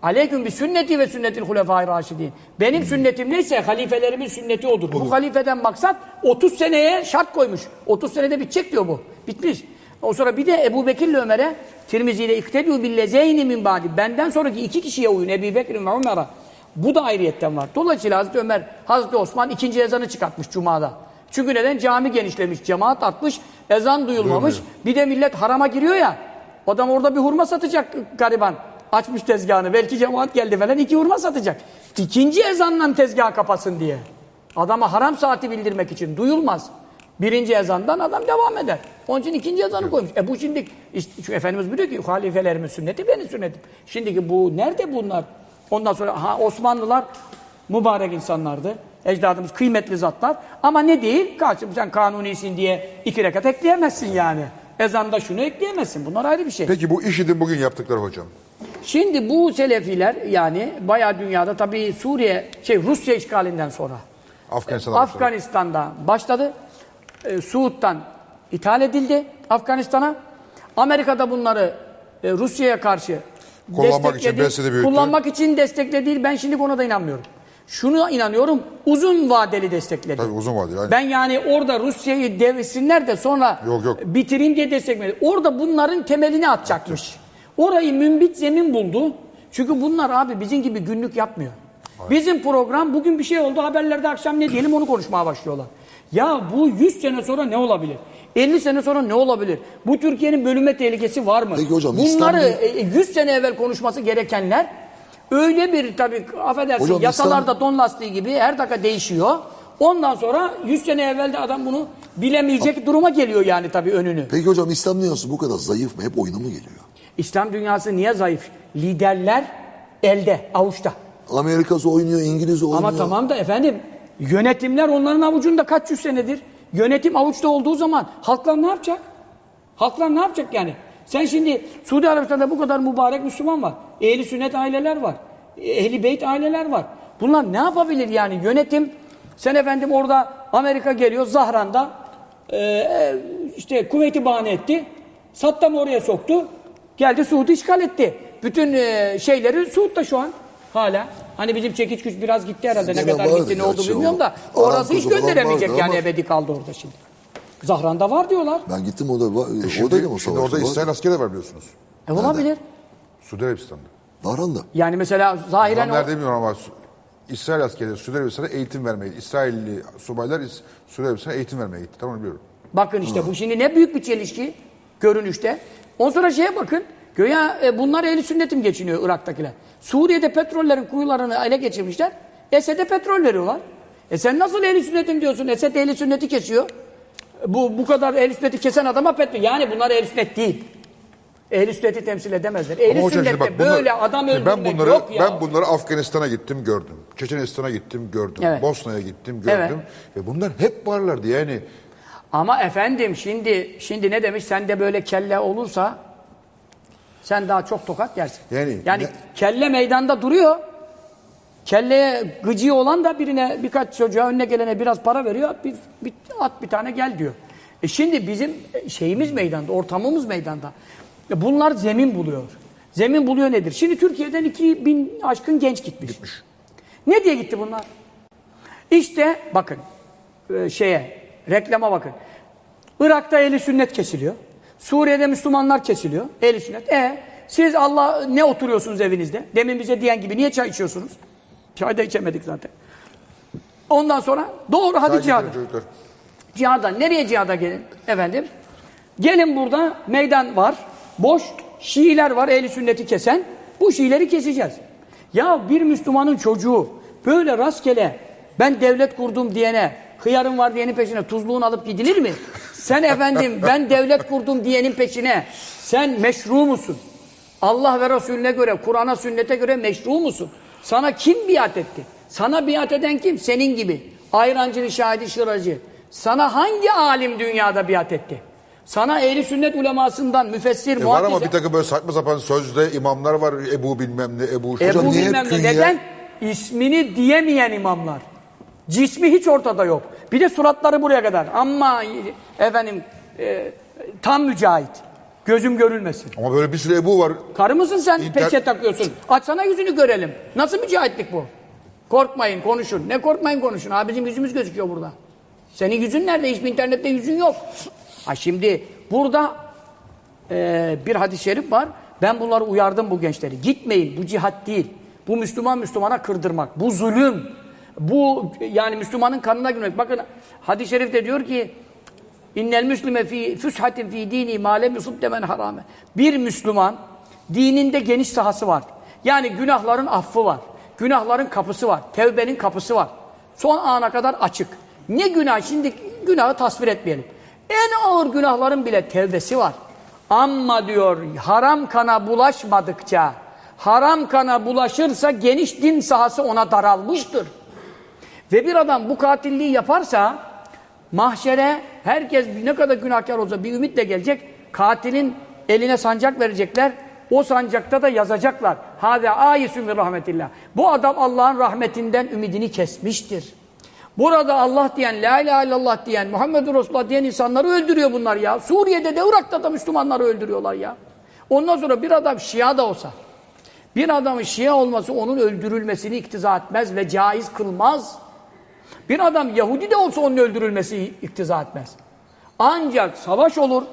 Aleyküm bir sünneti ve sünnetil hulefai raşidin. Benim sünnetim neyse halifelerimin sünneti odur. Bu halifeden maksat 30 seneye şart koymuş. 30 senede bitecek diyor bu. Bitmiş. O sonra bir de Ebu Bekir'le Ömer'e Tirmizi ile iktedû billezeyni min ba'di. Benden sonraki iki kişiye uyun. Ebu Bekir ve Ömer'e. Bu da ayrıyetten var. Dolayısıyla Hazreti Ömer, Hazreti Osman ikinci ezanı çıkartmış Cuma'da. Çünkü neden? Cami genişlemiş, cemaat artmış, ezan duyulmamış. Bir de millet harama giriyor ya. Adam orada bir hurma satacak gariban. Açmış tezgahını. Belki cemaat geldi falan iki hurma satacak. İkinci ezanla tezgahı kapasın diye. Adama haram saati bildirmek için duyulmaz. Birinci ezandan adam devam eder. Onun için ikinci ezanı koymuş. E bu şimdi, işte, çünkü Efendimiz biliyor ki halifelerimin sünneti benim sünnetim. Şimdiki bu nerede bunlar? Ondan sonra ha, Osmanlılar mübarek insanlardı. Ecdadımız kıymetli zatlar. Ama ne değil? Karşım sen kanunisin diye iki rekat ekleyemezsin yani. Ezanda şunu ekleyemezsin. Bunlar ayrı bir şey. Peki bu IŞİD'in bugün yaptıkları hocam. Şimdi bu Selefiler yani bayağı dünyada tabii Suriye, şey Rusya işgalinden sonra Afganistan'a başladı. Afganistan'da başladı. E, Suud'dan ithal edildi Afganistan'a. Amerika'da bunları e, Rusya'ya karşı Kullanmak için destekledi. büyüttü. Kullanmak için destekledi. Ben şimdi ona da inanmıyorum. Şunu inanıyorum. Uzun vadeli destekledi. Tabii uzun vadeli. Aynen. Ben yani orada Rusya'yı devirsinler de sonra Yok, yok. bitireyim diye desteklemedi. Orada bunların temelini atacakmış. Orayı mümbit zemin buldu. Çünkü bunlar abi bizim gibi günlük yapmıyor. Bizim program bugün bir şey oldu haberlerde akşam ne diyelim onu konuşmaya başlıyorlar. Ya bu 100 sene sonra ne olabilir? 50 sene sonra ne olabilir? Bu Türkiye'nin bölünme tehlikesi var mı? Peki hocam, Bunları İslam e, 100 sene evvel konuşması gerekenler öyle bir tabii affedersin Hocam, yasalarda İslam- don lastiği gibi her dakika değişiyor. Ondan sonra 100 sene evvel de adam bunu bilemeyecek duruma geliyor yani tabii önünü. Peki hocam İslam dünyası bu kadar zayıf mı? Hep oyuna mı geliyor? İslam dünyası niye zayıf? Liderler elde, avuçta. Amerika'sı oynuyor, İngiliz oynuyor. Ama tamam da efendim yönetimler onların avucunda kaç yüz senedir. Yönetim avuçta olduğu zaman halklar ne yapacak? Halklar ne yapacak yani? Sen şimdi Suudi Arabistan'da bu kadar mübarek Müslüman var. Ehli sünnet aileler var. Ehli beyt aileler var. Bunlar ne yapabilir yani? Yönetim sen efendim orada Amerika geliyor Zahran'da Ee, işte Kuveyt'i bahane etti. Saddam oraya soktu. Geldi Suud'u işgal etti. Bütün e, şeyleri Suud'da şu an hala. Hani bizim çekiç güç biraz gitti herhalde. Ne Gene kadar gitti ne oldu bilmiyorum o. da. Orası hiç gönderemeyecek yani ama- ebedi kaldı orada şimdi. Zahran'da var diyorlar. Ben gittim orada. va- E Şimdi, oradaydım o şimdi savaşta. orada var. İsrail askeri de var biliyorsunuz. E olabilir. Suudi Arabistan'da. Dahran'da. Yani mesela zahiren o... nerede bilmiyorum ama İsrail askerleri Suudi Arabistan'a eğitim vermeye, İsrailli subaylar Suudi Arabistan'a eğitim vermeye gitti. Tamam biliyorum. Bakın işte bu şimdi ne büyük bir çelişki görünüşte. Ondan sonra şeye bakın. Göya e, bunlar ehli sünnetim geçiniyor Irak'takiler. Suriye'de petrollerin kuyularını ele geçirmişler. Esed'e petrol veriyorlar. E sen nasıl ehli sünnetim diyorsun? Esed ehli sünneti kesiyor. Bu bu kadar ehli sünneti kesen adama petrol. Yani bunlar ehli sünnet değil. Ehli sünneti temsil edemezler. Ehli sünnette şimdi bak bunlar- böyle adam öldürmek ben bunları, yok ya. Ben bunları Afganistan'a gittim gördüm. Çeçenistan'a gittim gördüm. Evet. Bosna'ya gittim gördüm. Evet. Ve bunlar hep varlardı yani. Ama efendim şimdi şimdi ne demiş? Sende böyle kelle olursa sen daha çok tokat yersin. Yani yani ne- kelle meydanda duruyor. Kelleye gıcığı olan da birine birkaç çocuğa önüne gelene biraz para veriyor. Bir, bir, at bir tane gel diyor. E şimdi bizim şeyimiz meydanda, ortamımız meydanda. E bunlar zemin buluyor. Zemin buluyor nedir? Şimdi Türkiye'den 2000 aşkın genç gitmiş. Ne diye gitti bunlar? İşte bakın e, şeye reklama bakın. Irak'ta eli sünnet kesiliyor. Suriye'de Müslümanlar kesiliyor. Eli sünnet. E siz Allah ne oturuyorsunuz evinizde? Demin bize diyen gibi niye çay içiyorsunuz? Çay da içemedik zaten. Ondan sonra doğru hadi Sadece cihada. çocuklar. Cihada. Nereye cihada gelin? Efendim. Gelin burada meydan var. Boş. Şiiler var ehli sünneti kesen. Bu Şiileri keseceğiz. Ya bir Müslümanın çocuğu böyle rastgele ben devlet kurdum diyene hıyarın var diyenin peşine tuzluğunu alıp gidilir mi? Sen efendim ben devlet kurdum diyenin peşine sen meşru musun? Allah ve Resulüne göre, Kur'an'a, sünnete göre meşru musun? Sana kim biat etti? Sana biat eden kim? Senin gibi. Ayrancı, şahidi, şıracı. Sana hangi alim dünyada biat etti? Sana ehli sünnet ulemasından müfessir, E var ama muhaddis, bir takım böyle saçma sapan sözde imamlar var. Ebu bilmem ne, Ebu. Ebu niye bilmem ne. Neden? İsmini diyemeyen imamlar. Cismi hiç ortada yok. Bir de suratları buraya kadar. Ama efendim e, tam mücahit. Gözüm görülmesin. Ama böyle bir sürü Ebu var. Karı mısın sen İnter- peçe takıyorsun? Açsana yüzünü görelim. Nasıl mücahitlik bu? Korkmayın konuşun. Ne korkmayın konuşun. Abi bizim yüzümüz gözüküyor burada. Senin yüzün nerede? Hiçbir internette yüzün yok. Ha şimdi burada e, bir hadis-i şerif var. Ben bunları uyardım bu gençleri. Gitmeyin. Bu cihat değil. Bu Müslüman Müslümana kırdırmak. Bu zulüm. Bu yani Müslümanın kanına girmek. Bakın hadis-i şerifte diyor ki İnnel müslüme fi füshatin fi dini ma lem yusub demen harame. Bir Müslüman dininde geniş sahası var. Yani günahların affı var. Günahların kapısı var. Tevbenin kapısı var. Son ana kadar açık. Ne günah? Şimdi günahı tasvir etmeyelim. En ağır günahların bile tevbesi var. Ama diyor haram kana bulaşmadıkça, haram kana bulaşırsa geniş din sahası ona daralmıştır. Ve bir adam bu katilliği yaparsa mahşere herkes ne kadar günahkar olsa bir ümitle gelecek. Katilin eline sancak verecekler. O sancakta da yazacaklar. Hâzâ âyisün min rahmetillah. Bu adam Allah'ın rahmetinden ümidini kesmiştir. Burada Allah diyen, la ilahe illallah diyen, Muhammedur Resulullah diyen insanları öldürüyor bunlar ya. Suriye'de de Irak'ta da Müslümanları öldürüyorlar ya. Ondan sonra bir adam Şia da olsa, bir adamın Şia olması onun öldürülmesini iktiza etmez ve caiz kılmaz. Bir adam Yahudi de olsa onun öldürülmesi iktiza etmez. Ancak savaş olur,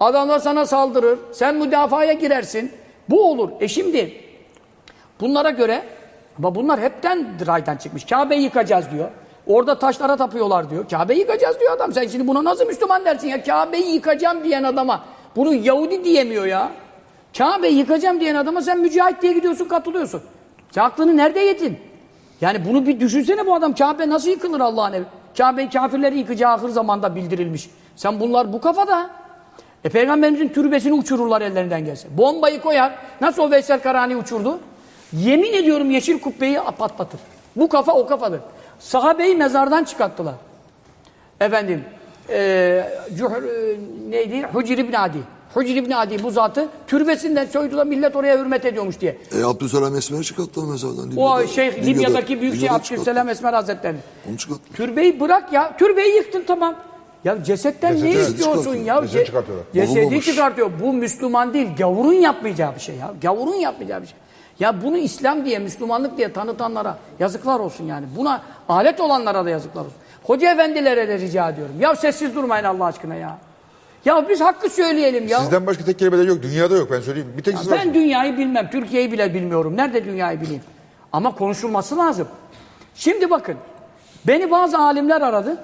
adamlar sana saldırır, sen müdafaya girersin. Bu olur. E şimdi bunlara göre ama bunlar hepten raydan çıkmış. Kabe'yi yıkacağız diyor. Orada taşlara tapıyorlar diyor. Kabe'yi yıkacağız diyor adam. Sen şimdi buna nasıl Müslüman dersin ya? Kabe'yi yıkacağım diyen adama. Bunu Yahudi diyemiyor ya. Kabe'yi yıkacağım diyen adama sen mücahit diye gidiyorsun katılıyorsun. Sen aklını nerede yedin? Yani bunu bir düşünsene bu adam. Kabe nasıl yıkılır Allah'ın evi? Kabe'yi kafirleri yıkacağı ahir zamanda bildirilmiş. Sen bunlar bu kafada. E peygamberimizin türbesini uçururlar ellerinden gelse. Bombayı koyar. Nasıl o Veysel Karani uçurdu? Yemin ediyorum yeşil kubbeyi patlatır. Bu kafa o kafadır. Sahabeyi mezardan çıkarttılar. Efendim, e, Cuhr, e, neydi? Hucir İbni Adi. Hucir İbni Adi bu zatı türbesinden soydular millet oraya hürmet ediyormuş diye. E Abdülselam Esmer'i çıkarttılar mezardan. O şey Libya'da- Libya'daki büyük şey Abdülselam Esmer Hazretleri. Onu çıkarttılar. Türbeyi bırak ya. Türbeyi yıktın tamam. Ya cesetten ne Cesedi istiyorsun ya? Cesedi Ce- çıkartıyorlar. Cesedi Olmamış. çıkartıyor. Bu Müslüman değil. Gavurun yapmayacağı bir şey ya. Gavurun yapmayacağı bir şey. Ya bunu İslam diye, Müslümanlık diye tanıtanlara yazıklar olsun yani. Buna alet olanlara da yazıklar olsun. Hoca efendilere de rica ediyorum. Ya sessiz durmayın Allah aşkına ya. Ya biz hakkı söyleyelim ya. Sizden başka tek kelime de yok. Dünyada yok ben söyleyeyim. Bir tek siz Ben varsınız. dünyayı bilmem, Türkiye'yi bile bilmiyorum. Nerede dünyayı bileyim? Ama konuşulması lazım. Şimdi bakın, beni bazı alimler aradı,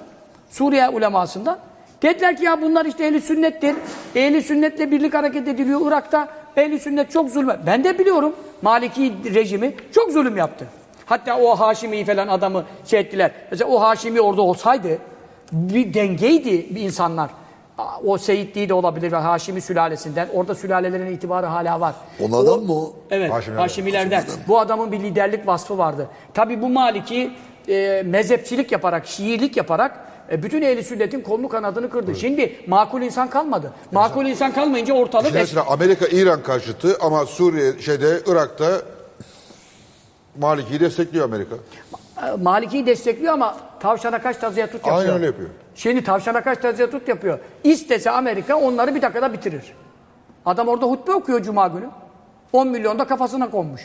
Suriye ulemasında. Dediler ki ya bunlar işte ehli sünnettir. Ehli sünnetle birlik hareket ediliyor Irak'ta. Ehli sünnet çok zulme. Ben de biliyorum Maliki rejimi çok zulüm yaptı. Hatta o Haşimi falan adamı şey ettiler. Mesela o Haşimi orada olsaydı bir dengeydi insanlar. O Seyitliği de olabilir ve Haşimi sülalesinden. Orada sülalelerin itibarı hala var. Onlardan mı o? Evet, Haşimilerden. Haşimilerden. Bu adamın bir liderlik vasfı vardı. Tabi bu Maliki e, mezhepçilik yaparak, Şiilik yaparak e, bütün ehli sünnetin kolunu kanadını kırdı. Şimdi makul insan kalmadı. Makul insan kalmayınca ortalık... Şimdi mesela Amerika İran karşıtı ama Suriye şeyde Irak'ta Maliki'yi destekliyor Amerika. E, Maliki'yi destekliyor ama tavşana kaç tazıya tut yapıyor. Aynen öyle yapıyor. Şimdi tavşana kaç tut yapıyor. İstese Amerika onları bir dakikada bitirir. Adam orada hutbe okuyor Cuma günü. 10 milyon da kafasına konmuş.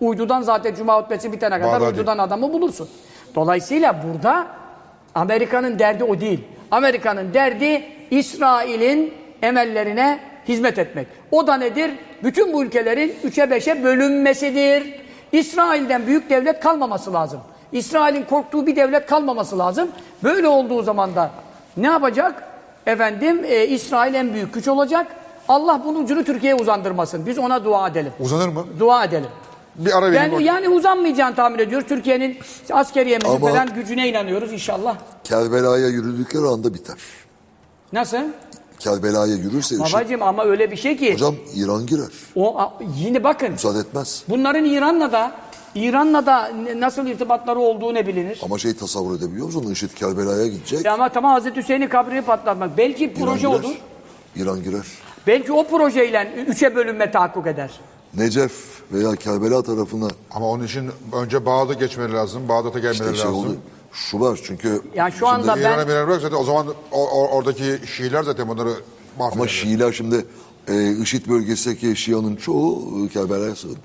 Uydudan zaten Cuma hutbesi bitene kadar Bağdadi. uydudan adamı bulursun. Dolayısıyla burada Amerika'nın derdi o değil. Amerika'nın derdi İsrail'in emellerine hizmet etmek. O da nedir? Bütün bu ülkelerin üçe beşe bölünmesidir. İsrail'den büyük devlet kalmaması lazım. İsrail'in korktuğu bir devlet kalmaması lazım. Böyle olduğu zaman da ne yapacak? Efendim e, İsrail en büyük güç olacak. Allah bunun ucunu Türkiye'ye uzandırmasın. Biz ona dua edelim. Uzanır mı? Dua edelim. Bir ara Ben yani uzanmayacağını tahmin ediyoruz. Türkiye'nin askeriyemizin Ama- falan gücüne inanıyoruz inşallah. Kerbela'ya yürüdükleri anda biter. Nasıl? Kerbela'ya yürürse IŞİD, Babacığım ama öyle bir şey ki hocam İran girer. o yine bakın Müsaade etmez. bunların İran'la da İran'la da nasıl irtibatları olduğu ne bilinir? Ama şey tasavvur edebiliyor musun? IŞİD Kerbela'ya gidecek. Ya ama tamam Hazreti Hüseyin'in kabrini patlatmak. Belki İran proje girer. olur. İran girer. Belki o projeyle üçe bölünme tahakkuk eder. Necef veya Kerbela tarafına Ama onun için önce Bağdat'a geçmeleri lazım. Bağdat'a gelmeleri işte şey lazım. oldu. Şu var çünkü Yani şu anda ben İran'a birer zaten o zaman o- o- oradaki Şiiler zaten bunları ama mahvederler. Şiiler şimdi e, IŞİD bölgesindeki Şia'nın çoğu e, Kerbela'ya sığındı.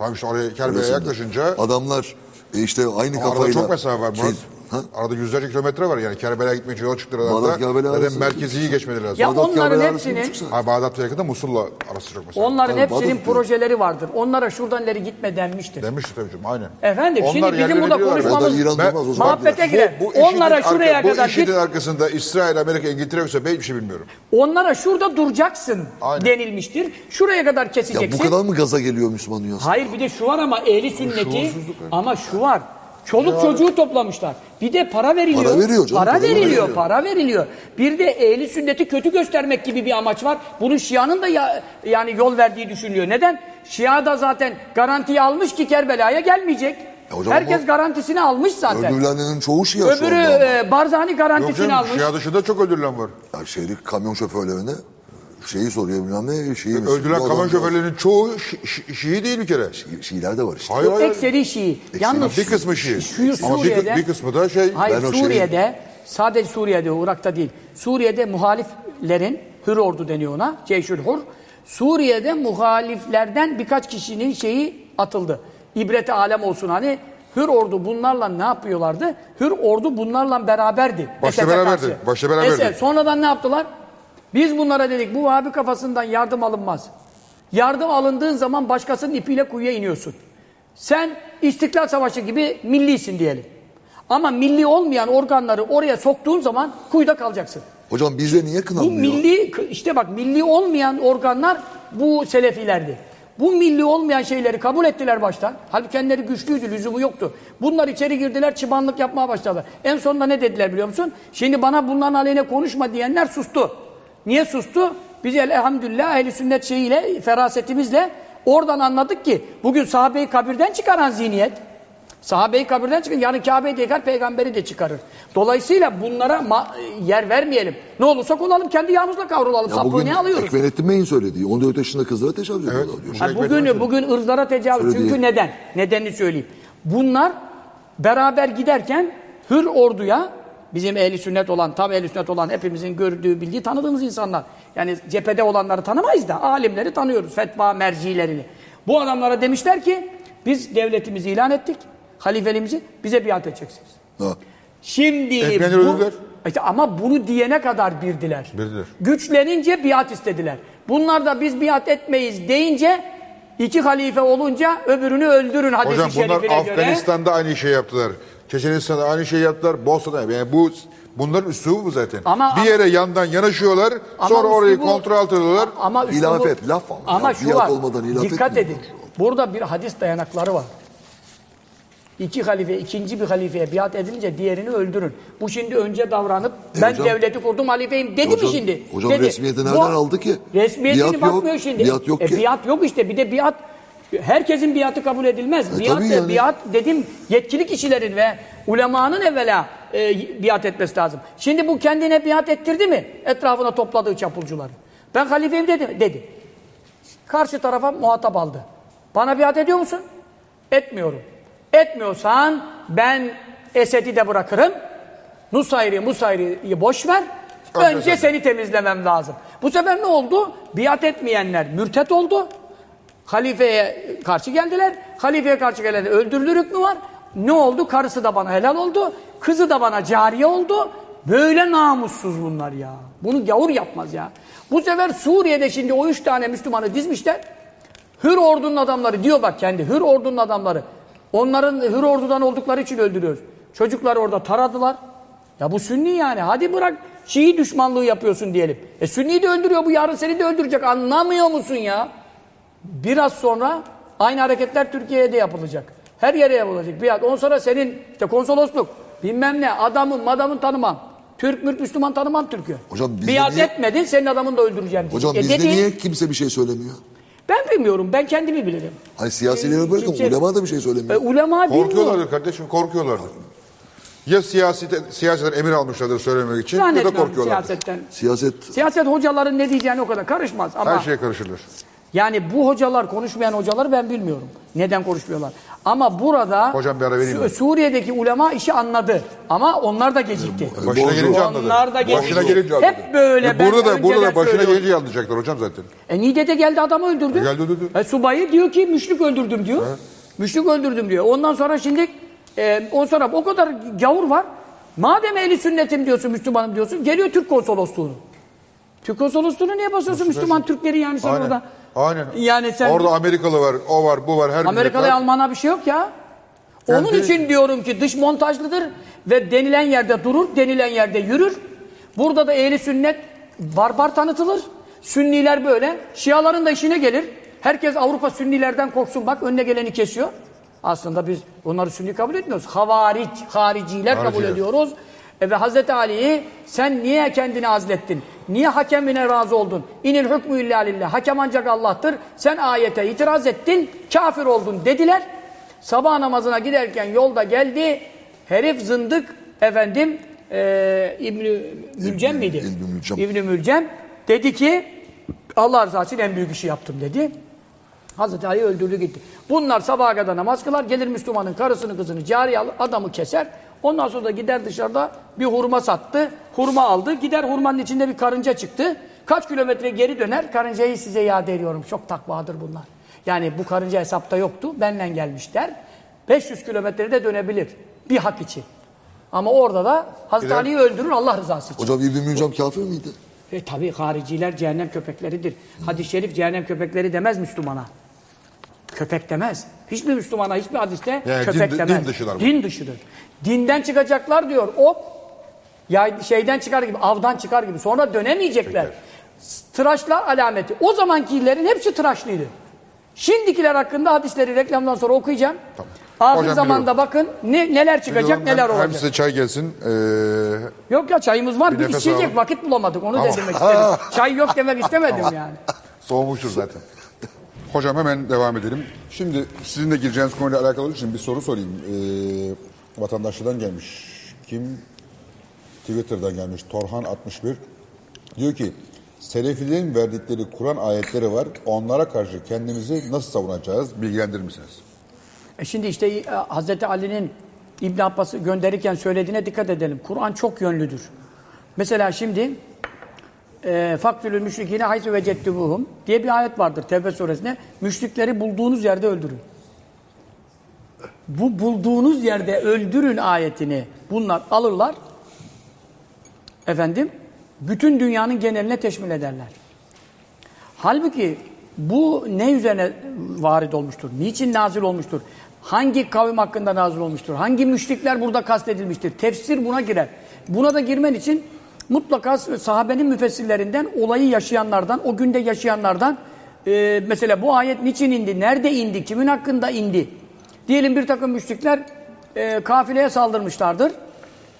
Tamam işte oraya Orasında. yaklaşınca Adamlar e, işte aynı arada kafayla... çok mesafe var şey- Murat. Ha? Arada yüzlerce kilometre var yani Kerbela'ya gitmek için yola çıktılar Bağdat. Kerbela Zaten arası- merkeziyi geçmeleri lazım. Ya Bağdat, onların Kerbela hepsini- arasında çıksa- Ha, Bağdat'la yakında Musul'la arası çok mesafe. onların Tabii, hepsinin Bağdat- projeleri vardır. Onlara şuradan ileri gitme denmiştir. Demişti tabii canım aynen. Efendim Onlar şimdi bizim burada konuşmamız İran Ben- durmaz o zaman. muhabbete girer. Bu Onlara arka- şuraya bu kadar işin git. arkasında İsrail, Amerika, İngiltere ise ben hiçbir şey bilmiyorum. Onlara şurada duracaksın Aynen. denilmiştir. Şuraya kadar Ya keseceksin. bu kadar mı gaza geliyor Müslüman dünyası? Hayır bir de şu var ama ehli sünneti ama şu var. Çoluk çocuğu toplamışlar. Bir de para veriliyor. Para veriyor canım, Para veriliyor, veriliyor. para veriliyor. Bir de ehli sünneti kötü göstermek gibi bir amaç var. Bunun Şia'nın da ya- yani yol verdiği düşünülüyor. Neden? Şia da zaten garantiyi almış ki Kerbela'ya gelmeyecek. Ya hocam Herkes garantisini almış zaten. Öldürülenlerin çoğu Şia şu Öbürü anda ama. e, Barzani Yok garantisini canım almış. Şia dışında çok öldürülen var. Ya şeylik kamyon şoförlerine şeyi soruyor bilmem ne şeyi mi? Öldürülen Bu kamyon adam- şoförlerinin çoğu Şi- Şi- Şii değil bir kere. Şi- Şiiler de var işte. Hayır hayır. Ekseri Şii. Yalnız Bir kısmı Şii. Şu Ama bir, Suriye'de bir kısmı da şey. Hayır Ben o şeyi- Suriye'de sadece Suriye'de Irak'ta değil. Suriye'de muhaliflerin Hür ordu deniyor ona. Ceyşül Hur. Suriye'de muhaliflerden birkaç kişinin şeyi atıldı. İbreti alem olsun hani Hür ordu bunlarla ne yapıyorlardı? Hür ordu bunlarla beraberdi. Başta Esed'e beraberdi, karşı. başta beraberdi. Esed. Sonradan ne yaptılar? Biz bunlara dedik bu Vahabi kafasından yardım alınmaz. Yardım alındığın zaman başkasının ipiyle kuyuya iniyorsun. Sen İstiklal Savaşı gibi millisin diyelim. Ama milli olmayan organları oraya soktuğun zaman kuyuda kalacaksın. Hocam bizde niye Bu kınanmıyor? milli, işte bak milli olmayan organlar bu selefilerdi. Bu milli olmayan şeyleri kabul ettiler baştan. Halbuki kendileri güçlüydü, lüzumu yoktu. Bunlar içeri girdiler, çıbanlık yapmaya başladılar. En sonunda ne dediler biliyor musun? Şimdi bana bunların aleyhine konuşma diyenler sustu. Niye sustu? Biz elhamdülillah ehli sünnet şeyiyle, ferasetimizle oradan anladık ki bugün sahabeyi kabirden çıkaran zihniyet, Sahabeyi kabirden çıkar, yarın Kabe'yi de yıkar, peygamberi de çıkarır. Dolayısıyla bunlara yer vermeyelim. Ne olursak olalım, kendi yağımızla kavrulalım. Ya Sapığı bugün ne alıyoruz? Ekmenettin Bey'in söylediği 14 yaşında kızlara tecavüz ediyorlar diyor. Ha, bugün, bugün ırzlara tecavüz. Söylediği- Çünkü neden? Nedenini söyleyeyim. Bunlar beraber giderken Hür orduya bizim ehli sünnet olan, tam ehli sünnet olan hepimizin gördüğü, bildiği, tanıdığımız insanlar. Yani cephede olanları tanımayız da alimleri tanıyoruz, fetva mercilerini. Bu adamlara demişler ki biz devletimizi ilan ettik, halifeliğimizi bize biat edeceksiniz. Ha. Şimdi Etmeyenler bu. İşte ama bunu diyene kadar birdiler. Birdiler. Güçlenince biat istediler. Bunlar da biz biat etmeyiz deyince iki halife olunca öbürünü öldürün hadisi Hocam bunlar şerifine göre. Afganistan'da aynı şeyi yaptılar. Çeçenistan'da aynı şeyi yaptılar. Bosna'da yani bu bunların üslubu bu zaten. Ama- bir yere yandan yanaşıyorlar. Sonra orayı üslubu- kontrol altına alıyorlar. Ama üslubu- İlafet, laf ama. Ama Ya, şu var. olmadan ilafet dikkat edin. Burada bir hadis dayanakları var. İki halife, ikinci bir halifeye biat edilince diğerini öldürün. Bu şimdi önce davranıp ben hocam- devleti kurdum halifeyim dedi Hocam- mi şimdi? hocam dedi. resmiyeti nereden aldı ki? Resmiyetini Biat yok, bakmıyor şimdi. biat yok e, ki. Biat yok işte bir de biat herkesin biatı kabul edilmez. E, biat, yani. biat dedim yetkili kişilerin ve ulemanın evvela e, biat etmesi lazım. Şimdi bu kendine biat ettirdi mi? Etrafına topladığı çapulcuları. Ben halifeyim dedi. dedi. Karşı tarafa muhatap aldı. Bana biat ediyor musun? Etmiyorum. Etmiyorsan ben Esed'i de bırakırım. Nusayri Musayri'yi boş ver. Önce seni temizlemem lazım. Bu sefer ne oldu? Biat etmeyenler mürtet oldu. Halifeye karşı geldiler. Halifeye karşı gelenler öldürülür hükmü var. Ne oldu? Karısı da bana helal oldu. Kızı da bana cariye oldu. Böyle namussuz bunlar ya. Bunu gavur yapmaz ya. Bu sefer Suriye'de şimdi o üç tane Müslümanı dizmişler. Hür ordunun adamları diyor bak kendi hür ordunun adamları. Onların hür ordudan oldukları için öldürüyoruz. Çocuklar orada taradılar. Ya bu Sünni yani. Hadi bırak Şii düşmanlığı yapıyorsun diyelim. E Sünni'yi de öldürüyor bu yarın seni de öldürecek. Anlamıyor musun ya? Biraz sonra aynı hareketler Türkiye'ye de yapılacak. Her yere yapılacak. Bir on sonra senin işte konsolosluk bilmem ne adamın madamın tanımam. Türk mürk Müslüman tanımam Türk'ü. Hocam bizde Biat niye- etmedin senin adamını da öldüreceğim. Hocam E bizde dedi, niye kimse bir şey söylemiyor? Ben bilmiyorum ben kendimi bilirim. Hani siyasileri bırakın, kimse- ulema da bir şey E, söylemiyor. ulema bilmiyor. Korkuyorlardır kardeşim korkuyorlardır. Ya siyasete, siyasetten emir almışlardır söylemek için ya da korkuyorlardır. siyasetten. Siyaset Siyaset hocaların ne diyeceğine o kadar karışmaz ama Her şeye karışırlar. Yani bu hocalar konuşmayan hocaları ben bilmiyorum. Neden konuşmuyorlar? Ama burada Hocam bir ara vereyim Su- ben. Suriye'deki ulema işi anladı. Ama onlar da gecikti. Başına gelince anladı. Onlar da Başına gecikti. gelince anladı. Hep böyle E ben burada da burada da başına söylüyorum. gelince anlayacaklar hocam zaten. E Niğde'de geldi adamı öldürdü. E geldi öldürdü. E, subayı diyor ki müşrik öldürdüm diyor. Müşrik öldürdüm diyor. Ondan sonra şimdi e, on sonra o kadar gavur var. Madem ehli sünnetim diyorsun, Müslümanım diyorsun, geliyor Türk konsolosluğunu. Türk konsolosluğunu niye basıyorsun Müslüman Türkleri yani sen Aynen. orada? Aynen. Yani sen Orada Amerikalı var, o var, bu var, her Amerikalı millet var. Alman'a bir şey yok ya. Onun Yani- için diyorum ki dış montajlıdır ve denilen yerde durur, denilen yerde yürür. Burada da ehli sünnet barbar tanıtılır. Sünniler böyle. Şiaların da işine gelir. Herkes Avrupa Sünnilerden korksun bak önüne geleni kesiyor. Aslında biz onları Sünni kabul etmiyoruz. Havaric, hariciler kabul Hariciler. ediyoruz. E ve Hazreti Ali'yi sen niye kendini azlettin? Niye hakemine razı oldun? İnil hükmü illa lillah. Hakem ancak Allah'tır. Sen ayete itiraz ettin, kafir oldun dediler. Sabah namazına giderken yolda geldi. Herif zındık efendim e, İbn-i Mülcem miydi? İbn-i Mülcem. İbn-i Mülcem dedi ki Allah rızası için en büyük işi yaptım dedi. Hazreti Ali öldürdü gitti. Bunlar sabaha kadar namaz kılar. Gelir Müslümanın karısını kızını alır. Adamı keser. Ondan sonra da gider dışarıda bir hurma sattı. Hurma aldı. Gider hurmanın içinde bir karınca çıktı. Kaç kilometre geri döner. Karıncayı size iade ediyorum. Çok takvadır bunlar. Yani bu karınca hesapta yoktu. Benden gelmişler. 500 kilometrede dönebilir. Bir hak için. Ama orada da Hazreti Ali'yi öldürür Allah rızası için. hocam İbn Mülcem kafir miydi? E tabi hariciler cehennem köpekleridir. Hadis-i şerif cehennem köpekleri demez Müslümana. Köpek demez. Hiçbir Müslümana hiçbir hadiste Yani köpek din- din demez. dışılar bu. Din dışıdır. Dinden çıkacaklar diyor. O ya şeyden çıkar gibi, avdan çıkar gibi. Sonra dönemeyecekler. Tıraşlar alameti. O zamankilerin hepsi tıraşlıydı. Şimdikiler hakkında hadisleri reklamdan sonra okuyacağım. Tamam. Ahir Hocam zamanda bakın ne, neler çıkacak Biliyorum, neler hem, olacak. hem size çay gelsin. Ee, Yok ya çayımız var. Bir Bir, içecek alalım. vakit bulamadık. Onu da demek istedim. Çay yok demek istemedim yani. soğumuştur zaten. Hocam hemen devam edelim. Şimdi sizin de gireceğiniz konuyla alakalı için bir soru sorayım. Ee, vatandaşlardan gelmiş. Kim? Twitter'dan gelmiş. Torhan 61. Diyor ki Selefilerin verdikleri Kur'an ayetleri var. Onlara karşı kendimizi nasıl savunacağız? Bilgilendirir misiniz? E şimdi işte e, Hazreti Ali'nin İbn Abbas'ı gönderirken söylediğine dikkat edelim. Kur'an çok yönlüdür. Mesela şimdi e, faktülül müşrikine haytü vecettubuhum diye bir ayet vardır Tevbe suresinde. Müşrikleri bulduğunuz yerde öldürün. Bu bulduğunuz yerde öldürün ayetini bunlar alırlar. Efendim bütün dünyanın geneline teşmil ederler. Halbuki bu ne üzerine varid olmuştur? Niçin nazil olmuştur? Hangi kavim hakkında nazil olmuştur? Hangi müşrikler burada kastedilmiştir? Tefsir buna girer. Buna da girmen için mutlaka sahabenin müfessirlerinden, olayı yaşayanlardan, o günde yaşayanlardan e, mesela bu ayet niçin indi, nerede indi, kimin hakkında indi? Diyelim bir takım müşrikler e, kafileye saldırmışlardır.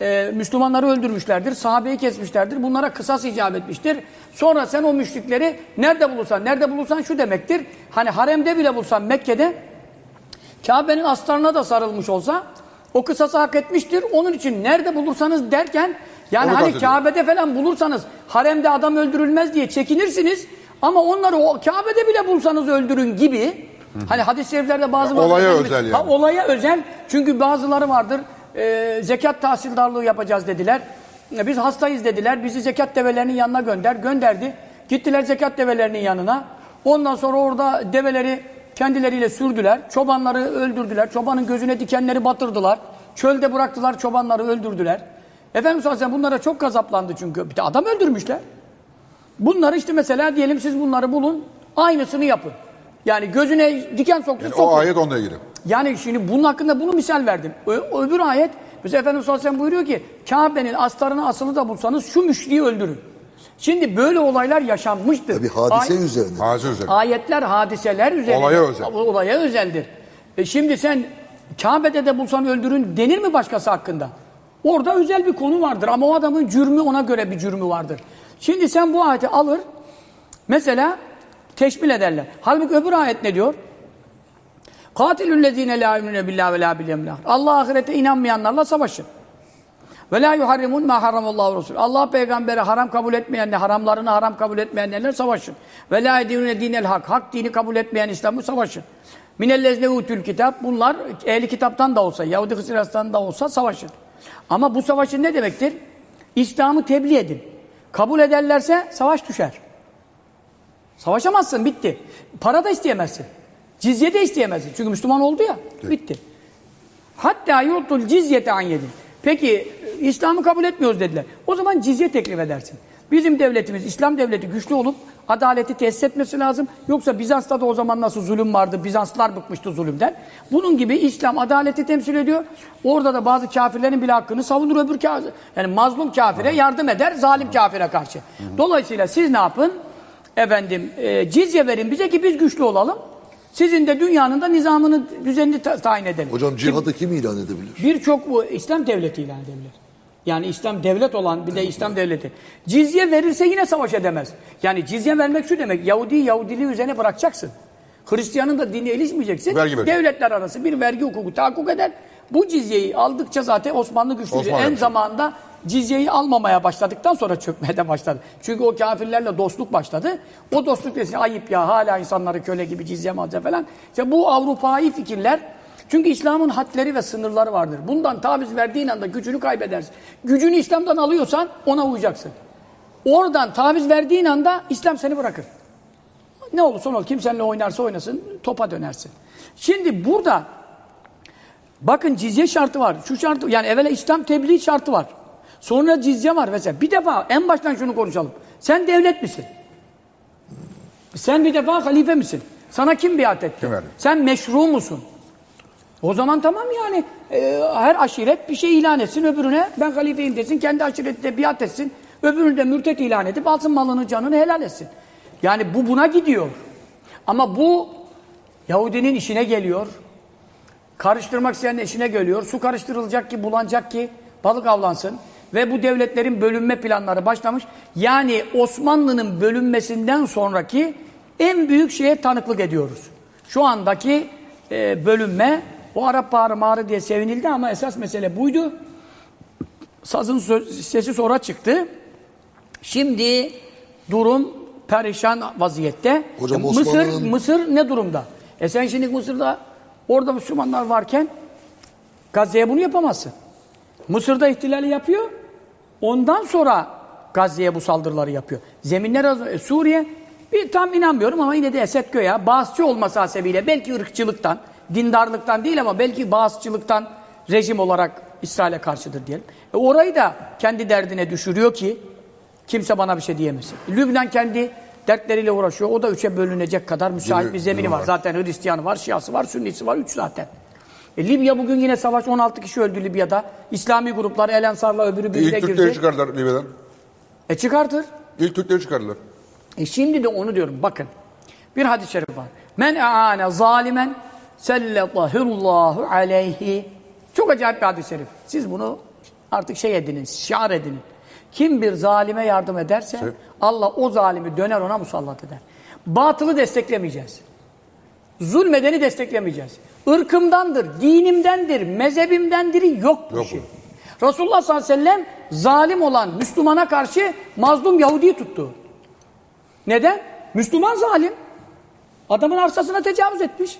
E, Müslümanları öldürmüşlerdir, sahabeyi kesmişlerdir. Bunlara kısas icap etmiştir. Sonra sen o müşrikleri nerede bulursan, nerede bulursan şu demektir. Hani haremde bile bulsan Mekke'de Kabe'nin astarına da sarılmış olsa o kısası hak etmiştir. Onun için nerede bulursanız derken yani Onu hani. Kabe'de falan bulursanız haremde adam öldürülmez diye çekinirsiniz. Ama onları o Kabe'de bile bulsanız öldürün gibi. Hani hadis-i şeriflerde bazı Ya, olaya özel yani. Ha, olaya özel. Çünkü bazıları vardır. e, zekat tahsildarlığı yapacağız dediler. E, Biz hastayız dediler. Bizi zekat develerinin yanına gönder. Gönderdi. Gittiler zekat develerinin yanına. Ondan sonra orada develeri kendileriyle sürdüler. Çobanları öldürdüler. Çobanın gözüne dikenleri batırdılar. Çölde bıraktılar. Çobanları öldürdüler. Efendimiz sallallahu aleyhi ve sellem bunlara çok gazaplandı çünkü. Bir de adam öldürmüşler. Bunları işte mesela diyelim siz bunları bulun. Aynısını yapın. Yani gözüne diken soktu Yani sokun. o ayet onunla ilgili. Yani şimdi bunun hakkında bunu misal verdim. Ö- öbür ayet, mesela Efendimiz sallallahu aleyhi ve sellem buyuruyor ki, Kabe'nin astarını asılı da bulsanız şu müşriği öldürün. Şimdi böyle olaylar yaşanmıştır. Tabii hadise Ay- üzerine. Hadise üzerine. Ayetler, hadiseler üzerine. Olaya özel. Olaya özeldir. E şimdi sen Kabe'de de bulsan öldürün denir mi başkası hakkında? Orada özel bir konu vardır ama o adamın cürmü ona göre bir cürmü vardır. Şimdi sen bu ayeti alır, mesela teşmil ederler. Halbuki öbür ayet ne diyor? Katilüllezine la yu'minune billahi ve la bil. Allah ahirete inanmayanlarla savaşın. Ve la yuharrimun ma haramallahu resul. Allah peygamberi haram kabul etmeyenler, haramlarını haram kabul etmeyenlerle savaşın. Ve la edinune dinel hak. Hak dini kabul etmeyen İslam'ı savaşın. Minellezne utül kitap. Bunlar ehli kitaptan da olsa, Yahudi Hristiyan'dan da olsa savaşın. Ama bu savaşın ne demektir? İslam'ı tebliğ edin. Kabul ederlerse savaş düşer. Savaşamazsın, bitti. Para da isteyemezsin. Cizye de isteyemezsin. Çünkü Müslüman oldu ya, bitti. Hatta yu'tul cizyete an yedin. Peki İslam'ı kabul etmiyoruz dediler. O zaman cizye teklif edersin. Bizim devletimiz, İslam devleti güçlü olup adaleti tesis etmesi lazım. Yoksa Bizans'ta da o zaman nasıl zulüm vardı, Bizanslılar bıkmıştı zulümden. Bunun gibi İslam adaleti temsil ediyor. Orada da bazı kafirlerin bile hakkını savunur öbür kafir. Yani mazlum kafire yardım eder, zalim kafire karşı. Dolayısıyla siz ne yapın? Efendim, e, cizye verin bize ki biz güçlü olalım. Sizin de dünyanın da nizamını, düzenini ta- tayin edelim. Hocam cihadı kim ilan edebilir? Birçok bu İslam devleti ilan edebilir. Yani İslam devlet olan bir de İslam devleti. Cizye verirse yine savaş edemez. Yani cizye vermek şu demek. Yahudi Yahudiliği üzerine bırakacaksın. Hristiyanın da dini ilişmeyeceksin. Vergi. Devletler arası bir vergi hukuku tahakkuk eder. Bu cizyeyi aldıkça zaten Osmanlı güçlüydü. Osmanlı en yapacak. zamanında cizyeyi almamaya başladıktan sonra çökmeye de başladı. Çünkü o kafirlerle dostluk başladı. O dostluk desin ayıp ya hala insanları köle gibi cizye alacak falan. İşte bu Avrupa'yı fikirler çünkü İslam'ın hadleri ve sınırları vardır. Bundan taviz verdiğin anda gücünü kaybedersin. Gücünü İslam'dan alıyorsan ona uyacaksın. Oradan taviz verdiğin anda İslam seni bırakır. Ne olursa ol kim seninle oynarsa oynasın topa dönersin. Şimdi burada bakın cizye şartı var. Şu şartı yani evvela İslam tebliğ şartı var. Sonra cizye var mesela. Bir defa en baştan şunu konuşalım. Sen devlet misin? Sen bir defa halife misin? Sana kim biat etti? Kim? Sen meşru musun? O zaman tamam yani e, her aşiret bir şey ilan etsin öbürüne ben halifeyim desin kendi aşiretine biat etsin öbürünü de mürtet ilan edip alsın malını canını helal etsin. Yani bu buna gidiyor. Ama bu Yahudinin işine geliyor. Karıştırmak isteyenin işine geliyor. Su karıştırılacak ki bulanacak ki balık avlansın. Ve bu devletlerin bölünme planları başlamış. Yani Osmanlı'nın bölünmesinden sonraki en büyük şeye tanıklık ediyoruz. Şu andaki e, bölünme o Arap Baharı Mağarı diye sevinildi ama esas mesele buydu. Sazın sesi sonra çıktı. Şimdi durum perişan vaziyette. Hocam E, Mısır, Mısır ne durumda? E sen şimdi Mısır'da orada Müslümanlar varken Gazze'ye bunu yapamazsın. Mısır'da ihtilali yapıyor. Ondan sonra Gazze'ye bu saldırıları yapıyor. Zeminler e, Suriye bir tam inanmıyorum ama yine de Esed Göya Bağızçı olması hasebiyle belki ırkçılıktan, dindarlıktan değil ama belki Bağızçılıktan rejim olarak İsrail'e karşıdır diyelim. E orayı da kendi derdine düşürüyor ki kimse bana bir şey diyemesin. Lübnan kendi dertleriyle uğraşıyor. O da üçe bölünecek kadar müsait bir zemini var. Zaten Hristiyanı var, Şiası var, Sünnisi var. Üç zaten. E, Libya bugün yine savaş 16 kişi öldü Libya'da. İslami gruplar El Ensar'la öbürü birbirine İlk Türkleri girdi. çıkardılar Libya'dan. E çıkartır. İlk Türkleri çıkardılar. E şimdi de onu diyorum bakın. Bir hadis-i şerif var. Men aane zalimen selletahullahu aleyhi. Çok acayip bir hadis-i şerif. Siz bunu artık şey edinin, şiar edinin. Kim bir zalime yardım ederse Şey- Allah o zalimi döner ona musallat eder. Batılı desteklemeyeceğiz. Zulmedeni desteklemeyeceğiz. Irkımdandır, dinimdendir, mezhebimdendir yok bu şey. Resulullah sallallahu aleyhi ve sellem zalim olan Müslümana karşı mazlum Yahudi'yi tuttu. Neden? Müslüman zalim. Adamın arsasına tecavüz etmiş.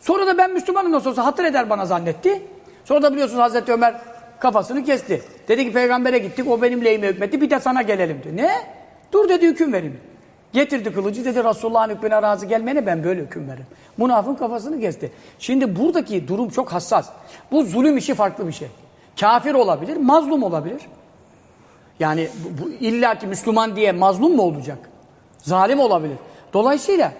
Sonra da ben Müslümanım nasıl olsa hatır eder bana zannetti. Sonra da biliyorsunuz Hazreti Ömer kafasını kesti. Dedi ki peygambere gittik o benim lehime hükmetti bir de sana gelelim diyor. Ne? Dur dedi hüküm vereyim. Getirdi kılıcı dedi Resulullah'ın hükmüne razı gelmene ben böyle hüküm veririm. Münafın kafasını kesti. Şimdi buradaki durum çok hassas. Bu zulüm işi farklı bir şey. Kafir olabilir, mazlum olabilir. Yani bu, bu illaki Müslüman diye mazlum mu olacak? Zalim olabilir. Dolayısıyla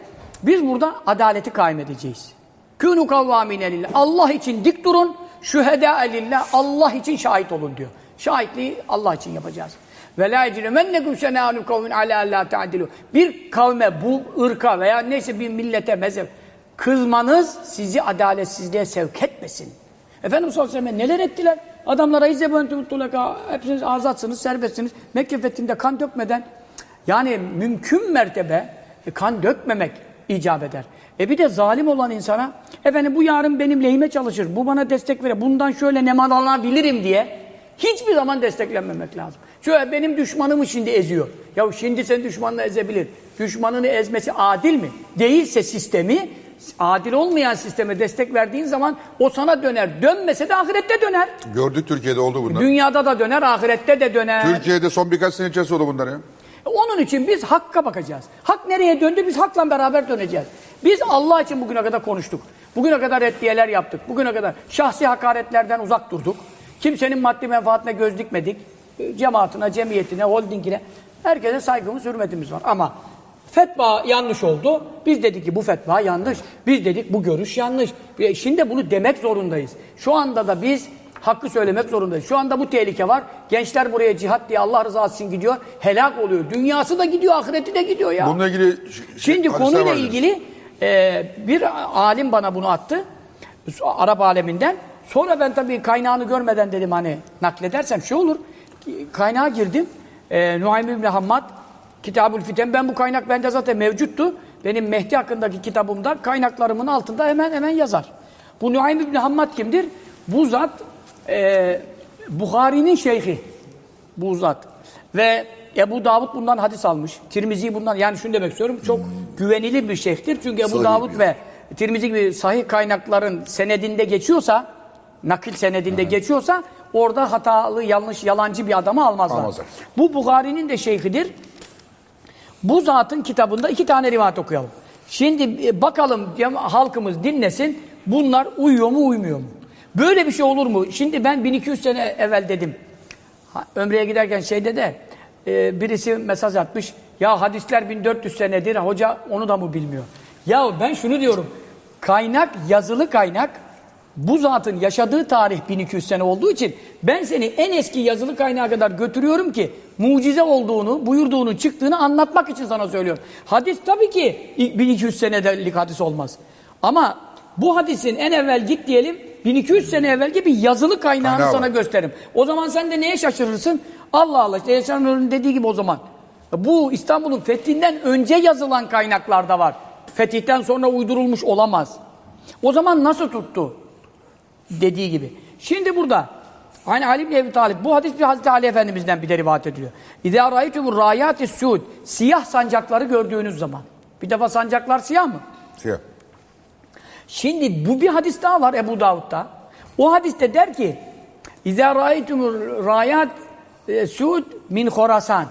biz burada adaleti kaim edeceğiz. Kûnû kavvâmine lillah. Allah için dik durun. Şühedâ lillah. Allah için şahit olun diyor. Şahitliği Allah için yapacağız. Ve lâ ecrimenneküm şenânu kavmin alâ allâ te'adilû. Bir kavme, bu ırka veya neyse bir millete, mezhep kızmanız sizi adaletsizliğe sevk etmesin. Efendimiz sallallahu aleyhi neler ettiler? Adamlara izze bönetü tulaka, hepsiniz azatsınız, serbestsiniz. Mekke fethinde kan dökmeden, yani mümkün mertebe e, kan dökmemek icap eder. E bir de zalim olan insana, efendim bu yarın benim lehime çalışır, bu bana destek verir, bundan şöyle nemal alabilirim diye hiçbir zaman desteklenmemek lazım. Şöyle benim düşmanımı şimdi eziyor. Ya şimdi sen düşmanını ezebilir. Düşmanını ezmesi adil mi? Değilse sistemi, adil olmayan sisteme destek verdiğin zaman o sana döner. Dönmese de ahirette döner. Gördük Türkiye'de oldu bunlar. Dünyada da döner, ahirette de döner. Türkiye'de son birkaç sene içerisinde oldu bunlar ya. Onun için biz hakka bakacağız. Hak nereye döndü? Biz hakla beraber döneceğiz. Biz Allah için bugüne kadar konuştuk. Bugüne kadar reddiyeler yaptık. Bugüne kadar şahsi hakaretlerden uzak durduk. Kimsenin maddi menfaatine göz dikmedik. Cemaatine, cemiyetine, holdingine. Herkese saygımız, hürmetimiz var. Ama fetva yanlış oldu. Biz dedik ki bu fetva yanlış. Biz dedik bu görüş yanlış. E, Şimdi bunu demek zorundayız. Şu anda da biz Hakkı söylemek zorundayız. Şu anda bu tehlike var. Gençler buraya cihat diye Allah rızası için gidiyor. Helak oluyor. Dünyası da gidiyor, ahireti de gidiyor ya. Bununla ilgili ş- Şimdi konuyla ilgili e, bir alim bana bunu attı. Arap aleminden. Sonra ben tabii kaynağını görmeden dedim hani nakledersem şey olur. Kaynağa girdim. E, Nuaym İbni Hammad Kitabül Fiten. Ben bu kaynak bende zaten mevcuttu. Benim Mehdi hakkındaki kitabımda kaynaklarımın altında hemen hemen yazar. Bu Nuaym İbni Hammad kimdir? Bu zat e, Bukhari'nin şeyhi. Bu zat. Ve Ebu Davud bundan hadis almış. Tirmizi bundan yani şunu demek istiyorum. Çok güvenilir bir şeyhtir. Çünkü Ebu Sahih Davud yani. ve Tirmizi gibi sahih kaynakların senedinde geçiyorsa, nakil senedinde geçiyorsa orada hatalı, yanlış, yalancı bir adamı almazlar. Almazlar. Bu Bukhari'nin de şeyhidir. Bu zatın kitabında iki tane rivayet okuyalım. Şimdi e, bakalım halkımız dinlesin. Bunlar uyuyor mu uymuyor mu? Böyle bir şey olur mu? Şimdi ben 1200 sene evvel dedim. Ömre'ye giderken şeyde de e, birisi mesaj atmış. Ya hadisler 1400 senedir. Hoca onu da mı bilmiyor? Ya ben şunu diyorum. Kaynak yazılı kaynak bu zatın yaşadığı tarih 1200 sene olduğu için ben seni en eski yazılı kaynağa kadar götürüyorum ki mucize olduğunu, buyurduğunu, çıktığını anlatmak için sana söylüyorum. Hadis tabii ki 1200 senelik hadis olmaz. Ama bu hadisin en evvel git diyelim 1200 sene evvelki bir yazılı kaynağını Kaynağı sana var. gösteririm. O zaman sen de neye şaşırırsın? Allah Allah işte Yaşar Nur'un dediği gibi o zaman. Bu İstanbul'un fethinden önce yazılan kaynaklarda var. Fetihten sonra uydurulmuş olamaz. O zaman nasıl tuttu? Dediği gibi. Şimdi burada Hani Ali bin Ebi Talib bu hadis bir Hazreti Ali Efendimiz'den bir de rivayet ediliyor. İzâ râitumur râyâtis sûd siyah sancakları gördüğünüz zaman. Bir defa sancaklar siyah mı? Siyah. Şimdi bu bir hadis daha var Ebu Davud'da. O hadiste der ki İzâ râitumur râyat e, suud min Horasan.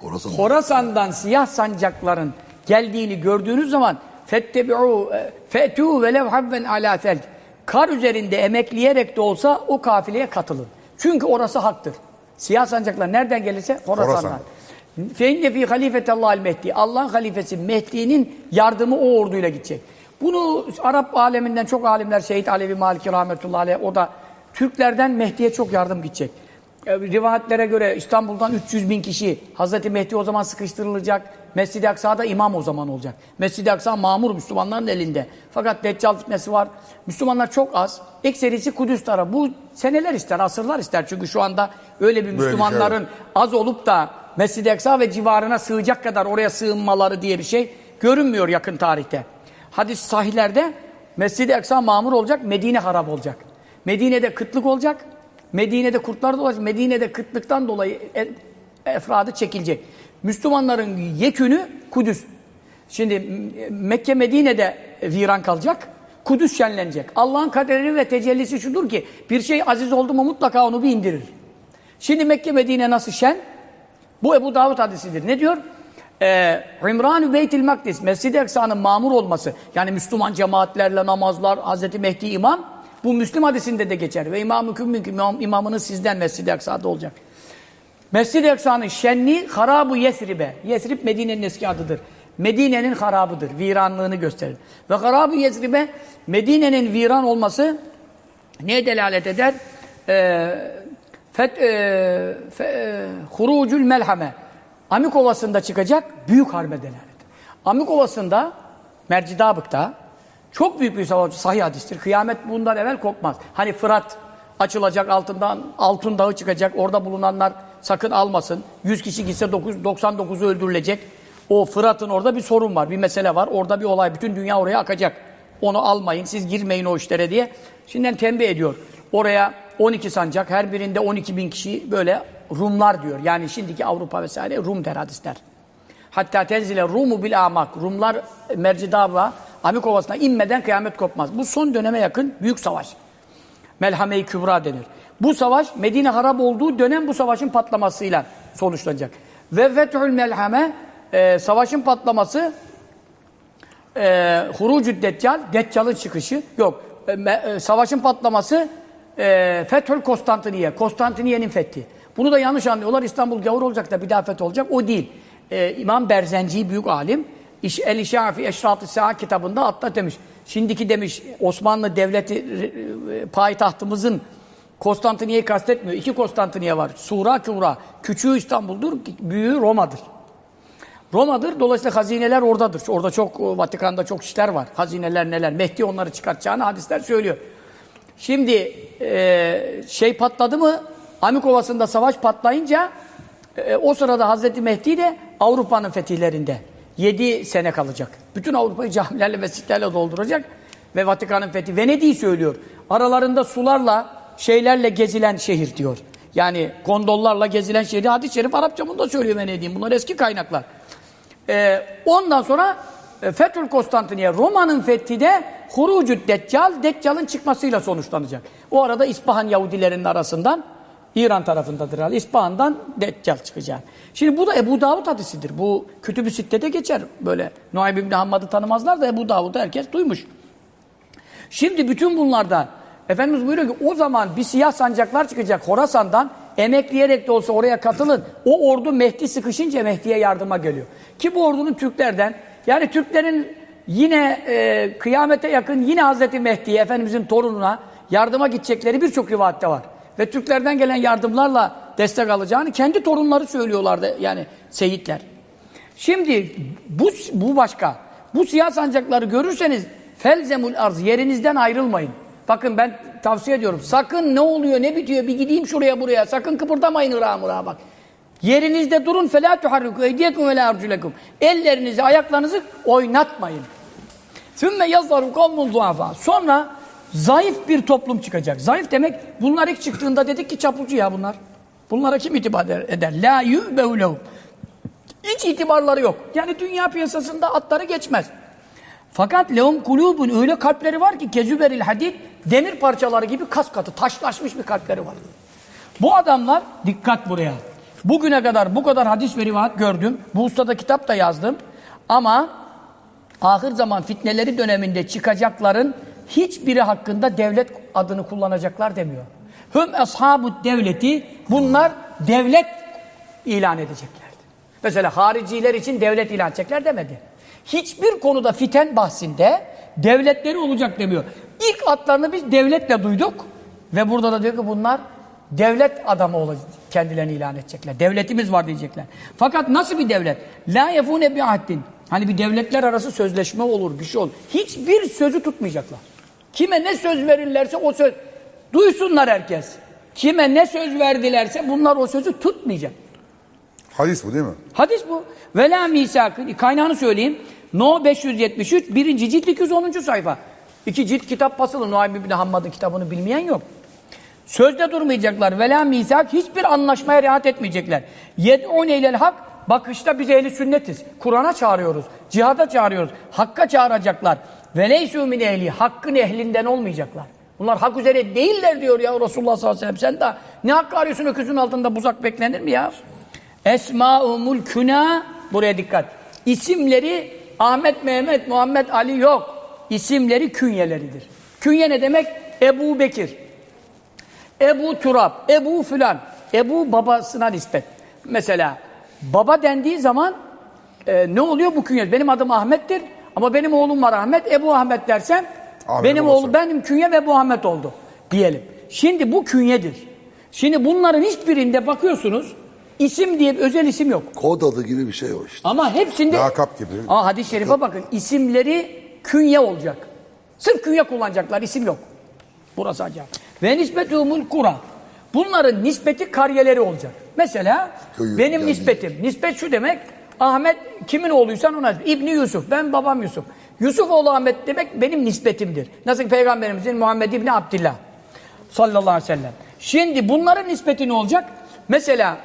Horasan. Horasan'dan siyah sancakların geldiğini gördüğünüz zaman fettebi'û e, fe'tû velev habben alâ felc. Kar üzerinde emekleyerek de olsa o kafileye katılın. Çünkü orası haktır. Siyah sancaklar nereden gelirse Horasan'dan. Horasan. Feinne fi halifetallahil mehdi. Allah'ın halifesi Mehdi'nin yardımı o orduyla gidecek. Bunu Arap aleminden çok alimler Şehit Alevi Maliki rahmetullahi aleyh o da Türklerden Mehdi'ye çok yardım gidecek. Rivayetlere göre İstanbul'dan 300 bin kişi Hazreti Mehdi o zaman sıkıştırılacak. Mescid-i Aksa'da imam o zaman olacak. Mescid-i Aksa mamur Müslümanların elinde. Fakat Deccal fitnesi var. Müslümanlar çok az. Ekserisi Kudüs tarafı. Bu seneler ister, asırlar ister. Çünkü şu anda öyle bir Böyle bir şey Müslümanların az olup da Mescid-i Aksa ve civarına sığacak kadar oraya sığınmaları diye bir şey görünmüyor yakın tarihte. Hadis sahihlerde Mescid-i Aksa mamur olacak, Medine harap olacak. Medine'de kıtlık olacak, Medine'de kurtlar olacak, Medine'de kıtlıktan dolayı e- efradı çekilecek. Müslümanların yekünü Kudüs. Şimdi Mekke Medine'de viran kalacak, Kudüs şenlenecek. Allah'ın kaderi ve tecellisi şudur ki bir şey aziz oldu mu mutlaka onu bir indirir. Şimdi Mekke Medine nasıl şen? Bu Ebu Davud hadisidir. Ne diyor? Ee, İmran-ı Beytil Makdis, Mescid-i Aksa'nın mamur olması, yani Müslüman cemaatlerle namazlar, Hz. Mehdi imam, bu Müslim hadisinde de geçer. Ve imam hüküm imam, imamınız sizden Mescid-i Aksa'da olacak. Mescid-i Aksa'nın şenliği harabu Yesrib'e. Yesrib Medine'nin eski adıdır. Medine'nin harabıdır. Viranlığını gösterir. Ve harabu Yesrib'e Medine'nin viran olması neye delalet eder? Ee, fet, e, e, melhame. Amik Ovası'nda çıkacak büyük harbe delalet. Amik Ovası'nda, Mercidabık'ta çok büyük bir savaş, sahih hadistir. Kıyamet bundan evvel kopmaz. Hani Fırat açılacak altından, altın dağı çıkacak. Orada bulunanlar sakın almasın. 100 kişi gitse 9, 99'u öldürülecek. O Fırat'ın orada bir sorun var, bir mesele var. Orada bir olay, bütün dünya oraya akacak. Onu almayın, siz girmeyin o işlere diye. Şimdiden tembih ediyor. Oraya 12 sancak, her birinde 12 bin kişi böyle Rumlar diyor. Yani şimdiki Avrupa vesaire Rum der hadisler. Hatta tenzile Rumu bil amak. Rumlar Mercidab'a, Amik Ovası'na inmeden kıyamet kopmaz. Bu son döneme yakın büyük savaş. Melhame-i Kübra denir. Bu savaş Medine harap olduğu dönem bu savaşın patlamasıyla sonuçlanacak. Ve fethül melhame e, savaşın patlaması e, hurucü deccal, deccalın çıkışı yok. E, e, savaşın patlaması e, fethül Konstantiniye, Konstantiniye'nin fethi. Bunu da yanlış anlıyorlar. İstanbul gavur olacak da bir daha feth olacak. O değil. E, İmam Berzenci büyük alim İş, El Şafi Eşrat-ı Saha kitabında hatta demiş. Şimdiki demiş Osmanlı devleti e, e, payitahtımızın Konstantiniye'yi kastetmiyor. İki Konstantiniye var. Sura Kübra. Küçüğü İstanbul'dur, büyüğü Roma'dır. Roma'dır. Dolayısıyla hazineler oradadır. Orada çok, o Vatikan'da çok işler var. Hazineler neler. Mehdi onları çıkartacağını hadisler söylüyor. Şimdi e, şey patladı mı? Amik Ovası'nda savaş patlayınca e, o sırada Hazreti Mehdi de Avrupa'nın fetihlerinde 7 sene kalacak. Bütün Avrupa'yı camilerle, mescitlerle dolduracak ve Vatikan'ın fethi. Venedik'i söylüyor. Aralarında sularla, şeylerle gezilen şehir diyor. Yani gondollarla gezilen şehir. Hadis-i şerif Arapça bunu da söylüyor Venedik'in. Bunlar eski kaynaklar. Ee, ondan sonra e, Fethül Konstantiniye, Roma'nın fethi de Hurucü Deccal, Deccal'ın çıkmasıyla sonuçlanacak. O arada İspahan Yahudilerinin arasından İran tarafındadır herhalde. İspahan'dan Deccal çıkacak. Şimdi bu da Ebu Davud hadisidir. Bu Kütüb-ü Sitte'de geçer. Böyle Nuaym İbni Hammad'ı tanımazlar da Ebu Davud'u herkes duymuş. Şimdi bütün bunlarda Efendimiz buyuruyor ki o zaman bir siyah sancaklar çıkacak Horasan'dan emekleyerek de olsa oraya katılın. O ordu Mehdi sıkışınca Mehdi'ye yardıma geliyor. Ki bu ordunun Türklerden yani Türklerin yine e, kıyamete yakın yine Hazreti Mehdi'ye Efendimizin torununa yardıma gidecekleri birçok rivayette var. Ve Türklerden gelen yardımlarla destek alacağını kendi torunları söylüyorlardı yani seyitler. Şimdi bu, bu başka. Bu siyah sancakları görürseniz felzemul arz yerinizden ayrılmayın. Bakın ben tavsiye ediyorum. Sakın ne oluyor ne bitiyor bir gideyim şuraya buraya. Sakın kıpırdamayın ıra mıra bak. Yerinizde durun felâ tuharriku eydiyekum ve. Ellerinizi ayaklarınızı oynatmayın. Sümme yazzaru kavmun zuhafa. Sonra zayıf bir toplum çıkacak. Zayıf demek bunlar ilk çıktığında dedik ki çapulcu ya bunlar. Bunlara kim itibar eder? La yu'behu lehum. Hiç itibarları yok. Yani dünya piyasasında atları geçmez. Fakat lehum kulubun öyle kalpleri var ki kezüberil hadid demir parçaları gibi kas katı taşlaşmış bir kalpleri var. Bu adamlar dikkat buraya. Bugüne kadar bu kadar hadis ve rivayet gördüm. Bu ustada kitap da yazdım. Ama ahir zaman fitneleri döneminde çıkacakların hiçbiri hakkında devlet adını kullanacaklar demiyor. Hüm ashabu devleti bunlar devlet ilan edeceklerdi. Mesela hariciler için devlet ilan edecekler demedi. Hiçbir konuda fiten bahsinde devletleri olacak demiyor. İlk adlarını biz devletle duyduk ve burada da diyor ki bunlar devlet adamı olacak. Kendilerini ilan edecekler. Devletimiz var diyecekler. Fakat nasıl bir devlet? La yefune bi ahdin. Hani bir devletler arası sözleşme olur, bir şey olur. Hiçbir sözü tutmayacaklar. Kime ne söz verirlerse o söz. Duysunlar herkes. Kime ne söz verdilerse bunlar o sözü tutmayacak. Hadis bu değil mi? Hadis bu. Vela misakı. Kaynağını söyleyeyim. No 573, birinci cilt 210. sayfa. İki cilt kitap basılı. Nuaym İbni Hammad'ın kitabını bilmeyen yok. Sözde durmayacaklar. Vela misak hiçbir anlaşmaya riayet etmeyecekler. Yed'un eylel hak bakışta biz ehli sünnetiz. Kur'an'a çağırıyoruz. Cihada çağırıyoruz. Hakka çağıracaklar. Veleysû min ehli. Hakkın ehlinden olmayacaklar. Bunlar hak üzere değiller diyor ya Resulullah sallallahu aleyhi ve sellem. Sen de ne hakkı arıyorsun öküzün altında buzak beklenir mi ya? Esma'umul küna buraya dikkat. İsimleri Ahmet, Mehmet, Muhammed, Ali yok. İsimleri künyeleridir. Künye ne demek? Ebu Bekir. Ebu Turab, Ebu filan. Ebu babasına nispet. Mesela baba dendiği zaman e, ne oluyor bu künye? Benim adım Ahmet'tir ama benim oğlum var Ahmet. Ebu Ahmet dersem Ahmet benim oğlum benim künyem Ebu Ahmet oldu diyelim. Şimdi bu künyedir. Şimdi bunların hiçbirinde bakıyorsunuz isim diye bir özel isim yok. Kod adı gibi bir şey o işte. Ama hepsinde Lakap gibi. Aa, hadis-i şerife bakın. isimleri künye olacak. Sırf künye kullanacaklar. isim yok. Burası acayip. Ve nisbetumul kura. Bunların nispeti kariyeleri olacak. Mesela Köyü, benim yani. nispetim. Nispet şu demek. Ahmet kimin oğluysan ona. İbni Yusuf. Ben babam Yusuf. Yusuf oğlu Ahmet demek benim nispetimdir. Nasıl ki Peygamberimizin Muhammed İbni Abdillah. Sallallahu aleyhi ve sellem. Şimdi bunların nispeti ne olacak? Mesela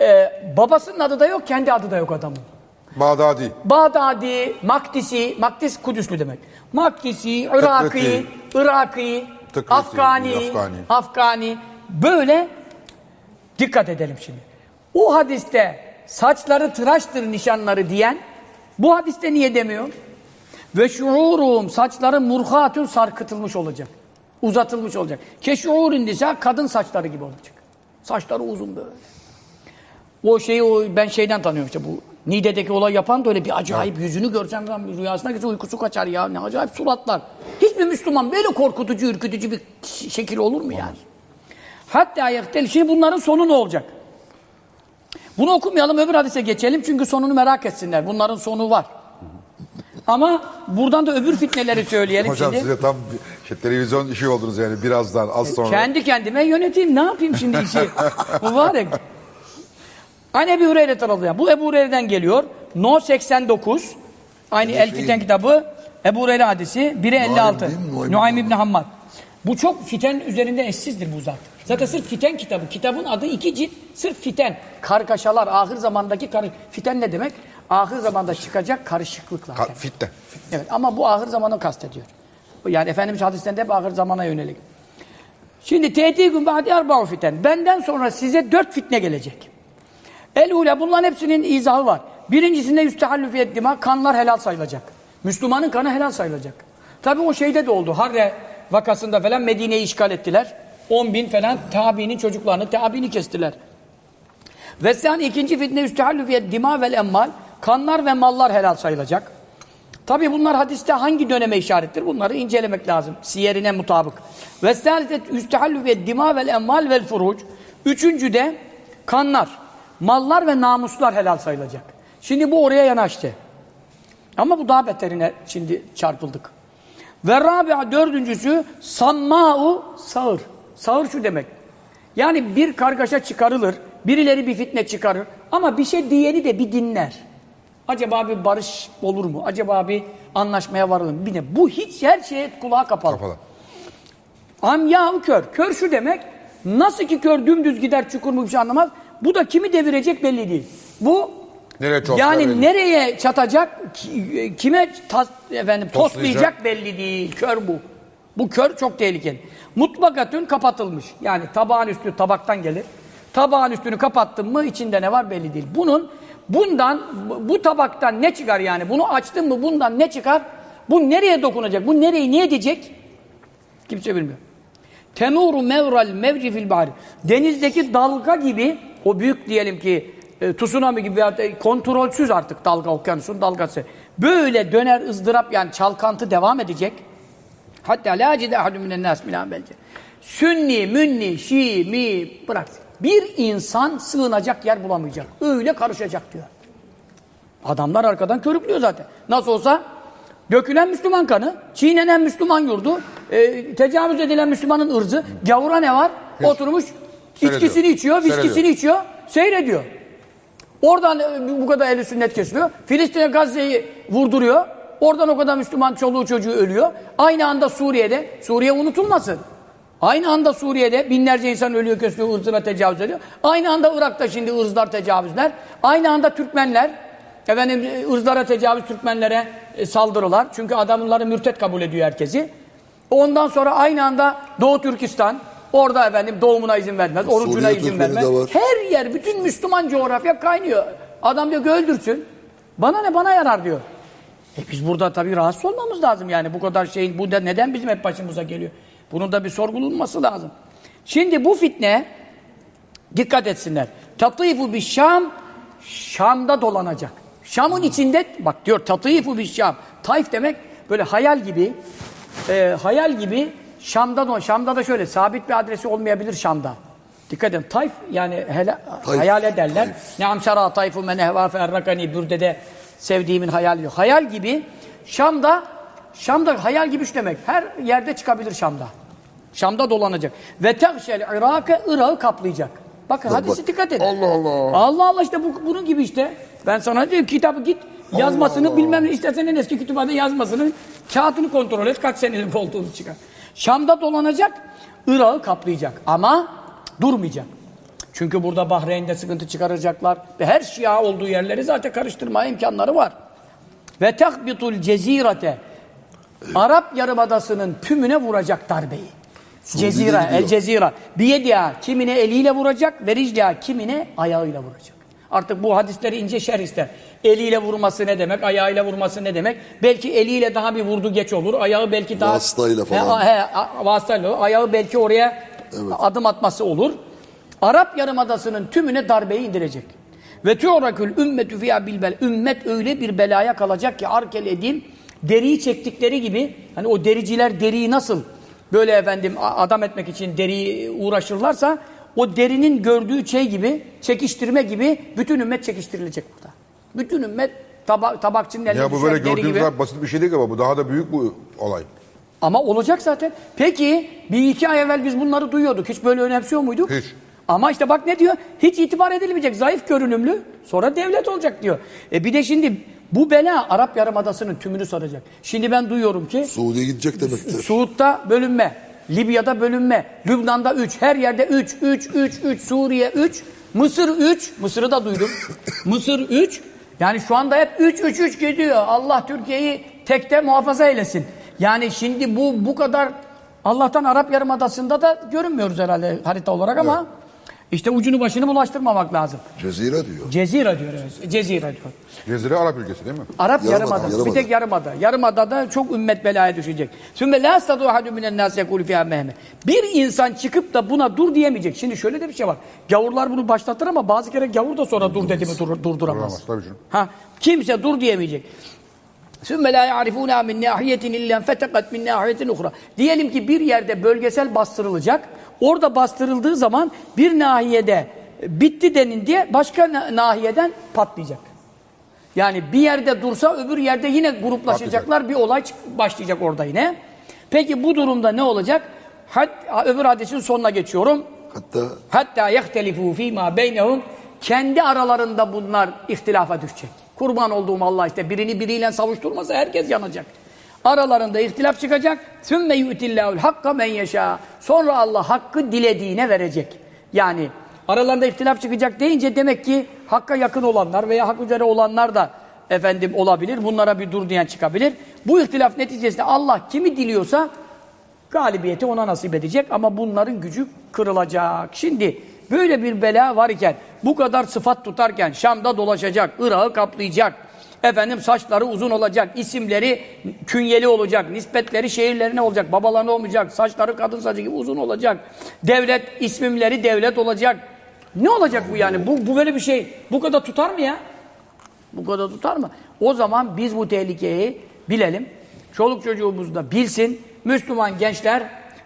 e, babasının adı da yok, kendi adı da yok adamın. Bağdadi. Bağdadi, Makdisi, Makdis Kudüslü demek. Makdisi, Iraki. Iraki, Tıkriti, Afgani, Afgani. Afgani. Böyle dikkat edelim şimdi. O hadiste saçları tıraştır nişanları diyen bu hadiste niye demiyor? Ve şuurum saçları murhatun sarkıtılmış olacak. Uzatılmış olacak. Keşuurun nisa kadın saçları gibi olacak. Saçları uzun böyle. O şeyi o, ben şeyden tanıyorum işte bu Nide'deki olay yapan da öyle bir acayip yüzünü görsem ben rüyasına gitse uykusu kaçar ya ne acayip suratlar. Hiçbir Müslüman böyle korkutucu, ürkütücü bir şekil olur mu yani? Hatta ayaktel. Şimdi bunların sonu ne olacak? Bunu okumayalım öbür hadise geçelim çünkü sonunu merak etsinler. Bunların sonu var. Ama buradan da öbür fitneleri söyleyelim Hocam şimdi. size tam şey, televizyon işi oldunuz yani birazdan az sonra. Kendi kendime yöneteyim. Ne yapayım şimdi işi? Mübarek. Aynı Ebu Hureyre tarafından. Bu Ebu Hureyre'den geliyor. No 89. Aynı El Fiten kitabı. Ebu Hureyre hadisi. Biri 56. değil mi? Nuaym Nuaym İbni Hammad. Bu çok fiten üzerinde eşsizdir bu zat. Zaten sırf fiten kitabı. Kitabın adı iki cilt. Sırf fiten. Kargaşalar. Ahir zamandaki karı. Fiten ne demek? Ahir zamanda çıkacak karışıklıklar. Ka- demek. Fitne. Evet ama bu ahir zamanı kastediyor. Yani Efendimiz hadislerinde hep ahir zamana yönelik. Şimdi tehdikun ba'di arba'u fiten. Benden sonra size dört fitne gelecek. El ula bunların hepsinin izahı var. Birincisinde yüstehallü fiyet dima kanlar helal sayılacak. Müslümanın kanı helal sayılacak. Tabi o şeyde de oldu. Harre vakasında falan Medine'yi işgal ettiler. 10 bin falan tabiinin çocuklarını, tabiini kestiler. Ve sen ikinci fitne yüstehallü fiyet dima vel emmal. Kanlar ve mallar helal sayılacak. Tabi bunlar hadiste hangi döneme işarettir? Bunları incelemek lazım. Siyerine mutabık. Ve saliset üstehallü ve dima vel emmal vel furuc. Üçüncü de kanlar, mallar ve namuslar helal sayılacak. Şimdi bu oraya yanaştı. Ama bu daha beterine şimdi çarpıldık. Ve rabia dördüncüsü samma'u sağır. Sağır şu demek. Yani bir kargaşa çıkarılır, birileri bir fitne çıkarır ama bir şey diyeni de bir dinler. Acaba bir barış olur mu? Acaba bir anlaşmaya varılır mı? Bir de bu hiç her şeye kulağa kapalı. Kapalı. Amyahu kör. Kör şu demek. Nasıl ki kör dümdüz gider çukur mu bir şey anlamaz. Bu da kimi devirecek belli değil. Bu Nereye çok yani belli. nereye çatacak, ki- kime tas- efendim toslayacak belli değil. Kör bu. Bu kör çok tehlikeli. Mutlakatün kapatılmış. Yani tabağın üstü tabaktan gelir. Tabağın üstünü kapattın mı içinde ne var belli değil. Bunun bundan bu- tabaktan ne çıkar yani? Bunu açtın mı bundan ne çıkar? Bu nereye dokunacak? Bu nereyi ne edecek? Kimse bilmiyor. Temuru mevral mevci fil bahri. Denizdeki dalga gibi o büyük diyelim ki e, tsunami gibi veyahut kontrolsüz artık dalga okyanusun dalgası. Böyle döner ızdırap yani çalkantı devam edecek. Hatta la cide ahadun minen nas milan bence. Sünni, münni, şii, mi bırak. Bir insan sığınacak yer bulamayacak. Öyle karışacak diyor. Adamlar arkadan körüklüyor zaten. Nasıl olsa dökülen Müslüman kanı, çiğnenen Müslüman yurdu, e, tecavüz edilen Müslümanın ırzı, gavura ne var? Oturmuş Seyrediyor. içkisini içiyor, viskisini Seyrediyor. içiyor, seyrediyor. Oradan e, bu kadar eli sünnet kesiliyor. Filistin'e Gazze'yi vurduruyor. Oradan o kadar Müslüman çoluğu çocuğu ölüyor. Aynı anda Suriye'de, Suriye unutulmasın. Aynı anda Suriye'de binlerce insan ölüyor, kesiliyor, ırzına tecavüz ediyor. Aynı anda Irak'ta şimdi ırzlar tecavüzler. Aynı anda Türkmenler, efendim e, ırzlara tecavüz, Türkmenlere e, saldırılar. Çünkü adamları mürtet kabul ediyor herkesi. Ondan sonra aynı anda Doğu Türkistan, orada efendim doğumuna izin vermez, orucuna Suriye izin vermez. Her yer, bütün Müslüman coğrafya kaynıyor. Adam diyor ki öldürsün. Bana ne bana yarar diyor. E biz burada tabii rahatsız olmamız lazım yani bu kadar şeyin bu da neden bizim hep başımıza geliyor? Bunun da bir sorgulanması lazım. Şimdi bu fitne dikkat etsinler. Tatîfu bir Şam Şam'da dolanacak. Şam'ın içinde bak diyor tatîfu bir Şam. Taif demek böyle hayal gibi e, hayal gibi Şam'da don Şam'da da şöyle sabit bir adresi olmayabilir Şam'da. Dikkat edin. Taif yani hele, Taif, hayal ederler. Ne amşara tayfu men ehva ferrakani bürde sevdiğimin hayali yok. Hayal gibi Şam'da Şam'da hayal gibi şu demek. Her yerde çıkabilir Şam'da. Şam'da dolanacak. Ve tehşel Irak'ı Irak'ı kaplayacak. Bakın hadisi dikkat edin. Allah Allah. Allah Allah işte bu, bunun gibi işte. Ben sana diyorum kitabı git yazmasını bilmem ne istersen en eski kütüphane yazmasını kağıtını kontrol et kaç senelik olduğunu çıkar. Şam'da dolanacak Irak'ı kaplayacak ama durmayacak. Çünkü burada Bahreyn'de sıkıntı çıkaracaklar. Ve her Şia olduğu yerleri zaten karıştırmaya imkanları var. Ve tahbitul cezirete Arap Yarımadası'nın tümüne vuracak darbeyi. Cezira, el cezira. Biyediha kimine eliyle vuracak, vericdiha kimine ayağıyla vuracak. Artık bu hadisleri ince şerh ister. Eliyle vurması ne demek, ayağıyla vurması ne demek? Belki eliyle daha bir vurdu geç olur, ayağı belki daha... Vasıtayla falan. He, he, vasıtayla. Ayağı belki oraya adım atması olur. Arap Yarımadası'nın tümüne darbeyi indirecek. Ve tu'rakül ümmetü fiyâ bilbel. Ümmet öyle bir belaya kalacak ki arkel edin deriyi çektikleri gibi hani o dericiler deriyi nasıl böyle efendim adam etmek için deriyi uğraşırlarsa o derinin gördüğü şey gibi çekiştirme gibi bütün ümmet çekiştirilecek burada. Bütün ümmet taba tabakçının eline Ya bu böyle gördüğünüz gibi. kadar basit bir şey değil ama bu daha da büyük bu olay. Ama olacak zaten. Peki bir iki ay evvel biz bunları duyuyorduk. Hiç böyle önemsiyor muyduk? Hiç. Ama işte bak ne diyor? Hiç itibar edilmeyecek. Zayıf görünümlü. Sonra devlet olacak diyor. E bir de şimdi bu bela Arap Yarımadası'nın tümünü saracak. Şimdi ben duyuyorum ki Suudi'ye gidecek demektir. Suud'da bölünme, Libya'da bölünme, Lübnan'da 3, her yerde 3, 3, 3, 3, Suriye 3, Mısır 3, Mısır'ı da duydum. Mısır 3, yani şu anda hep 3, 3, 3 gidiyor. Allah Türkiye'yi tekte muhafaza eylesin. Yani şimdi bu bu kadar Allah'tan Arap Yarımadası'nda da görünmüyoruz herhalde harita olarak ama işte ucunu başını bulaştırmamak lazım. Cezire diyor. Cezire diyor. evet. Cezire diyor. Cezire Arap ülkesi değil mi? Arap Yarımada, yarımadası. Bir yarımada. tek yarımada. Yarımadada çok ümmet belaya düşecek. Sümme la stadu ahadun minen nas yekulu fiha mehme. Bir insan çıkıp da buna dur diyemeyecek. Şimdi şöyle de bir şey var. Gavurlar bunu başlatır ama bazı kere gavur da sonra dur dedi mi dur, durduramaz. Duramaz tabii canım. Ha, kimse dur diyemeyecek. Sümme la ya'rifuna min nahiyetin illa fetekat min nahiyetin uhra. Diyelim ki bir yerde bölgesel bastırılacak. Orada bastırıldığı zaman bir nahiyede bitti denin diye başka na- nahiyeden patlayacak. Yani bir yerde dursa öbür yerde yine gruplaşacaklar. Bir olay başlayacak orada yine. Peki bu durumda ne olacak? Hat, öbür hadisin sonuna geçiyorum. Hatta Hatta yehtelifu fîmâ beynehum kendi aralarında bunlar ihtilafa düşecek. Kurban olduğum Allah işte birini biriyle savuşturmasa herkes yanacak. Aralarında ihtilaf çıkacak. Sümme yu'tillâhul hakka men yeşâ. Sonra Allah hakkı dilediğine verecek. Yani aralarında ihtilaf çıkacak deyince demek ki hakka yakın olanlar veya hak üzere olanlar da efendim olabilir. Bunlara bir dur diyen çıkabilir. Bu ihtilaf neticesinde Allah kimi diliyorsa galibiyeti ona nasip edecek ama bunların gücü kırılacak. Şimdi böyle bir bela var iken bu kadar sıfat tutarken Şam'da dolaşacak, Irak'ı kaplayacak, efendim saçları uzun olacak, isimleri künyeli olacak, nispetleri şehirlerine olacak, babalarına olmayacak, saçları kadın saçı gibi uzun olacak, devlet isimleri devlet olacak. Ne olacak bu yani? Bu, bu böyle bir şey bu kadar tutar mı ya? Bu kadar tutar mı? O zaman biz bu tehlikeyi bilelim. Çoluk çocuğumuz da bilsin. Müslüman gençler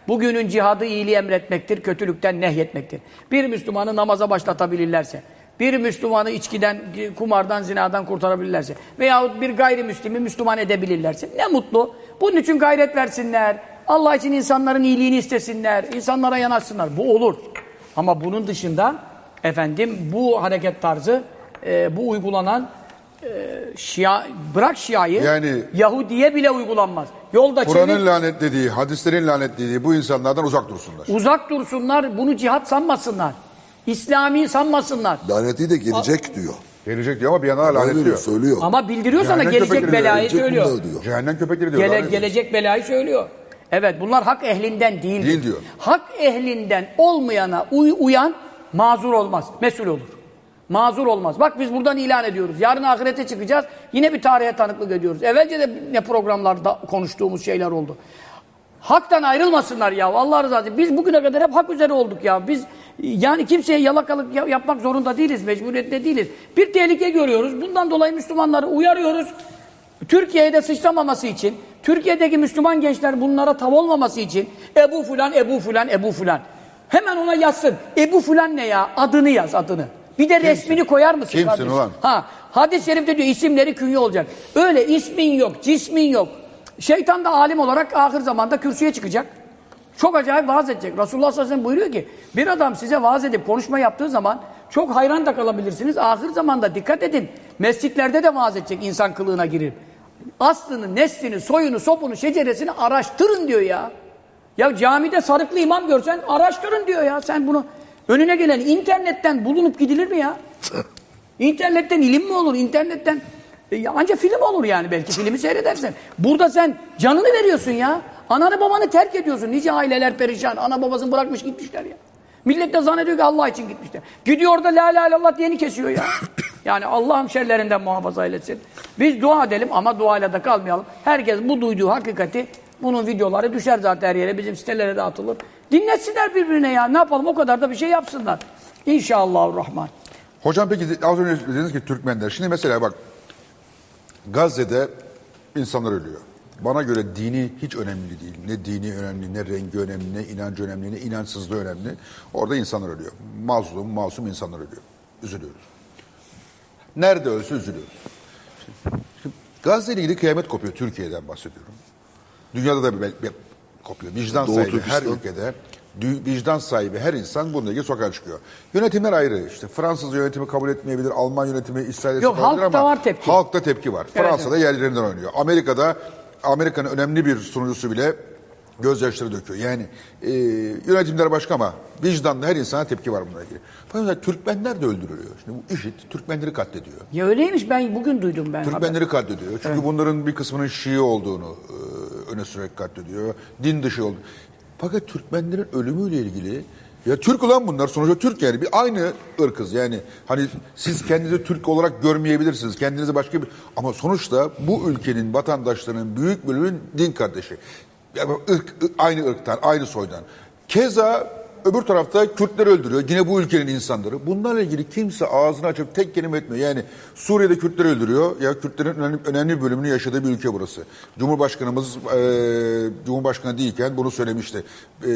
bugünün cihadı iyiliği emretmektir, kötülükten nehyetmektir. Bir Müslümanı namaza başlatabilirlerse, bir Müslümanı içkiden, kumardan, zinadan kurtarabilirlerse veyahut bir gayrimüslimi Müslüman edebilirlerse ne mutlu. Bunun için gayret versinler. Allah için insanların iyiliğini istesinler. insanlara yanaşsınlar. Bu olur. Ama bunun dışında efendim bu hareket tarzı, e, bu uygulanan Şia, bırak Şia'yı, Yani- Yahudi'ye bile uygulanmaz. Yolda Kur'an'ın lanetlediği, hadislerin lanetlediği bu insanlardan uzak dursunlar. uzak dursunlar, bunu cihat sanmasınlar. İslami sanmasınlar. Laneti de gelecek diyor. Gelecek diyor ama bir yandan da Öyle lanetliyor. söylüyor. Ama bildiriyor sana Cehennem gelecek köpekleri belayı Gelecek söylüyor. bunlar diyor. Cehennem köpekleri diyor. Gele- lanet gelecek belayı söylüyor. Evet bunlar hak ehlinden değil. Değil diyor. Hak ehlinden olmayana uy- uyan mazur olmaz, mesul olur. Mazur olmaz. Bak biz buradan ilan ediyoruz. Yarın ahirete çıkacağız. Yine bir tarihe tanıklık ediyoruz. Evvelce de ne programlarda konuştuğumuz şeyler oldu. Haktan ayrılmasınlar ya. Allah rızası için. Biz bugüne kadar hep hak üzere olduk ya. Biz yani kimseye yalakalık ya- yapmak zorunda değiliz. Mecburiyette değiliz. Bir tehlike görüyoruz. Bundan dolayı Müslümanları uyarıyoruz. Türkiye'ye de sıçramaması için, Türkiye'deki Müslüman gençler bunlara tav olmaması için Ebu Fulan, Ebu Fulan, Ebu Fulan. Hemen ona yazsın. Ebu Fulan ne ya? Adını yaz adını. Bir de resmini koyar mısın Kimsin kardeşim? ulan? Ha, hadis-i şerifte diyor isimleri künye olacak. Öyle ismin yok, cismin yok. Şeytan da alim olarak ahir zamanda kürsüye çıkacak. Çok acayip vaaz edecek. Resulullah sallallahu aleyhi ve sellem buyuruyor ki bir adam size vaaz edip konuşma yaptığı zaman çok hayran da kalabilirsiniz. Ahir zamanda dikkat edin. Mescitlerde de vaaz edecek insan kılığına girir. Aslını, neslini, soyunu, sopunu, şeceresini araştırın diyor ya. Ya camide sarıklı imam görsen araştırın diyor ya. Sen bunu önüne gelen internetten bulunup gidilir mi ya? İnternetten ilim mi olur? İnternetten e, ya ancak film olur yani belki filmi seyredersen. Burada sen canını veriyorsun ya. Ananı babanı terk ediyorsun. Nice aileler perişan. Ana babasını bırakmış gitmişler ya. Millet de zannediyor ki Allah için gitmişler. Gidiyor orada la la illallah diyeni kesiyor ya. Yani Allah'ım şerlerinden muhafaza eylesin. Biz dua edelim ama duayla da kalmayalım. Herkes bu duyduğu hakikati bunun videoları düşer zaten her yere. Bizim sitelere de atılır. Dinletsinler birbirine ya. Ne yapalım o kadar da bir şey yapsınlar. İnşallahurrahman. Hocam peki az önce dediniz ki Türkmenler. Şimdi mesela bak Gazze'de insanlar ölüyor. Bana göre dini hiç önemli değil. Ne dini önemli, ne rengi önemli, ne inancı önemli, ne inançsızlığı önemli. Orada insanlar ölüyor. Mazlum, masum insanlar ölüyor. Üzülüyoruz. Nerede ölse üzülüyoruz. Gazze ile ilgili kıyamet kopuyor. Türkiye'den bahsediyorum. Dünyada da bir, bir kopuyor. Vicdan Doğu sahibi her ülkede vicdan sahibi her insan bununla ilgili sokağa çıkıyor. Yönetimler ayrı. İşte Fransız yönetimi kabul etmeyebilir, Alman yönetimi İsrail'e Yok, kabul halkta var tepki. Halkta tepki var. Evet, Fransa'da yerlerinden oynuyor. Amerika'da Amerika'nın önemli bir sunucusu bile gözyaşları döküyor. Yani e, yönetimler başka ama vicdanlı her insana tepki var bununla ilgili. Fakat Türkmenler de öldürülüyor. Şimdi bu IŞİD Türkmenleri katlediyor. Ya öyleymiş ben bugün duydum ben. haber. Türkmenleri katlediyor. Çünkü bunların bir kısmının Şii olduğunu e, öne sürerek katlediyor. Din dışı oldu. Fakat Türkmenlerin ölümüyle ilgili ya Türk olan bunlar sonuçta Türk yani bir aynı ırkız. Yani hani siz kendinizi Türk olarak görmeyebilirsiniz kendinizi başka bir ama sonuçta bu ülkenin vatandaşlarının büyük bölümün din kardeşi. Yani ırk- aynı ırktan aynı soydan. Keza öbür tarafta Kürtleri öldürüyor. Yine bu ülkenin insanları. Bunlarla ilgili kimse ağzını açıp tek kelime etmiyor. Yani Suriye'de Kürtleri öldürüyor. Ya Kürtlerin önemli, önemli bir bölümünü yaşadığı bir ülke burası. Cumhurbaşkanımız e, Cumhurbaşkanı değilken bunu söylemişti. E,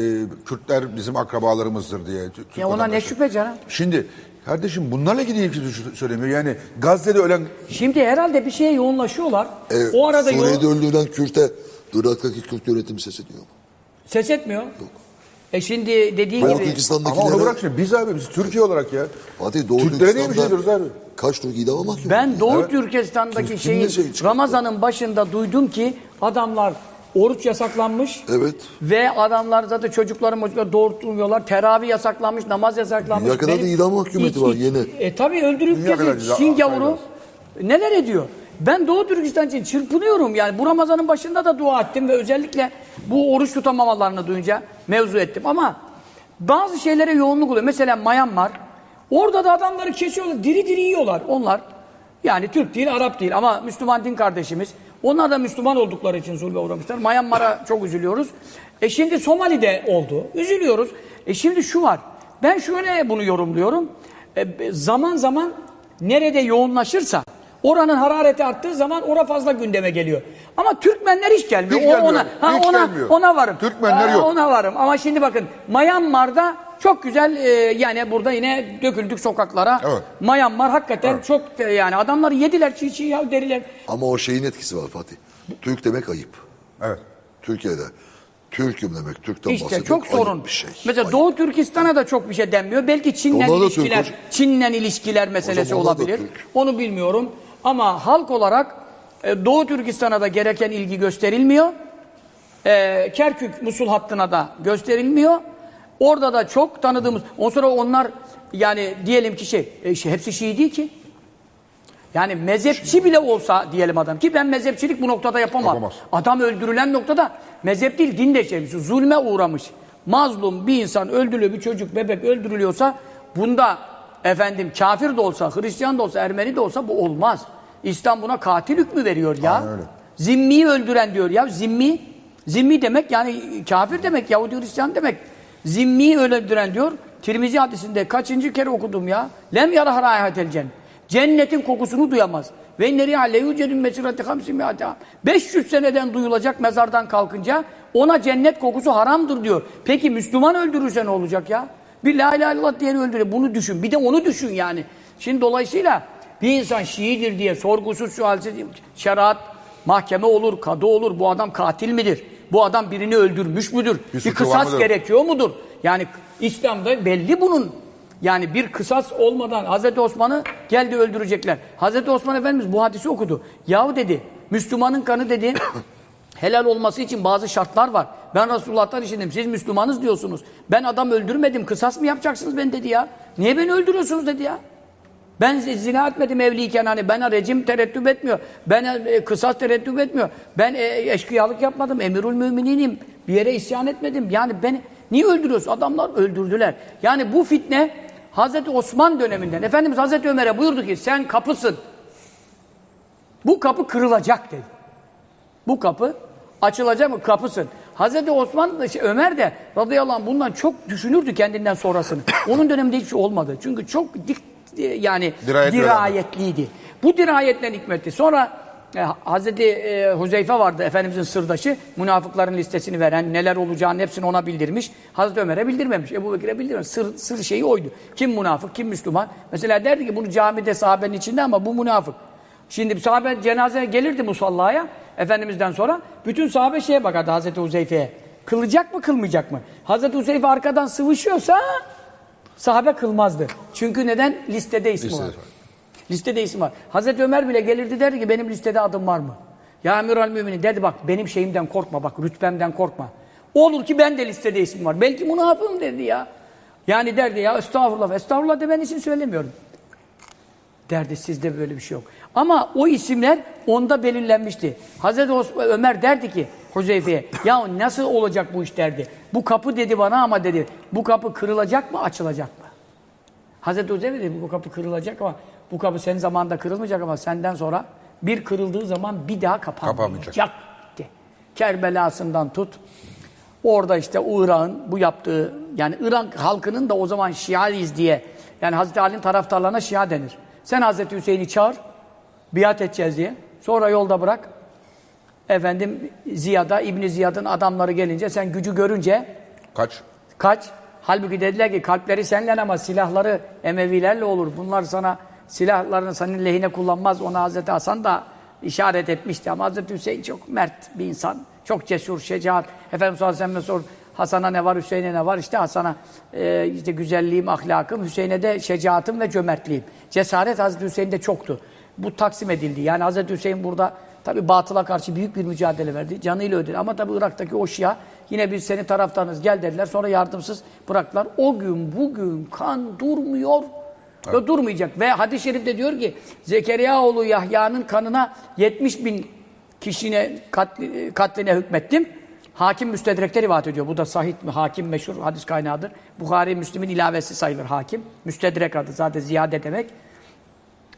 Kürtler bizim akrabalarımızdır diye. Türk Ya ona ne şüphe canım. Şimdi kardeşim bunlarla ilgili kimse söylemiyor. Yani Gazze'de ölen Şimdi herhalde bir şeye yoğunlaşıyorlar. E, o arada Suriye'de yoğun... öldürülen Kürt'e Irak'taki Kürt yönetimi ses ediyor. ses etmiyor. E şimdi dediği Doğu gibi... Türkistan'dakilere... ama onu bırak şimdi biz abi biz Türkiye olarak ya. Fatih Doğu Türklere niye bir şey diyoruz abi? kaç Türk idama mahkum Ben? Doğu Evet. Türkistan'daki Kim- şeyin şey? Ramazan'ın başında duydum ki adamlar oruç yasaklanmış. Evet. Ve adamlar zaten çocukları çocukları doğurtmuyorlar. Teravih yasaklanmış, namaz yasaklanmış. Dünya kadar da idam mahkumiyeti var, yeni. E tabi öldürüp geziyor. ceza- Singapur'u neler ediyor? Ben Doğu Türkistan için çırpınıyorum yani. Bu Ramazan'ın başında da dua ettim ve özellikle bu oruç tutamamalarını duyunca mevzu ettim. Ama bazı şeylere yoğunluk oluyor. Mesela Myanmar. Orada da adamları kesiyorlar. Diri diri yiyorlar onlar. Yani Türk değil, Arap değil ama Müslüman din kardeşimiz. Onlar da Müslüman oldukları için zulme uğramışlar. Myanmar'a çok üzülüyoruz. E şimdi Somali'de oldu. Üzülüyoruz. E şimdi şu var. Ben şöyle bunu yorumluyorum. E, zaman zaman nerede yoğunlaşırsa oranın harareti arttığı zaman ora fazla gündeme geliyor. Ama Türkmenler hiç gelmiyor. Hiç O- gelmiyor. Ona, ha, Hiç ona, gelmiyor. ona varım. Türkmenler Aa, yok. Ona varım. Ama şimdi bakın Myanmar'da çok güzel e, yani burada yine döküldük sokaklara. Evet. Myanmar hakikaten çok e, yani adamları yediler çiğ çiğ ya deriler. Ama o şeyin etkisi var Fatih. Türk demek ayıp. Evet. Türkiye'de Türk'üm demek, Türk'ten İşte bahsetmek çok ayıp sorun. bir şey. Mesela Ayıp. Doğu Türkistan'a da çok bir şey denmiyor. Belki Çin'le ilişkiler. Çin'le ilişkiler meselesi olabilir. Onu bilmiyorum. Ama halk olarak e, Doğu Türkistan'a da gereken ilgi gösterilmiyor. E, Kerkük Musul hattına da gösterilmiyor. Orada da çok tanıdığımız. Ondan sonra onlar yani diyelim ki şey, e, şey hepsi Şii değil ki. Yani mezhepçi bile olsa diyelim adam ki ben mezhepçilik bu noktada yapamam. Yapamaz. Adam öldürülen noktada mezhep değil din de şey, zulme uğramış. Mazlum bir insan öldürülüyor, bir çocuk, bebek öldürülüyorsa bunda efendim kafir de olsa, Hristiyan da olsa, Ermeni de olsa bu olmaz. İslam buna katil hükmü veriyor ya. Aynen öyle. Zimmiyi öldüren diyor ya. Zimmi, zimmi demek yani kafir demek, Yahudi Hristiyan demek. Zimmiyi öldüren diyor. Tirmizi hadisinde kaçıncı kere okudum ya. Lem yara rayihatel cennet. Cennetin kokusunu duyamaz. Ve neri aleyhu cedün mesirati hamsi mi'ata. 500 seneden duyulacak mezardan kalkınca ona cennet kokusu haramdır diyor. Peki Müslüman öldürürse ne olacak ya? Bir la ilahe illallah diyeni öldürüyor. Bunu düşün. Bir de onu düşün yani. Şimdi dolayısıyla bir insan Şiidir diye sorgusuz sualsiz şeriat mahkeme olur, kadı olur. Bu adam katil midir? Bu adam birini öldürmüş müdür? Bir Bir, kısas mıdır? gerekiyor mudur? Yani İslam'da belli bunun. Yani bir kısas olmadan Hazreti Osman'ı geldi öldürecekler. Hazreti Osman Efendimiz bu hadisi okudu. Yahu dedi, Müslümanın kanı dedi, helal olması için bazı şartlar var. Ben Resulullah'tan işittim. Siz Müslümanız diyorsunuz. Ben adam öldürmedim. Kısas mı yapacaksınız ben dedi ya. Niye beni öldürüyorsunuz dedi ya. Ben zina etmedim evliyken hani bana rejim tereddüt etmiyor. Ben e, kısas tereddüt etmiyor. Ben e, eşkıyalık yapmadım. Emirül mümininim. Bir yere isyan etmedim. Yani ben niye öldürüyorsun? Adamlar öldürdüler. Yani bu fitne Hazreti Osman döneminden Efendimiz Hazreti Ömer'e buyurdu ki sen kapısın. Bu kapı kırılacak dedi. Bu kapı açılacak mı? Kapısın. Hazreti Osman da şey, Ömer de radıyallahu anh bundan çok düşünürdü kendinden sonrasını. Onun döneminde şey olmadı. Çünkü çok dik yani Dirayetli dirayetliydi. Bu dirayetten hikmetti. Sonra e, Hazreti e, Huzeyfe vardı Efendimizin sırdaşı. Münafıkların listesini veren, neler olacağını hepsini ona bildirmiş. Hazreti Ömer'e bildirmemiş. Ebu Bekir'e bildirmemiş. Sır, sır şeyi oydu. Kim münafık, kim Müslüman? Mesela derdi ki bunu camide sahabenin içinde ama bu münafık. Şimdi sahabe cenazeye gelirdi musallaya Efendimiz'den sonra. Bütün sahabe şeye bakardı Hazreti Huzeyfe'ye. Kılacak mı kılmayacak mı? Hazreti Huzeyfe arkadan sıvışıyorsa sahabe kılmazdı. Çünkü neden? Listede ismi Listede var. var. Listede isim var. Hazreti Ömer bile gelirdi derdi ki benim listede adım var mı? Ya Emiral Müminin derdi bak benim şeyimden korkma bak rütbemden korkma. Olur ki ben de listede isim var. Belki münafığım derdi ya. Yani derdi ya estağfurullah. Estağfurullah de ben isim söylemiyorum. Derdi sizde böyle bir şey yok. Ama o isimler onda belirlenmişti. Hazreti Osman, Ömer derdi ki Huzeyfe'ye ya nasıl olacak bu iş derdi. Bu kapı dedi bana ama dedi bu kapı kırılacak mı açılacak mı? Hazreti Huzeyfe dedi bu kapı kırılacak ama bu kapı senin zamanında kırılmayacak ama senden sonra bir kırıldığı zaman bir daha kapanmayacak. Kapanmayacak. Kerbelasından tut. Orada işte Irak'ın bu yaptığı yani Irak halkının da o zaman Şiaiyiz diye yani Hazreti Ali'nin taraftarlarına Şia denir. Sen Hazreti Hüseyin'i çağır biat edeceğiz diye. Sonra yolda bırak. Efendim Ziyad'a, İbni Ziyad'ın adamları gelince sen gücü görünce Kaç? Kaç? Halbuki dediler ki kalpleri seninle ama silahları Emevilerle olur. Bunlar sana silahlarını senin lehine kullanmaz. Ona Hazreti Hasan da işaret etmişti. Ama Hazreti Hüseyin çok mert bir insan. Çok cesur, şecaat. Efendimiz sallallahu aleyhi ve sellem sor. Hasan'a ne var, Hüseyin'e ne var? İşte Hasan'a e, işte güzelliğim, ahlakım, Hüseyin'e de şecaatım ve cömertliğim. Cesaret Hazreti Hüseyin'de çoktu. Bu taksim edildi. Yani Hazreti Hüseyin burada tabi batıla karşı büyük bir mücadele verdi. Canıyla ödedi. Ama tabi Irak'taki o Şia yine biz senin taraftarınız gel dediler. Sonra yardımsız bıraktılar. O gün bugün kan durmuyor. Ve durmayacak. Ve hadis-i şerifte diyor ki Zekeriya oğlu Yahya'nın kanına 70 bin kişine katli, katline hükmettim. Hakim müstedrekte rivayet ediyor. Bu da sahih? Hakim meşhur hadis kaynağıdır. Bukhari, Müslim'in ilavesi sayılır hakim. Müstedrek adı zaten ziyade demek.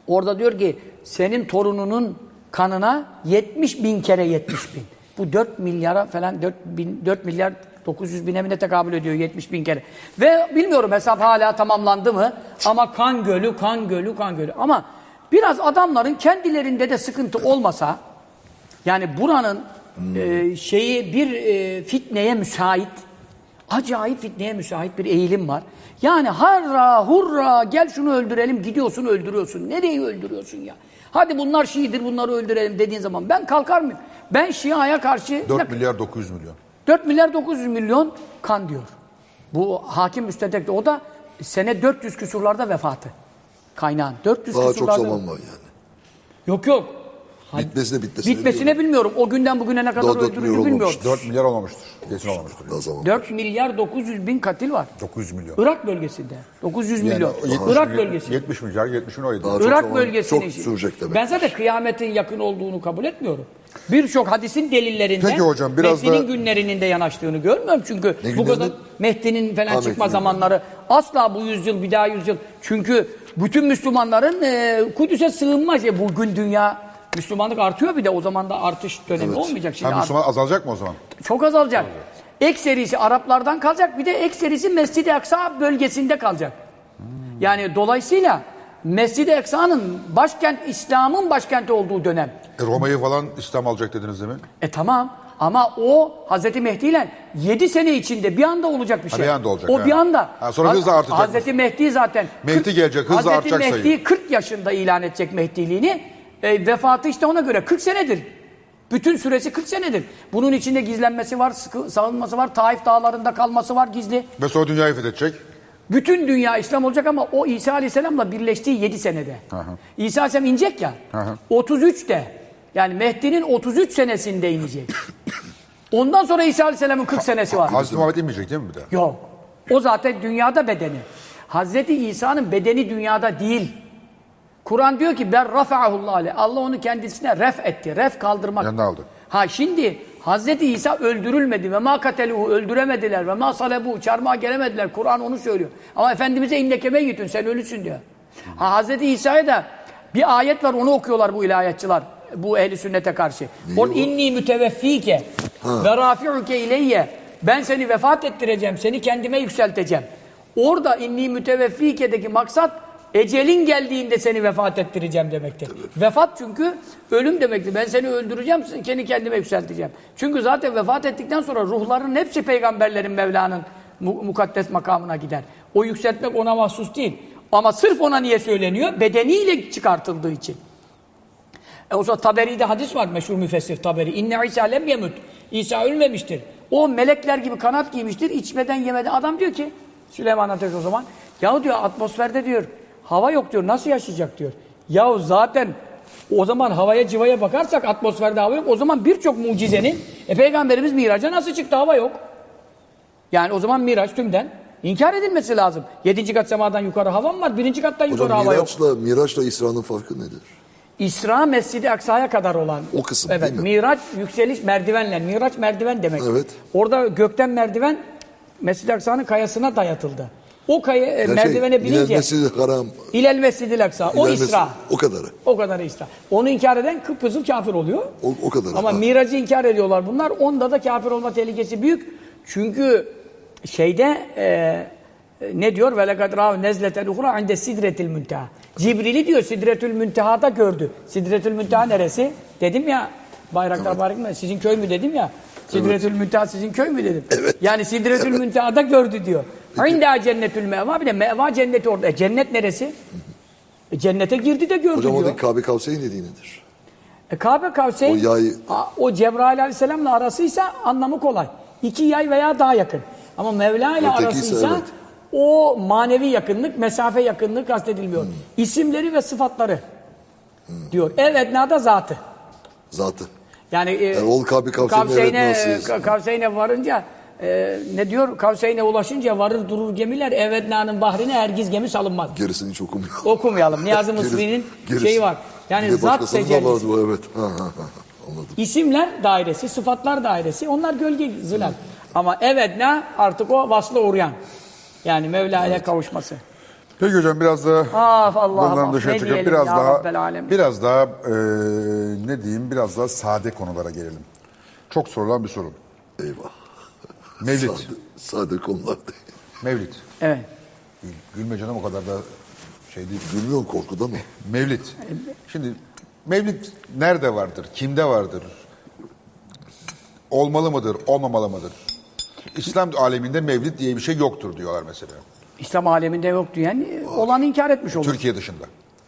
Orada diyor ki senin torununun kanına 70 bin kere 70 bin. Bu 4 milyara falan 4, bin, 4 milyar 900 bine mi tekabül ediyor 70 bin kere. Ve bilmiyorum hesap hala tamamlandı mı ama kan gölü, kan gölü, kan gölü. Ama biraz adamların kendilerinde de sıkıntı olmasa yani buranın e, şeyi bir e, fitneye müsait, acayip fitneye müsait bir eğilim var. Yani harra hurra gel şunu öldürelim gidiyorsun öldürüyorsun. Nereyi öldürüyorsun ya? Hadi bunlar Şii'dir bunları öldürelim dediğin zaman ben kalkar mıyım? Ben Şia'ya karşı 4 milyar 900 milyon. 4 milyar 900 milyon kan diyor. Bu hakim müstedekte o da sene 400 küsurlarda vefatı. Kaynağın 400 Daha çok küsurlarda. zaman var yani. Yok yok. Bitmesine bitmesine. Bitmesine bilmiyorum. O günden bugüne ne kadar Daha dört öldürüldü bilmiyorum. olmamıştır. 4 milyar olmamıştır. Kesin olmamıştır. Daha zaman. 4 milyar 900 bin katil var. 900 milyon. Irak bölgesinde. 900 Yani milyon. 70 Irak milyon- bölgesi. 70 milyar 70 milyon oydu. Daha çok Irak zaman- bölgesinin çok sürecek demek. Ben zaten kıyametin yakın olduğunu kabul etmiyorum. Birçok hadisin delillerinden Peki hocam, biraz Mehdi'nin da- günlerinin de yanaştığını görmüyorum. Çünkü Ne bu kadar Mehdi'nin falan Ha, çıkma Mehdi'nin. zamanları asla bu yüzyıl bir daha yüzyıl. Çünkü bütün Müslümanların e, Kudüs'e sığınma şey. Bugün dünya Müslümanlık artıyor bir de o zaman da artış dönemi Evet. olmayacak. Şimdi Ha, Müslüman azalacak mı o zaman? çok azalacak. Ekserisi Araplardan kalacak bir de ekserisi Mescid-i Aksa bölgesinde kalacak. Yani dolayısıyla Mescid-i Aksa'nın başkent, İslam'ın başkenti olduğu dönem. E, Roma'yı falan İslam alacak dediniz değil mi? E tamam ama o Hazreti Mehdi ile 7 sene içinde bir anda olacak bir Ha, şey. bir anda olacak, O ha. bir anda. Ha, sonra Ha- hızla artacak Hazreti Mehdi zaten. Mehdi gelecek, hızla Hazreti artacak Mehdi sayı. 40 yaşında ilan edecek Mehdiliğini. E, vefatı işte ona göre 40 senedir. Bütün süresi 40 senedir. Bunun içinde gizlenmesi var, sıkı, savunması var, Taif dağlarında kalması var gizli. Ve sonra dünyayı fethedecek. Bütün dünya İslam olacak ama o İsa Aleyhisselam'la birleştiği 7 senede. İsa Aleyhisselam inecek ya. hı. 33'te. Yani Mehdi'nin 33 senesinde inecek. Ondan sonra İsa Aleyhisselam'ın 40 senesi var. Hazreti Muhammed inmeyecek değil mi bir daha? Yok. O zaten dünyada bedeni. Hazreti İsa'nın bedeni dünyada değil. Kur'an diyor ki ben rafa'ahullah aleyh. Allah onu kendisine ref etti. Ref kaldırmak. Yanına aldı. Ha şimdi Hazreti İsa öldürülmedi ve ma kateluhu öldüremediler ve ma salebu çarmıha gelemediler. Kur'an onu söylüyor. Ama Efendimiz'e innekeme gittin sen ölüsün diyor. Ha Hazreti İsa'ya da bir ayet var onu okuyorlar bu ilahiyatçılar. Bu ehli sünnete karşı. O inni müteveffike ve rafi'uke ileyye. Ben seni vefat ettireceğim, seni kendime yükselteceğim. Orada inni müteveffike'deki maksat Ecelin geldiğinde seni vefat ettireceğim demektir. Vefat çünkü ölüm demektir. Ben seni öldüreceğim, seni kendime yükselteceğim. Çünkü zaten vefat ettikten sonra ruhların hepsi peygamberlerin Mevla'nın mu- mukaddes makamına gider. O yükseltmek ona mahsus değil. Ama sırf ona niye söyleniyor? Bedeniyle çıkartıldığı için. E o zaman Taberi'de hadis var meşhur müfessir Taberi. İnne İsa lem yemut. İsa ölmemiştir. O melekler gibi kanat giymiştir. içmeden yemeden. Adam diyor ki Süleyman Ateş o zaman. Yahu diyor atmosferde diyor hava yok diyor. Nasıl yaşayacak diyor. Yahu zaten o zaman havaya civaya bakarsak atmosferde hava yok. O zaman birçok mucizenin e, Peygamberimiz miraca nasıl çıktı hava yok. Yani o zaman miraç tümden inkar edilmesi lazım. Yedinci kat semadan yukarı hava mı var? Birinci kattan yukarı Hocam hava yok. Miraç'la, Miraç'la İsra'nın farkı nedir? İsra Mescid-i Aksa'ya kadar olan. O kısım evet, değil mi? Miraç yükseliş merdivenle. Miraç merdiven demek. Evet. Orada gökten merdiven Mescid-i Aksa'nın kayasına dayatıldı. O kaya, e, şey, merdivene binince İnelmesi haram. İlel Mescid-i Aksa. O İnelmesi- İsra. O kadarı. O kadarı İsra. Onu inkar eden kıpkızıl kafir oluyor. O, o kadarı. Ama Ha. miracı inkar ediyorlar bunlar. Onda da kafir olma tehlikesi büyük. Çünkü şeyde e, ne diyor? Ve lekad râv nezleten uhra inde sidretil münteha. Cibril'i diyor Sidretül Münteha'da gördü. Sidretül Münteha neresi? Dedim ya Bayraktar Bayrak mı? Sizin köy mü dedim ya. Sidretül Münteha sizin köy mü dedim. Yani Sidretül Münteha'da gördü diyor. İnda cennetül meva bir de meva cenneti orada. E, cennet neresi? E, cennete girdi de gördü Hocam diyor. oradaki Kabe Kavseyn dediği nedir? E, Kabe Kavseyn O yay- a- o Cebrail Aleyhisselam'la arasıysa anlamı kolay. İki yay veya daha yakın. Ama Mevla ile Ötekiyse arasıysa evet. o manevi yakınlık, mesafe yakınlığı kastedilmiyor. Hmm. İsimleri ve sıfatları diyor. Evet nada zatı. Zatı. Yani e, Erol Kabi Kavseyne Kavseyne, evet, Ka- Kavseyne varınca e, ne diyor? Kavseyne ulaşınca varır durur gemiler. Evedna'nın bahrine hergiz gemi salınmaz. Gerisini hiç okumuyor. Okumayalım. Niyazi Mısri'nin şeyi var. Yani zat tecellisi. evet. Ha, ha, ha, ha. Anladım. İsimler dairesi, sıfatlar dairesi. Onlar gölge zilal. Ama evedna artık o vasla uğrayan. Yani Mevla ile kavuşması. Peki hocam biraz da Ah Allah'ım, bunların ah, dışına ne çıkıp diyelim biraz ya daha biraz daha e, ne diyeyim biraz daha sade konulara gelelim. Çok sorulan bir soru. Eyvah. Mevlid. Sade, sade konular değil. Mevlid. Evet. Gül- Gülme canım o kadar da şey değil. Gülmüyorsun korkuda mı? Mevlid. Şimdi Mevlid nerede vardır? Kimde vardır? Olmalı mıdır? Olmamalı mıdır? İslam aleminde Mevlid diye bir şey yoktur diyorlar mesela. İslam aleminde yok diyen e, olanı inkar etmiş olur. Türkiye dışında.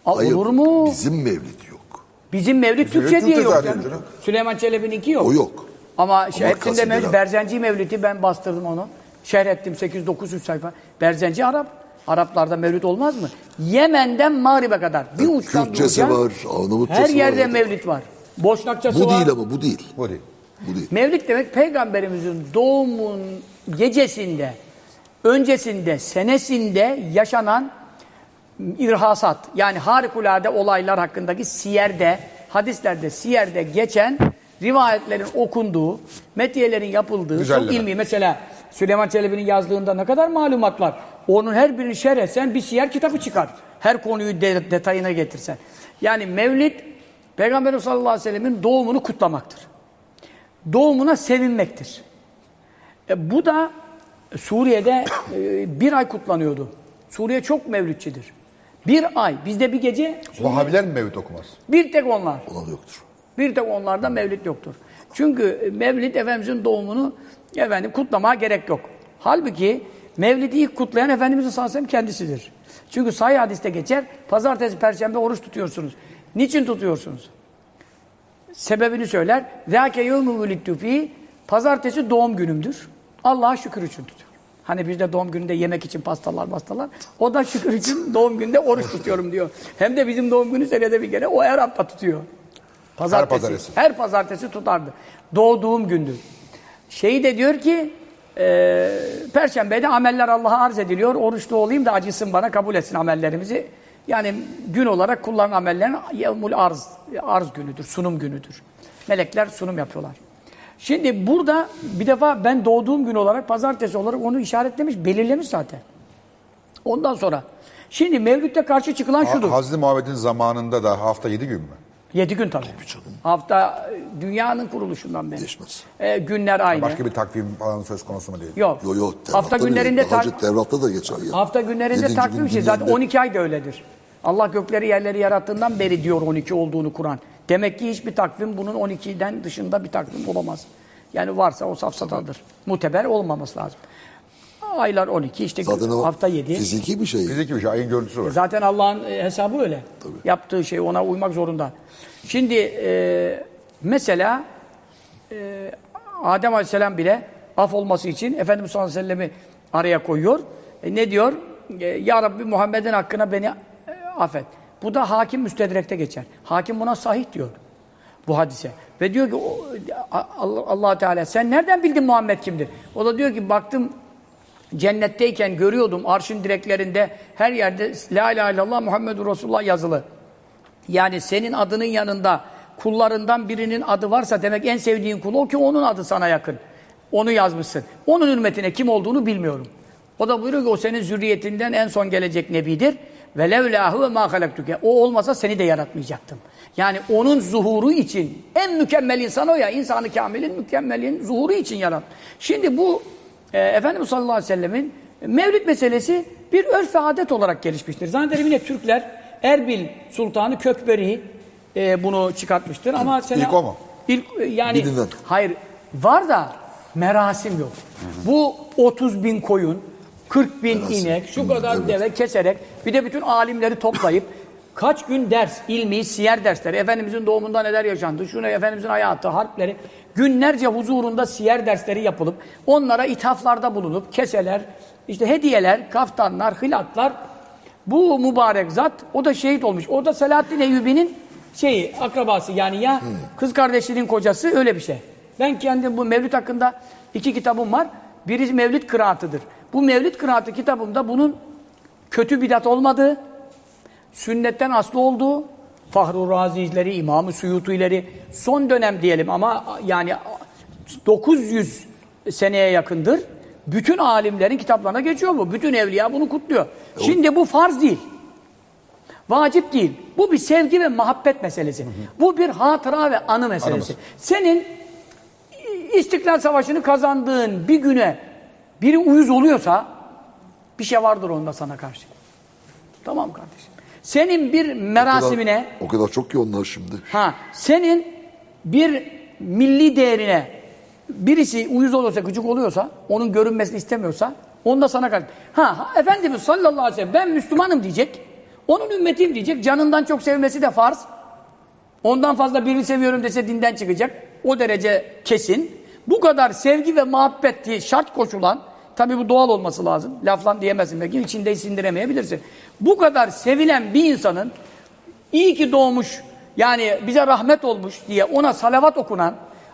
Aa, Hayır, olur mu? Bizim Mevlid yok. Bizim Mevlid Türkçe Türkçe diye yok. zaten canım. Süleyman Çelebi'ninki yok. O yok. Ama şey, hepsinde kasideler- Berzenci Mevlid'i ben bastırdım onu. Şerh ettim 8-900 sayfa. Berzenci Arap. Araplarda Mevlid olmaz mı? Yemen'den Mağrib'e kadar. Bir uçtan Kürtçesi var, Arnavutçası Her yerde var. Mevlid var. Boşnakçası Bu var. değil ama bu değil. Bu değil. Bu değil. Mevlid demek peygamberimizin doğumun gecesinde, öncesinde, senesinde yaşanan irhasat yani harikulade olaylar hakkındaki siyerde, hadislerde, siyerde geçen rivayetlerin okunduğu, metiyelerin yapıldığı Güzelleme. çok ilmi. Mesela Süleyman Çelebi'nin yazdığında ne kadar malumat var. Onun her birini şerh etsen bir siyer kitabı çıkar. Her konuyu de- detayına getirsen. Yani Mevlid, Peygamberimiz sallallahu aleyhi ve sellemin doğumunu kutlamaktır doğumuna sevinmektir. E, bu da Suriye'de e, bir ay kutlanıyordu. Suriye çok mevlütçidir. Bir ay. Bizde bir gece Vahabiler mi Mevlid okumaz? bir tek onlar. Olan yoktur. Bir tek onlarda mevlid yoktur. Çünkü mevlid Efendimizin doğumunu efendim kutlamaya gerek yok. Halbuki mevlidi ilk kutlayan Efendimizin sallallahu kendisidir. Çünkü sahih hadiste geçer. Pazartesi, perşembe oruç tutuyorsunuz. Niçin tutuyorsunuz? Sebebini söyler. Yevmü vulittu fî. Pazartesi doğum günümdür. Allah'a şükür için tutuyor. Hani bizde doğum gününde yemek için pastalar pastalar. O da şükür için doğum günde oruç tutuyorum diyor. Hem de bizim doğum günü senede bir kere o her hafta tutuyor. Pazartesi. pazartesi. Her pazartesi tutardı. Doğduğum gündür. Şeyi de diyor ki e, Perşembe'de ameller Allah'a arz ediliyor. Oruçlu olayım da acısın bana kabul etsin amellerimizi. Yani gün olarak kulların amellerin yevmul arz, arz günüdür, sunum günüdür. Melekler sunum yapıyorlar. Şimdi burada bir defa ben doğduğum gün olarak pazartesi olarak onu işaretlemiş, belirlemiş zaten. Ondan sonra şimdi Mevlüt'te karşı çıkılan şudur. Ha- Hazreti Muhammed'in zamanında da hafta yedi gün mü? Yedi gün tabii. Hafta e, dünyanın kuruluşundan beri. Değişmez. E, günler aynı. Başka bir takvim falan söz konusu mu değil? Yok. Yo yo. Hafta günlerinde tak- önce Tevrat'ta da geçer ya. Hafta günlerinde Yedinci takvim gün şey zaten günlerinde- 12 ay da öyledir. Allah gökleri yerleri yarattığından beri diyor 12 olduğunu Kur'an. Demek ki hiçbir takvim bunun 12'den dışında bir takvim olamaz. Yani varsa o safsatadır. Muteber olmaması lazım. Aylar 12 işte Zaten o hafta 7. fiziki bir şey. Fiziki bir şey, ayın görüntüsü var. Zaten Allah'ın e, hesabı öyle. Yaptığı şey ona uymak zorunda. Şimdi e, mesela e, Adem Aleyhisselam bile af olması için Efendimiz sallallahu aleyhi ve sellem'i araya koyuyor. E, ne diyor? E, ya Rabbi Muhammed'in hakkına beni e, affet. Bu da hakim müstedrekte geçer. Hakim buna sahih diyor. Bu hadise. Ve diyor ki Allah, allah Teala sen nereden bildin Muhammed kimdir? O da diyor ki baktım Cennetteyken görüyordum arşın direklerinde her yerde La ilahe illallah Muhammedur Resulullah yazılı. Yani senin adının yanında kullarından birinin adı varsa demek en sevdiğin kul o ki onun adı sana yakın. Onu yazmışsın. Onun hürmetine kim olduğunu bilmiyorum. O da buyuruyor ki o senin zürriyetinden en son gelecek nebidir. Ve levlahu ve ma halaktuke. O olmasa seni de yaratmayacaktım. Yani onun zuhuru için en mükemmel insan o ya. insanı kamilin mükemmelin zuhuru için yarat. Şimdi bu e, Efendimiz sallallahu aleyhi ve sellemin mevlid meselesi bir örf ve adet olarak gelişmiştir. Zannederim yine Türkler Erbil Sultanı Kökberi e, bunu çıkartmıştır ama sene, İlk o mu? İlk, e, yani Bilinen. hayır var da merasim yok. Bu 30 bin koyun, 40 bin inek, şu kadar deve keserek bir de bütün alimleri toplayıp kaç gün ders, ilmi, siyer dersleri, Efendimizin doğumunda neler yaşandı, şunu Efendimizin hayatı, harpleri, günlerce huzurunda siyer dersleri yapılıp onlara ithaflarda bulunup keseler, işte hediyeler, kaftanlar, hilatlar bu mübarek zat o da şehit olmuş. O da Selahaddin Eyyubi'nin şeyi akrabası yani ya kız kardeşinin kocası öyle bir şey. Ben kendim bu mevlüt hakkında iki kitabım var. Birisi mevlüt kıraatıdır. Bu mevlüt kıraatı kitabımda bunun kötü bidat olmadığı, sünnetten aslı olduğu, Fahru Razi'leri, İmam-ı Suyuti'leri son dönem diyelim ama yani 900 seneye yakındır. Bütün alimlerin kitaplarına geçiyor bu. Bütün evliya bunu kutluyor. Şimdi bu farz değil. Vacip değil. Bu bir sevgi ve muhabbet meselesi. Bu bir hatıra ve anı meselesi. Senin İstiklal Savaşı'nı kazandığın bir güne biri uyuz oluyorsa bir şey vardır onda sana karşı. Tamam kardeşim. Senin bir O kadar- merasimine O kadar çok ki onlar şimdi. Ha, senin bir milli değerine birisi uyuz olursa, gıcık oluyorsa, onun görünmesini istemiyorsa, onda sana karşı. Ha, ha, Efendimiz sallallahu aleyhi ve sellem ben Müslümanım diyecek, onun ümmetiyim diyecek, canından çok sevmesi de farz. Ondan fazla birini seviyorum dese dinden çıkacak. O derece kesin. Bu kadar sevgi ve muhabbet diye şart koşulan, tabi bu doğal olması lazım. Laflan diyemezsin belki, içinde sindiremeyebilirsin. Bu kadar sevilen bir insanın iyi ki doğmuş, yani bize rahmet olmuş diye ona salavat okunan,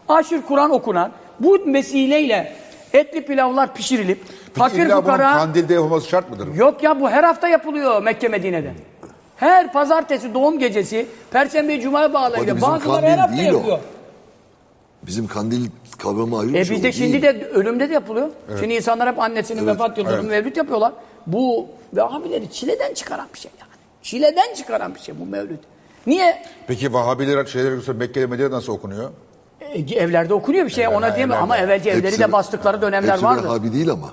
aşır Kur'an okunan, bu vesileyle etli pilavlar pişirilip, Peki fakir illa bunun fukara... kandilde yapılması şart mıdır? Yok ya bu her hafta yapılıyor Mekke Medine'de. Her pazartesi doğum gecesi, perşembe cumaya bizim bazıları her hafta değil o. yapıyor. Bizim kandil kavramı ayrı bir E şey. bizde şimdi değil. de ölümde de yapılıyor. Şimdi insanlar hep annesinin vefat yıldönümü evet. mevlüt yapıyorlar. Bu ve abileri çileden çıkaran bir şey yani. Çileden çıkaran bir şey bu mevlüt. Niye? Peki Vahabiler şeylere göre Mekke'de Medine'de nasıl okunuyor? E, evlerde okunuyor bir şey ona diyemem ama evvelce evleri Hepsi- de bastıkları dönemler hepsi vardı. Vehhabi değil ama.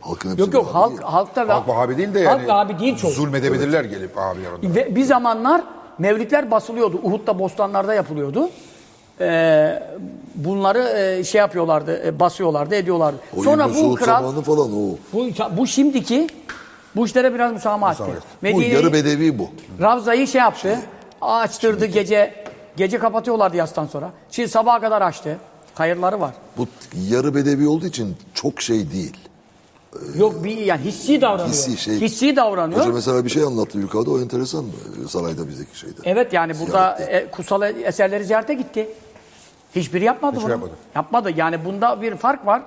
Halkın hepsi Yok yok halk değil. halkta Halk Vahabi değil de yani halk Vahabi değil çok. zulmedebilirler gelip Vahabiler onlar. Ve bir zamanlar mevlitler basılıyordu. Uhud'da bostanlarda yapılıyordu. Ee, bunları e, şey yapıyorlardı, e, basıyorlardı, ediyorlardı. O Sonra bu kral, falan o. bu, bu şimdiki, bu işlere biraz müsamaha etti. Bu yarı bedevi bu. Ravza'yı şey yaptı, açtırdı gece, gece kapatıyorlardı yastan sonra. Şimdi sabaha kadar açtı. Hayırları var. Bu yarı bedevi olduğu için çok şey değil. Yok bir yani hissi davranıyor. Hissi şey. Hissi davranıyor. Hoca mesela bir şey anlattı yukarıda o enteresan mı? Sarayda bizdeki şeyde. Evet yani burada e, kutsal eserleri ziyarete gitti. Hiçbiri yapmadı Hiçbiri bunu. yapmadı. Yapmadı. Yani bunda bir fark var.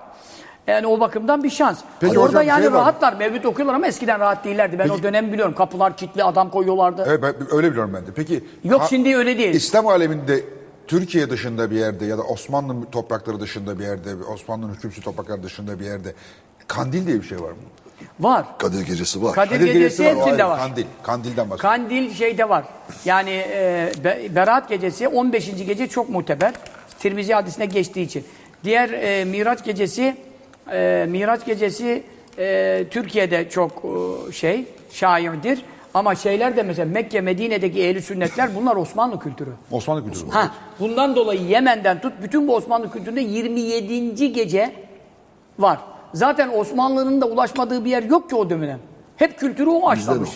Yani o bakımdan bir şans. Peki Orada hocam, yani şey var. rahatlar. Mevlüt okuyorlar ama eskiden rahat değillerdi. Ben o dönemi biliyorum. Kapılar kilitli, adam koyuyorlardı. Evet ben öyle biliyorum ben de. Peki Yok ha- şimdi öyle değil. İslam aleminde Türkiye dışında bir yerde ya da Osmanlı toprakları dışında bir yerde, Osmanlı'nın hükümsü toprakları dışında bir yerde kandil diye bir şey var mı? Var. Kadir gecesi var. Kadir, Kadir gecesi var, o hepsinde ayrı. var. Kandil, kandilden bahsediyorum. Kandil şeyde var. Yani e, Be- Berat gecesi 15. gece çok muteber. Tirmizi hadisine geçtiği için. Diğer e, Miraç gecesi e, Miraç gecesi e, Türkiye'de çok e, şey şairdir. Ama şeyler de mesela Mekke, Medine'deki ehli sünnetler bunlar Osmanlı kültürü. Osmanlı kültürü. Ha, bundan dolayı Yemen'den tut bütün bu Osmanlı kültüründe 27. gece var. Zaten Osmanlı'nın da ulaşmadığı bir yer yok ki o dönem. Hep kültürü o açlamış.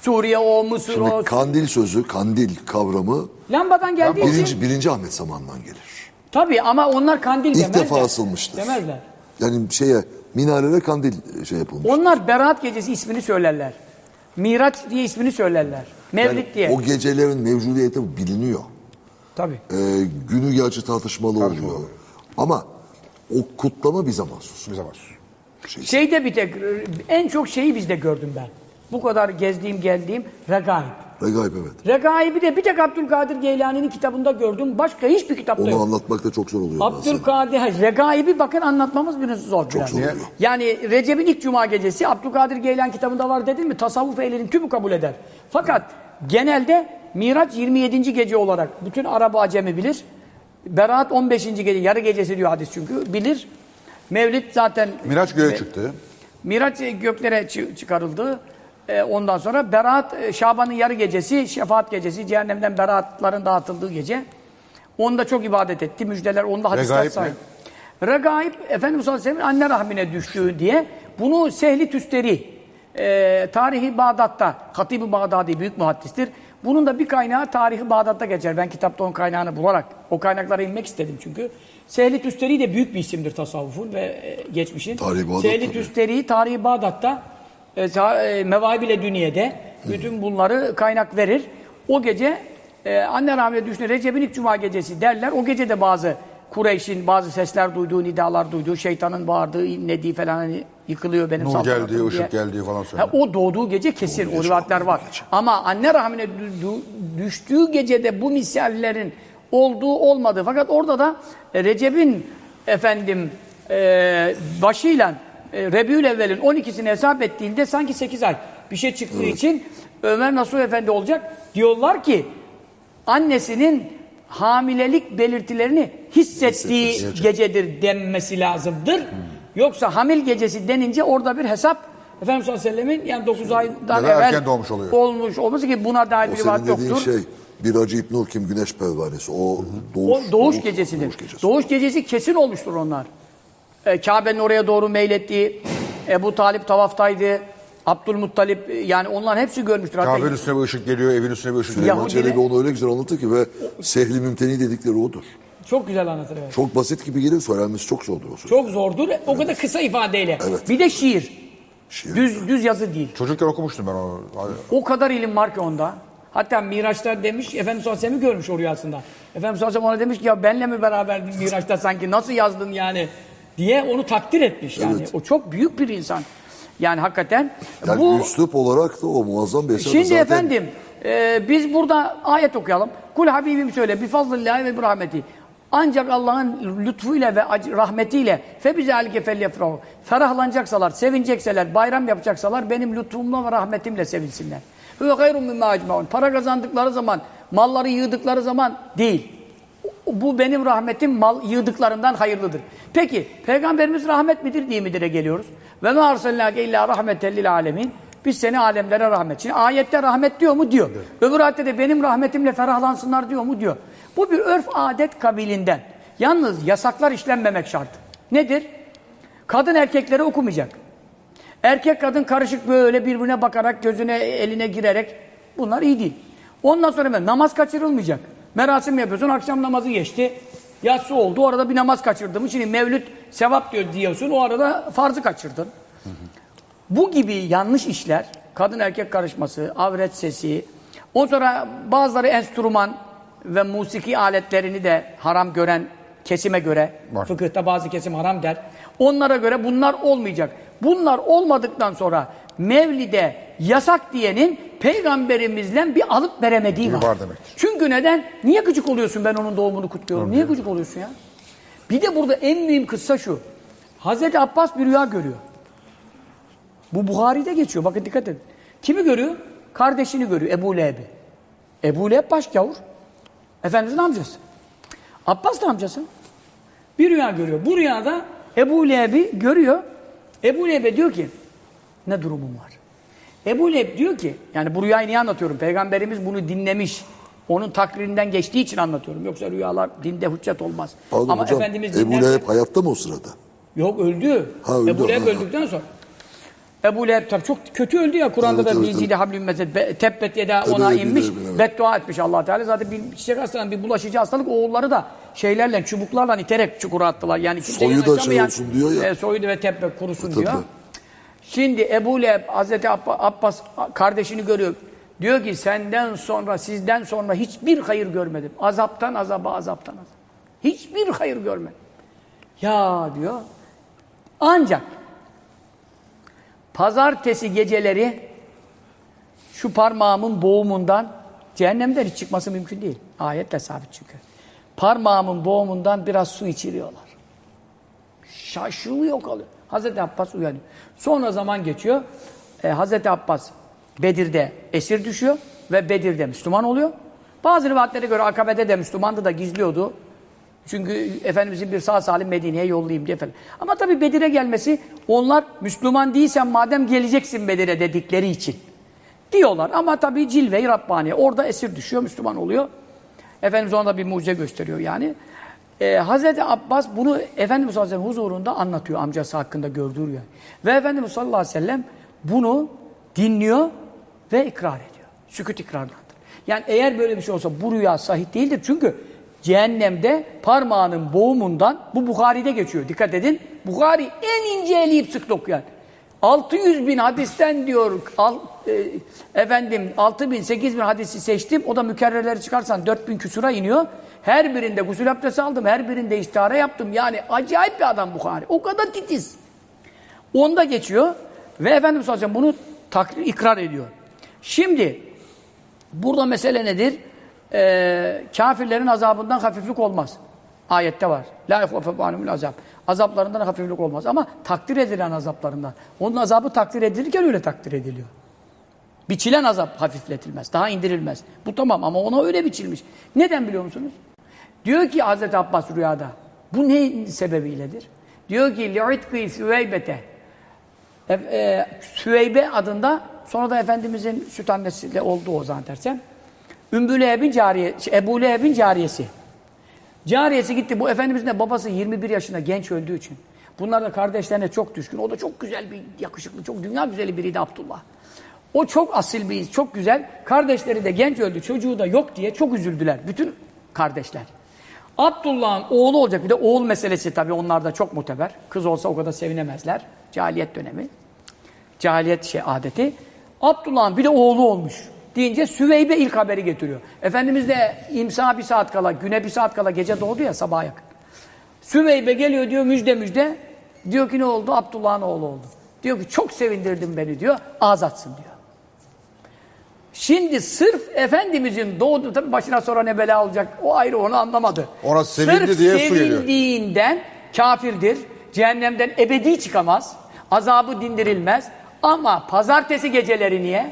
Suriye o, Mısır o. Şimdi kandil sözü, kandil kavramı Lambadan geldiği için. birinci, birinci Ahmet zamanından gelir. Tabii ama onlar kandil İlk demezler. defa asılmıştır. Demezler. Yani şeye minarelere kandil şey yapılmış. Onlar Berat gecesi ismini söylerler. Miraç diye ismini söylerler. Mevlid Yani diye. O gecelerin mevcudiyeti biliniyor. Tabii. Ee, günü gerçi tartışmalı oluyor. Ama o kutlama bize mahsus. Bir zaman. Şey, Şeyde bir tek en çok şeyi bizde gördüm ben. Bu kadar gezdiğim geldiğim regaib. Regaib evet. Regaib'i de bir tek Abdülkadir Geylani'nin kitabında gördüm. Başka hiçbir kitapta Onu yok. anlatmak da çok zor oluyor. Abdülkadir, hayır, Regaib'i bakın anlatmamız biraz zor. biraz. zor oluyor. Yani Recep'in ilk cuma gecesi Abdülkadir Geylan kitabında var dedim mi tasavvuf ehlinin tümü kabul eder. Fakat genelde Miraç 27. gece olarak bütün Arap Acemi bilir. Berat 15. gece, yarı gecesi diyor hadis çünkü bilir. Mevlid zaten... Miraç göğe Ve- çıktı. Miraç e, göklere çı- çıkarıldı. E, ondan sonra Berat, e, Şaban'ın yarı gecesi, şefaat gecesi, cehennemden beratların dağıtıldığı gece. Onda çok ibadet etti. Müjdeler, onda hadisler sahip. Regaib, Efendimiz sallallahu aleyhi ve anne rahmine düştüğü diye bunu Sehli Tüsteri, e, Tarihi Bağdat'ta, Hatib-i Bağdadi büyük muhaddistir. Bunun da bir kaynağı Tarihi Bağdat'ta geçer. Ben kitapta onun kaynağını bularak o kaynaklara inmek istedim çünkü. Sehli Tüsteri de büyük bir isimdir tasavvufun ve e, geçmişin. Tarihi Bağdat Sehli tabii. Tüsteri, Tarihi Bağdat'ta e, e, Mevabil-i Dünye'de bütün bunları kaynak verir. O gece e, anne rahmetine düşünün Recep'in ilk cuma gecesi derler. O gece de bazı Kureyş'in bazı sesler duyduğu, nidalar duyduğu, şeytanın bağırdığı, inlediği falan hani yıkılıyor benim Nur diye. ışık geldiği falan söylüyor. o doğduğu gece kesin, o rivayetler var. Ama anne rahmine dü- dü- düştüğü gecede bu misallerin olduğu olmadığı. Fakat orada da Recep'in efendim e, başıyla e, Rebül Evvel'in 12'sini hesap ettiğinde sanki 8 ay bir şey çıktığı için Ömer Nasuh Efendi olacak. Diyorlar ki annesinin hamilelik belirtilerini hissettiği gecedir denmesi lazımdır. Yoksa hamil gecesi denince orada bir hesap Efendimiz sallallahu aleyhi ve sellemin yani 9 aydan da evvel erken doğmuş oluyor. olmuş olması ki buna dair O bir rivayet yoktur. şey bir acayip nur kim güneş pervanesi. O O doğuş, doğuş, gecesidir. Doğuş gecesi. Doğuş gecesi kesin olmuştur onlar. E, Kabe'nin oraya doğru meylettiği, Ebu Talip tavaftaydı, Abdülmuttalip e, yani onlar hepsi görmüştür. Hatta Kahvenin üstüne bir ışık geliyor, evin üstüne bir ışık geliyor. Yahudiler- Çelebi onu öyle güzel anlatır ki ve sehli mümteni dedikleri odur. çok güzel anlatır. evet. Çok basit gibi gelir söylenmesi çok zordur o söz. Çok zordur. O kadar kısa ifadeyle. Evet. Bir de şiir. Şiir. Düz düz yazı değil. Çocukken okumuştum ben onu. O kadar ilim var ki onda. Hatta Miraç'ta demiş, Efendimiz sallallahu aleyhi ve sellem'i görmüş o rüyasında. Efendimiz sallallahu aleyhi ve sellem ona demiş ki ya benle mi beraberdin Miraç'ta sanki nasıl yazdın yani diye onu takdir etmiş yani. Evet. O çok büyük bir insan. Yani hakikaten Yani bu üslup olarak da o muazzam bir eser. Şimdi Zaten efendim e, biz burada ayet okuyalım. Kul Habibim söyle bi fazlillahi ve bi rahmeti. Ancak Allah'ın lütfuyla ve rahmetiyle fe bizalike felyefrahu. Ferahlanacaksalar, sevinecekseler, bayram yapacaksalar benim lütfumla ve rahmetimle sevinsinler. Ve gayrun mimma. Para kazandıkları zaman, malları yığdıkları zaman değil. Bu benim rahmetim mal yığdıklarından hayırlıdır. Peki peygamberimiz rahmet midir değil midir'e geliyoruz. Ve ma arsalnake illa rahmeten lil alemin. Biz seni alemlere rahmet. Şimdi ayette rahmet diyor mu? Diyor. Öbür ayette de benim rahmetimle ferahlansınlar diyor mu? Diyor. Bu bir örf adet kabilinden. Yalnız yasaklar işlenmemek şart. Nedir? Kadın erkeklere okumayacak. Erkek kadın karışık böyle birbirine bakarak, gözüne, eline girerek bunlar iyi değil. Ondan sonra namaz kaçırılmayacak. Merasim yapıyorsun, akşam namazı geçti. Yatsı oldu, orada bir namaz kaçırdım. Şimdi mevlüt sevap diyor diyorsun, o arada farzı kaçırdın. Bu gibi yanlış işler, kadın erkek karışması, avret sesi, ondan sonra bazıları enstrüman ve musiki aletlerini de haram gören kesime göre, Var. fıkıhta bazı kesim haram der. Onlara göre bunlar olmayacak. Bunlar olmadıktan sonra Mevlid'e yasak diyenin peygamberimizle bir alıp veremediği var. var demektir. Çünkü neden? Niye gıcık oluyorsun ben onun doğumunu kutluyorum? Niye gıcık oluyorsun ya? Bir de burada en mühim kıssa şu. Hazreti Abbas bir rüya görüyor. Bu Buhari'de geçiyor. Bakın dikkat edin. Kimi görüyor? Kardeşini görüyor. Ebu Leheb'i. Ebu Leheb başgavur. Efendimizin amcası. Abbas da amcası. Bir rüya görüyor. Bu rüyada Ebu Leheb'i görüyor. Ebu Leheb'e diyor ki ne durumum var? Ebu Leheb diyor ki yani bu rüyayı niye anlatıyorum? Peygamberimiz bunu dinlemiş. Onun takririnden geçtiği için anlatıyorum. Yoksa rüyalar dinde hüccet olmaz. Pardon Ama hocam Efendimiz Ebu dinlerse- Leheb hayatta mı o sırada? Yok öldü. Ha, öldü, Ebu Leheb öldükten sonra. Ebu Leheb tabii çok kötü öldü ya. Kur'an'da Evet, da evet, hablüm meset be- tebbet yeda Evet, ona evet, inmiş. evet, evet. Beddua etmiş allah Teala. Zaten bir çiçek hastalığı, bir bulaşıcı hastalık oğulları da şeylerle, çubuklarla iterek çukura attılar. Yani Soyu da şey olsun diyor ya. E, soyu da ve tebbet kurusun Tabii. diyor. Şimdi Ebu Leheb, Hazreti Abba- Abbas kardeşini görüyor. Diyor ki senden sonra, sizden sonra hiçbir hayır görmedim. Azaptan azaba, azaptan azaba. Hiçbir hayır görmedim. Ya diyor. Ancak pazartesi geceleri şu parmağımın boğumundan cehennemden hiç çıkması mümkün değil. Ayetle sabit çünkü. Parmağımın boğumundan biraz su içiriyorlar. Şaşırıyor kalıyor. Hazreti Abbas uyanıyor. Sonra zaman geçiyor. Ee, Hazreti Abbas Bedir'de esir düşüyor ve Bedir'de Müslüman oluyor. Bazı rivayetlere göre Akabe'de de Müslümandı da gizliyordu. Çünkü Efendimizin bir sağ salim Medine'ye yollayayım diye falan. Ama tabii Bedir'e gelmesi onlar Müslüman değilsen madem geleceksin Bedir'e dedikleri için. Diyorlar ama tabii cilve-i Rabbani. Orada esir düşüyor, Müslüman oluyor. Efendimiz ona da bir mucize gösteriyor yani. Ee, Hazreti Abbas bunu Efendimiz sallallahu aleyhi ve sellem huzurunda anlatıyor amcası hakkında gördüğü rüya. Ve Efendimiz sallallahu aleyhi ve sellem bunu dinliyor ve ikrar ediyor. Sükut ikrardandır. Yani eğer böyle bir şey olsa bu rüya sahih değildir. Çünkü cehennemde parmağının boğumundan, bu Bukhari'de geçiyor. Dikkat edin. Bukhari en ince eleyip sık dokuyan. 600 bin hadisten diyor al, e, efendim 6 bin 8 bin hadisi seçtim. O da mükerrerleri çıkarsan 4 bin küsura iniyor. Her birinde gusül abdesti aldım. Her birinde istihare yaptım. Yani acayip bir adam Bukhari. O kadar titiz. Onda geçiyor. Ve Efendimiz sallallahu bunu takrir, ikrar ediyor. Şimdi burada mesele nedir? Ee, kafirlerin azabından hafiflik olmaz. Ayette var. La yuhafefu anhumul azab. Azaplarından hafiflik olmaz. Ama takdir edilen azaplarından. Onun azabı takdir edilirken öyle takdir ediliyor. Biçilen azap hafifletilmez. Daha indirilmez. Bu tamam ama ona öyle biçilmiş. Neden biliyor musunuz? Diyor ki Hazreti Abbas rüyada. Bu ne sebebiyledir? Diyor ki li'itqi süveybete. E, e, Süveybe adında sonra da Efendimizin süt annesiyle oldu o zannedersem. Ümbü Leheb'in cariye, şey, Ebu Leheb'in cariyesi. Cariyesi gitti. Bu Efendimizin de babası 21 yaşında genç öldüğü için. Bunlar da kardeşlerine çok düşkün. O da çok güzel bir, yakışıklı, çok dünya güzeli biriydi Abdullah. O çok asil bir, çok güzel. Kardeşleri de genç öldü, çocuğu da yok diye çok üzüldüler. Bütün kardeşler. Abdullah'ın oğlu olacak. Bir de oğul meselesi tabii onlarda çok muteber. Kız olsa o kadar sevinemezler. Cahiliyet dönemi. Cahiliyet şey adeti. Abdullah'ın bir de oğlu olmuş. Deyince Süveybe ilk haberi getiriyor. Efendimiz de imsa bir saat kala, güne bir saat kala gece doğdu ya sabaha yakın. Süveybe geliyor diyor müjde müjde. Diyor ki ne oldu? Abdullah'ın oğlu oldu. Diyor ki çok sevindirdin beni diyor. Azatsın diyor. Şimdi sırf Efendimizin doğdu tabi başına sonra ne bela olacak o ayrı onu anlamadı. Ona sevindi sırf diye sevindiğinden kafirdir. Cehennemden ebedi çıkamaz. Azabı dindirilmez. Ama pazartesi geceleri niye?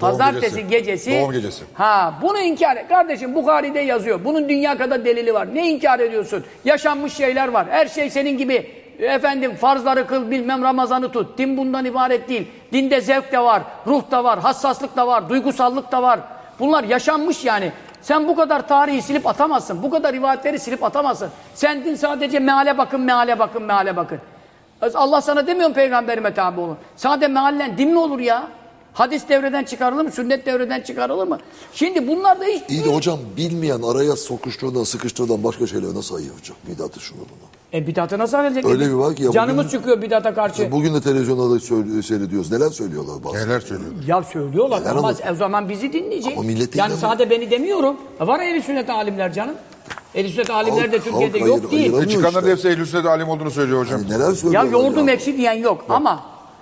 Doğum Pazartesi gecesi. gecesi. Doğum gecesi. Ha bunu inkar et. Kardeşim Bukhari'de yazıyor. Bunun dünya kadar delili var. Ne inkar ediyorsun? Yaşanmış şeyler var. Her şey senin gibi efendim farzları kıl bilmem Ramazan'ı tut. Din bundan ibaret değil. Dinde zevk de var, ruh da var, hassaslık da var, duygusallık da var. Bunlar yaşanmış yani. Sen bu kadar tarihi silip atamazsın. Bu kadar rivayetleri silip atamazsın. Sen din sadece meale bakın, meale bakın, meale bakın. Allah sana demiyor mu peygamberime tabi olun? Sade meallen din mi olur ya? Hadis devreden çıkarılır mı? Sünnet devreden çıkarılır mı? Şimdi bunlar da hiç... İyi de hocam bilmeyen araya sokuşturdan sıkıştırdan başka şeyler nasıl ayıracak? Bidatı şunu bunu. E bidatı nasıl verecek? Öyle bir var ki ya Canımız bugün- çıkıyor bidata karşı. Bugün de televizyonda da söyle- seyrediyoruz. Neler söylüyorlar bazı. Neler söylüyor? Ya söylüyorlar Neler ama olur? o zaman bizi dinleyecek. Ama millet yani dinlemiyor. sade beni demiyorum. Var ehli sünnet alimler canım. Ehli sünnet alimler de Halk- Türkiye'de halk yok ayır- değil. ayıramıyor E çıkanların işte. hepsi Ehl-i Sünnet alim olduğunu söylüyor hocam. Yani neler Ya söylüyorlar yoğurdum ya. ekşi diyen yok ama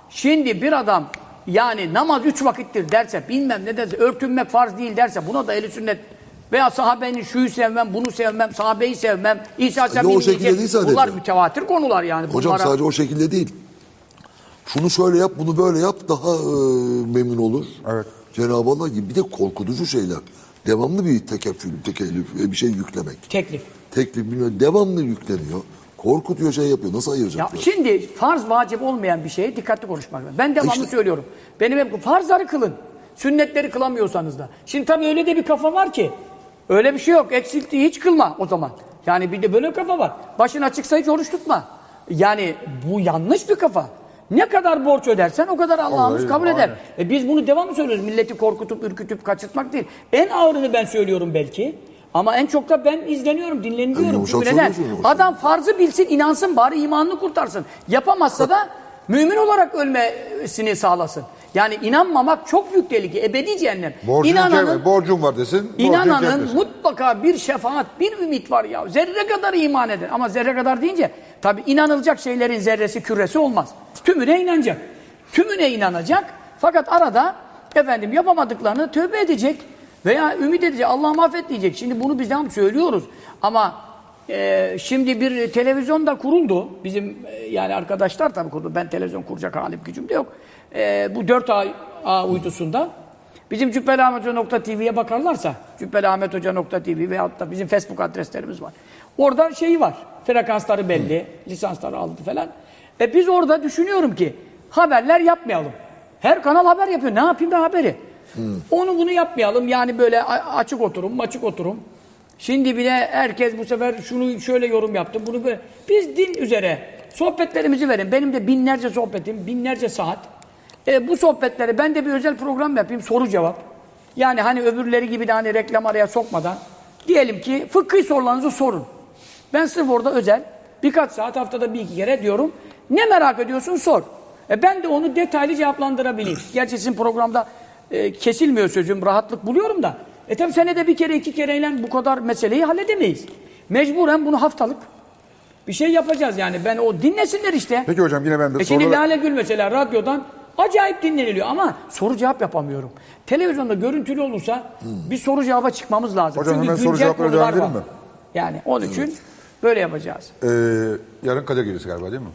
şimdi bir adam yani namaz üç vakittir derse bilmem ne derse örtünmek farz değil derse buna da ehli sünnet veya sahabenin şuyu sevmem, bunu sevmem, sahabeyi sevmem, İsa Sadece o şekilde değil sadece. Bunlar mütevatir konular yani. Hocam Bunlara- sadece o şekilde değil. Şunu şöyle yap, bunu böyle yap daha e, memnun olur. Evet. Cenab-ı Allah gibi bir de korkutucu şeyler. Devamlı bir tekeffül, tekellüf, e, bir şey yüklemek. Teklif. Teklif bilmem devamlı yükleniyor. Korkutuyor şey yapıyor. Nasıl Ya ayıracaklar? şimdi farz vacip olmayan bir şeye dikkatli konuşmak lazım. Ben devamlı İşte- söylüyorum. Benim hep farzları kılın. Sünnetleri kılamıyorsanız da. Şimdi tabii öyle de bir kafa var ki. Öyle bir şey yok. Eksilttiği hiç kılma o zaman. Yani bir de böyle bir kafa var. Başın açıksa hiç oruç tutma. Yani bu yanlış bir kafa. Ne kadar borç ödersen o kadar Allah'ımız kabul eder. aynen. E biz bunu devamlı söylüyoruz. Milleti korkutup, ürkütüp, kaçırtmak değil. En ağırını ben söylüyorum belki. Ama en çok da ben izleniyorum, yumuşak. Adam farzı bilsin, inansın bari imanını kurtarsın. Yapamazsa da mümin olarak ölmesini sağlasın. Yani inanmamak çok büyük tehlike. Ebedi cehennem. Borcun, İnananın, borcun var desin. inananın desin. mutlaka bir şefaat, bir ümit var ya. Zerre kadar iman eder. Ama zerre kadar deyince tabi inanılacak şeylerin zerresi küresi olmaz. Tümüne inanacak. Tümüne inanacak. Fakat arada efendim yapamadıklarını tövbe edecek. Veya ümit edecek. Allah affet diyecek. Şimdi bunu biz devamlı söylüyoruz. Ama e, şimdi bir televizyon da kuruldu. Bizim e, yani arkadaşlar tabii kurdu. Ben televizyon kuracak halim gücüm de yok. E, bu 4 ay ağ uydusunda Bizim cübbelahmethoca.tv'ye bakarlarsa, cübbelahmethoca.tv veyahut da bizim Facebook adreslerimiz var. Orada şeyi var, frekansları belli, lisansları aldı falan. E biz orada düşünüyorum ki haberler yapmayalım. Her kanal haber yapıyor. Ne yapayım da haberi? Onu bunu yapmayalım. Yani böyle a- açık oturum, açık oturum. Şimdi bile herkes bu sefer şunu şöyle yorum yaptı, bunu böyle. Biz din üzere sohbetlerimizi verin. Benim de binlerce sohbetim, binlerce saat. E, bu sohbetleri ben de bir özel program yapayım, soru cevap. Yani hani öbürleri gibi de hani reklam araya sokmadan. Diyelim ki fıkhi sorularınızı sorun. Ben sırf orada özel birkaç saat haftada bir iki kere diyorum. Ne merak ediyorsun sor. E ben de onu detaylı cevaplandırabileyim. Gerçi sizin programda e, kesilmiyor sözüm, rahatlık buluyorum da. E senede bir kere iki kereyle bu kadar meseleyi halledemeyiz. Mecburen bunu haftalık bir şey yapacağız yani. Ben o dinlesinler işte. Peki hocam yine ben de E şimdi Lale Gül mesela radyodan acayip dinleniliyor ama soru cevap yapamıyorum. Televizyonda görüntülü olursa bir soru cevaba çıkmamız lazım. Hocam Çünkü hemen soru konular devam var. edelim mi? Yani onun için böyle yapacağız. Ee, yarın Kadir Gecesi galiba değil mi?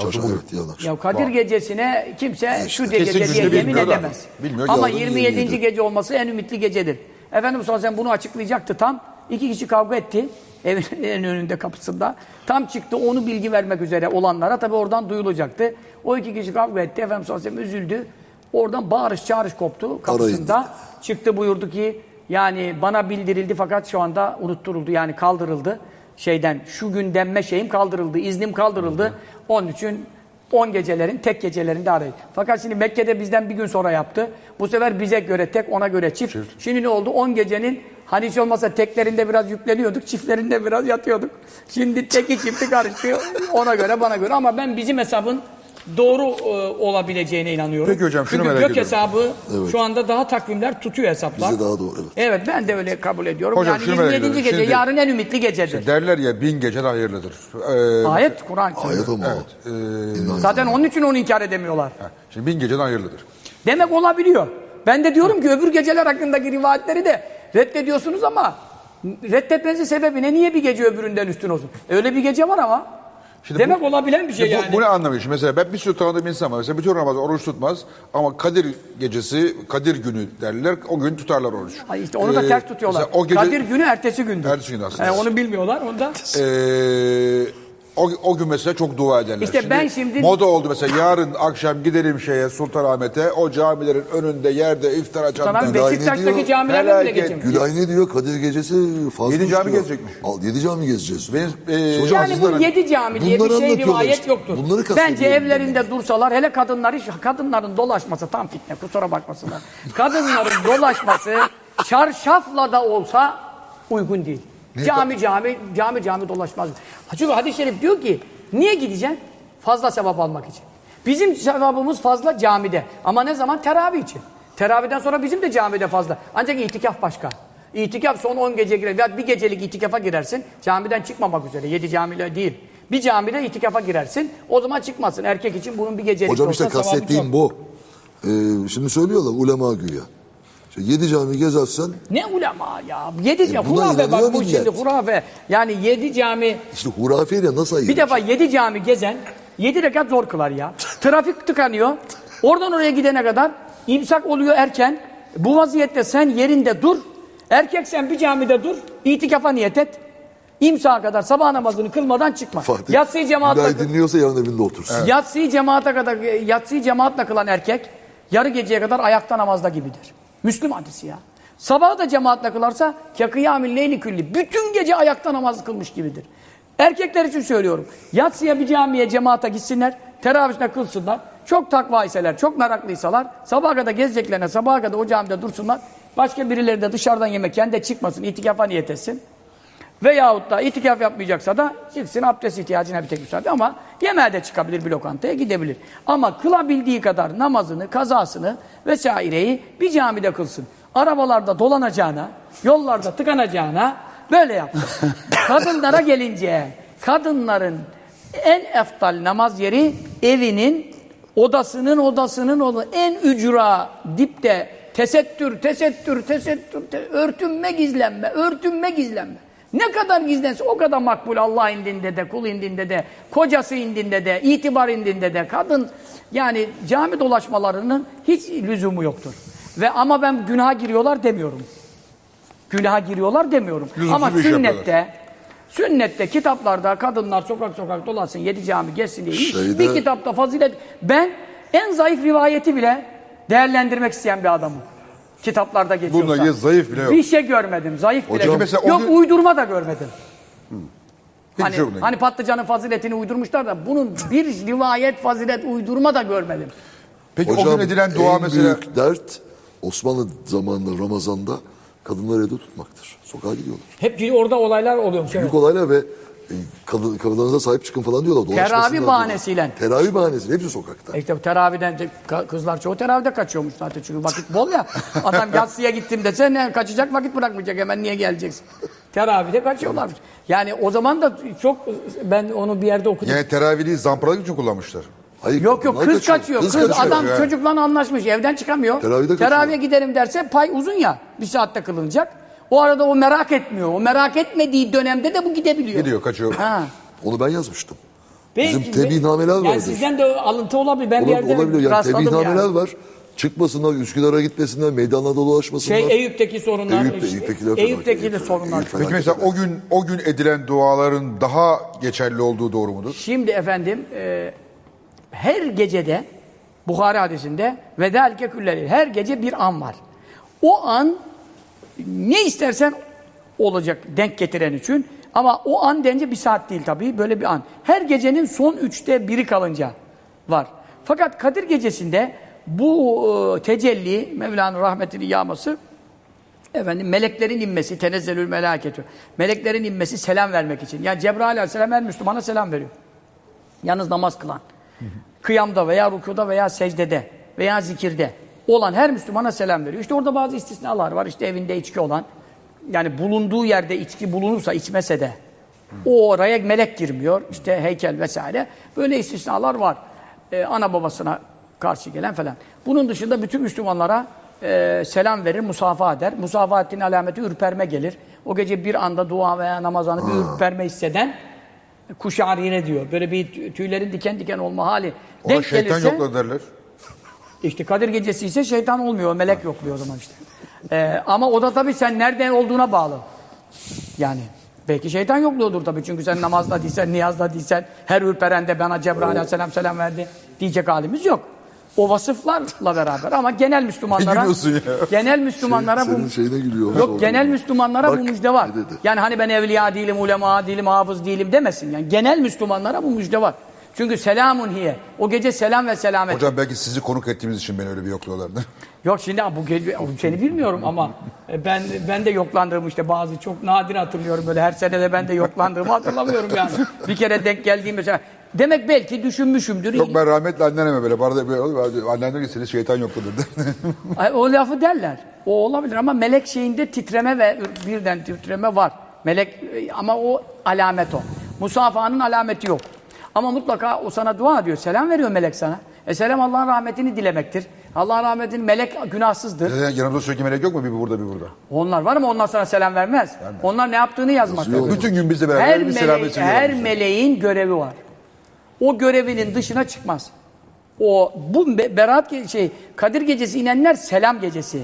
Çarşamba evet yarın akşam. Ya Kadir gecesine kimse şu de Kesin gece diye yemin edemez. Bilmiyor, Ama yarın 27. 27. gece olması en ümitli gecedir. Efendimiz sallallahu aleyhi ve sellem bunu açıklayacaktı tam. İki kişi kavga etti. Evin en önünde kapısında. Tam çıktı onu bilgi vermek üzere olanlara tabi oradan duyulacaktı. O iki kişi kavga etti. Efendimiz sallallahu aleyhi ve sellem üzüldü. Oradan bağırış çağırış koptu kapısında. Çıktı buyurdu ki yani bana bildirildi fakat şu anda unutturuldu yani kaldırıldı. Şeyden şu gün denme şeyim kaldırıldı, iznim kaldırıldı. Onun için 10 gecelerin tek gecelerinde arayın. Fakat şimdi Mekke'de bizden bir gün sonra yaptı. Bu sefer bize göre tek, ona göre çift. Şimdi ne oldu? 10 gecenin hani hiç olmasa teklerinde biraz yükleniyorduk, çiftlerinde biraz yatıyorduk. Şimdi teki çifti karıştı. Ona göre, bana göre. Ama ben bizim hesabın doğru e, olabileceğine inanıyorum. Peki hocam, şunu Çünkü merak gök ediyorum. hesabı şu anda daha takvimler tutuyor hesaplar. Bize daha doğru evet. Evet ben de öyle kabul ediyorum. Hocam, yani şunu merak 27. ediyorum. gece Şimdi- yarın en ümitli gecedir. Derler ya bin gecen hayırlıdır. Ee, Ayet Kur'an. Ayet ama Evet. o. Zaten onun için onu inkar edemiyorlar. ha, Şimdi bin gecen hayırlıdır. Demek olabiliyor. Ben de diyorum ki öbür geceler hakkındaki rivayetleri de reddediyorsunuz ama reddetmenizin sebebi ne? Niye bir gece öbüründen üstün olsun? Öyle bir gece var ama. Şimdi Demek bu- olabilen bir şey yani. bu ne anlamıyor? Şimdi mesela ben bir sürü tanıdığım insan var. Mesela bütün Ramazan oruç tutmaz ama Kadir gecesi, Kadir günü derler. O gün tutarlar oruç. Ay işte onu da Ee, ters tutuyorlar. O gece, Kadir günü ertesi gündür. Ertesi gün aslında. He, onu bilmiyorlar. Onda Ee, o, o gün mesela çok dua ederler. İşte ben şimdi- Moda oldu mesela yarın akşam gidelim şeye Sultanahmet'e o camilerin önünde yerde iftar açan Tamam Beşiktaş'taki diyor? camilerle bile geçemiyor. Gülay ne diyor? Kadir gecesi fazla Yedi cami gezecekmiş. Al, yedi cami gezeceğiz. Benim, e, Hocam, Yani bu yedi cami diye bir şey anlatıyorlar rivayet işte. yoktur. Bunları Bence ben. evlerinde dursalar hele kadınlar hiç kadınların dolaşması tam fitne kusura bakmasınlar. kadınların dolaşması çarşafla da olsa uygun değil. Cami cami cami cami dolaşmaz. Çünkü hadis-i şerif diyor ki niye gideceksin? Fazla sevap almak için. Bizim sevabımız fazla camide. Ama ne zaman? Teravih için. Teravihden sonra bizim de camide fazla. Ancak itikaf başka. İtikaf son 10 gece girer. Ya bir gecelik itikafa girersin. Camiden çıkmamak üzere. 7 camiyle değil. Bir camide itikafa girersin. O zaman çıkmazsın. Erkek için bunun bir gecelik Hocam işte kastettiğim bu. Ee, şimdi söylüyorlar ulema güya. İşte yedi cami gezersen Ne ulema ya. 7 E, cami. buna Hurafe bak bu millet. şimdi hurafe. Yani 7 cami. işte hurafeyle nasıl ayırır? Bir defa 7 cami gezen 7 rekat zor kılar ya. Trafik tıkanıyor. Oradan oraya gidene kadar imsak oluyor erken. Bu vaziyette sen yerinde dur. Erkek sen bir camide dur. İtikafa niyet et. İmsağa kadar sabah namazını kılmadan çıkma. Fatih, Yatsıyı Gülay dinliyorsa yarın evinde otursun. Yatsıyı cemaate kadar yatsıyı cemaatle kılan erkek yarı geceye kadar ayakta namazda gibidir. Müslüm hadisi ya. Sabahı da cemaatle kılarsa kıyamil leyli külli. Bütün gece ayakta namaz kılmış gibidir. Erkekler için söylüyorum. Yatsıya bir camiye cemaate gitsinler. Teravihine kılsınlar. Çok takva iseler, çok meraklıysalar sabaha kadar gezeceklerine sabaha kadar o camide dursunlar. Başka birileri de dışarıdan yemek kendi çıkmasın, itikafa niyet etsin. Veyahut da itikaf yapmayacaksa da çıksın abdest ihtiyacına bir tek müsaade ama yemeğe de çıkabilir bir lokantaya gidebilir. Ama kılabildiği kadar namazını, kazasını vesaireyi bir camide kılsın. Arabalarda dolanacağına, yollarda tıkanacağına böyle yapsın. Kadınlara gelince kadınların en eftal namaz yeri evinin odasının odasının oda en ücra dipte tesettür, tesettür, tesettür, te- örtünme, gizlenme, örtünme, gizlenme. Ne kadar gizlense o kadar makbul Allah indinde de, kul indinde de, kocası indinde de, itibar indinde de, kadın yani cami dolaşmalarının hiç lüzumu yoktur. Ve ama ben günaha giriyorlar demiyorum. Günaha giriyorlar demiyorum. Lüzumsuz ama iş sünnette Sünnette kitaplarda kadınlar sokak sokak dolaşsın yedi cami geçsin diye Şeyde- bir kitapta fazilet ben en zayıf rivayeti bile değerlendirmek isteyen bir adamım. Kitaplarda geçiyorsa. Bununla ilgili zayıf bile yok. Bir şey görmedim. Zayıf bile Hocam- yok. Mesela o Yok gün- uydurma da görmedim. Hiçbir Hani, şey yok hani patlıcanın faziletini uydurmuşlar da bunun bir rivayet fazilet uydurma da görmedim. Peki o gün edilen dua en mesela büyük dert Osmanlı zamanında Ramazan'da kadınları evde tutmaktır. Sokağa gidiyorlar. Hep orada olaylar oluyormuş. Büyük olaylar ve kadın, kadınlarınıza sahip çıkın falan diyorlar. Teravih dolaşmasınlar diyorlar. bahanesiyle. Teravih bahanesiyle. Hepsi sokakta. E işte ka- kızlar çoğu teravihde kaçıyormuş zaten çünkü vakit bol ya. Adam yatsıya gittim dese ne kaçacak vakit bırakmayacak hemen niye geleceksin? Teravihde kaçıyorlarmış. Yani o zaman da çok ben onu bir yerde okudum. Yani teravihliği zamparalık için kullanmışlar. Hayır, Yok yok kız kaçıyor. Kız, kaçıyor. adam yani. çocukla anlaşmış evden çıkamıyor. Teravihde kaçıyor. Teravihe giderim derse pay uzun ya. Bir saatte kılınacak. O arada o merak etmiyor. O merak etmediği dönemde de bu gidebiliyor. Gidiyor kaçıyor. Ha. Onu ben yazmıştım. Belki- Bizim tebliğnameler Yani vardır. sizden de alıntı olabilir. Ben bir Olabilir, yerde olabilir. Yani rastladım tebliğnameler yani. var. Çıkmasınlar, Üsküdar'a gitmesinler, meydanlarda dolaşmasınlar. Şey Eyüp'teki sorunlar. Eyüp'te- işte, Eyüp'tekiler Eyüp'teki de Eyüp sorunlar. felaket. Peki mesela o gün o gün edilen duaların daha geçerli olduğu doğru mudur? Şimdi efendim e, her gecede Bukhari hadisinde vedelke külleri her gece bir an var. O an ne istersen olacak denk getiren için ama o an denince bir saat değil tabii böyle bir an. Her gecenin son üçte biri kalınca var. Fakat Kadir gecesinde bu e, tecelli Mevla'nın rahmetini yağması Efendim meleklerin inmesi, tenezzelül melaketü. Meleklerin inmesi selam vermek için. Yani Cebrail aleyhisselam her Müslümana selam veriyor. Yalnız namaz kılan. Kıyamda veya rükuda veya secdede veya zikirde olan her Müslümana selam veriyor. İşte orada bazı istisnalar var. İşte evinde içki olan. Yani bulunduğu yerde içki bulunursa içmese de o oraya melek girmiyor. İşte heykel vesaire. Böyle istisnalar var. Ee, ana babasına karşı gelen falan. Bunun dışında bütün Müslümanlara e, selam verir, musafaha eder. Musafaha ettiğin alameti ürperme gelir. O gece bir anda dua veya namazanı bir ürperme hisseden kuşarire diyor. Böyle bir tü- tüylerin diken diken olma hali. Ona Denk şeytan gelirse, yokladı derler. İşte Kadir gecesi ise şeytan olmuyor. Melek yokluyor o zaman işte. Ee, ama o da tabii sen nereden olduğuna bağlı. Yani belki şeytan yokluyordur tabii. Çünkü sen namazda değilsen, niyazda değilsen, her ürperende bana Cebrail aleyhisselam selam verdi diyecek halimiz yok. O vasıflarla beraber ama genel Müslümanlara genel Müslümanlara bu Senin şeyine gülüyor. Yok genel Müslümanlara Bak, bu müjde var. Yani hani ben evliya değilim, ulema değilim, hafız değilim demesin. Yani genel Müslümanlara bu müjde var. Çünkü selamun hiye. O gece selam ve selamet. Hocam belki sizi konuk ettiğimiz için beni öyle bir yokluyorlardı. Yok şimdi bu gece seni bilmiyorum ama e, ben ben de yoklandığım işte bazı çok nadir hatırlıyorum böyle her sene de ben de yoklandığımı hatırlamıyorum yani. Bir kere denk geldiğim mesela. Demek belki düşünmüşümdür. Yok ben rahmetli anneme böyle. Barda böyle ki seni şeytan yokladı O lafı derler. O olabilir ama melek şeyinde titreme ve birden titreme var. Melek e, ama o alamet o. Musafahanın alameti yok. Ama mutlaka o sana dua ediyor. Selam veriyor melek sana. E selam Allah'ın rahmetini dilemektir. Allah'ın rahmetini melek günahsızdır. Neden yanımızda sürekli melek yok mu? Bir burada bir burada. Onlar var ama onlar sana selam vermez. Onlar ne yaptığını. Yazıyor. Bütün gün bizle beraber Her, bir mele- selametini her meleğin görevi var. O görevinin dışına çıkmaz. O bu be- Berat şey Kadir gecesi inenler selam gecesi.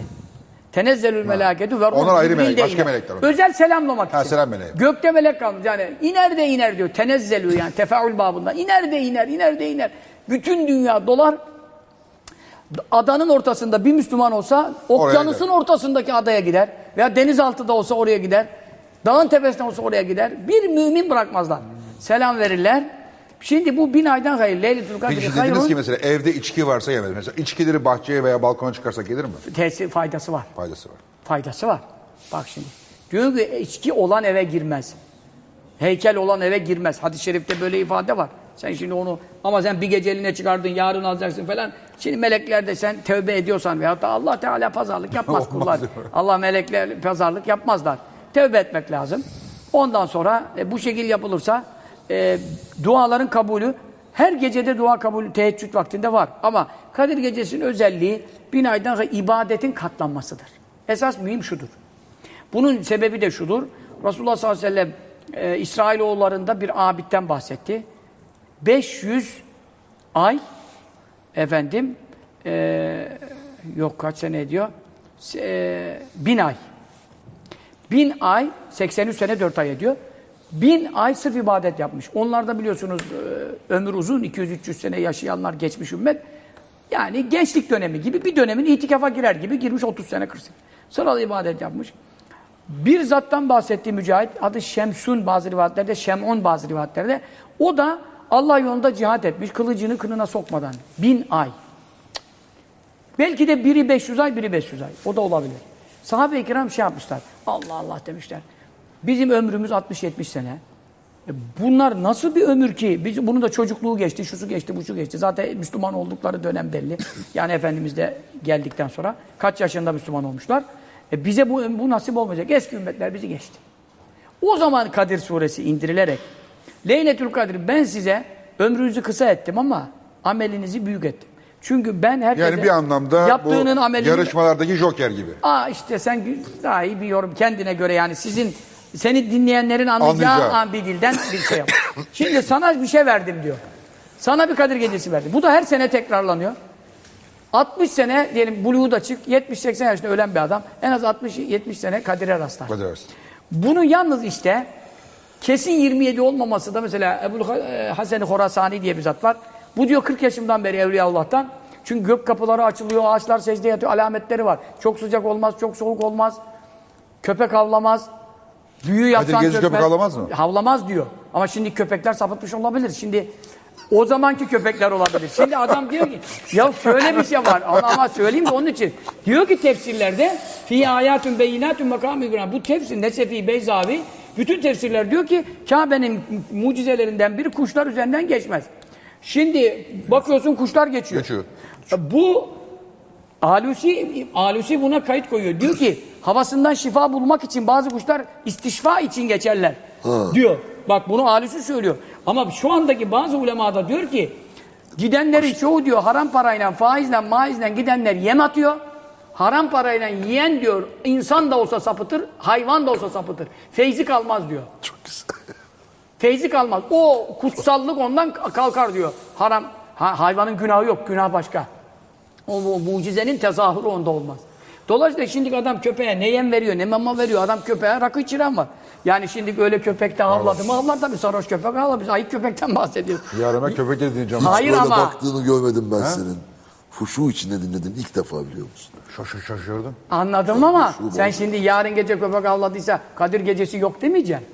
Tenezzelül melâketu ve ruh Onlar ayrı melek, başka melekler onlar. Özel selamlamak Ha, için. selam meleği. Gökte melek kalmış. Yani iner de iner diyor. Tenezzelü yani tefaül babında. İner de iner, iner de iner. Bütün dünya dolar. Adanın ortasında bir Müslüman olsa okyanusun ortasındaki adaya gider. Veya denizaltıda olsa oraya gider. Dağın tepesinde olsa oraya gider. Bir mümin bırakmazlar. Selam verirler. Şimdi bu bin aydan hayır. Leyletül Peki Kadir şimdi dediniz ki mesela evde içki varsa yemez. Mesela içkileri bahçeye veya balkona çıkarsak gelir mi? tesir faydası var. Faydası var. Faydası var. Bak şimdi. Diyor ki içki olan eve girmez. Heykel olan eve girmez. Hadis-i şerifte böyle ifade var. Sen şimdi onu ama sen bir geceliğine çıkardın yarın alacaksın falan. Şimdi melekler de sen tövbe ediyorsan veyahut da Allah Teala pazarlık yapmaz kullar. Allah melekler pazarlık yapmazlar. Tövbe etmek lazım. Ondan sonra e, bu şekil yapılırsa e, duaların kabulü her gecede dua kabulü teheccüd vaktinde var. Ama Kadir Gecesi'nin özelliği bin aydan ibadetin katlanmasıdır. Esas mühim şudur. Bunun sebebi de şudur. Resulullah sallallahu aleyhi ve sellem e, İsrailoğullarında bir abitten bahsetti. 500 ay efendim e, yok kaç sene ediyor? E, bin ay. Bin ay 83 sene 4 ay ediyor. Bin ay sırf ibadet yapmış. Onlar da biliyorsunuz e, ömür uzun 200-300 sene yaşayanlar geçmiş ümmet. Yani gençlik dönemi gibi bir dönemin itikafa girer gibi girmiş 30 sene 40 sene. Sıralı ibadet yapmış. Bir zattan bahsettiği mücahit adı Şemsun bazı rivayetlerde, Şem'un bazı rivayetlerde. O da Allah yolunda cihat etmiş, kılıcını kınına sokmadan. Bin ay. Belki de biri 500 ay, biri 500 ay. O da olabilir. Sahabe-i kiram şey yapmışlar. Allah Allah demişler. Bizim ömrümüz 60-70 sene. E bunlar nasıl bir ömür ki? Biz, bunun da çocukluğu geçti, şusu geçti, bu şu geçti. Zaten Müslüman oldukları dönem belli. Yani Efendimiz de geldikten sonra kaç yaşında Müslüman olmuşlar. E bize bu, bu nasip olmayacak. Eski ümmetler bizi geçti. O zaman Kadir suresi indirilerek Leyletül Kadir ben size ömrünüzü kısa ettim ama amelinizi büyük ettim. Çünkü ben herkese Yani bir anlamda yaptığının bu amelini yarışmalardaki joker gibi. Aa işte sen daha iyi bir yorum kendine göre yani sizin seni dinleyenlerin anlayacağı Anlayacağı. an bir dilden bir şey yap. Şimdi sana bir şey verdim diyor. Sana bir Kadir Gecesi verdim. Bu da her sene tekrarlanıyor. 60 sene diyelim buluğu da çık 70-80 yaşında ölen bir adam en az 60-70 sene Kadir'e rastlar. Hadi versin. Bunun yalnız işte kesin 27 olmaması da mesela Ebu Hasan Horasani diye bir zat var. Bu diyor 40 yaşımdan beri Evliya Allah'tan. Çünkü gök kapıları açılıyor, ağaçlar secdeye yatıyor, alametleri var. Çok sıcak olmaz, çok soğuk olmaz. Köpek havlamaz. Büyü yapsan çökmez. köpek havlamaz mı? Havlamaz diyor. Ama şimdi köpekler sapıtmış olabilir. Şimdi o zamanki köpekler olabilir. Şimdi adam diyor ki ya şöyle bir şey var ama, ama söyleyeyim de onun için. Diyor ki tefsirlerde fi ayatun beyinatun makam İbrahim. Bu tefsir Nesefi Beyzavi bütün tefsirler diyor ki Kabe'nin mucizelerinden biri kuşlar üzerinden geçmez. Şimdi bakıyorsun kuşlar geçiyor. Geçiyor. Bu Alusi, Alusi buna kayıt koyuyor. Diyor ki havasından şifa bulmak için bazı kuşlar istişfa için geçerler. Diyor. Bak bunu Alusi söylüyor. Ama şu andaki bazı ulemada diyor ki gidenlerin çoğu diyor haram parayla, faizle, maizle gidenler yem atıyor. Haram parayla yiyen diyor insan da olsa sapıtır, hayvan da olsa sapıtır. Feyzi kalmaz diyor. Çok güzel. Feyzi kalmaz. O kutsallık ondan kalkar diyor. Haram. Ha, hayvanın günahı yok. Günah başka. O, o mucizenin tezahürü onda olmaz. Dolayısıyla şimdi adam köpeğe ne yem veriyor ne mama veriyor. Adam köpeğe rakı içiren var. Yani şimdi böyle köpek de havladı mı havlar tabii sarhoş köpek havlar. Biz ayık köpekten bahsediyoruz. Yarın ben köpek de dinleyeceğim. Hayır Böyle ama- baktığını görmedim ben senin. Huşu içinde dinledim ilk defa biliyor musun? Şaşır şaşırdım. Anladım ama sen şimdi yarın gece köpek havladıysa Kadir gecesi yok demeyeceksin.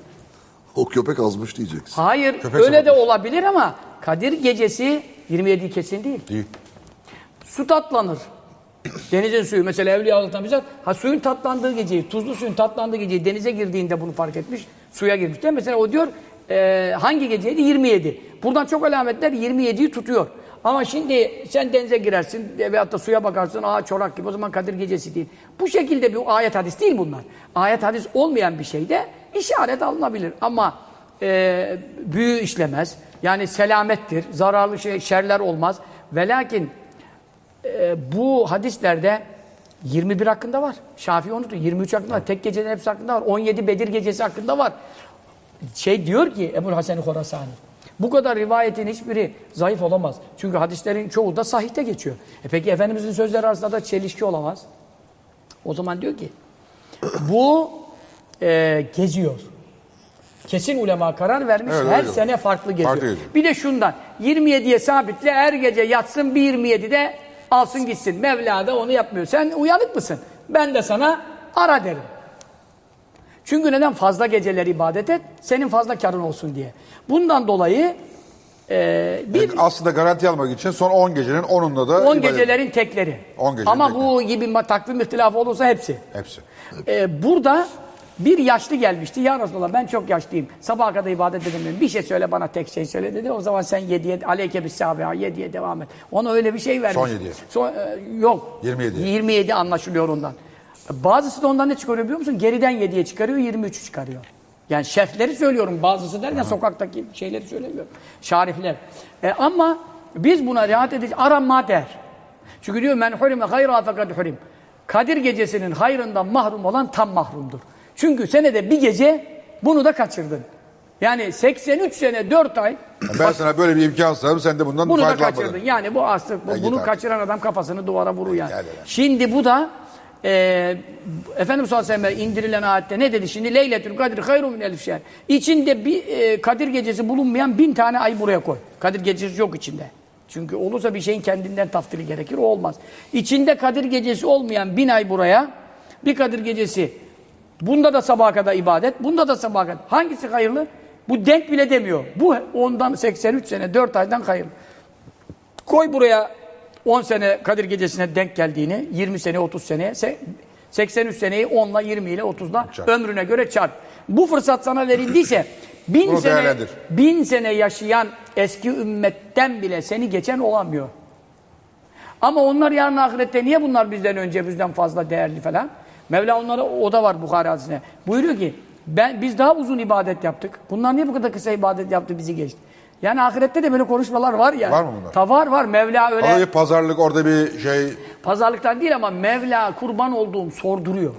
O köpek azmış diyeceksin. Hayır Köpek öyle de olabilir ama Kadir gecesi 27 kesin değil. Değil. Su tatlanır. Denizin suyu mesela Evliyalık'tan bize ha suyun tatlandığı geceyi, tuzlu suyun tatlandığı geceyi denize girdiğinde bunu fark etmiş. Suya girmiş. Değil mi? Mesela o diyor e, hangi geceydi? 27. Buradan çok alametler 27'yi tutuyor. Ama şimdi sen denize girersin e, veyahut da suya bakarsın aa çorak gibi o zaman Kadir gecesi değil. Bu şekilde bir ayet hadis değil bunlar. Ayet hadis olmayan bir şeyde işaret alınabilir. Ama e, büyü işlemez. Yani selamettir. Zararlı şey, şerler olmaz. Ve lakin e, bu hadislerde 21 hakkında var. Şafii unuttu. 23 hakkında var. Tek gecenin hepsi hakkında var. 17 Bedir gecesi hakkında var. Şey diyor ki Ebu Hasan Horasani. Bu kadar rivayetin hiçbiri zayıf olamaz. Çünkü hadislerin çoğu da sahihte geçiyor. E peki Efendimizin sözleri arasında da çelişki olamaz. O zaman diyor ki bu e, geziyor. Kesin ulema karar vermiş. Evet, her öyle. sene farklı geziyor. Farklı geziyor. Bir de şundan 27'ye sabitle her gece yatsın bir 27'de alsın gitsin. Mevla da onu yapmıyor. Sen uyanık mısın? Ben de sana ara derim. Çünkü neden? Fazla geceler ibadet et, senin fazla karın olsun diye. Bundan dolayı e, bir Yani aslında garanti almak için son 10 gecenin 10'unda da 10 ibadet- gecelerin tekleri. 10 gecenin Ama tekleri. bu gibi takvim ihtilafı olursa hepsi. Hepsi. Ee, burada bir yaşlı gelmişti. Ya Resulallah ben çok yaşlıyım. Sabaha kadar ibadet edemiyorum. Bir şey söyle bana tek şey söyle dedi. O zaman sen yediye, aleyke bis sabiha, yediye devam et. Ona öyle bir şey vermiş. Son yediye. Son, e, yok. 27. 27 anlaşılıyor ondan. Bazısı da ondan ne çıkarıyor biliyor musun? Geriden 7'ye çıkarıyor, 23'ü çıkarıyor. Yani şerhleri söylüyorum. Bazısı derken sokaktaki şeyleri söylemiyorum. Şarifler. E, ama biz buna riayet edeceğiz. Arama der. Çünkü diyor men hurime hayra fekad hurim. Kadir gecesinin hayrından mahrum olan tam mahrumdur. Çünkü senede bir gece bunu da kaçırdın. Yani 83 sene 4 ay Ben sana böyle bir imkan sağladım sen de bundan bunu da kaçırdın. Yani bu aslı bu- bunu kaçıran adam kafasını duvara vurur yani. lan. Şimdi bu da e, Efendimiz sallallahu aleyhi ve sellem indirilen ayette ne dedi şimdi? Leyletül Kadir hayrun min elif şehr. İçinde bir e, Kadir gecesi bulunmayan bin tane ay buraya koy. Kadir gecesi yok içinde. Çünkü olursa bir şeyin kendinden taftili gerekir. O olmaz. İçinde Kadir gecesi olmayan bin ay buraya. Bir Kadir gecesi. Bunda da sabaha kadar ibadet. Bunda da sabaha kadar. Hangisi hayırlı? Bu denk bile demiyor. Bu ondan 83 sene 4 aydan hayırlı. Koy buraya 10 sene Kadir Gecesi'ne denk geldiğini, 20 sene 30 seneye, se- 83 seneyi 10 ile 20 ile 30'la Çarp. ömrüne göre çarp. Bu fırsat sana verildiyse Bin Bunu sene, değerlendir. bin sene yaşayan eski ümmetten bile seni geçen olamıyor. Ama onlar yarın ahirette niye bunlar bizden önce bizden fazla değerli falan? Mevla onlara o da var Bukhari hadisine. Buyuruyor ki ben biz daha uzun ibadet yaptık. Bunlar niye bu kadar kısa ibadet yaptı bizi geçti? Yani ahirette de böyle konuşmalar var ya. Var mı bunlar? Ta var var. Mevla öyle Orada bir pazarlık orada bir şey pazarlıktan değil ama Mevla kurban olduğum sorduruyor.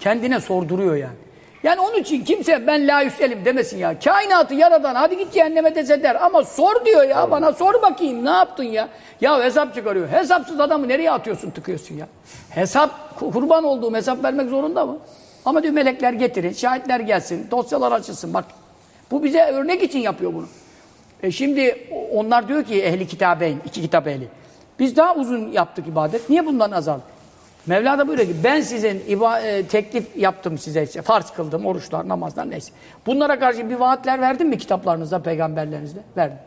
Kendine sorduruyor yani. Yani onun için kimse ben la yüselim demesin ya. Kainatı yaradan hadi git cehenneme dese der. Ama sor diyor ya bana sor bakayım ne yaptın ya. Ya hesap çıkarıyor. Hesapsız adamı nereye atıyorsun tıkıyorsun ya. Hesap kurban olduğum hesap vermek zorunda mı? Ama diyor melekler getirin, şahitler gelsin, dosyalar açılsın. Bak bu bize örnek için yapıyor bunu. E şimdi onlar diyor ki ehli kitabeyn, iki kitap ehli. Biz daha uzun yaptık ibadet. Niye bundan azaldı? Mevla da buyuruyor ki ben sizin iba- e, teklif yaptım size işte. Farz kıldım, oruçlar, namazlar neyse. Bunlara karşı bir vaatler verdim mi kitaplarınızda, peygamberlerinizde? Verdim.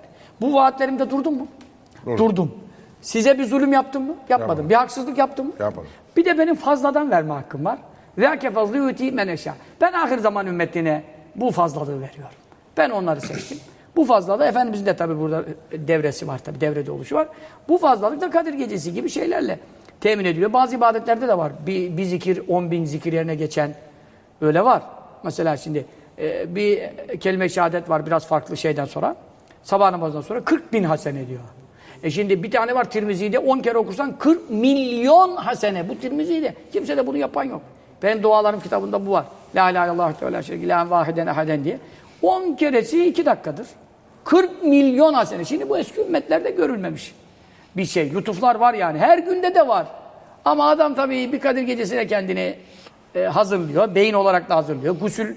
Bu vaatlerimde durdum mu? Durdum. Size bir zulüm yaptım mı? Yapmadım. Bir haksızlık yaptım mı? Yapmadım. Bir de benim fazladan verme hakkım var. Ve fazlı yuti meneşa. Ben ahir zaman ümmetine bu fazlalığı veriyorum. Ben onları seçtim. Bu fazlalığı Efendimizin de tabi burada devresi var tabi devrede oluşu var. Bu fazlalık da Kadir Gecesi gibi şeylerle temin ediliyor. Bazı ibadetlerde de var. Bir, bir zikir 10 bin zikir yerine geçen öyle var. Mesela şimdi e, bir kelime-i şehadet var biraz farklı şeyden sonra. Sabah namazından sonra 40 bin hasene diyor. E şimdi bir tane var Tirmizi'de 10 kere okursan 40 milyon hasene. Bu Tirmizi'de. Kimse de bunu yapan yok. Benim dualarım kitabında bu var. La ilahe illallah teala şerike la vahiden ahaden diye. 10 keresi 2 dakikadır. 40 milyon hasene. Şimdi bu eski ümmetlerde görülmemiş bir şey. Lütuflar var yani. Her günde de var. Ama adam tabii bir Kadir gecesine kendini e, hazırlıyor. Beyin olarak da hazırlıyor. Gusül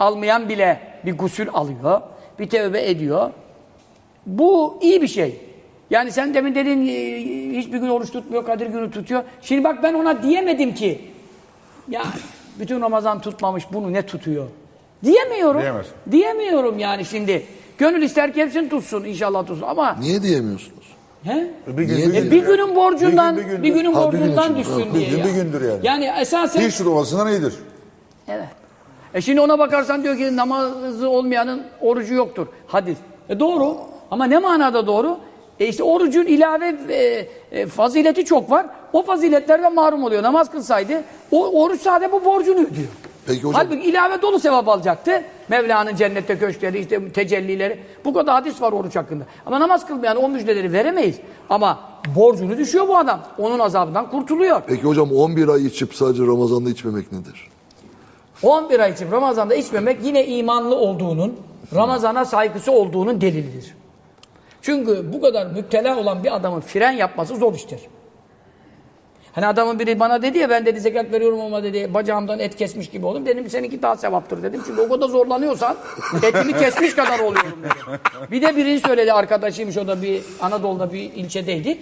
almayan bile bir gusül alıyor. Bir tevbe ediyor. Bu iyi bir şey. Yani sen demin dedin e, hiçbir gün oruç tutmuyor, Kadir günü tutuyor. Şimdi bak ben ona diyemedim ki. Ya bütün Ramazan tutmamış bunu ne tutuyor? Diyemiyorum. Diyemez. Diyemiyorum yani şimdi. Gönül ister ki hepsini tutsun inşallah tutsun ama Niye diyemiyorsunuz? He? bir Niye gün diyor? E, bir günün borcundan Bir gün, bir bir, günün Ha, bir gün borcundan düşsün Ha, diye. bir gün, ya. bir gündür yani. Yani esasen hiç olmasından iyidir. Evet. E şimdi ona bakarsan diyor ki namazı olmayanın orucu yoktur. Hadis. E doğru. Ama ne manada doğru? E işte orucun ilave e, e, fazileti çok var. O faziletlerden mahrum oluyor. Namaz kılsaydı o oruç sadece bu borcunu ödüyor. Peki hocam- Halbuki ilave dolu sevap alacaktı. Mevla'nın cennette köşkleri, işte tecellileri. Bu kadar hadis var oruç hakkında. Ama namaz kılmayan o müjdeleri veremeyiz. Ama borcunu düşüyor bu adam. Onun azabından kurtuluyor. Peki hocam 11 ay içip sadece Ramazan'da içmemek nedir? 11 ay içip Ramazan'da içmemek yine imanlı olduğunun, Ramazan'a saygısı olduğunun delilidir. Çünkü bu kadar müptela olan bir adamın fren yapması zor iştir. Hani adamın biri bana dedi ya ben dedi zekat veriyorum ama dedi bacağımdan et kesmiş gibi oldum. Dedim seninki daha sevaptır dedim. Çünkü o kadar zorlanıyorsan etimi kesmiş kadar oluyorum dedim. Bir de birini söyledi arkadaşıymış o da bir Anadolu'da bir ilçedeydi.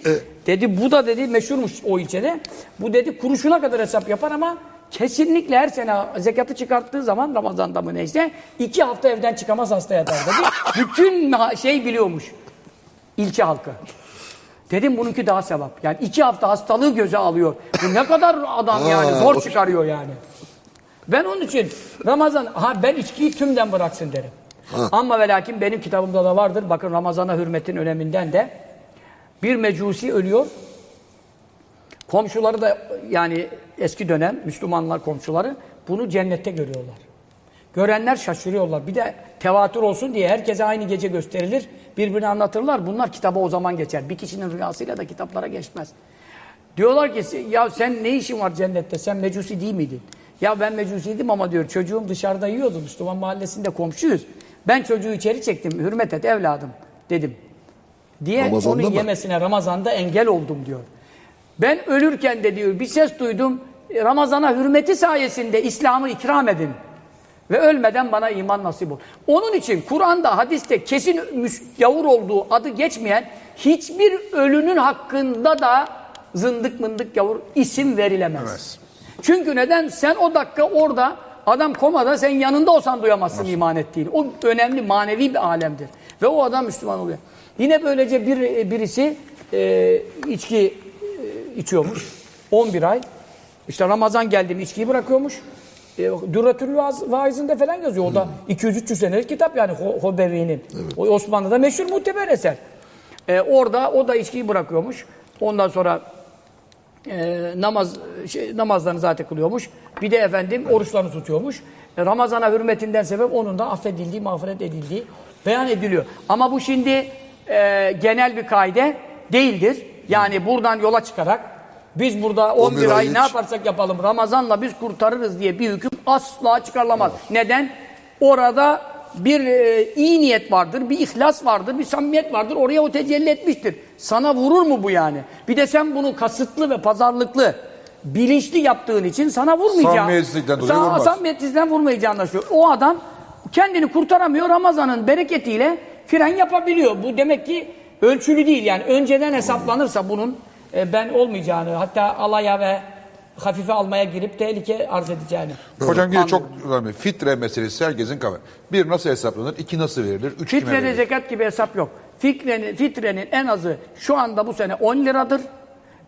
Dedi bu da dedi meşhurmuş o ilçede. Bu dedi kuruşuna kadar hesap yapar ama kesinlikle her sene zekatı çıkarttığı zaman Ramazan'da mı neyse iki hafta evden çıkamaz hasta yatar dedi. Bütün şey biliyormuş ilçe halkı. Dedim bununki daha sevap. Yani iki hafta hastalığı göze alıyor. Bu ne kadar adam yani zor çıkarıyor yani. Ben onun için Ramazan, ha ben içkiyi tümden bıraksın derim. Ama ve lakin benim kitabımda da vardır. Bakın Ramazan'a hürmetin öneminden de bir mecusi ölüyor. Komşuları da yani eski dönem Müslümanlar komşuları bunu cennette görüyorlar. Görenler şaşırıyorlar. Bir de tevatür olsun diye herkese aynı gece gösterilir. Birbirini anlatırlar. Bunlar kitaba o zaman geçer. Bir kişinin rüyasıyla da kitaplara geçmez. Diyorlar ki ya sen ne işin var cennette? Sen mecusi değil miydin? Ya ben mecusiydim ama diyor çocuğum dışarıda yiyordu. Müslüman mahallesinde komşuyuz. Ben çocuğu içeri çektim. Hürmet et evladım dedim. Diye Ramazan'da onun mı? yemesine Ramazan'da engel oldum diyor. Ben ölürken de diyor bir ses duydum. Ramazan'a hürmeti sayesinde İslam'ı ikram edin. Ve ölmeden bana iman nasip ol. Onun için Kur'an'da, hadiste kesin yavur olduğu adı geçmeyen hiçbir ölünün hakkında da zındık mındık yavur isim verilemez. Çünkü neden? Sen o dakika orada adam komada sen yanında olsan duyamazsın iman ettiğini. O önemli manevi bir alemdir. Ve o adam Müslüman oluyor. Yine böylece bir birisi e, içki e, içiyormuş. 11 ay. İşte Ramazan geldi mi içkiyi bırakıyormuş. E, Dürratül Vaz- Vaiz'inde falan yazıyor. O da 200-300 senelik kitap yani Ho- Hobevi'nin. O Osmanlı'da meşhur muteber eser. E, orada o da içkiyi bırakıyormuş. Ondan sonra e, namaz şey, namazlarını zaten kılıyormuş. Bir de efendim oruçlarını tutuyormuş. E, Ramazana hürmetinden sebep onun da affedildiği, mağfiret edildiği beyan ediliyor. Ama bu şimdi e, genel bir kaide değildir. Yani buradan yola çıkarak biz burada 11 11 ay ay ne hiç- yaparsak yapalım Ramazan'la biz kurtarırız diye bir hüküm asla çıkarılamaz. Neden? Orada bir e, iyi niyet vardır, bir ihlas vardır, bir samimiyet vardır. Oraya o tecelli etmiştir. Sana vurur mu bu yani? Bir de sen bunu kasıtlı ve pazarlıklı, bilinçli yaptığın için sana vurmayacak. Samimiyetsizlikten dolayı vurmaz. Samimiyetsizlikten vurmayacağı anlaşılıyor. O adam kendini kurtaramıyor. Ramazan'ın bereketiyle fren yapabiliyor. Bu demek ki ölçülü değil. Yani önceden hesaplanırsa bunun e, ben olmayacağını, hatta alaya ve hafife almaya girip tehlike arz edeceğini. Hocam yine çok önemli. Fitre meselesi herkesin kavramı. Bir nasıl hesaplanır? iki nasıl verilir? Üç kime Fitrede verilir? zekat gibi hesap yok. Fitrenin, fitrenin en azı şu anda bu sene 10 liradır.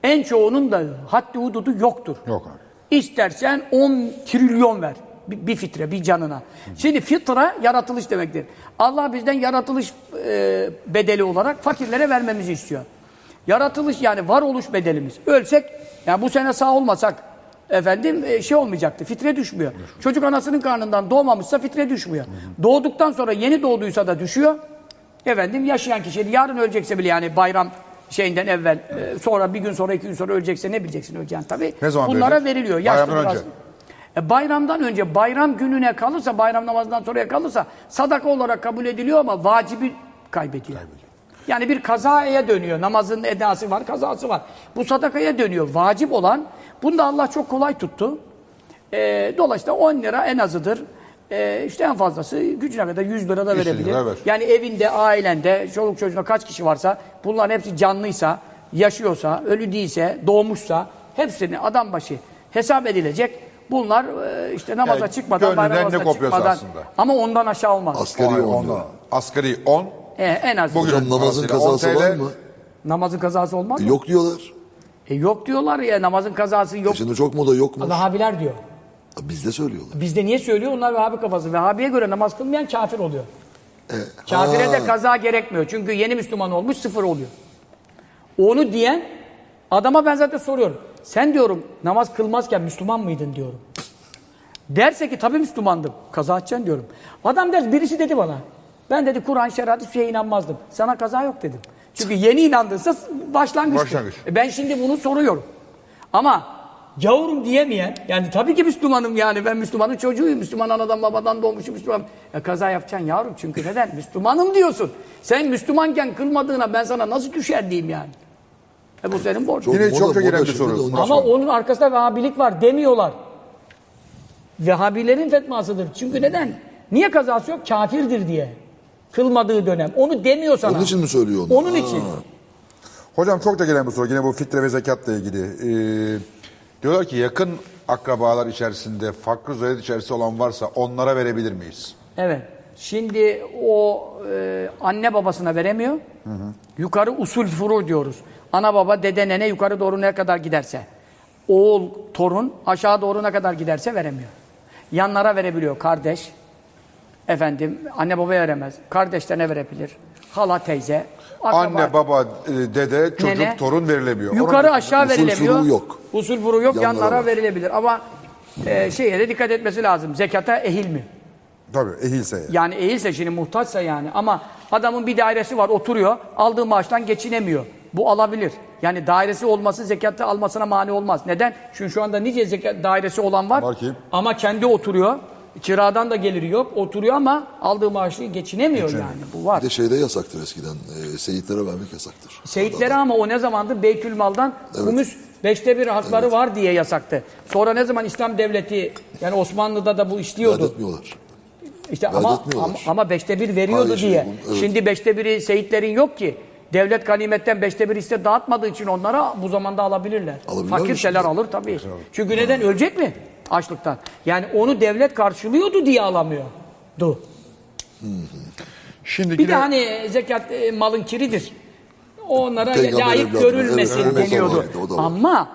En çoğunun da haddi hududu yoktur. Yok abi. İstersen 10 trilyon ver. Bir, bir fitre, bir canına. Şimdi fitra yaratılış demektir. Allah bizden yaratılış e, bedeli olarak fakirlere vermemizi istiyor. Yaratılış yani varoluş bedelimiz. Ölsek, yani bu sene sağ olmasak efendim e, şey olmayacaktı. Fitre düşmüyor. Çocuk anasının karnından doğmamışsa fitre düşmüyor. Doğduktan sonra yeni doğduysa da düşüyor. Efendim yaşayan kişi yarın ölecekse bile yani bayram şeyinden evvel e, sonra bir gün sonra iki gün sonra ölecekse ne bileceksin öleceğini tabii. Ne zaman Bunlara verilir? veriliyor. Yaşlı Bayramdan önce. E, bayramdan önce bayram gününe kalırsa bayram namazından sonraya kalırsa sadaka olarak kabul ediliyor ama vacibi kaybediyor. Yani bir kazaya dönüyor. Namazın edası var, kazası var. Bu sadakaya dönüyor. Vacip olan, bunu da Allah çok kolay tuttu. E, dolayısıyla 10 lira en azıdır. E, işte en fazlası gücüne kadar 100 lira da 100 lira verebilir. ver. Yani evinde, ailende, çoluk çocuğuna kaç kişi varsa, bunların hepsi canlıysa, yaşıyorsa, ölü değilse, doğmuşsa, hepsini adam başı hesap edilecek. Bunlar e, işte namaza Yani çıkmadan, gönlünden bayram ne namazına kopuyorsa çıkmadan. aslında. Ama ondan aşağı olmaz. Asgari Vay, 10 ondan. lira. Asgari 10. E, en az. Bugün- namazın Parasıyla 10 kazası var mı? Namazın kazası olmaz mı? Yok diyorlar. E, yok diyorlar ya namazın kazası yok. Şimdi çok moda yok mu? Vehhabiler diyor. Bizde söylüyorlar. Bizde niye söylüyor? Onlar Vehhabi kafası. Vehhabiye göre namaz kılmayan kafir oluyor. Kafire de kaza gerekmiyor. Çünkü yeni Müslüman olmuş sıfır oluyor. Onu diyen adama ben zaten soruyorum. Sen diyorum namaz kılmazken Müslüman mıydın diyorum. Derse ki tabii Müslümandım. Kaza edeceksin diyorum. Adam der birisi dedi bana. Ben dedi Kur'an şeriat hiçbir şeye inanmazdım. Sana kaza yok dedim. Çünkü yeni inandıysa başlangıçtır. Başlangıç. E Ben şimdi bunu soruyorum. Ama gavurum diyemeyen, yani tabii ki Müslümanım yani ben Müslümanın çocuğuyum. Müslüman anadan babadan doğmuşum Müslüman. E kaza yapacaksın yavrum çünkü neden? Müslümanım diyorsun. Sen Müslümanken kılmadığına ben sana nasıl düşer diyeyim yani. E bu senin borcun. Yine çok çok önemli soru. Ama onun arkasında Vehhabilik var demiyorlar. Vehhabilerin fetmasıdır. Çünkü neden? Niye kazası yok? Kafirdir diye. Kılmadığı dönem. Onu demiyor sana. Onun için mi söylüyor onu? Onun için. Hocam çok da gelen bu soru. Yine bu fitre ve zekatla ilgili. Ee, diyorlar ki yakın akrabalar içerisinde fakr zayiat içerisinde olan varsa onlara verebilir miyiz? Evet. Şimdi o e, anne babasına veremiyor. Yukarı usul furu diyoruz. Ana baba, dede, nene yukarı doğru ne kadar giderse. Oğul, torun aşağı doğru ne kadar giderse veremiyor. Yanlara verebiliyor kardeş. Efendim anne babaya veremez. Kardeşlerine verebilir. Hala teyze. Anne, baba, e, dede, çocuk, Nene. torun verilemiyor. Yukarı Onun- aşağı usul verilemiyor. furu yok. Usul furu yok. Yanlara yanlara var. verilebilir. Ama e, şeye de dikkat etmesi lazım. Zekata ehil mi? Tabii ehilse. yani. Yani eğilse şimdi muhtaçsa yani ama adamın bir dairesi var oturuyor aldığı maaştan geçinemiyor. Bu alabilir. Yani dairesi olması zekatta almasına mani olmaz. Neden? Çünkü şu anda nice zekat dairesi olan var. Var ki. Ama kendi oturuyor. Kiradan da geliri yok. Oturuyor ama aldığı maaşı geçinemiyor yani. Bu var. Bir de şeyde yasaktır eskiden. E, seyitlere vermek yasaktır. Seyitlere ama o ne zamandı? Beytülmal'dan humus beşte bir hakları var diye yasaktı. Sonra ne zaman İslam devleti yani Osmanlı'da da bu işliyordu. etmiyorlar. İşte ama, ama ama beşte bir veriyordu Hayır, diye. bu- evet. Şimdi beşte biri seyitlerin yok ki. Devlet ganimetten beşte bir iste dağıtmadığı için onlara bu zamanda alabilirler. Alabilirler Fakirseler şimdi? alır tabii. Çünkü neden? Ölecek mi? Açlıktan. Yani onu devlet karşılıyordu diye alamıyordu. Şimdi Bir de hani zekat e, malın kiridir. Onlara Peygamber layık evladı. görülmesin Evet, evet, o da deniyordu. var, o da var. Ama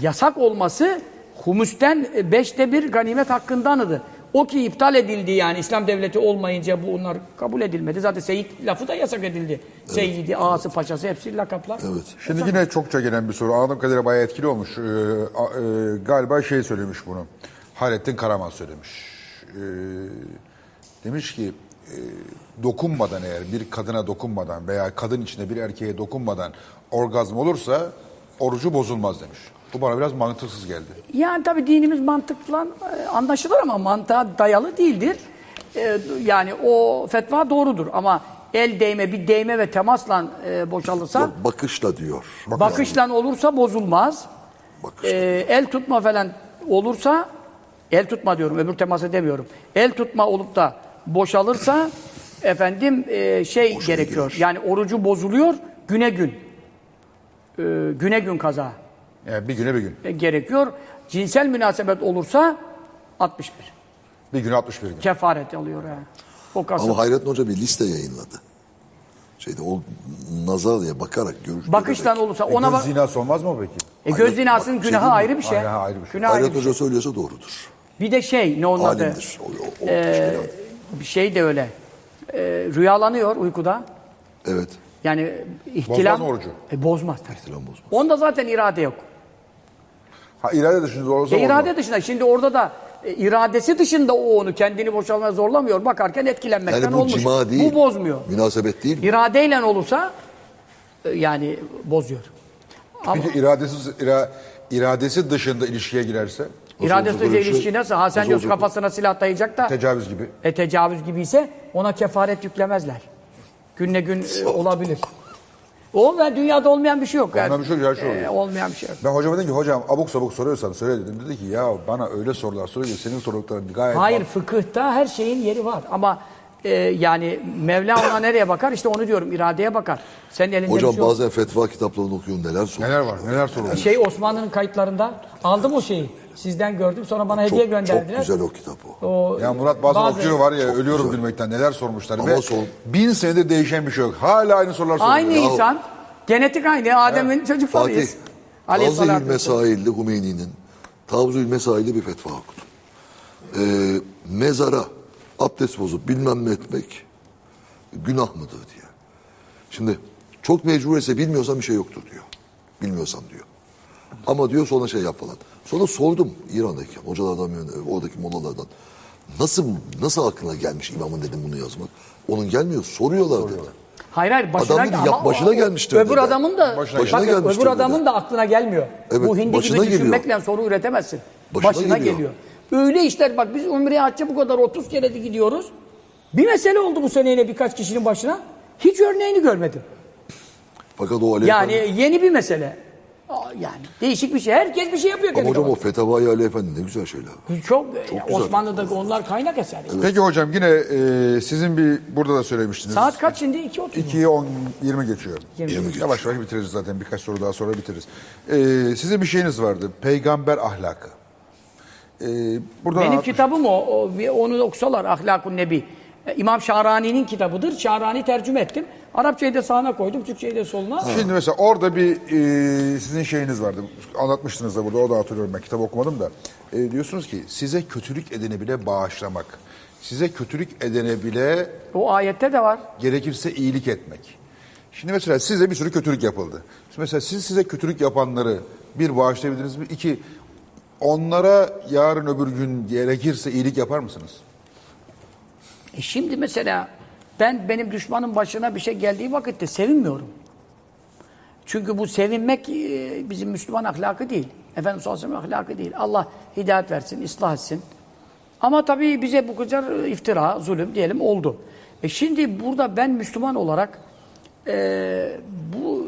yasak olması Humusten e, beşte bir ganimet hakkındanıdı. O ki iptal edildi yani İslam devleti olmayınca bunlar kabul edilmedi. Zaten Seyit lafı da yasak edildi. Seyyidi, ağası, paşası hepsi lakaplar. Evet. Şimdi yine çokça gelen bir soru. Anladığım kadarıyla bayağı etkili olmuş. Ee, e, galiba şey söylemiş bunu. Hayrettin Karaman söylemiş. Ee, demiş ki e, dokunmadan eğer bir kadına dokunmadan veya kadın içinde bir erkeğe dokunmadan orgazm olursa orucu bozulmaz demiş. Bu bana biraz mantıksız geldi. Yani tabii dinimiz mantıkla e, anlaşılır ama mantığa dayalı değildir. E, Yani o fetva doğrudur ama el değme, bir değme ve temasla e, boşalırsa, Yok, bakışla diyor. bakışla olursa bozulmaz. Bakışla. El tutma falan olursa, el tutma diyorum, öbür teması demiyorum. El tutma olup da boşalırsa, efendim e, şey Boşuna gerekiyor. girer. Yani orucu bozuluyor, güne gün. Güne gün kaza Yani bir güne bir gün. e, gerekiyor. Cinsel münasebet olursa 61. Bir güne 61 gün. Kefaret alıyor yani. O kasıt. Ama Hayrettin Hoca bir liste yayınladı. Şeyde o nazar diye bakarak görüş. Bakıştan görerek. olursa E, ona göz bak. zinası olmaz mı peki? E, göz Hayret- zinasının bak, şey günahı değil mi? ayrı bir şey. Aynen, ayrı bir şey. Günah ayrı bir şey. Hoca söylüyorsa doğrudur. Bir de şey ne onun adı? Alimdir. O, o, o Ee, şeyler. bir şey de öyle. Ee, rüyalanıyor uykuda. Evet. Yani ihtilam. mı orucu? E, bozmaz tabii. İhtiram bozmaz. Onda zaten irade yok. Ha irade dışında olursa E, irade dışında. Şimdi orada da e, iradesi dışında o onu kendini boşalmaya zorlamıyor. Bakarken etkilenmekten Yani bu olmuş. cima değil. Bu bozmuyor. Münasebet değil. İradeyle olursa e, yani bozuyor. Ama Peki iradesiz, ira, iradesi dışında ilişkiye girerse iradesi olacak öyle dışı bir şey? ilişki nasıl? Ha sen Nasıl diyorsun olacak? kafasına silah dayayacak da tecavüz gibi. e, tecavüz gibi ise ona kefaret yüklemezler. Günle gün e, olabilir. O ve dünyada olmayan bir şey yok. Olmayan bir şey yok, her şey oluyor. olmayan bir şey yok. Ben hocama dedim ki hocam abuk sabuk soruyorsan söyle dedim. Dedi ki ya bana öyle sorular soruyor senin sordukların gayet Hayır bak- fıkıhta her şeyin yeri var ama e, yani Mevla ona nereye bakar? İşte onu diyorum iradeye bakar. Senin elinde Hocam şey bazen fetva kitaplarını okuyorum neler soruyor. Neler var neler soruluyor. Şey Osmanlı'nın kayıtlarında aldım o şeyi. Sizden gördüm sonra bana hediye gönderdiler. çok güzel o kitap o. O, Ya Murat bazen bazı- okuyor var ya ölüyorum güzel. gülmekten neler sormuşlar. Ama Ve son- bin senedir değişen bir şey yok. Hala aynı sorular soruyor. Aynı Ya- insan. Genetik aynı. Adem'in Fatih, çocuklarıyız. Tavzül Aleyhissalatü vesselam. Mesail'de Hümeyni'nin Tavzül Mesail'de bir fetva okudum. Ee, mezara abdest bozup bilmem ne etmek günah mıdır diye. Şimdi çok mecbur ise bilmiyorsan bir şey yoktur diyor. Bilmiyorsan diyor. Ama diyor sonra şey yap falan. Sonra sordum İran'daki hocalardan oradaki mollalardan. Nasıl nasıl aklına gelmiş imamın dedim bunu yazmak. Onun gelmiyor soruyorlar dedi. Hayır hayır başına, Adam dedi, ama başına gelmiştir Öbür dedi. adamın da Başına Başına gelmiştir öbür dedi. adamın da aklına gelmiyor. Evet, Bu hindi gibi geliyor. düşünmekle soru üretemezsin. Başına Başına, geliyor. geliyor. Öyle işler bak biz Umre'ye hacca bu kadar 30 kere de gidiyoruz. Bir mesele oldu bu seneyle birkaç kişinin başına. Hiç örneğini görmedim. Fakat o Ali Yani Efendi- yeni bir mesele. Yani değişik bir şey. Herkes bir şey yapıyor Ama hocam o kafasında. Fetavai Ali Efendi ne güzel şeyler. Çok, güzel. Osmanlı'da onlar kaynak eser. Peki hocam yine e, sizin bir burada da söylemiştiniz. Saat kaç şimdi? 2.30 mu? 2'ye 10, 20 geçiyor. Yirmi geçiyor. Yavaş yavaş bitiririz zaten. Birkaç soru daha sonra bitiririz. Ee, sizin bir şeyiniz vardı. Peygamber ahlakı. Ee, burada Benim anlatmış- kitabım o. o onu okusalar Ahlakun Nebi. E, İmam Şahrani'nin kitabıdır. Şahrani tercüme ettim. Arapçayı da sağına koydum, Türkçeyi de soluna. Şimdi mesela orada bir e, sizin şeyiniz vardı. Anlatmıştınız da burada. O da hatırlıyorum ben. Kitap okumadım da. E, diyorsunuz ki size kötülük edeni bile bağışlamak. Size kötülük edene bile O ayette de var. gerekirse iyilik etmek. Şimdi mesela size bir sürü kötülük yapıldı. Şimdi mesela siz size kötülük yapanları bir bağışlayabildiniz mi? İki, onlara yarın öbür gün gerekirse iyilik yapar mısınız? E şimdi mesela ben benim düşmanın başına bir şey geldiği vakitte sevinmiyorum. Çünkü bu sevinmek e, bizim Müslüman ahlakı değil. Efendimiz sallallahu aleyhi ahlakı değil. Allah hidayet versin, ıslah etsin. Ama tabii bize bu kadar e, iftira, zulüm diyelim oldu. E şimdi burada ben Müslüman olarak e, bu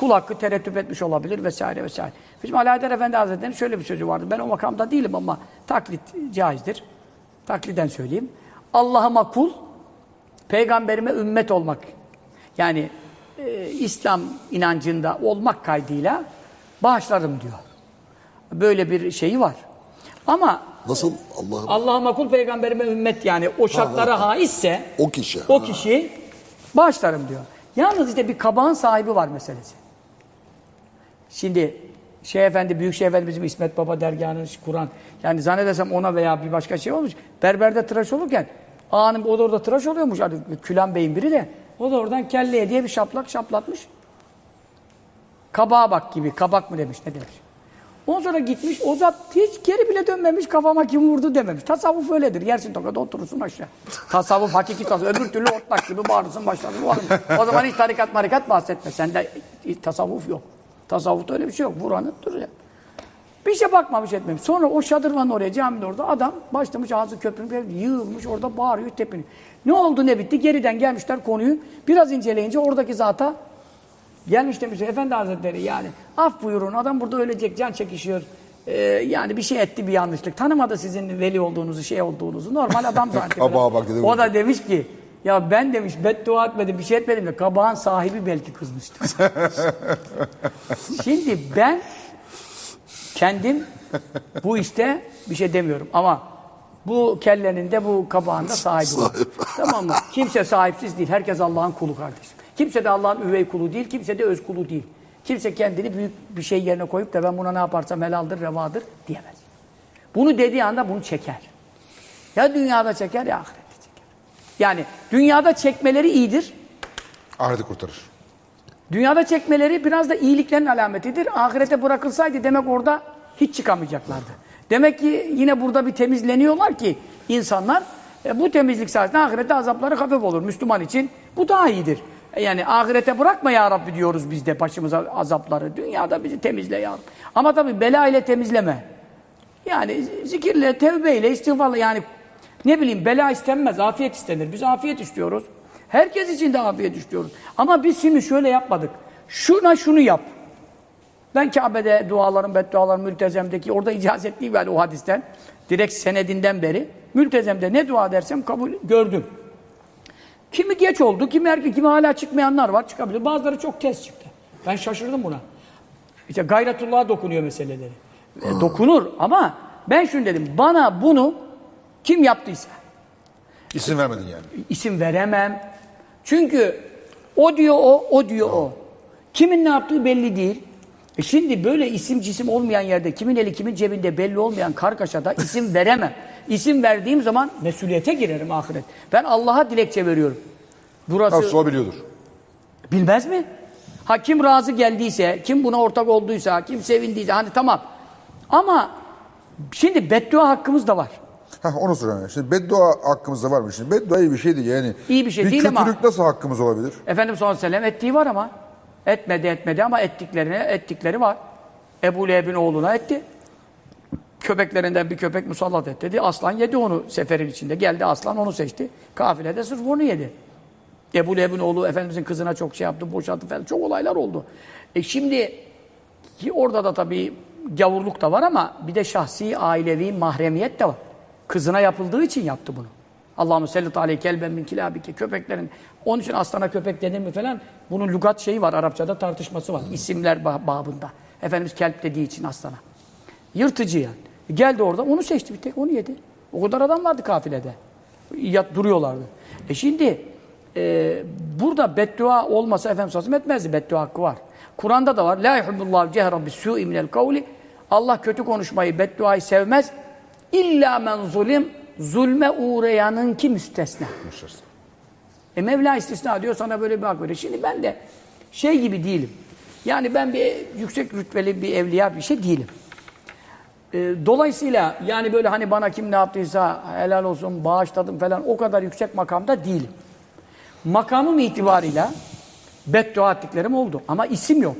kul hakkı tereddüt etmiş olabilir vesaire vesaire. Bizim Ali Haydar Efendi Hazretleri'nin şöyle bir sözü vardı. Ben o makamda değilim ama taklit caizdir. Takliden söyleyeyim. Allah'ıma kul, peygamberime ümmet olmak. Yani e, İslam inancında olmak kaydıyla bağışlarım diyor. Böyle bir şeyi var. Ama Nasıl Allah'ım Allah'ıma kul peygamberime ümmet yani o şartlara haisse o kişi. o kişi bağışlarım diyor. Yalnız işte bir kabağın sahibi var meselesi. Şimdi Şeyh Efendi, Büyük Şeyh Efendi bizim İsmet Baba dergahını kuran. Yani zannedersem ona veya bir başka şey olmuş. Berberde tıraş olurken ağanın o da orada tıraş oluyormuş. Hani Külan Bey'in biri de. O da oradan kelleye diye bir şaplak şaplatmış. Kabağa bak gibi. Kabak mı demiş ne demiş. Ondan sonra gitmiş o zat hiç geri bile dönmemiş kafama kim vurdu dememiş. Tasavvuf öyledir. Yersin tokada oturursun aşağı. Tasavvuf hakiki tasavvuf. Öbür türlü otlak gibi bağırırsın başlarsın. O zaman hiç tarikat marikat bahsetme. Sende tasavvuf yok. Tasavvufta öyle bir şey yok. Vuranı dur ya. Bir şey bakmamış etmemiş. Sonra o şadırvanın oraya caminin orada adam başlamış ağzı köpürüp yığılmış orada bağırıyor tepiniyor. Ne oldu ne bitti? Geriden gelmişler konuyu biraz inceleyince oradaki zata gelmiş demiş Efendi Hazretleri yani af buyurun adam burada ölecek can çekişiyor. Ee, yani bir şey etti bir yanlışlık. Tanımadı sizin veli olduğunuzu şey olduğunuzu. Normal adam dedi. o da demiş ki ya ben demiş beddua etmedim bir şey etmedim de kabağın sahibi belki kızmıştır. Şimdi ben kendim bu işte bir şey demiyorum ama bu kellenin de bu kabağın da sahibi var. tamam mı? Kimse sahipsiz değil. Herkes Allah'ın kulu kardeşim. Kimse de Allah'ın üvey kulu değil. Kimse de öz kulu değil. Kimse kendini büyük bir şey yerine koyup da ben buna ne yaparsam helaldir, revadır diyemez. Bunu dediği anda bunu çeker. Ya dünyada çeker ya çeker. Yani dünyada çekmeleri iyidir. Ahireti kurtarır. Dünyada çekmeleri biraz da iyiliklerin alametidir. Ahirete bırakılsaydı demek orada hiç çıkamayacaklardı. Demek ki yine burada bir temizleniyorlar ki insanlar e, bu temizlik sayesinde ahirette azapları hafif olur. Müslüman için bu daha iyidir. E, yani ahirete bırakma ya Rabbi diyoruz biz de başımıza azapları. Dünyada bizi temizle ya Rabbi. Ama tabii bela ile temizleme. Yani zikirle, tevbeyle, istiğfarla yani ne bileyim bela istenmez, afiyet istenir. Biz afiyet istiyoruz. Herkes için de afiyet istiyoruz. Ama biz şimdi şöyle yapmadık. Şuna şunu yap. Ben Kabe'de dualarım, beddualarım mültezemdeki orada icazetliyim yani o hadisten. Direkt senedinden beri. Mültezemde ne dua dersem kabul gördüm. Kimi geç oldu, kimi erken, kimi hala çıkmayanlar var çıkabilir. Bazıları çok tez çıktı. Ben şaşırdım buna. İşte gayretullah'a dokunuyor meseleleri. E, dokunur ama ben şunu dedim. Bana bunu kim yaptıysa İsim vermedin yani. isim veremem. Çünkü o diyor o, o diyor o. Kimin ne yaptığı belli değil. E şimdi böyle isim cisim olmayan yerde, kimin eli kimin cebinde belli olmayan kargaşada isim veremem. İsim verdiğim zaman mesuliyete girerim ahiret. Ben Allah'a dilekçe veriyorum. Burası Nasıl o biliyordur. bilmez mi? Ha kim razı geldiyse, kim buna ortak olduysa, kim sevindiyse hani tamam. Ama şimdi beddua hakkımız da var. Hah onu soruyorum. Şimdi beddua hakkımızda var mı? Şimdi beddua iyi bir şey değil yani. İyi bir şey bir değil ama- kötülük nasıl hakkımız olabilir? Efendimiz sallallahu aleyhi ve sellem ettiği var ama. Etmedi etmedi ama ettiklerine ettikleri var. Ebu Leheb'in oğluna etti. Köpeklerinden bir köpek musallat et dedi. Aslan yedi onu seferin içinde. Geldi aslan onu seçti. Kafilede sırf onu yedi. Ebu Leheb'in oğlu Efendimizin kızına çok şey yaptı, boşalttı falan. Çok olaylar oldu. E şimdi ki orada da tabii gavurluk da var ama bir de şahsi, ailevi mahremiyet de var. Kızına yapıldığı için yaptı bunu. Allahümme sellit aleyhi kelben min kilabike köpeklerin. Onun için aslana köpek denir mi falan. Bunun lügat şeyi var Arapçada tartışması var. İsimler ba- babında. Efendimiz kelp dediği için aslana. Yırtıcı yani. Geldi orada onu seçti bir tek onu yedi. O kadar adam vardı kafilede. Yat duruyorlardı. E şimdi e, burada beddua olmasa Efendimiz sellem etmezdi. Beddua hakkı var. Kur'an'da da var. La yuhibbullahu cehran bis-su'i minel kavli. Allah kötü konuşmayı, bedduayı sevmez. İlla men zulim. Zulme uğrayanın ki müstesna. E Mevla istisna diyor sana böyle bir hak veriyor. Şimdi ben de şey gibi değilim. Yani ben bir yüksek rütbeli bir evliya bir şey değilim. E, dolayısıyla yani böyle hani bana kim ne yaptıysa helal olsun bağışladım falan o kadar yüksek makamda değilim. Makamım itibarıyla beddua ettiklerim oldu ama isim yok.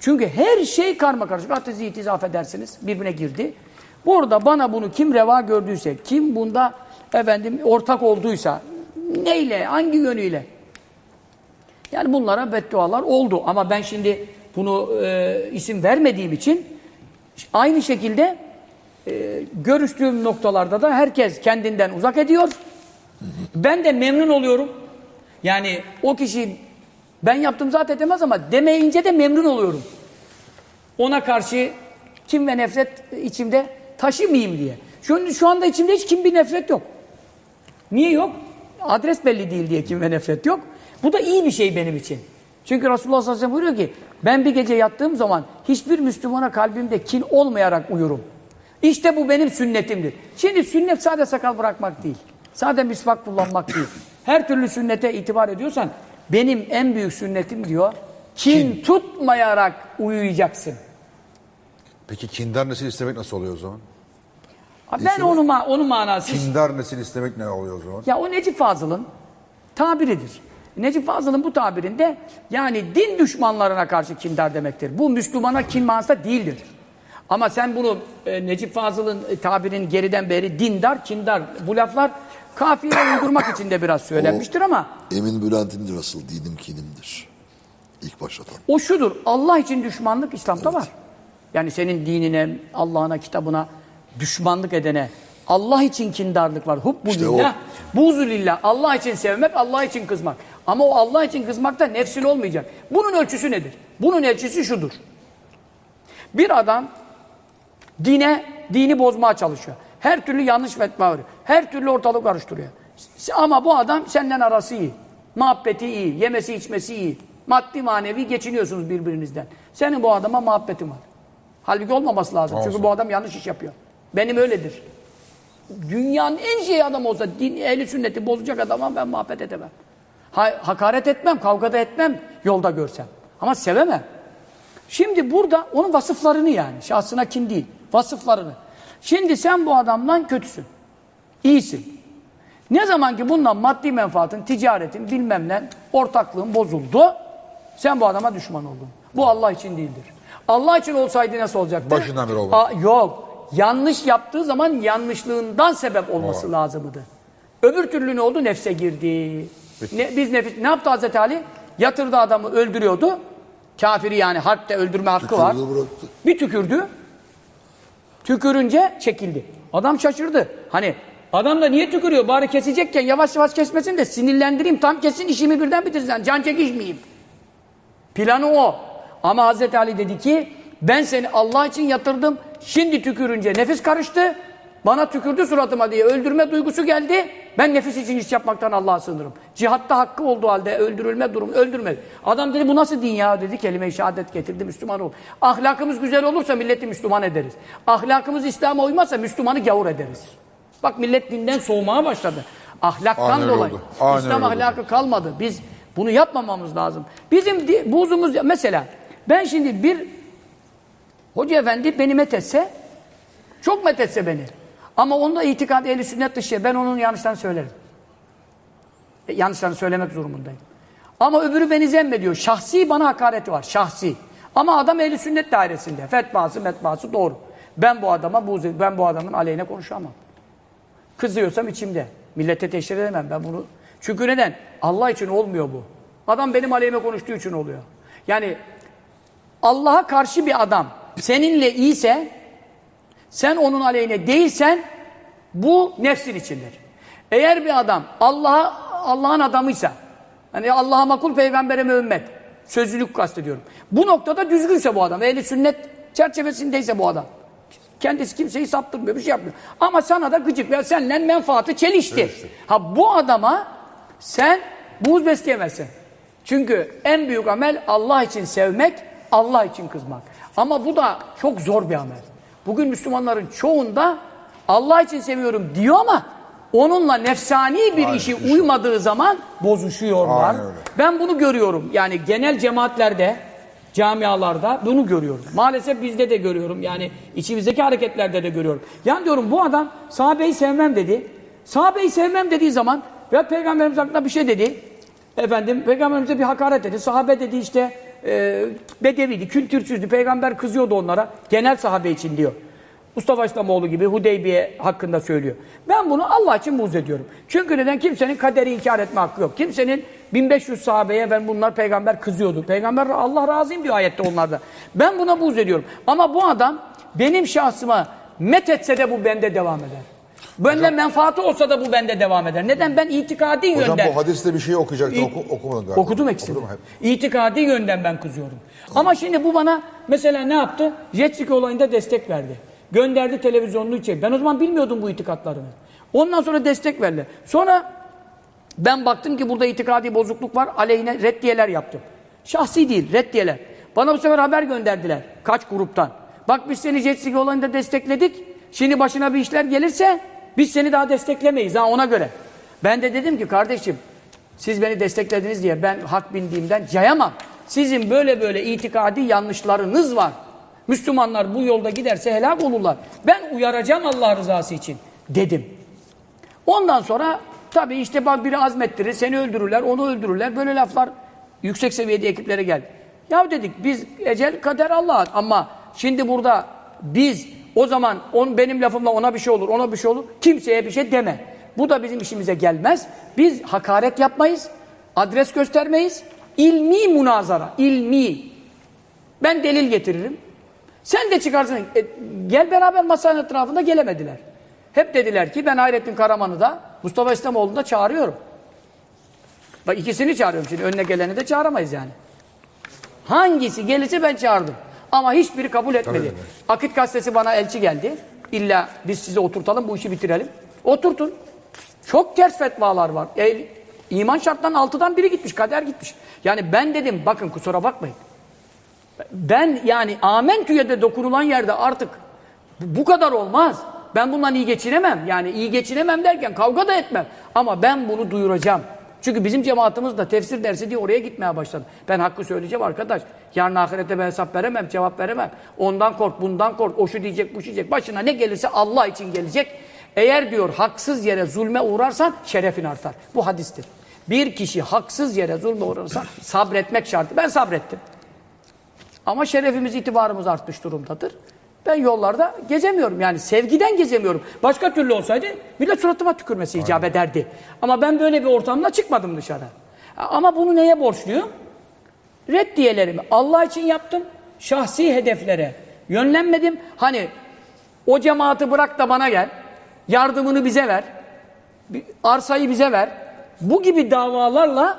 Çünkü her şey karma karışık. Hatta itizaf edersiniz birbirine girdi. Burada bana bunu kim reva gördüyse, kim bunda efendim ortak olduysa, neyle, hangi yönüyle? Yani bunlara beddualar oldu. Ama ben şimdi bunu e, isim vermediğim için aynı şekilde e, görüştüğüm noktalarda da herkes kendinden uzak ediyor. Ben de memnun oluyorum. Yani o kişi ben yaptım zaten demez ama demeyince de memnun oluyorum. Ona karşı kim ve nefret içimde taşımayayım diye. Şu, şu anda içimde hiç kim bir nefret yok. Niye yok? Adres belli değil diye kim ve nefret yok. Bu da iyi bir şey benim için. Çünkü Resulullah sallallahu aleyhi ve sellem buyuruyor ki ben bir gece yattığım zaman hiçbir Müslümana kalbimde kin olmayarak uyurum. İşte bu benim sünnetimdir. Şimdi sünnet sadece sakal bırakmak değil. Sadece misvak kullanmak değil. Her türlü sünnete itibar ediyorsan benim en büyük sünnetim diyor. Kin, tutmayarak uyuyacaksın. Peki kindar nesil istemek nasıl oluyor o zaman? Ben onu ma onun manası. Kindar nesil istemek ne oluyor o zaman? Ya o Necip Fazıl'ın tabiridir. Necip Fazıl'ın bu tabirinde yani din düşmanlarına karşı kindar demektir. Bu Müslümana kin manasında değildir. Ama sen bunu e, Necip Fazıl'ın e, tabirini geriden beri dindar, kindar bu laflar kafire uydurmak için de biraz söylenmiştir ama Emin Bülent'indir asıl dinim kinimdir. İlk başlatan. o şudur. Allah için düşmanlık İslam'da var. Yani senin dinine, Allah'ına, kitabına düşmanlık edene Allah için kindarlık var. Hubbu İşte lillah, buğzu lillah. Allah için sevmek, Allah için kızmak. Ama o Allah için kızmak da nefsin olmayacak. Bunun ölçüsü nedir? Bunun ölçüsü şudur. Bir adam dine, dini bozmaya çalışıyor. Her türlü yanlış fetva veriyor. Her türlü ortalık karıştırıyor. Ama bu adam senden arası iyi. Muhabbeti iyi, yemesi içmesi iyi. Maddi manevi geçiniyorsunuz birbirinizden. Senin bu adama muhabbetin var. Halbuki olmaması lazım. Çünkü Olsun. bu adam yanlış iş yapıyor. Benim öyledir. Dünyanın en şey adam olsa, din, ehli sünneti bozacak adama ben muhabbet edemem. Ha- hakaret etmem, kavgada etmem yolda görsem. Ama sevemem. Şimdi burada onun vasıflarını yani, şahsına kin değil, vasıflarını. Şimdi sen bu adamdan kötüsün, iyisin. Ne zaman ki bundan maddi menfaatin, ticaretin, bilmem ne, ortaklığın bozuldu, sen bu adama düşman oldun. Bu Allah için değildir. Allah için olsaydı nasıl olacaktı? Başından beri olmaz. Aa, yok. Yanlış yaptığı zaman yanlışlığından sebep olması lazımdı. Öbür türlü ne oldu? Nefse girdi. Ne, biz nefis, ne yaptı Hazreti Ali? Yatırdı adamı öldürüyordu. Kafiri yani harpte öldürme hakkı var. Tükürdü bıraktı. Bir tükürdü. Tükürünce çekildi. Adam şaşırdı. Hani adam da niye tükürüyor? Bari kesecekken yavaş yavaş kesmesin de sinirlendireyim. Tam kesin işimi birden bitirsen. Can çekişmeyeyim. Planı o. Ama Hazreti Ali dedi ki ben seni Allah için yatırdım. Şimdi tükürünce nefis karıştı. Bana tükürdü suratıma diye öldürme duygusu geldi. Ben nefis için iş yapmaktan Allah'a sığınırım. Cihatta hakkı olduğu halde öldürülme durum öldürmedi. Adam dedi bu nasıl din ya dedi. Kelime-i şehadet getirdi Müslüman ol. Ahlakımız güzel olursa milleti Müslüman ederiz. Ahlakımız İslam'a uymazsa Müslümanı gavur ederiz. Bak millet dinden soğumaya başladı. Ahlaktan Aynen dolayı. oldu. Aynen İslam oldu. ahlakı kalmadı. Biz bunu yapmamamız lazım. Bizim buzumuz mesela ben şimdi bir hoca efendi beni methetse çok methetse beni. Ama onda itikad ehli sünnet dışı ben onun yanlışlarını söylerim. E, yanlışlarını söylemek durumundayım. Ama öbürü beni zemmediyor. Şahsi bana hakareti var. Şahsi. Ama adam ehli sünnet dairesinde. Fetvası metvası doğru. Ben bu adama bu ben bu adamın aleyhine konuşamam. Kızıyorsam içimde. Millete teşhir edemem ben bunu. Çünkü neden? Allah için olmuyor bu. Adam benim aleyhime konuştuğu için oluyor. Yani Allah'a karşı bir adam seninle iyiyse sen onun aleyhine değilsen bu nefsin içindir. Eğer bir adam Allah'a Allah'ın adamıysa hani Allah'a makul peygambere müümmet sözlülük kastediyorum. Bu noktada düzgünse bu adam ehli sünnet çerçevesindeyse bu adam. Kendisi kimseyi saptırmıyor, bir şey yapmıyor. Ama sana da gıcık veya seninle menfaati çelişti. Ha bu adama sen buğz besleyemezsin. Çünkü en büyük amel Allah için sevmek, Allah için kızmak. Ama bu da çok zor bir amel. Bugün Müslümanların çoğunda Allah için seviyorum diyor ama onunla nefsani bir işi uymadığı zaman bozuşuyorlar. Aynen. Ben bunu görüyorum. Yani genel cemaatlerde, camialarda bunu görüyorum. Maalesef bizde de görüyorum. Yani içimizdeki hareketlerde de görüyorum. Yani diyorum bu adam sahabeyi sevmem dedi. Sahabeyi sevmem dediği zaman ve Peygamberimiz hakkında bir şey dedi. Efendim Peygamberimize bir hakaret dedi. Sahabe dedi işte e, bedeviydi, kültürsüzdü. Peygamber kızıyordu onlara. Genel sahabe için diyor. Mustafa İslamoğlu gibi Hudeybiye hakkında söylüyor. Ben bunu Allah için buğz ediyorum. Çünkü neden? Kimsenin kaderi inkar etme hakkı yok. Kimsenin 1500 sahabeye ben bunlar peygamber kızıyordu. Peygamber Allah razıyım diyor ayette onlarda. Ben buna buğz ediyorum. Ama bu adam benim şahsıma met etse de bu bende devam eder. Benden menfaati olsa da bu bende devam eder. Neden? Ben itikadi Hocam yönden... bu hadiste bir şey okuyacaktın. İ- Oku, okumadın galiba. Okudum eksini. Okudum. İtikadi yönden ben kızıyorum. Ama şimdi bu bana mesela ne yaptı? Jet ski olayında destek verdi. Gönderdi televizyonunu içeri. Ben o zaman bilmiyordum bu itikatlarını. Ondan sonra destek verdi. Sonra ben baktım ki burada itikadi bozukluk var. Aleyhine reddiyeler yaptım. Şahsi değil, reddiyeler. Bana bu sefer haber gönderdiler. Kaç gruptan. Bak biz seni jet ski olayında destekledik. Şimdi başına bir işler gelirse biz seni daha desteklemeyiz ha ona göre. Ben de dedim ki kardeşim siz beni desteklediniz diye ben hak bildiğimden cayamam. Sizin böyle böyle itikadi yanlışlarınız var. Müslümanlar bu yolda giderse helak olurlar. Ben uyaracağım Allah rızası için dedim. Ondan sonra tabii işte bak biri azmettirir, seni öldürürler, onu öldürürler. Böyle laflar yüksek seviyede ekiplere geldi. Ya dedik biz ecel kader Allah'ın ama şimdi burada biz o zaman on, benim lafımla ona bir şey olur, ona bir şey olur. Kimseye bir şey deme. Bu da bizim işimize gelmez. Biz hakaret yapmayız, adres göstermeyiz. İlmi münazara, ilmi. Ben delil getiririm. Sen de çıkarsın. E, gel beraber masanın etrafında gelemediler. Hep dediler ki ben Hayrettin Karaman'ı da Mustafa İslamoğlu'nu da çağırıyorum. Bak ikisini çağırıyorum şimdi. Önüne geleni de çağıramayız yani. Hangisi gelirse ben çağırdım. Ama hiçbiri kabul etmedi. Akit gazetesi bana elçi geldi. İlla biz sizi oturtalım bu işi bitirelim. Oturtun. Çok ters fetvalar var. E, iman şartlarının altıdan biri gitmiş. Kader gitmiş. Yani ben dedim bakın kusura bakmayın. Ben yani amentüye de dokunulan yerde artık bu kadar olmaz. Ben bundan iyi geçinemem. Yani iyi geçinemem derken kavga da etmem. Ama ben bunu duyuracağım. Çünkü bizim cemaatimiz de tefsir dersi diye oraya gitmeye başladı. Ben hakkı söyleyeceğim arkadaş. Yarın ahirette ben hesap veremem, cevap veremem. Ondan kork, bundan kork, o şu diyecek, bu şu diyecek. Başına ne gelirse Allah için gelecek. Eğer diyor haksız yere zulme uğrarsan şerefin artar. Bu hadistir. Bir kişi haksız yere zulme uğrarsa sabretmek şartı. Ben sabrettim. Ama şerefimiz, itibarımız artmış durumdadır. Ben yollarda gezemiyorum yani sevgiden gezemiyorum. Başka türlü olsaydı millet suratıma tükürmesi icap ederdi. Ama ben böyle bir ortamda çıkmadım dışarı. Ama bunu neye borçluyum? Reddiyelerimi Allah için yaptım. Şahsi hedeflere yönlenmedim. Hani o cemaati bırak da bana gel. Yardımını bize ver. Arsayı bize ver. Bu gibi davalarla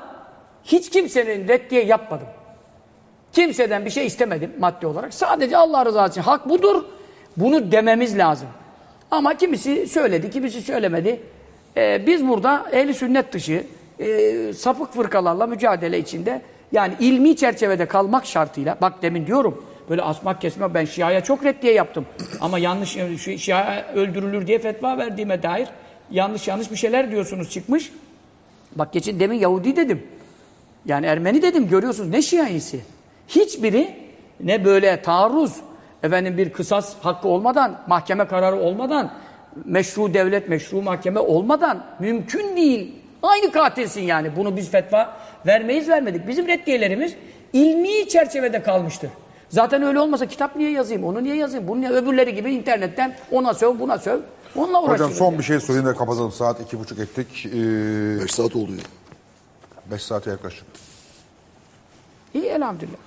hiç kimsenin reddiye yapmadım. Kimseden bir şey istemedim maddi olarak. Sadece Allah rızası için. Hak budur. Bunu dememiz lazım. Ama kimisi söyledi, kimisi söylemedi. Ee, biz burada ehli sünnet dışı e, sapık fırkalarla mücadele içinde yani ilmi çerçevede kalmak şartıyla bak demin diyorum böyle asmak kesme ben Şia'ya çok reddiye yaptım. Ama yanlış Şi- Şia öldürülür diye fetva verdiğime dair yanlış yanlış bir şeyler diyorsunuz çıkmış. Bak geçin demin Yahudi dedim. Yani Ermeni dedim görüyorsunuz ne Şiaisi. Hiçbiri ne böyle taarruz, efendim bir kısas hakkı olmadan, mahkeme kararı olmadan, meşru devlet, meşru mahkeme olmadan mümkün değil. Aynı katilsin yani. Bunu biz fetva vermeyiz vermedik. Bizim reddiyelerimiz ilmi çerçevede kalmıştır. Zaten öyle olmasa kitap niye yazayım, onu niye yazayım, bunu niye öbürleri gibi internetten ona söv, buna söv. Onunla uğraşırız. Hocam son yani. bir şey sorayım da kapatalım. Saat iki buçuk ettik. Ee, 5 saat oldu ya. beş saate yaklaşık. İyi elhamdülillah.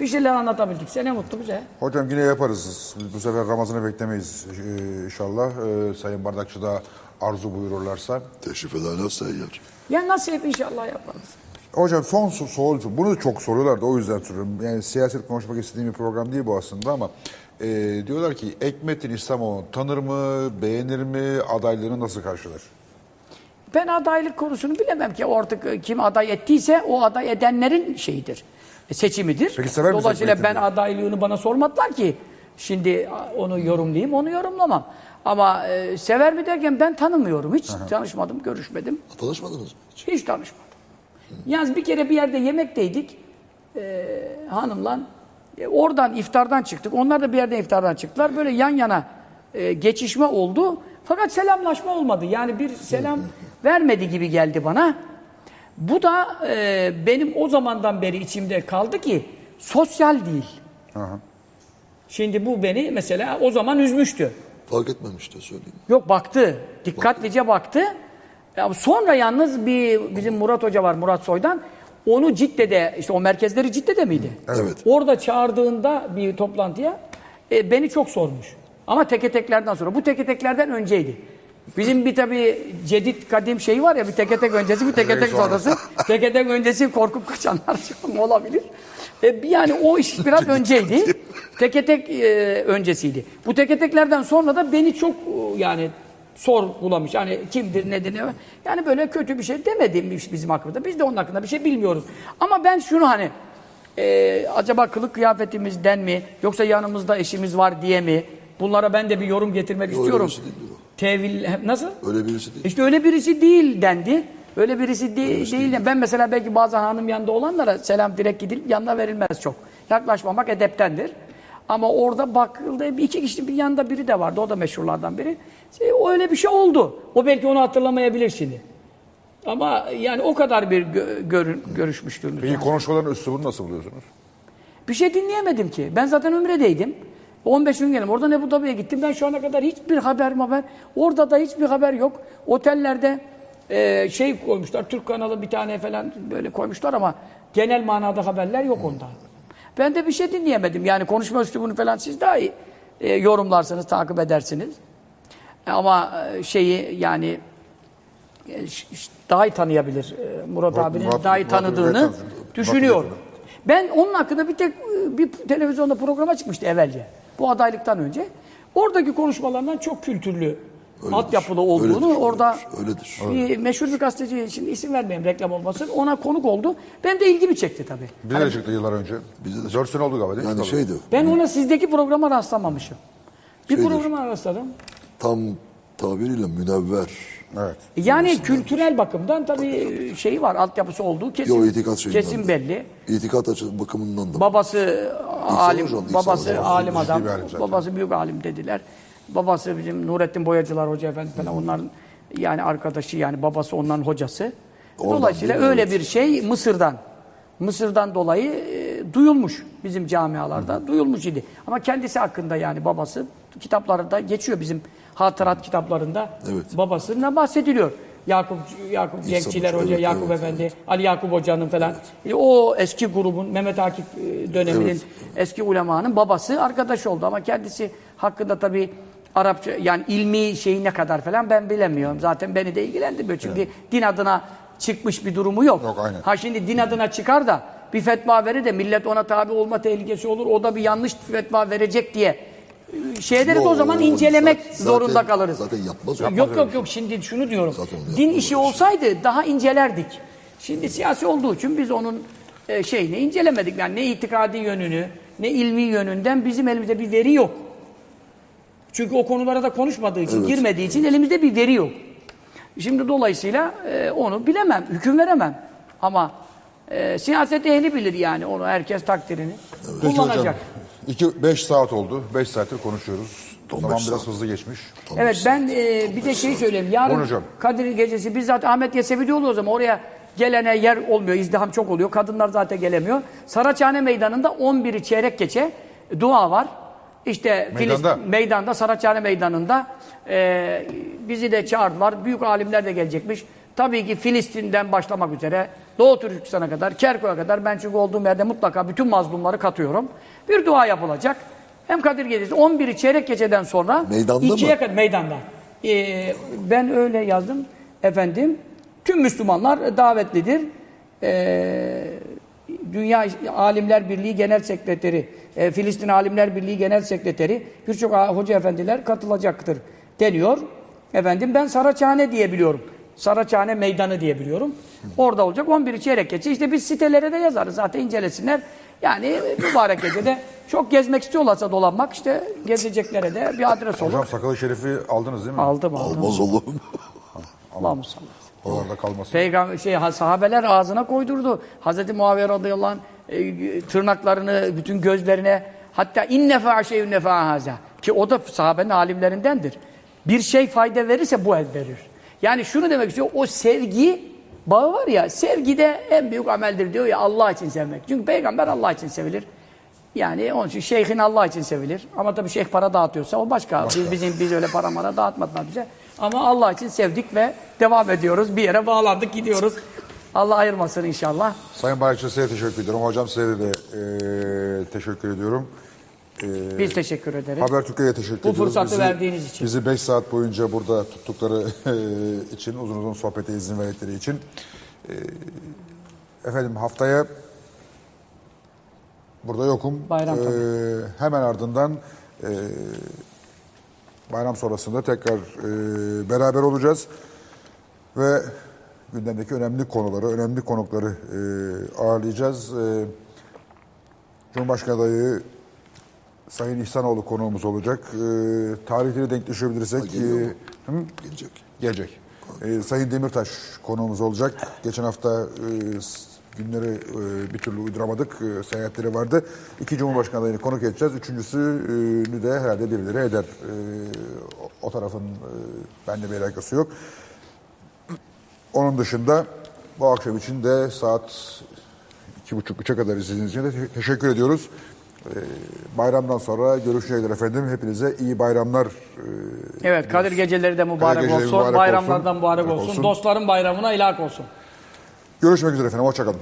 Bir şeyler anlatabildik. Sene mutlu bize. Hocam yine yaparız. Bu sefer Ramazan'ı beklemeyiz ee, inşallah. Ee, Sayın Bardakçı da arzu buyururlarsa. Teşrif ederler seyyar. Ya nasip inşallah yaparız. Hocam son so- soru, bunu da çok soruyorlar da o yüzden soruyorum. Yani siyaset konuşmak istediğim bir program değil bu aslında ama e, diyorlar ki Ekmetin İslamoğlu tanır mı, beğenir mi, adaylığını nasıl karşılar? Ben adaylık konusunu bilemem ki. Artık e, kim aday ettiyse o aday edenlerin şeyidir. E, Seçimidir. Peki sever misin Dolayısıyla ben adaylığını bana sormadılar ki. Şimdi onu yorumlayayım, onu yorumlamam. Ama e, sever mi derken ben tanımıyorum. Hiç tanışmadım, görüşmedim. Tanışmadınız mı hiç? Hiç tanışmadım. Yalnız bir kere bir yerde yemekteydik. Ee, hanımla. E, oradan iftardan çıktık. Onlar da bir yerden iftardan çıktılar. Böyle yan yana e, geçişme oldu. Fakat selamlaşma olmadı. Yani bir selam vermedi gibi geldi bana. Bu da e, benim o zamandan beri içimde kaldı ki sosyal değil. Aha. Şimdi bu beni mesela o zaman üzmüştü. Fark etmemiş de söyleyeyim. Yok baktı. Dikkatlice baktı. Ya sonra yalnız bir bizim Murat Hoca var Murat Soy'dan. Onu Cidde'de işte o merkezleri Cidde'de miydi? Evet. Orada çağırdığında bir toplantıya e, beni çok sormuş. Ama teke teklerden sonra. Bu teke teklerden önceydi. Bizim bir tabi cedid kadim şey var ya bir teke tek öncesi bir teke tek sonrası. teke tek öncesi korkup kaçanlar olabilir. E, yani o iş biraz önceydi. Teke tek e, öncesiydi. Bu teke teklerden sonra da beni çok e, yani sorgulamış. Hani kimdir nedir ne yani böyle kötü bir şey demedim bizim hakkında. Biz de onun hakkında bir şey bilmiyoruz. Ama ben şunu hani e, acaba kılık kıyafetimizden mi yoksa yanımızda eşimiz var diye mi? Bunlara ben de bir yorum getirmek Öyle istiyorum. birisi değildir o. Tevil nasıl? Öyle birisi değil. İşte öyle birisi değil dendi. Öyle birisi de- değil. Ben mesela belki bazı hanım yanında olanlara selam direkt gidilip yanına verilmez çok. Yaklaşmamak edeptendir. Ama orada bakıldı iki kişi bir yanında biri de vardı. O da meşhurlardan biri. Şey, öyle bir şey oldu. O belki onu hatırlamayabilir şimdi. Ama yani o kadar bir gö- görün- görüşmüştür. Peki konuşmaların üslubunu nasıl buluyorsunuz? Bir şey dinleyemedim ki. Ben zaten Ümre'deydim. 15 gün geldim. Oradan Ebu Dabi'ye gittim. Ben şu ana kadar hiçbir haber haber. Orada da hiçbir haber yok. Otellerde e, şey koymuşlar. Türk kanalı bir tane falan böyle koymuşlar ama genel manada haberler yok onda. Ben de bir şey dinleyemedim. Yani konuşma üslubunu falan siz daha iyi e, yorumlarsınız, takip edersiniz. Ama e, şeyi yani e, daha iyi tanıyabilir. E, Murat Murat- abinin Murat- daha iyi Murat tanıdığını Bey'den- düşünüyorum. Murat Ben onun hakkında bir tek e, bir televizyonda programa çıkmıştı evvelce. Bu adaylıktan önce. Oradaki konuşmalarından çok kültürlü, altyapılı olduğunu öyledir, orada öyledir. bir meşhur bir gazeteci, şimdi isim vermeyeyim reklam olmasın, ona konuk oldu. Ben de ilgimi çekti tabii. Bize de çıktı yıllar önce. Bize de 4 sene oldu galiba değil mi? Yani Tabii. şeydi, Ben ona sizdeki programa rastlamamışım. Bir Şeydir. programa rastladım. tam tabiriyle münevver. Evet. Yani kültürel bakımdan tabii şeyi var, altyapısı olduğu kesin, Yo, itikat şeyinden kesin de. belli. İtikat açı bakımından da. Babası alim, hocam, babası hocam. alim adam, bir alim zaten. babası büyük alim dediler. Babası bizim Nurettin Boyacılar Hoca Efendi falan onların yani arkadaşı yani babası onların hocası. Oradan Dolayısıyla öyle Evet. bir şey Mısır'dan. Mısır'dan dolayı e, duyulmuş bizim camialarda duyulmuş idi. Ama kendisi hakkında yani babası kitaplarında geçiyor bizim hatırat kitaplarında Evet. babasından bahsediliyor. Yakup Yakup İhsan Cenkçiler Hoca, evet, Yakup evet, Efendi, Ali Yakup Hoca'nın falan. E, o eski grubun Mehmet Akif e, döneminin Evet. eski ulemanın babası arkadaş oldu ama kendisi hakkında tabii Arapça yani ilmi şeyi ne kadar falan ben bilemiyorum. Zaten beni de ilgilendirmiyor. Çünkü din adına çıkmış bir durumu yok. Yok, aynen. Ha şimdi din adına çıkar da bir fetva verir de millet ona tabi olma tehlikesi olur. O da bir yanlış fetva verecek diye şey ederiz Yo, o zaman incelemek zaten- zorunda kalırız. Zaten yapmaz. Yok yok yok şimdi şunu diyorum. Zaten Din işi şey. olsaydı daha incelerdik. Şimdi siyasi olduğu için biz onun e, şeyini incelemedik. Yani ne itikadi yönünü ne ilmi yönünden bizim elimizde bir veri yok. Çünkü o konulara da konuşmadığı için, Evet. girmediği için elimizde bir veri yok. Şimdi dolayısıyla e, onu bilemem, hüküm veremem. Ama e, siyaset ehli bilir yani onu herkes takdirini Peki kullanacak. hocam 2-5 saat oldu. 5 saattir konuşuyoruz. Tam Zaman beş biraz saat. hızlı geçmiş. Evet ben e, bir de şey söyleyeyim. Yarın Buyurun hocam. Kadir Gecesi bizzat Ahmet Yesevi'de oluyor o zaman. Oraya gelene yer olmuyor. izdiham çok oluyor. Kadınlar zaten gelemiyor. Saraçhane Meydanı'nda 11'i çeyrek geçe dua var. İşte Meydanda. Filist- meydanda, Saraçhane Meydanı'nda e, bizi de çağırdılar. Büyük alimler de gelecekmiş. Tabii ki Filistin'den başlamak üzere Doğu Türkistan'a kadar, Kerkuk'a kadar ben çünkü olduğum yerde mutlaka bütün mazlumları katıyorum. Bir dua yapılacak. Hem Kadir Gecesi 11'i çeyrek geceden sonra Meydanda ikiye mı? kadar meydanda. Ee, ben öyle yazdım efendim. Tüm Müslümanlar davetlidir. Ee, Dünya Alimler Birliği Genel Sekreteri, e, Filistin Alimler Birliği Genel Sekreteri, birçok hoca efendiler katılacaktır deniyor. Efendim ben Saraçhane diye biliyorum. Saraçhane Meydanı diye biliyorum. Orada olacak 11 çeyrek geçe. İşte biz sitelere de yazarız zaten incelesinler. Yani mübarek gecede çok gezmek istiyorlarsa dolanmak işte gezeceklere de bir adres olur. Hocam sakalı şerifi aldınız değil mi? Aldım aldım. Olmaz olur mu? Allah'ım sallallahu Oralarda kalmasın. Peygamber şey ha- sahabeler ağzına koydurdu. Hazreti Muaviye radıyallahu anh e, tırnaklarını bütün gözlerine hatta inne fa şeyün nefa haza ki o da sahabenin alimlerindendir. Bir şey fayda verirse bu el verir. Yani şunu demek istiyor o sevgi bağı var ya sevgide en büyük ameldir diyor ya Allah için sevmek. Çünkü peygamber Allah için sevilir. Yani onun için şeyhin Allah için sevilir. Ama tabii şeyh para dağıtıyorsa o başka. Biz, bizim biz öyle para mara dağıtmadılar bize. Ama Allah için sevdik ve devam ediyoruz. Bir yere bağlandık gidiyoruz. Allah ayırmasın inşallah. Sayın Bayrakçı size teşekkür ediyorum. Hocam size de e, teşekkür ediyorum. E, Biz teşekkür ederiz. Habertürk'e teşekkür Bu ediyoruz. fırsatı verdiğiniz için. Bizi 5 saat boyunca burada tuttukları için, uzun uzun sohbete izin verdikleri için. E, efendim haftaya burada yokum. Bayram E, tabii. hemen ardından e, bayram sonrasında tekrar e, beraber olacağız. Ve gündemdeki önemli konuları, önemli konukları e, ağırlayacağız. E, Cumhurbaşkanı adayı Sayın İhsanoğlu konuğumuz olacak. Ee, tarihleri denk düşebilirsek... geliyor mu? e, hı? Gelecek. Gelecek. Ee, Sayın Demirtaş konuğumuz olacak. Geçen hafta e, günleri e, bir türlü uyduramadık. E, seyahatleri vardı. İki Cumhurbaşkanı adayını konuk edeceğiz. Üçüncüsünü de herhalde birileri eder. E, o- tarafın e, bende bir alakası yok. Onun dışında bu akşam için de saat iki buçuk üçe kadar izlediğiniz için de te- teşekkür ediyoruz. Ee, bayramdan sonra görüşmek üzere efendim. Hepinize iyi bayramlar. e, Evet Kadir geceleri de mübarek geceleri olsun. mübarek bayramlardan olsun. Mübarek olsun. olsun. Dostların bayramına ilak olsun. Görüşmek üzere efendim. Hoşçakalın.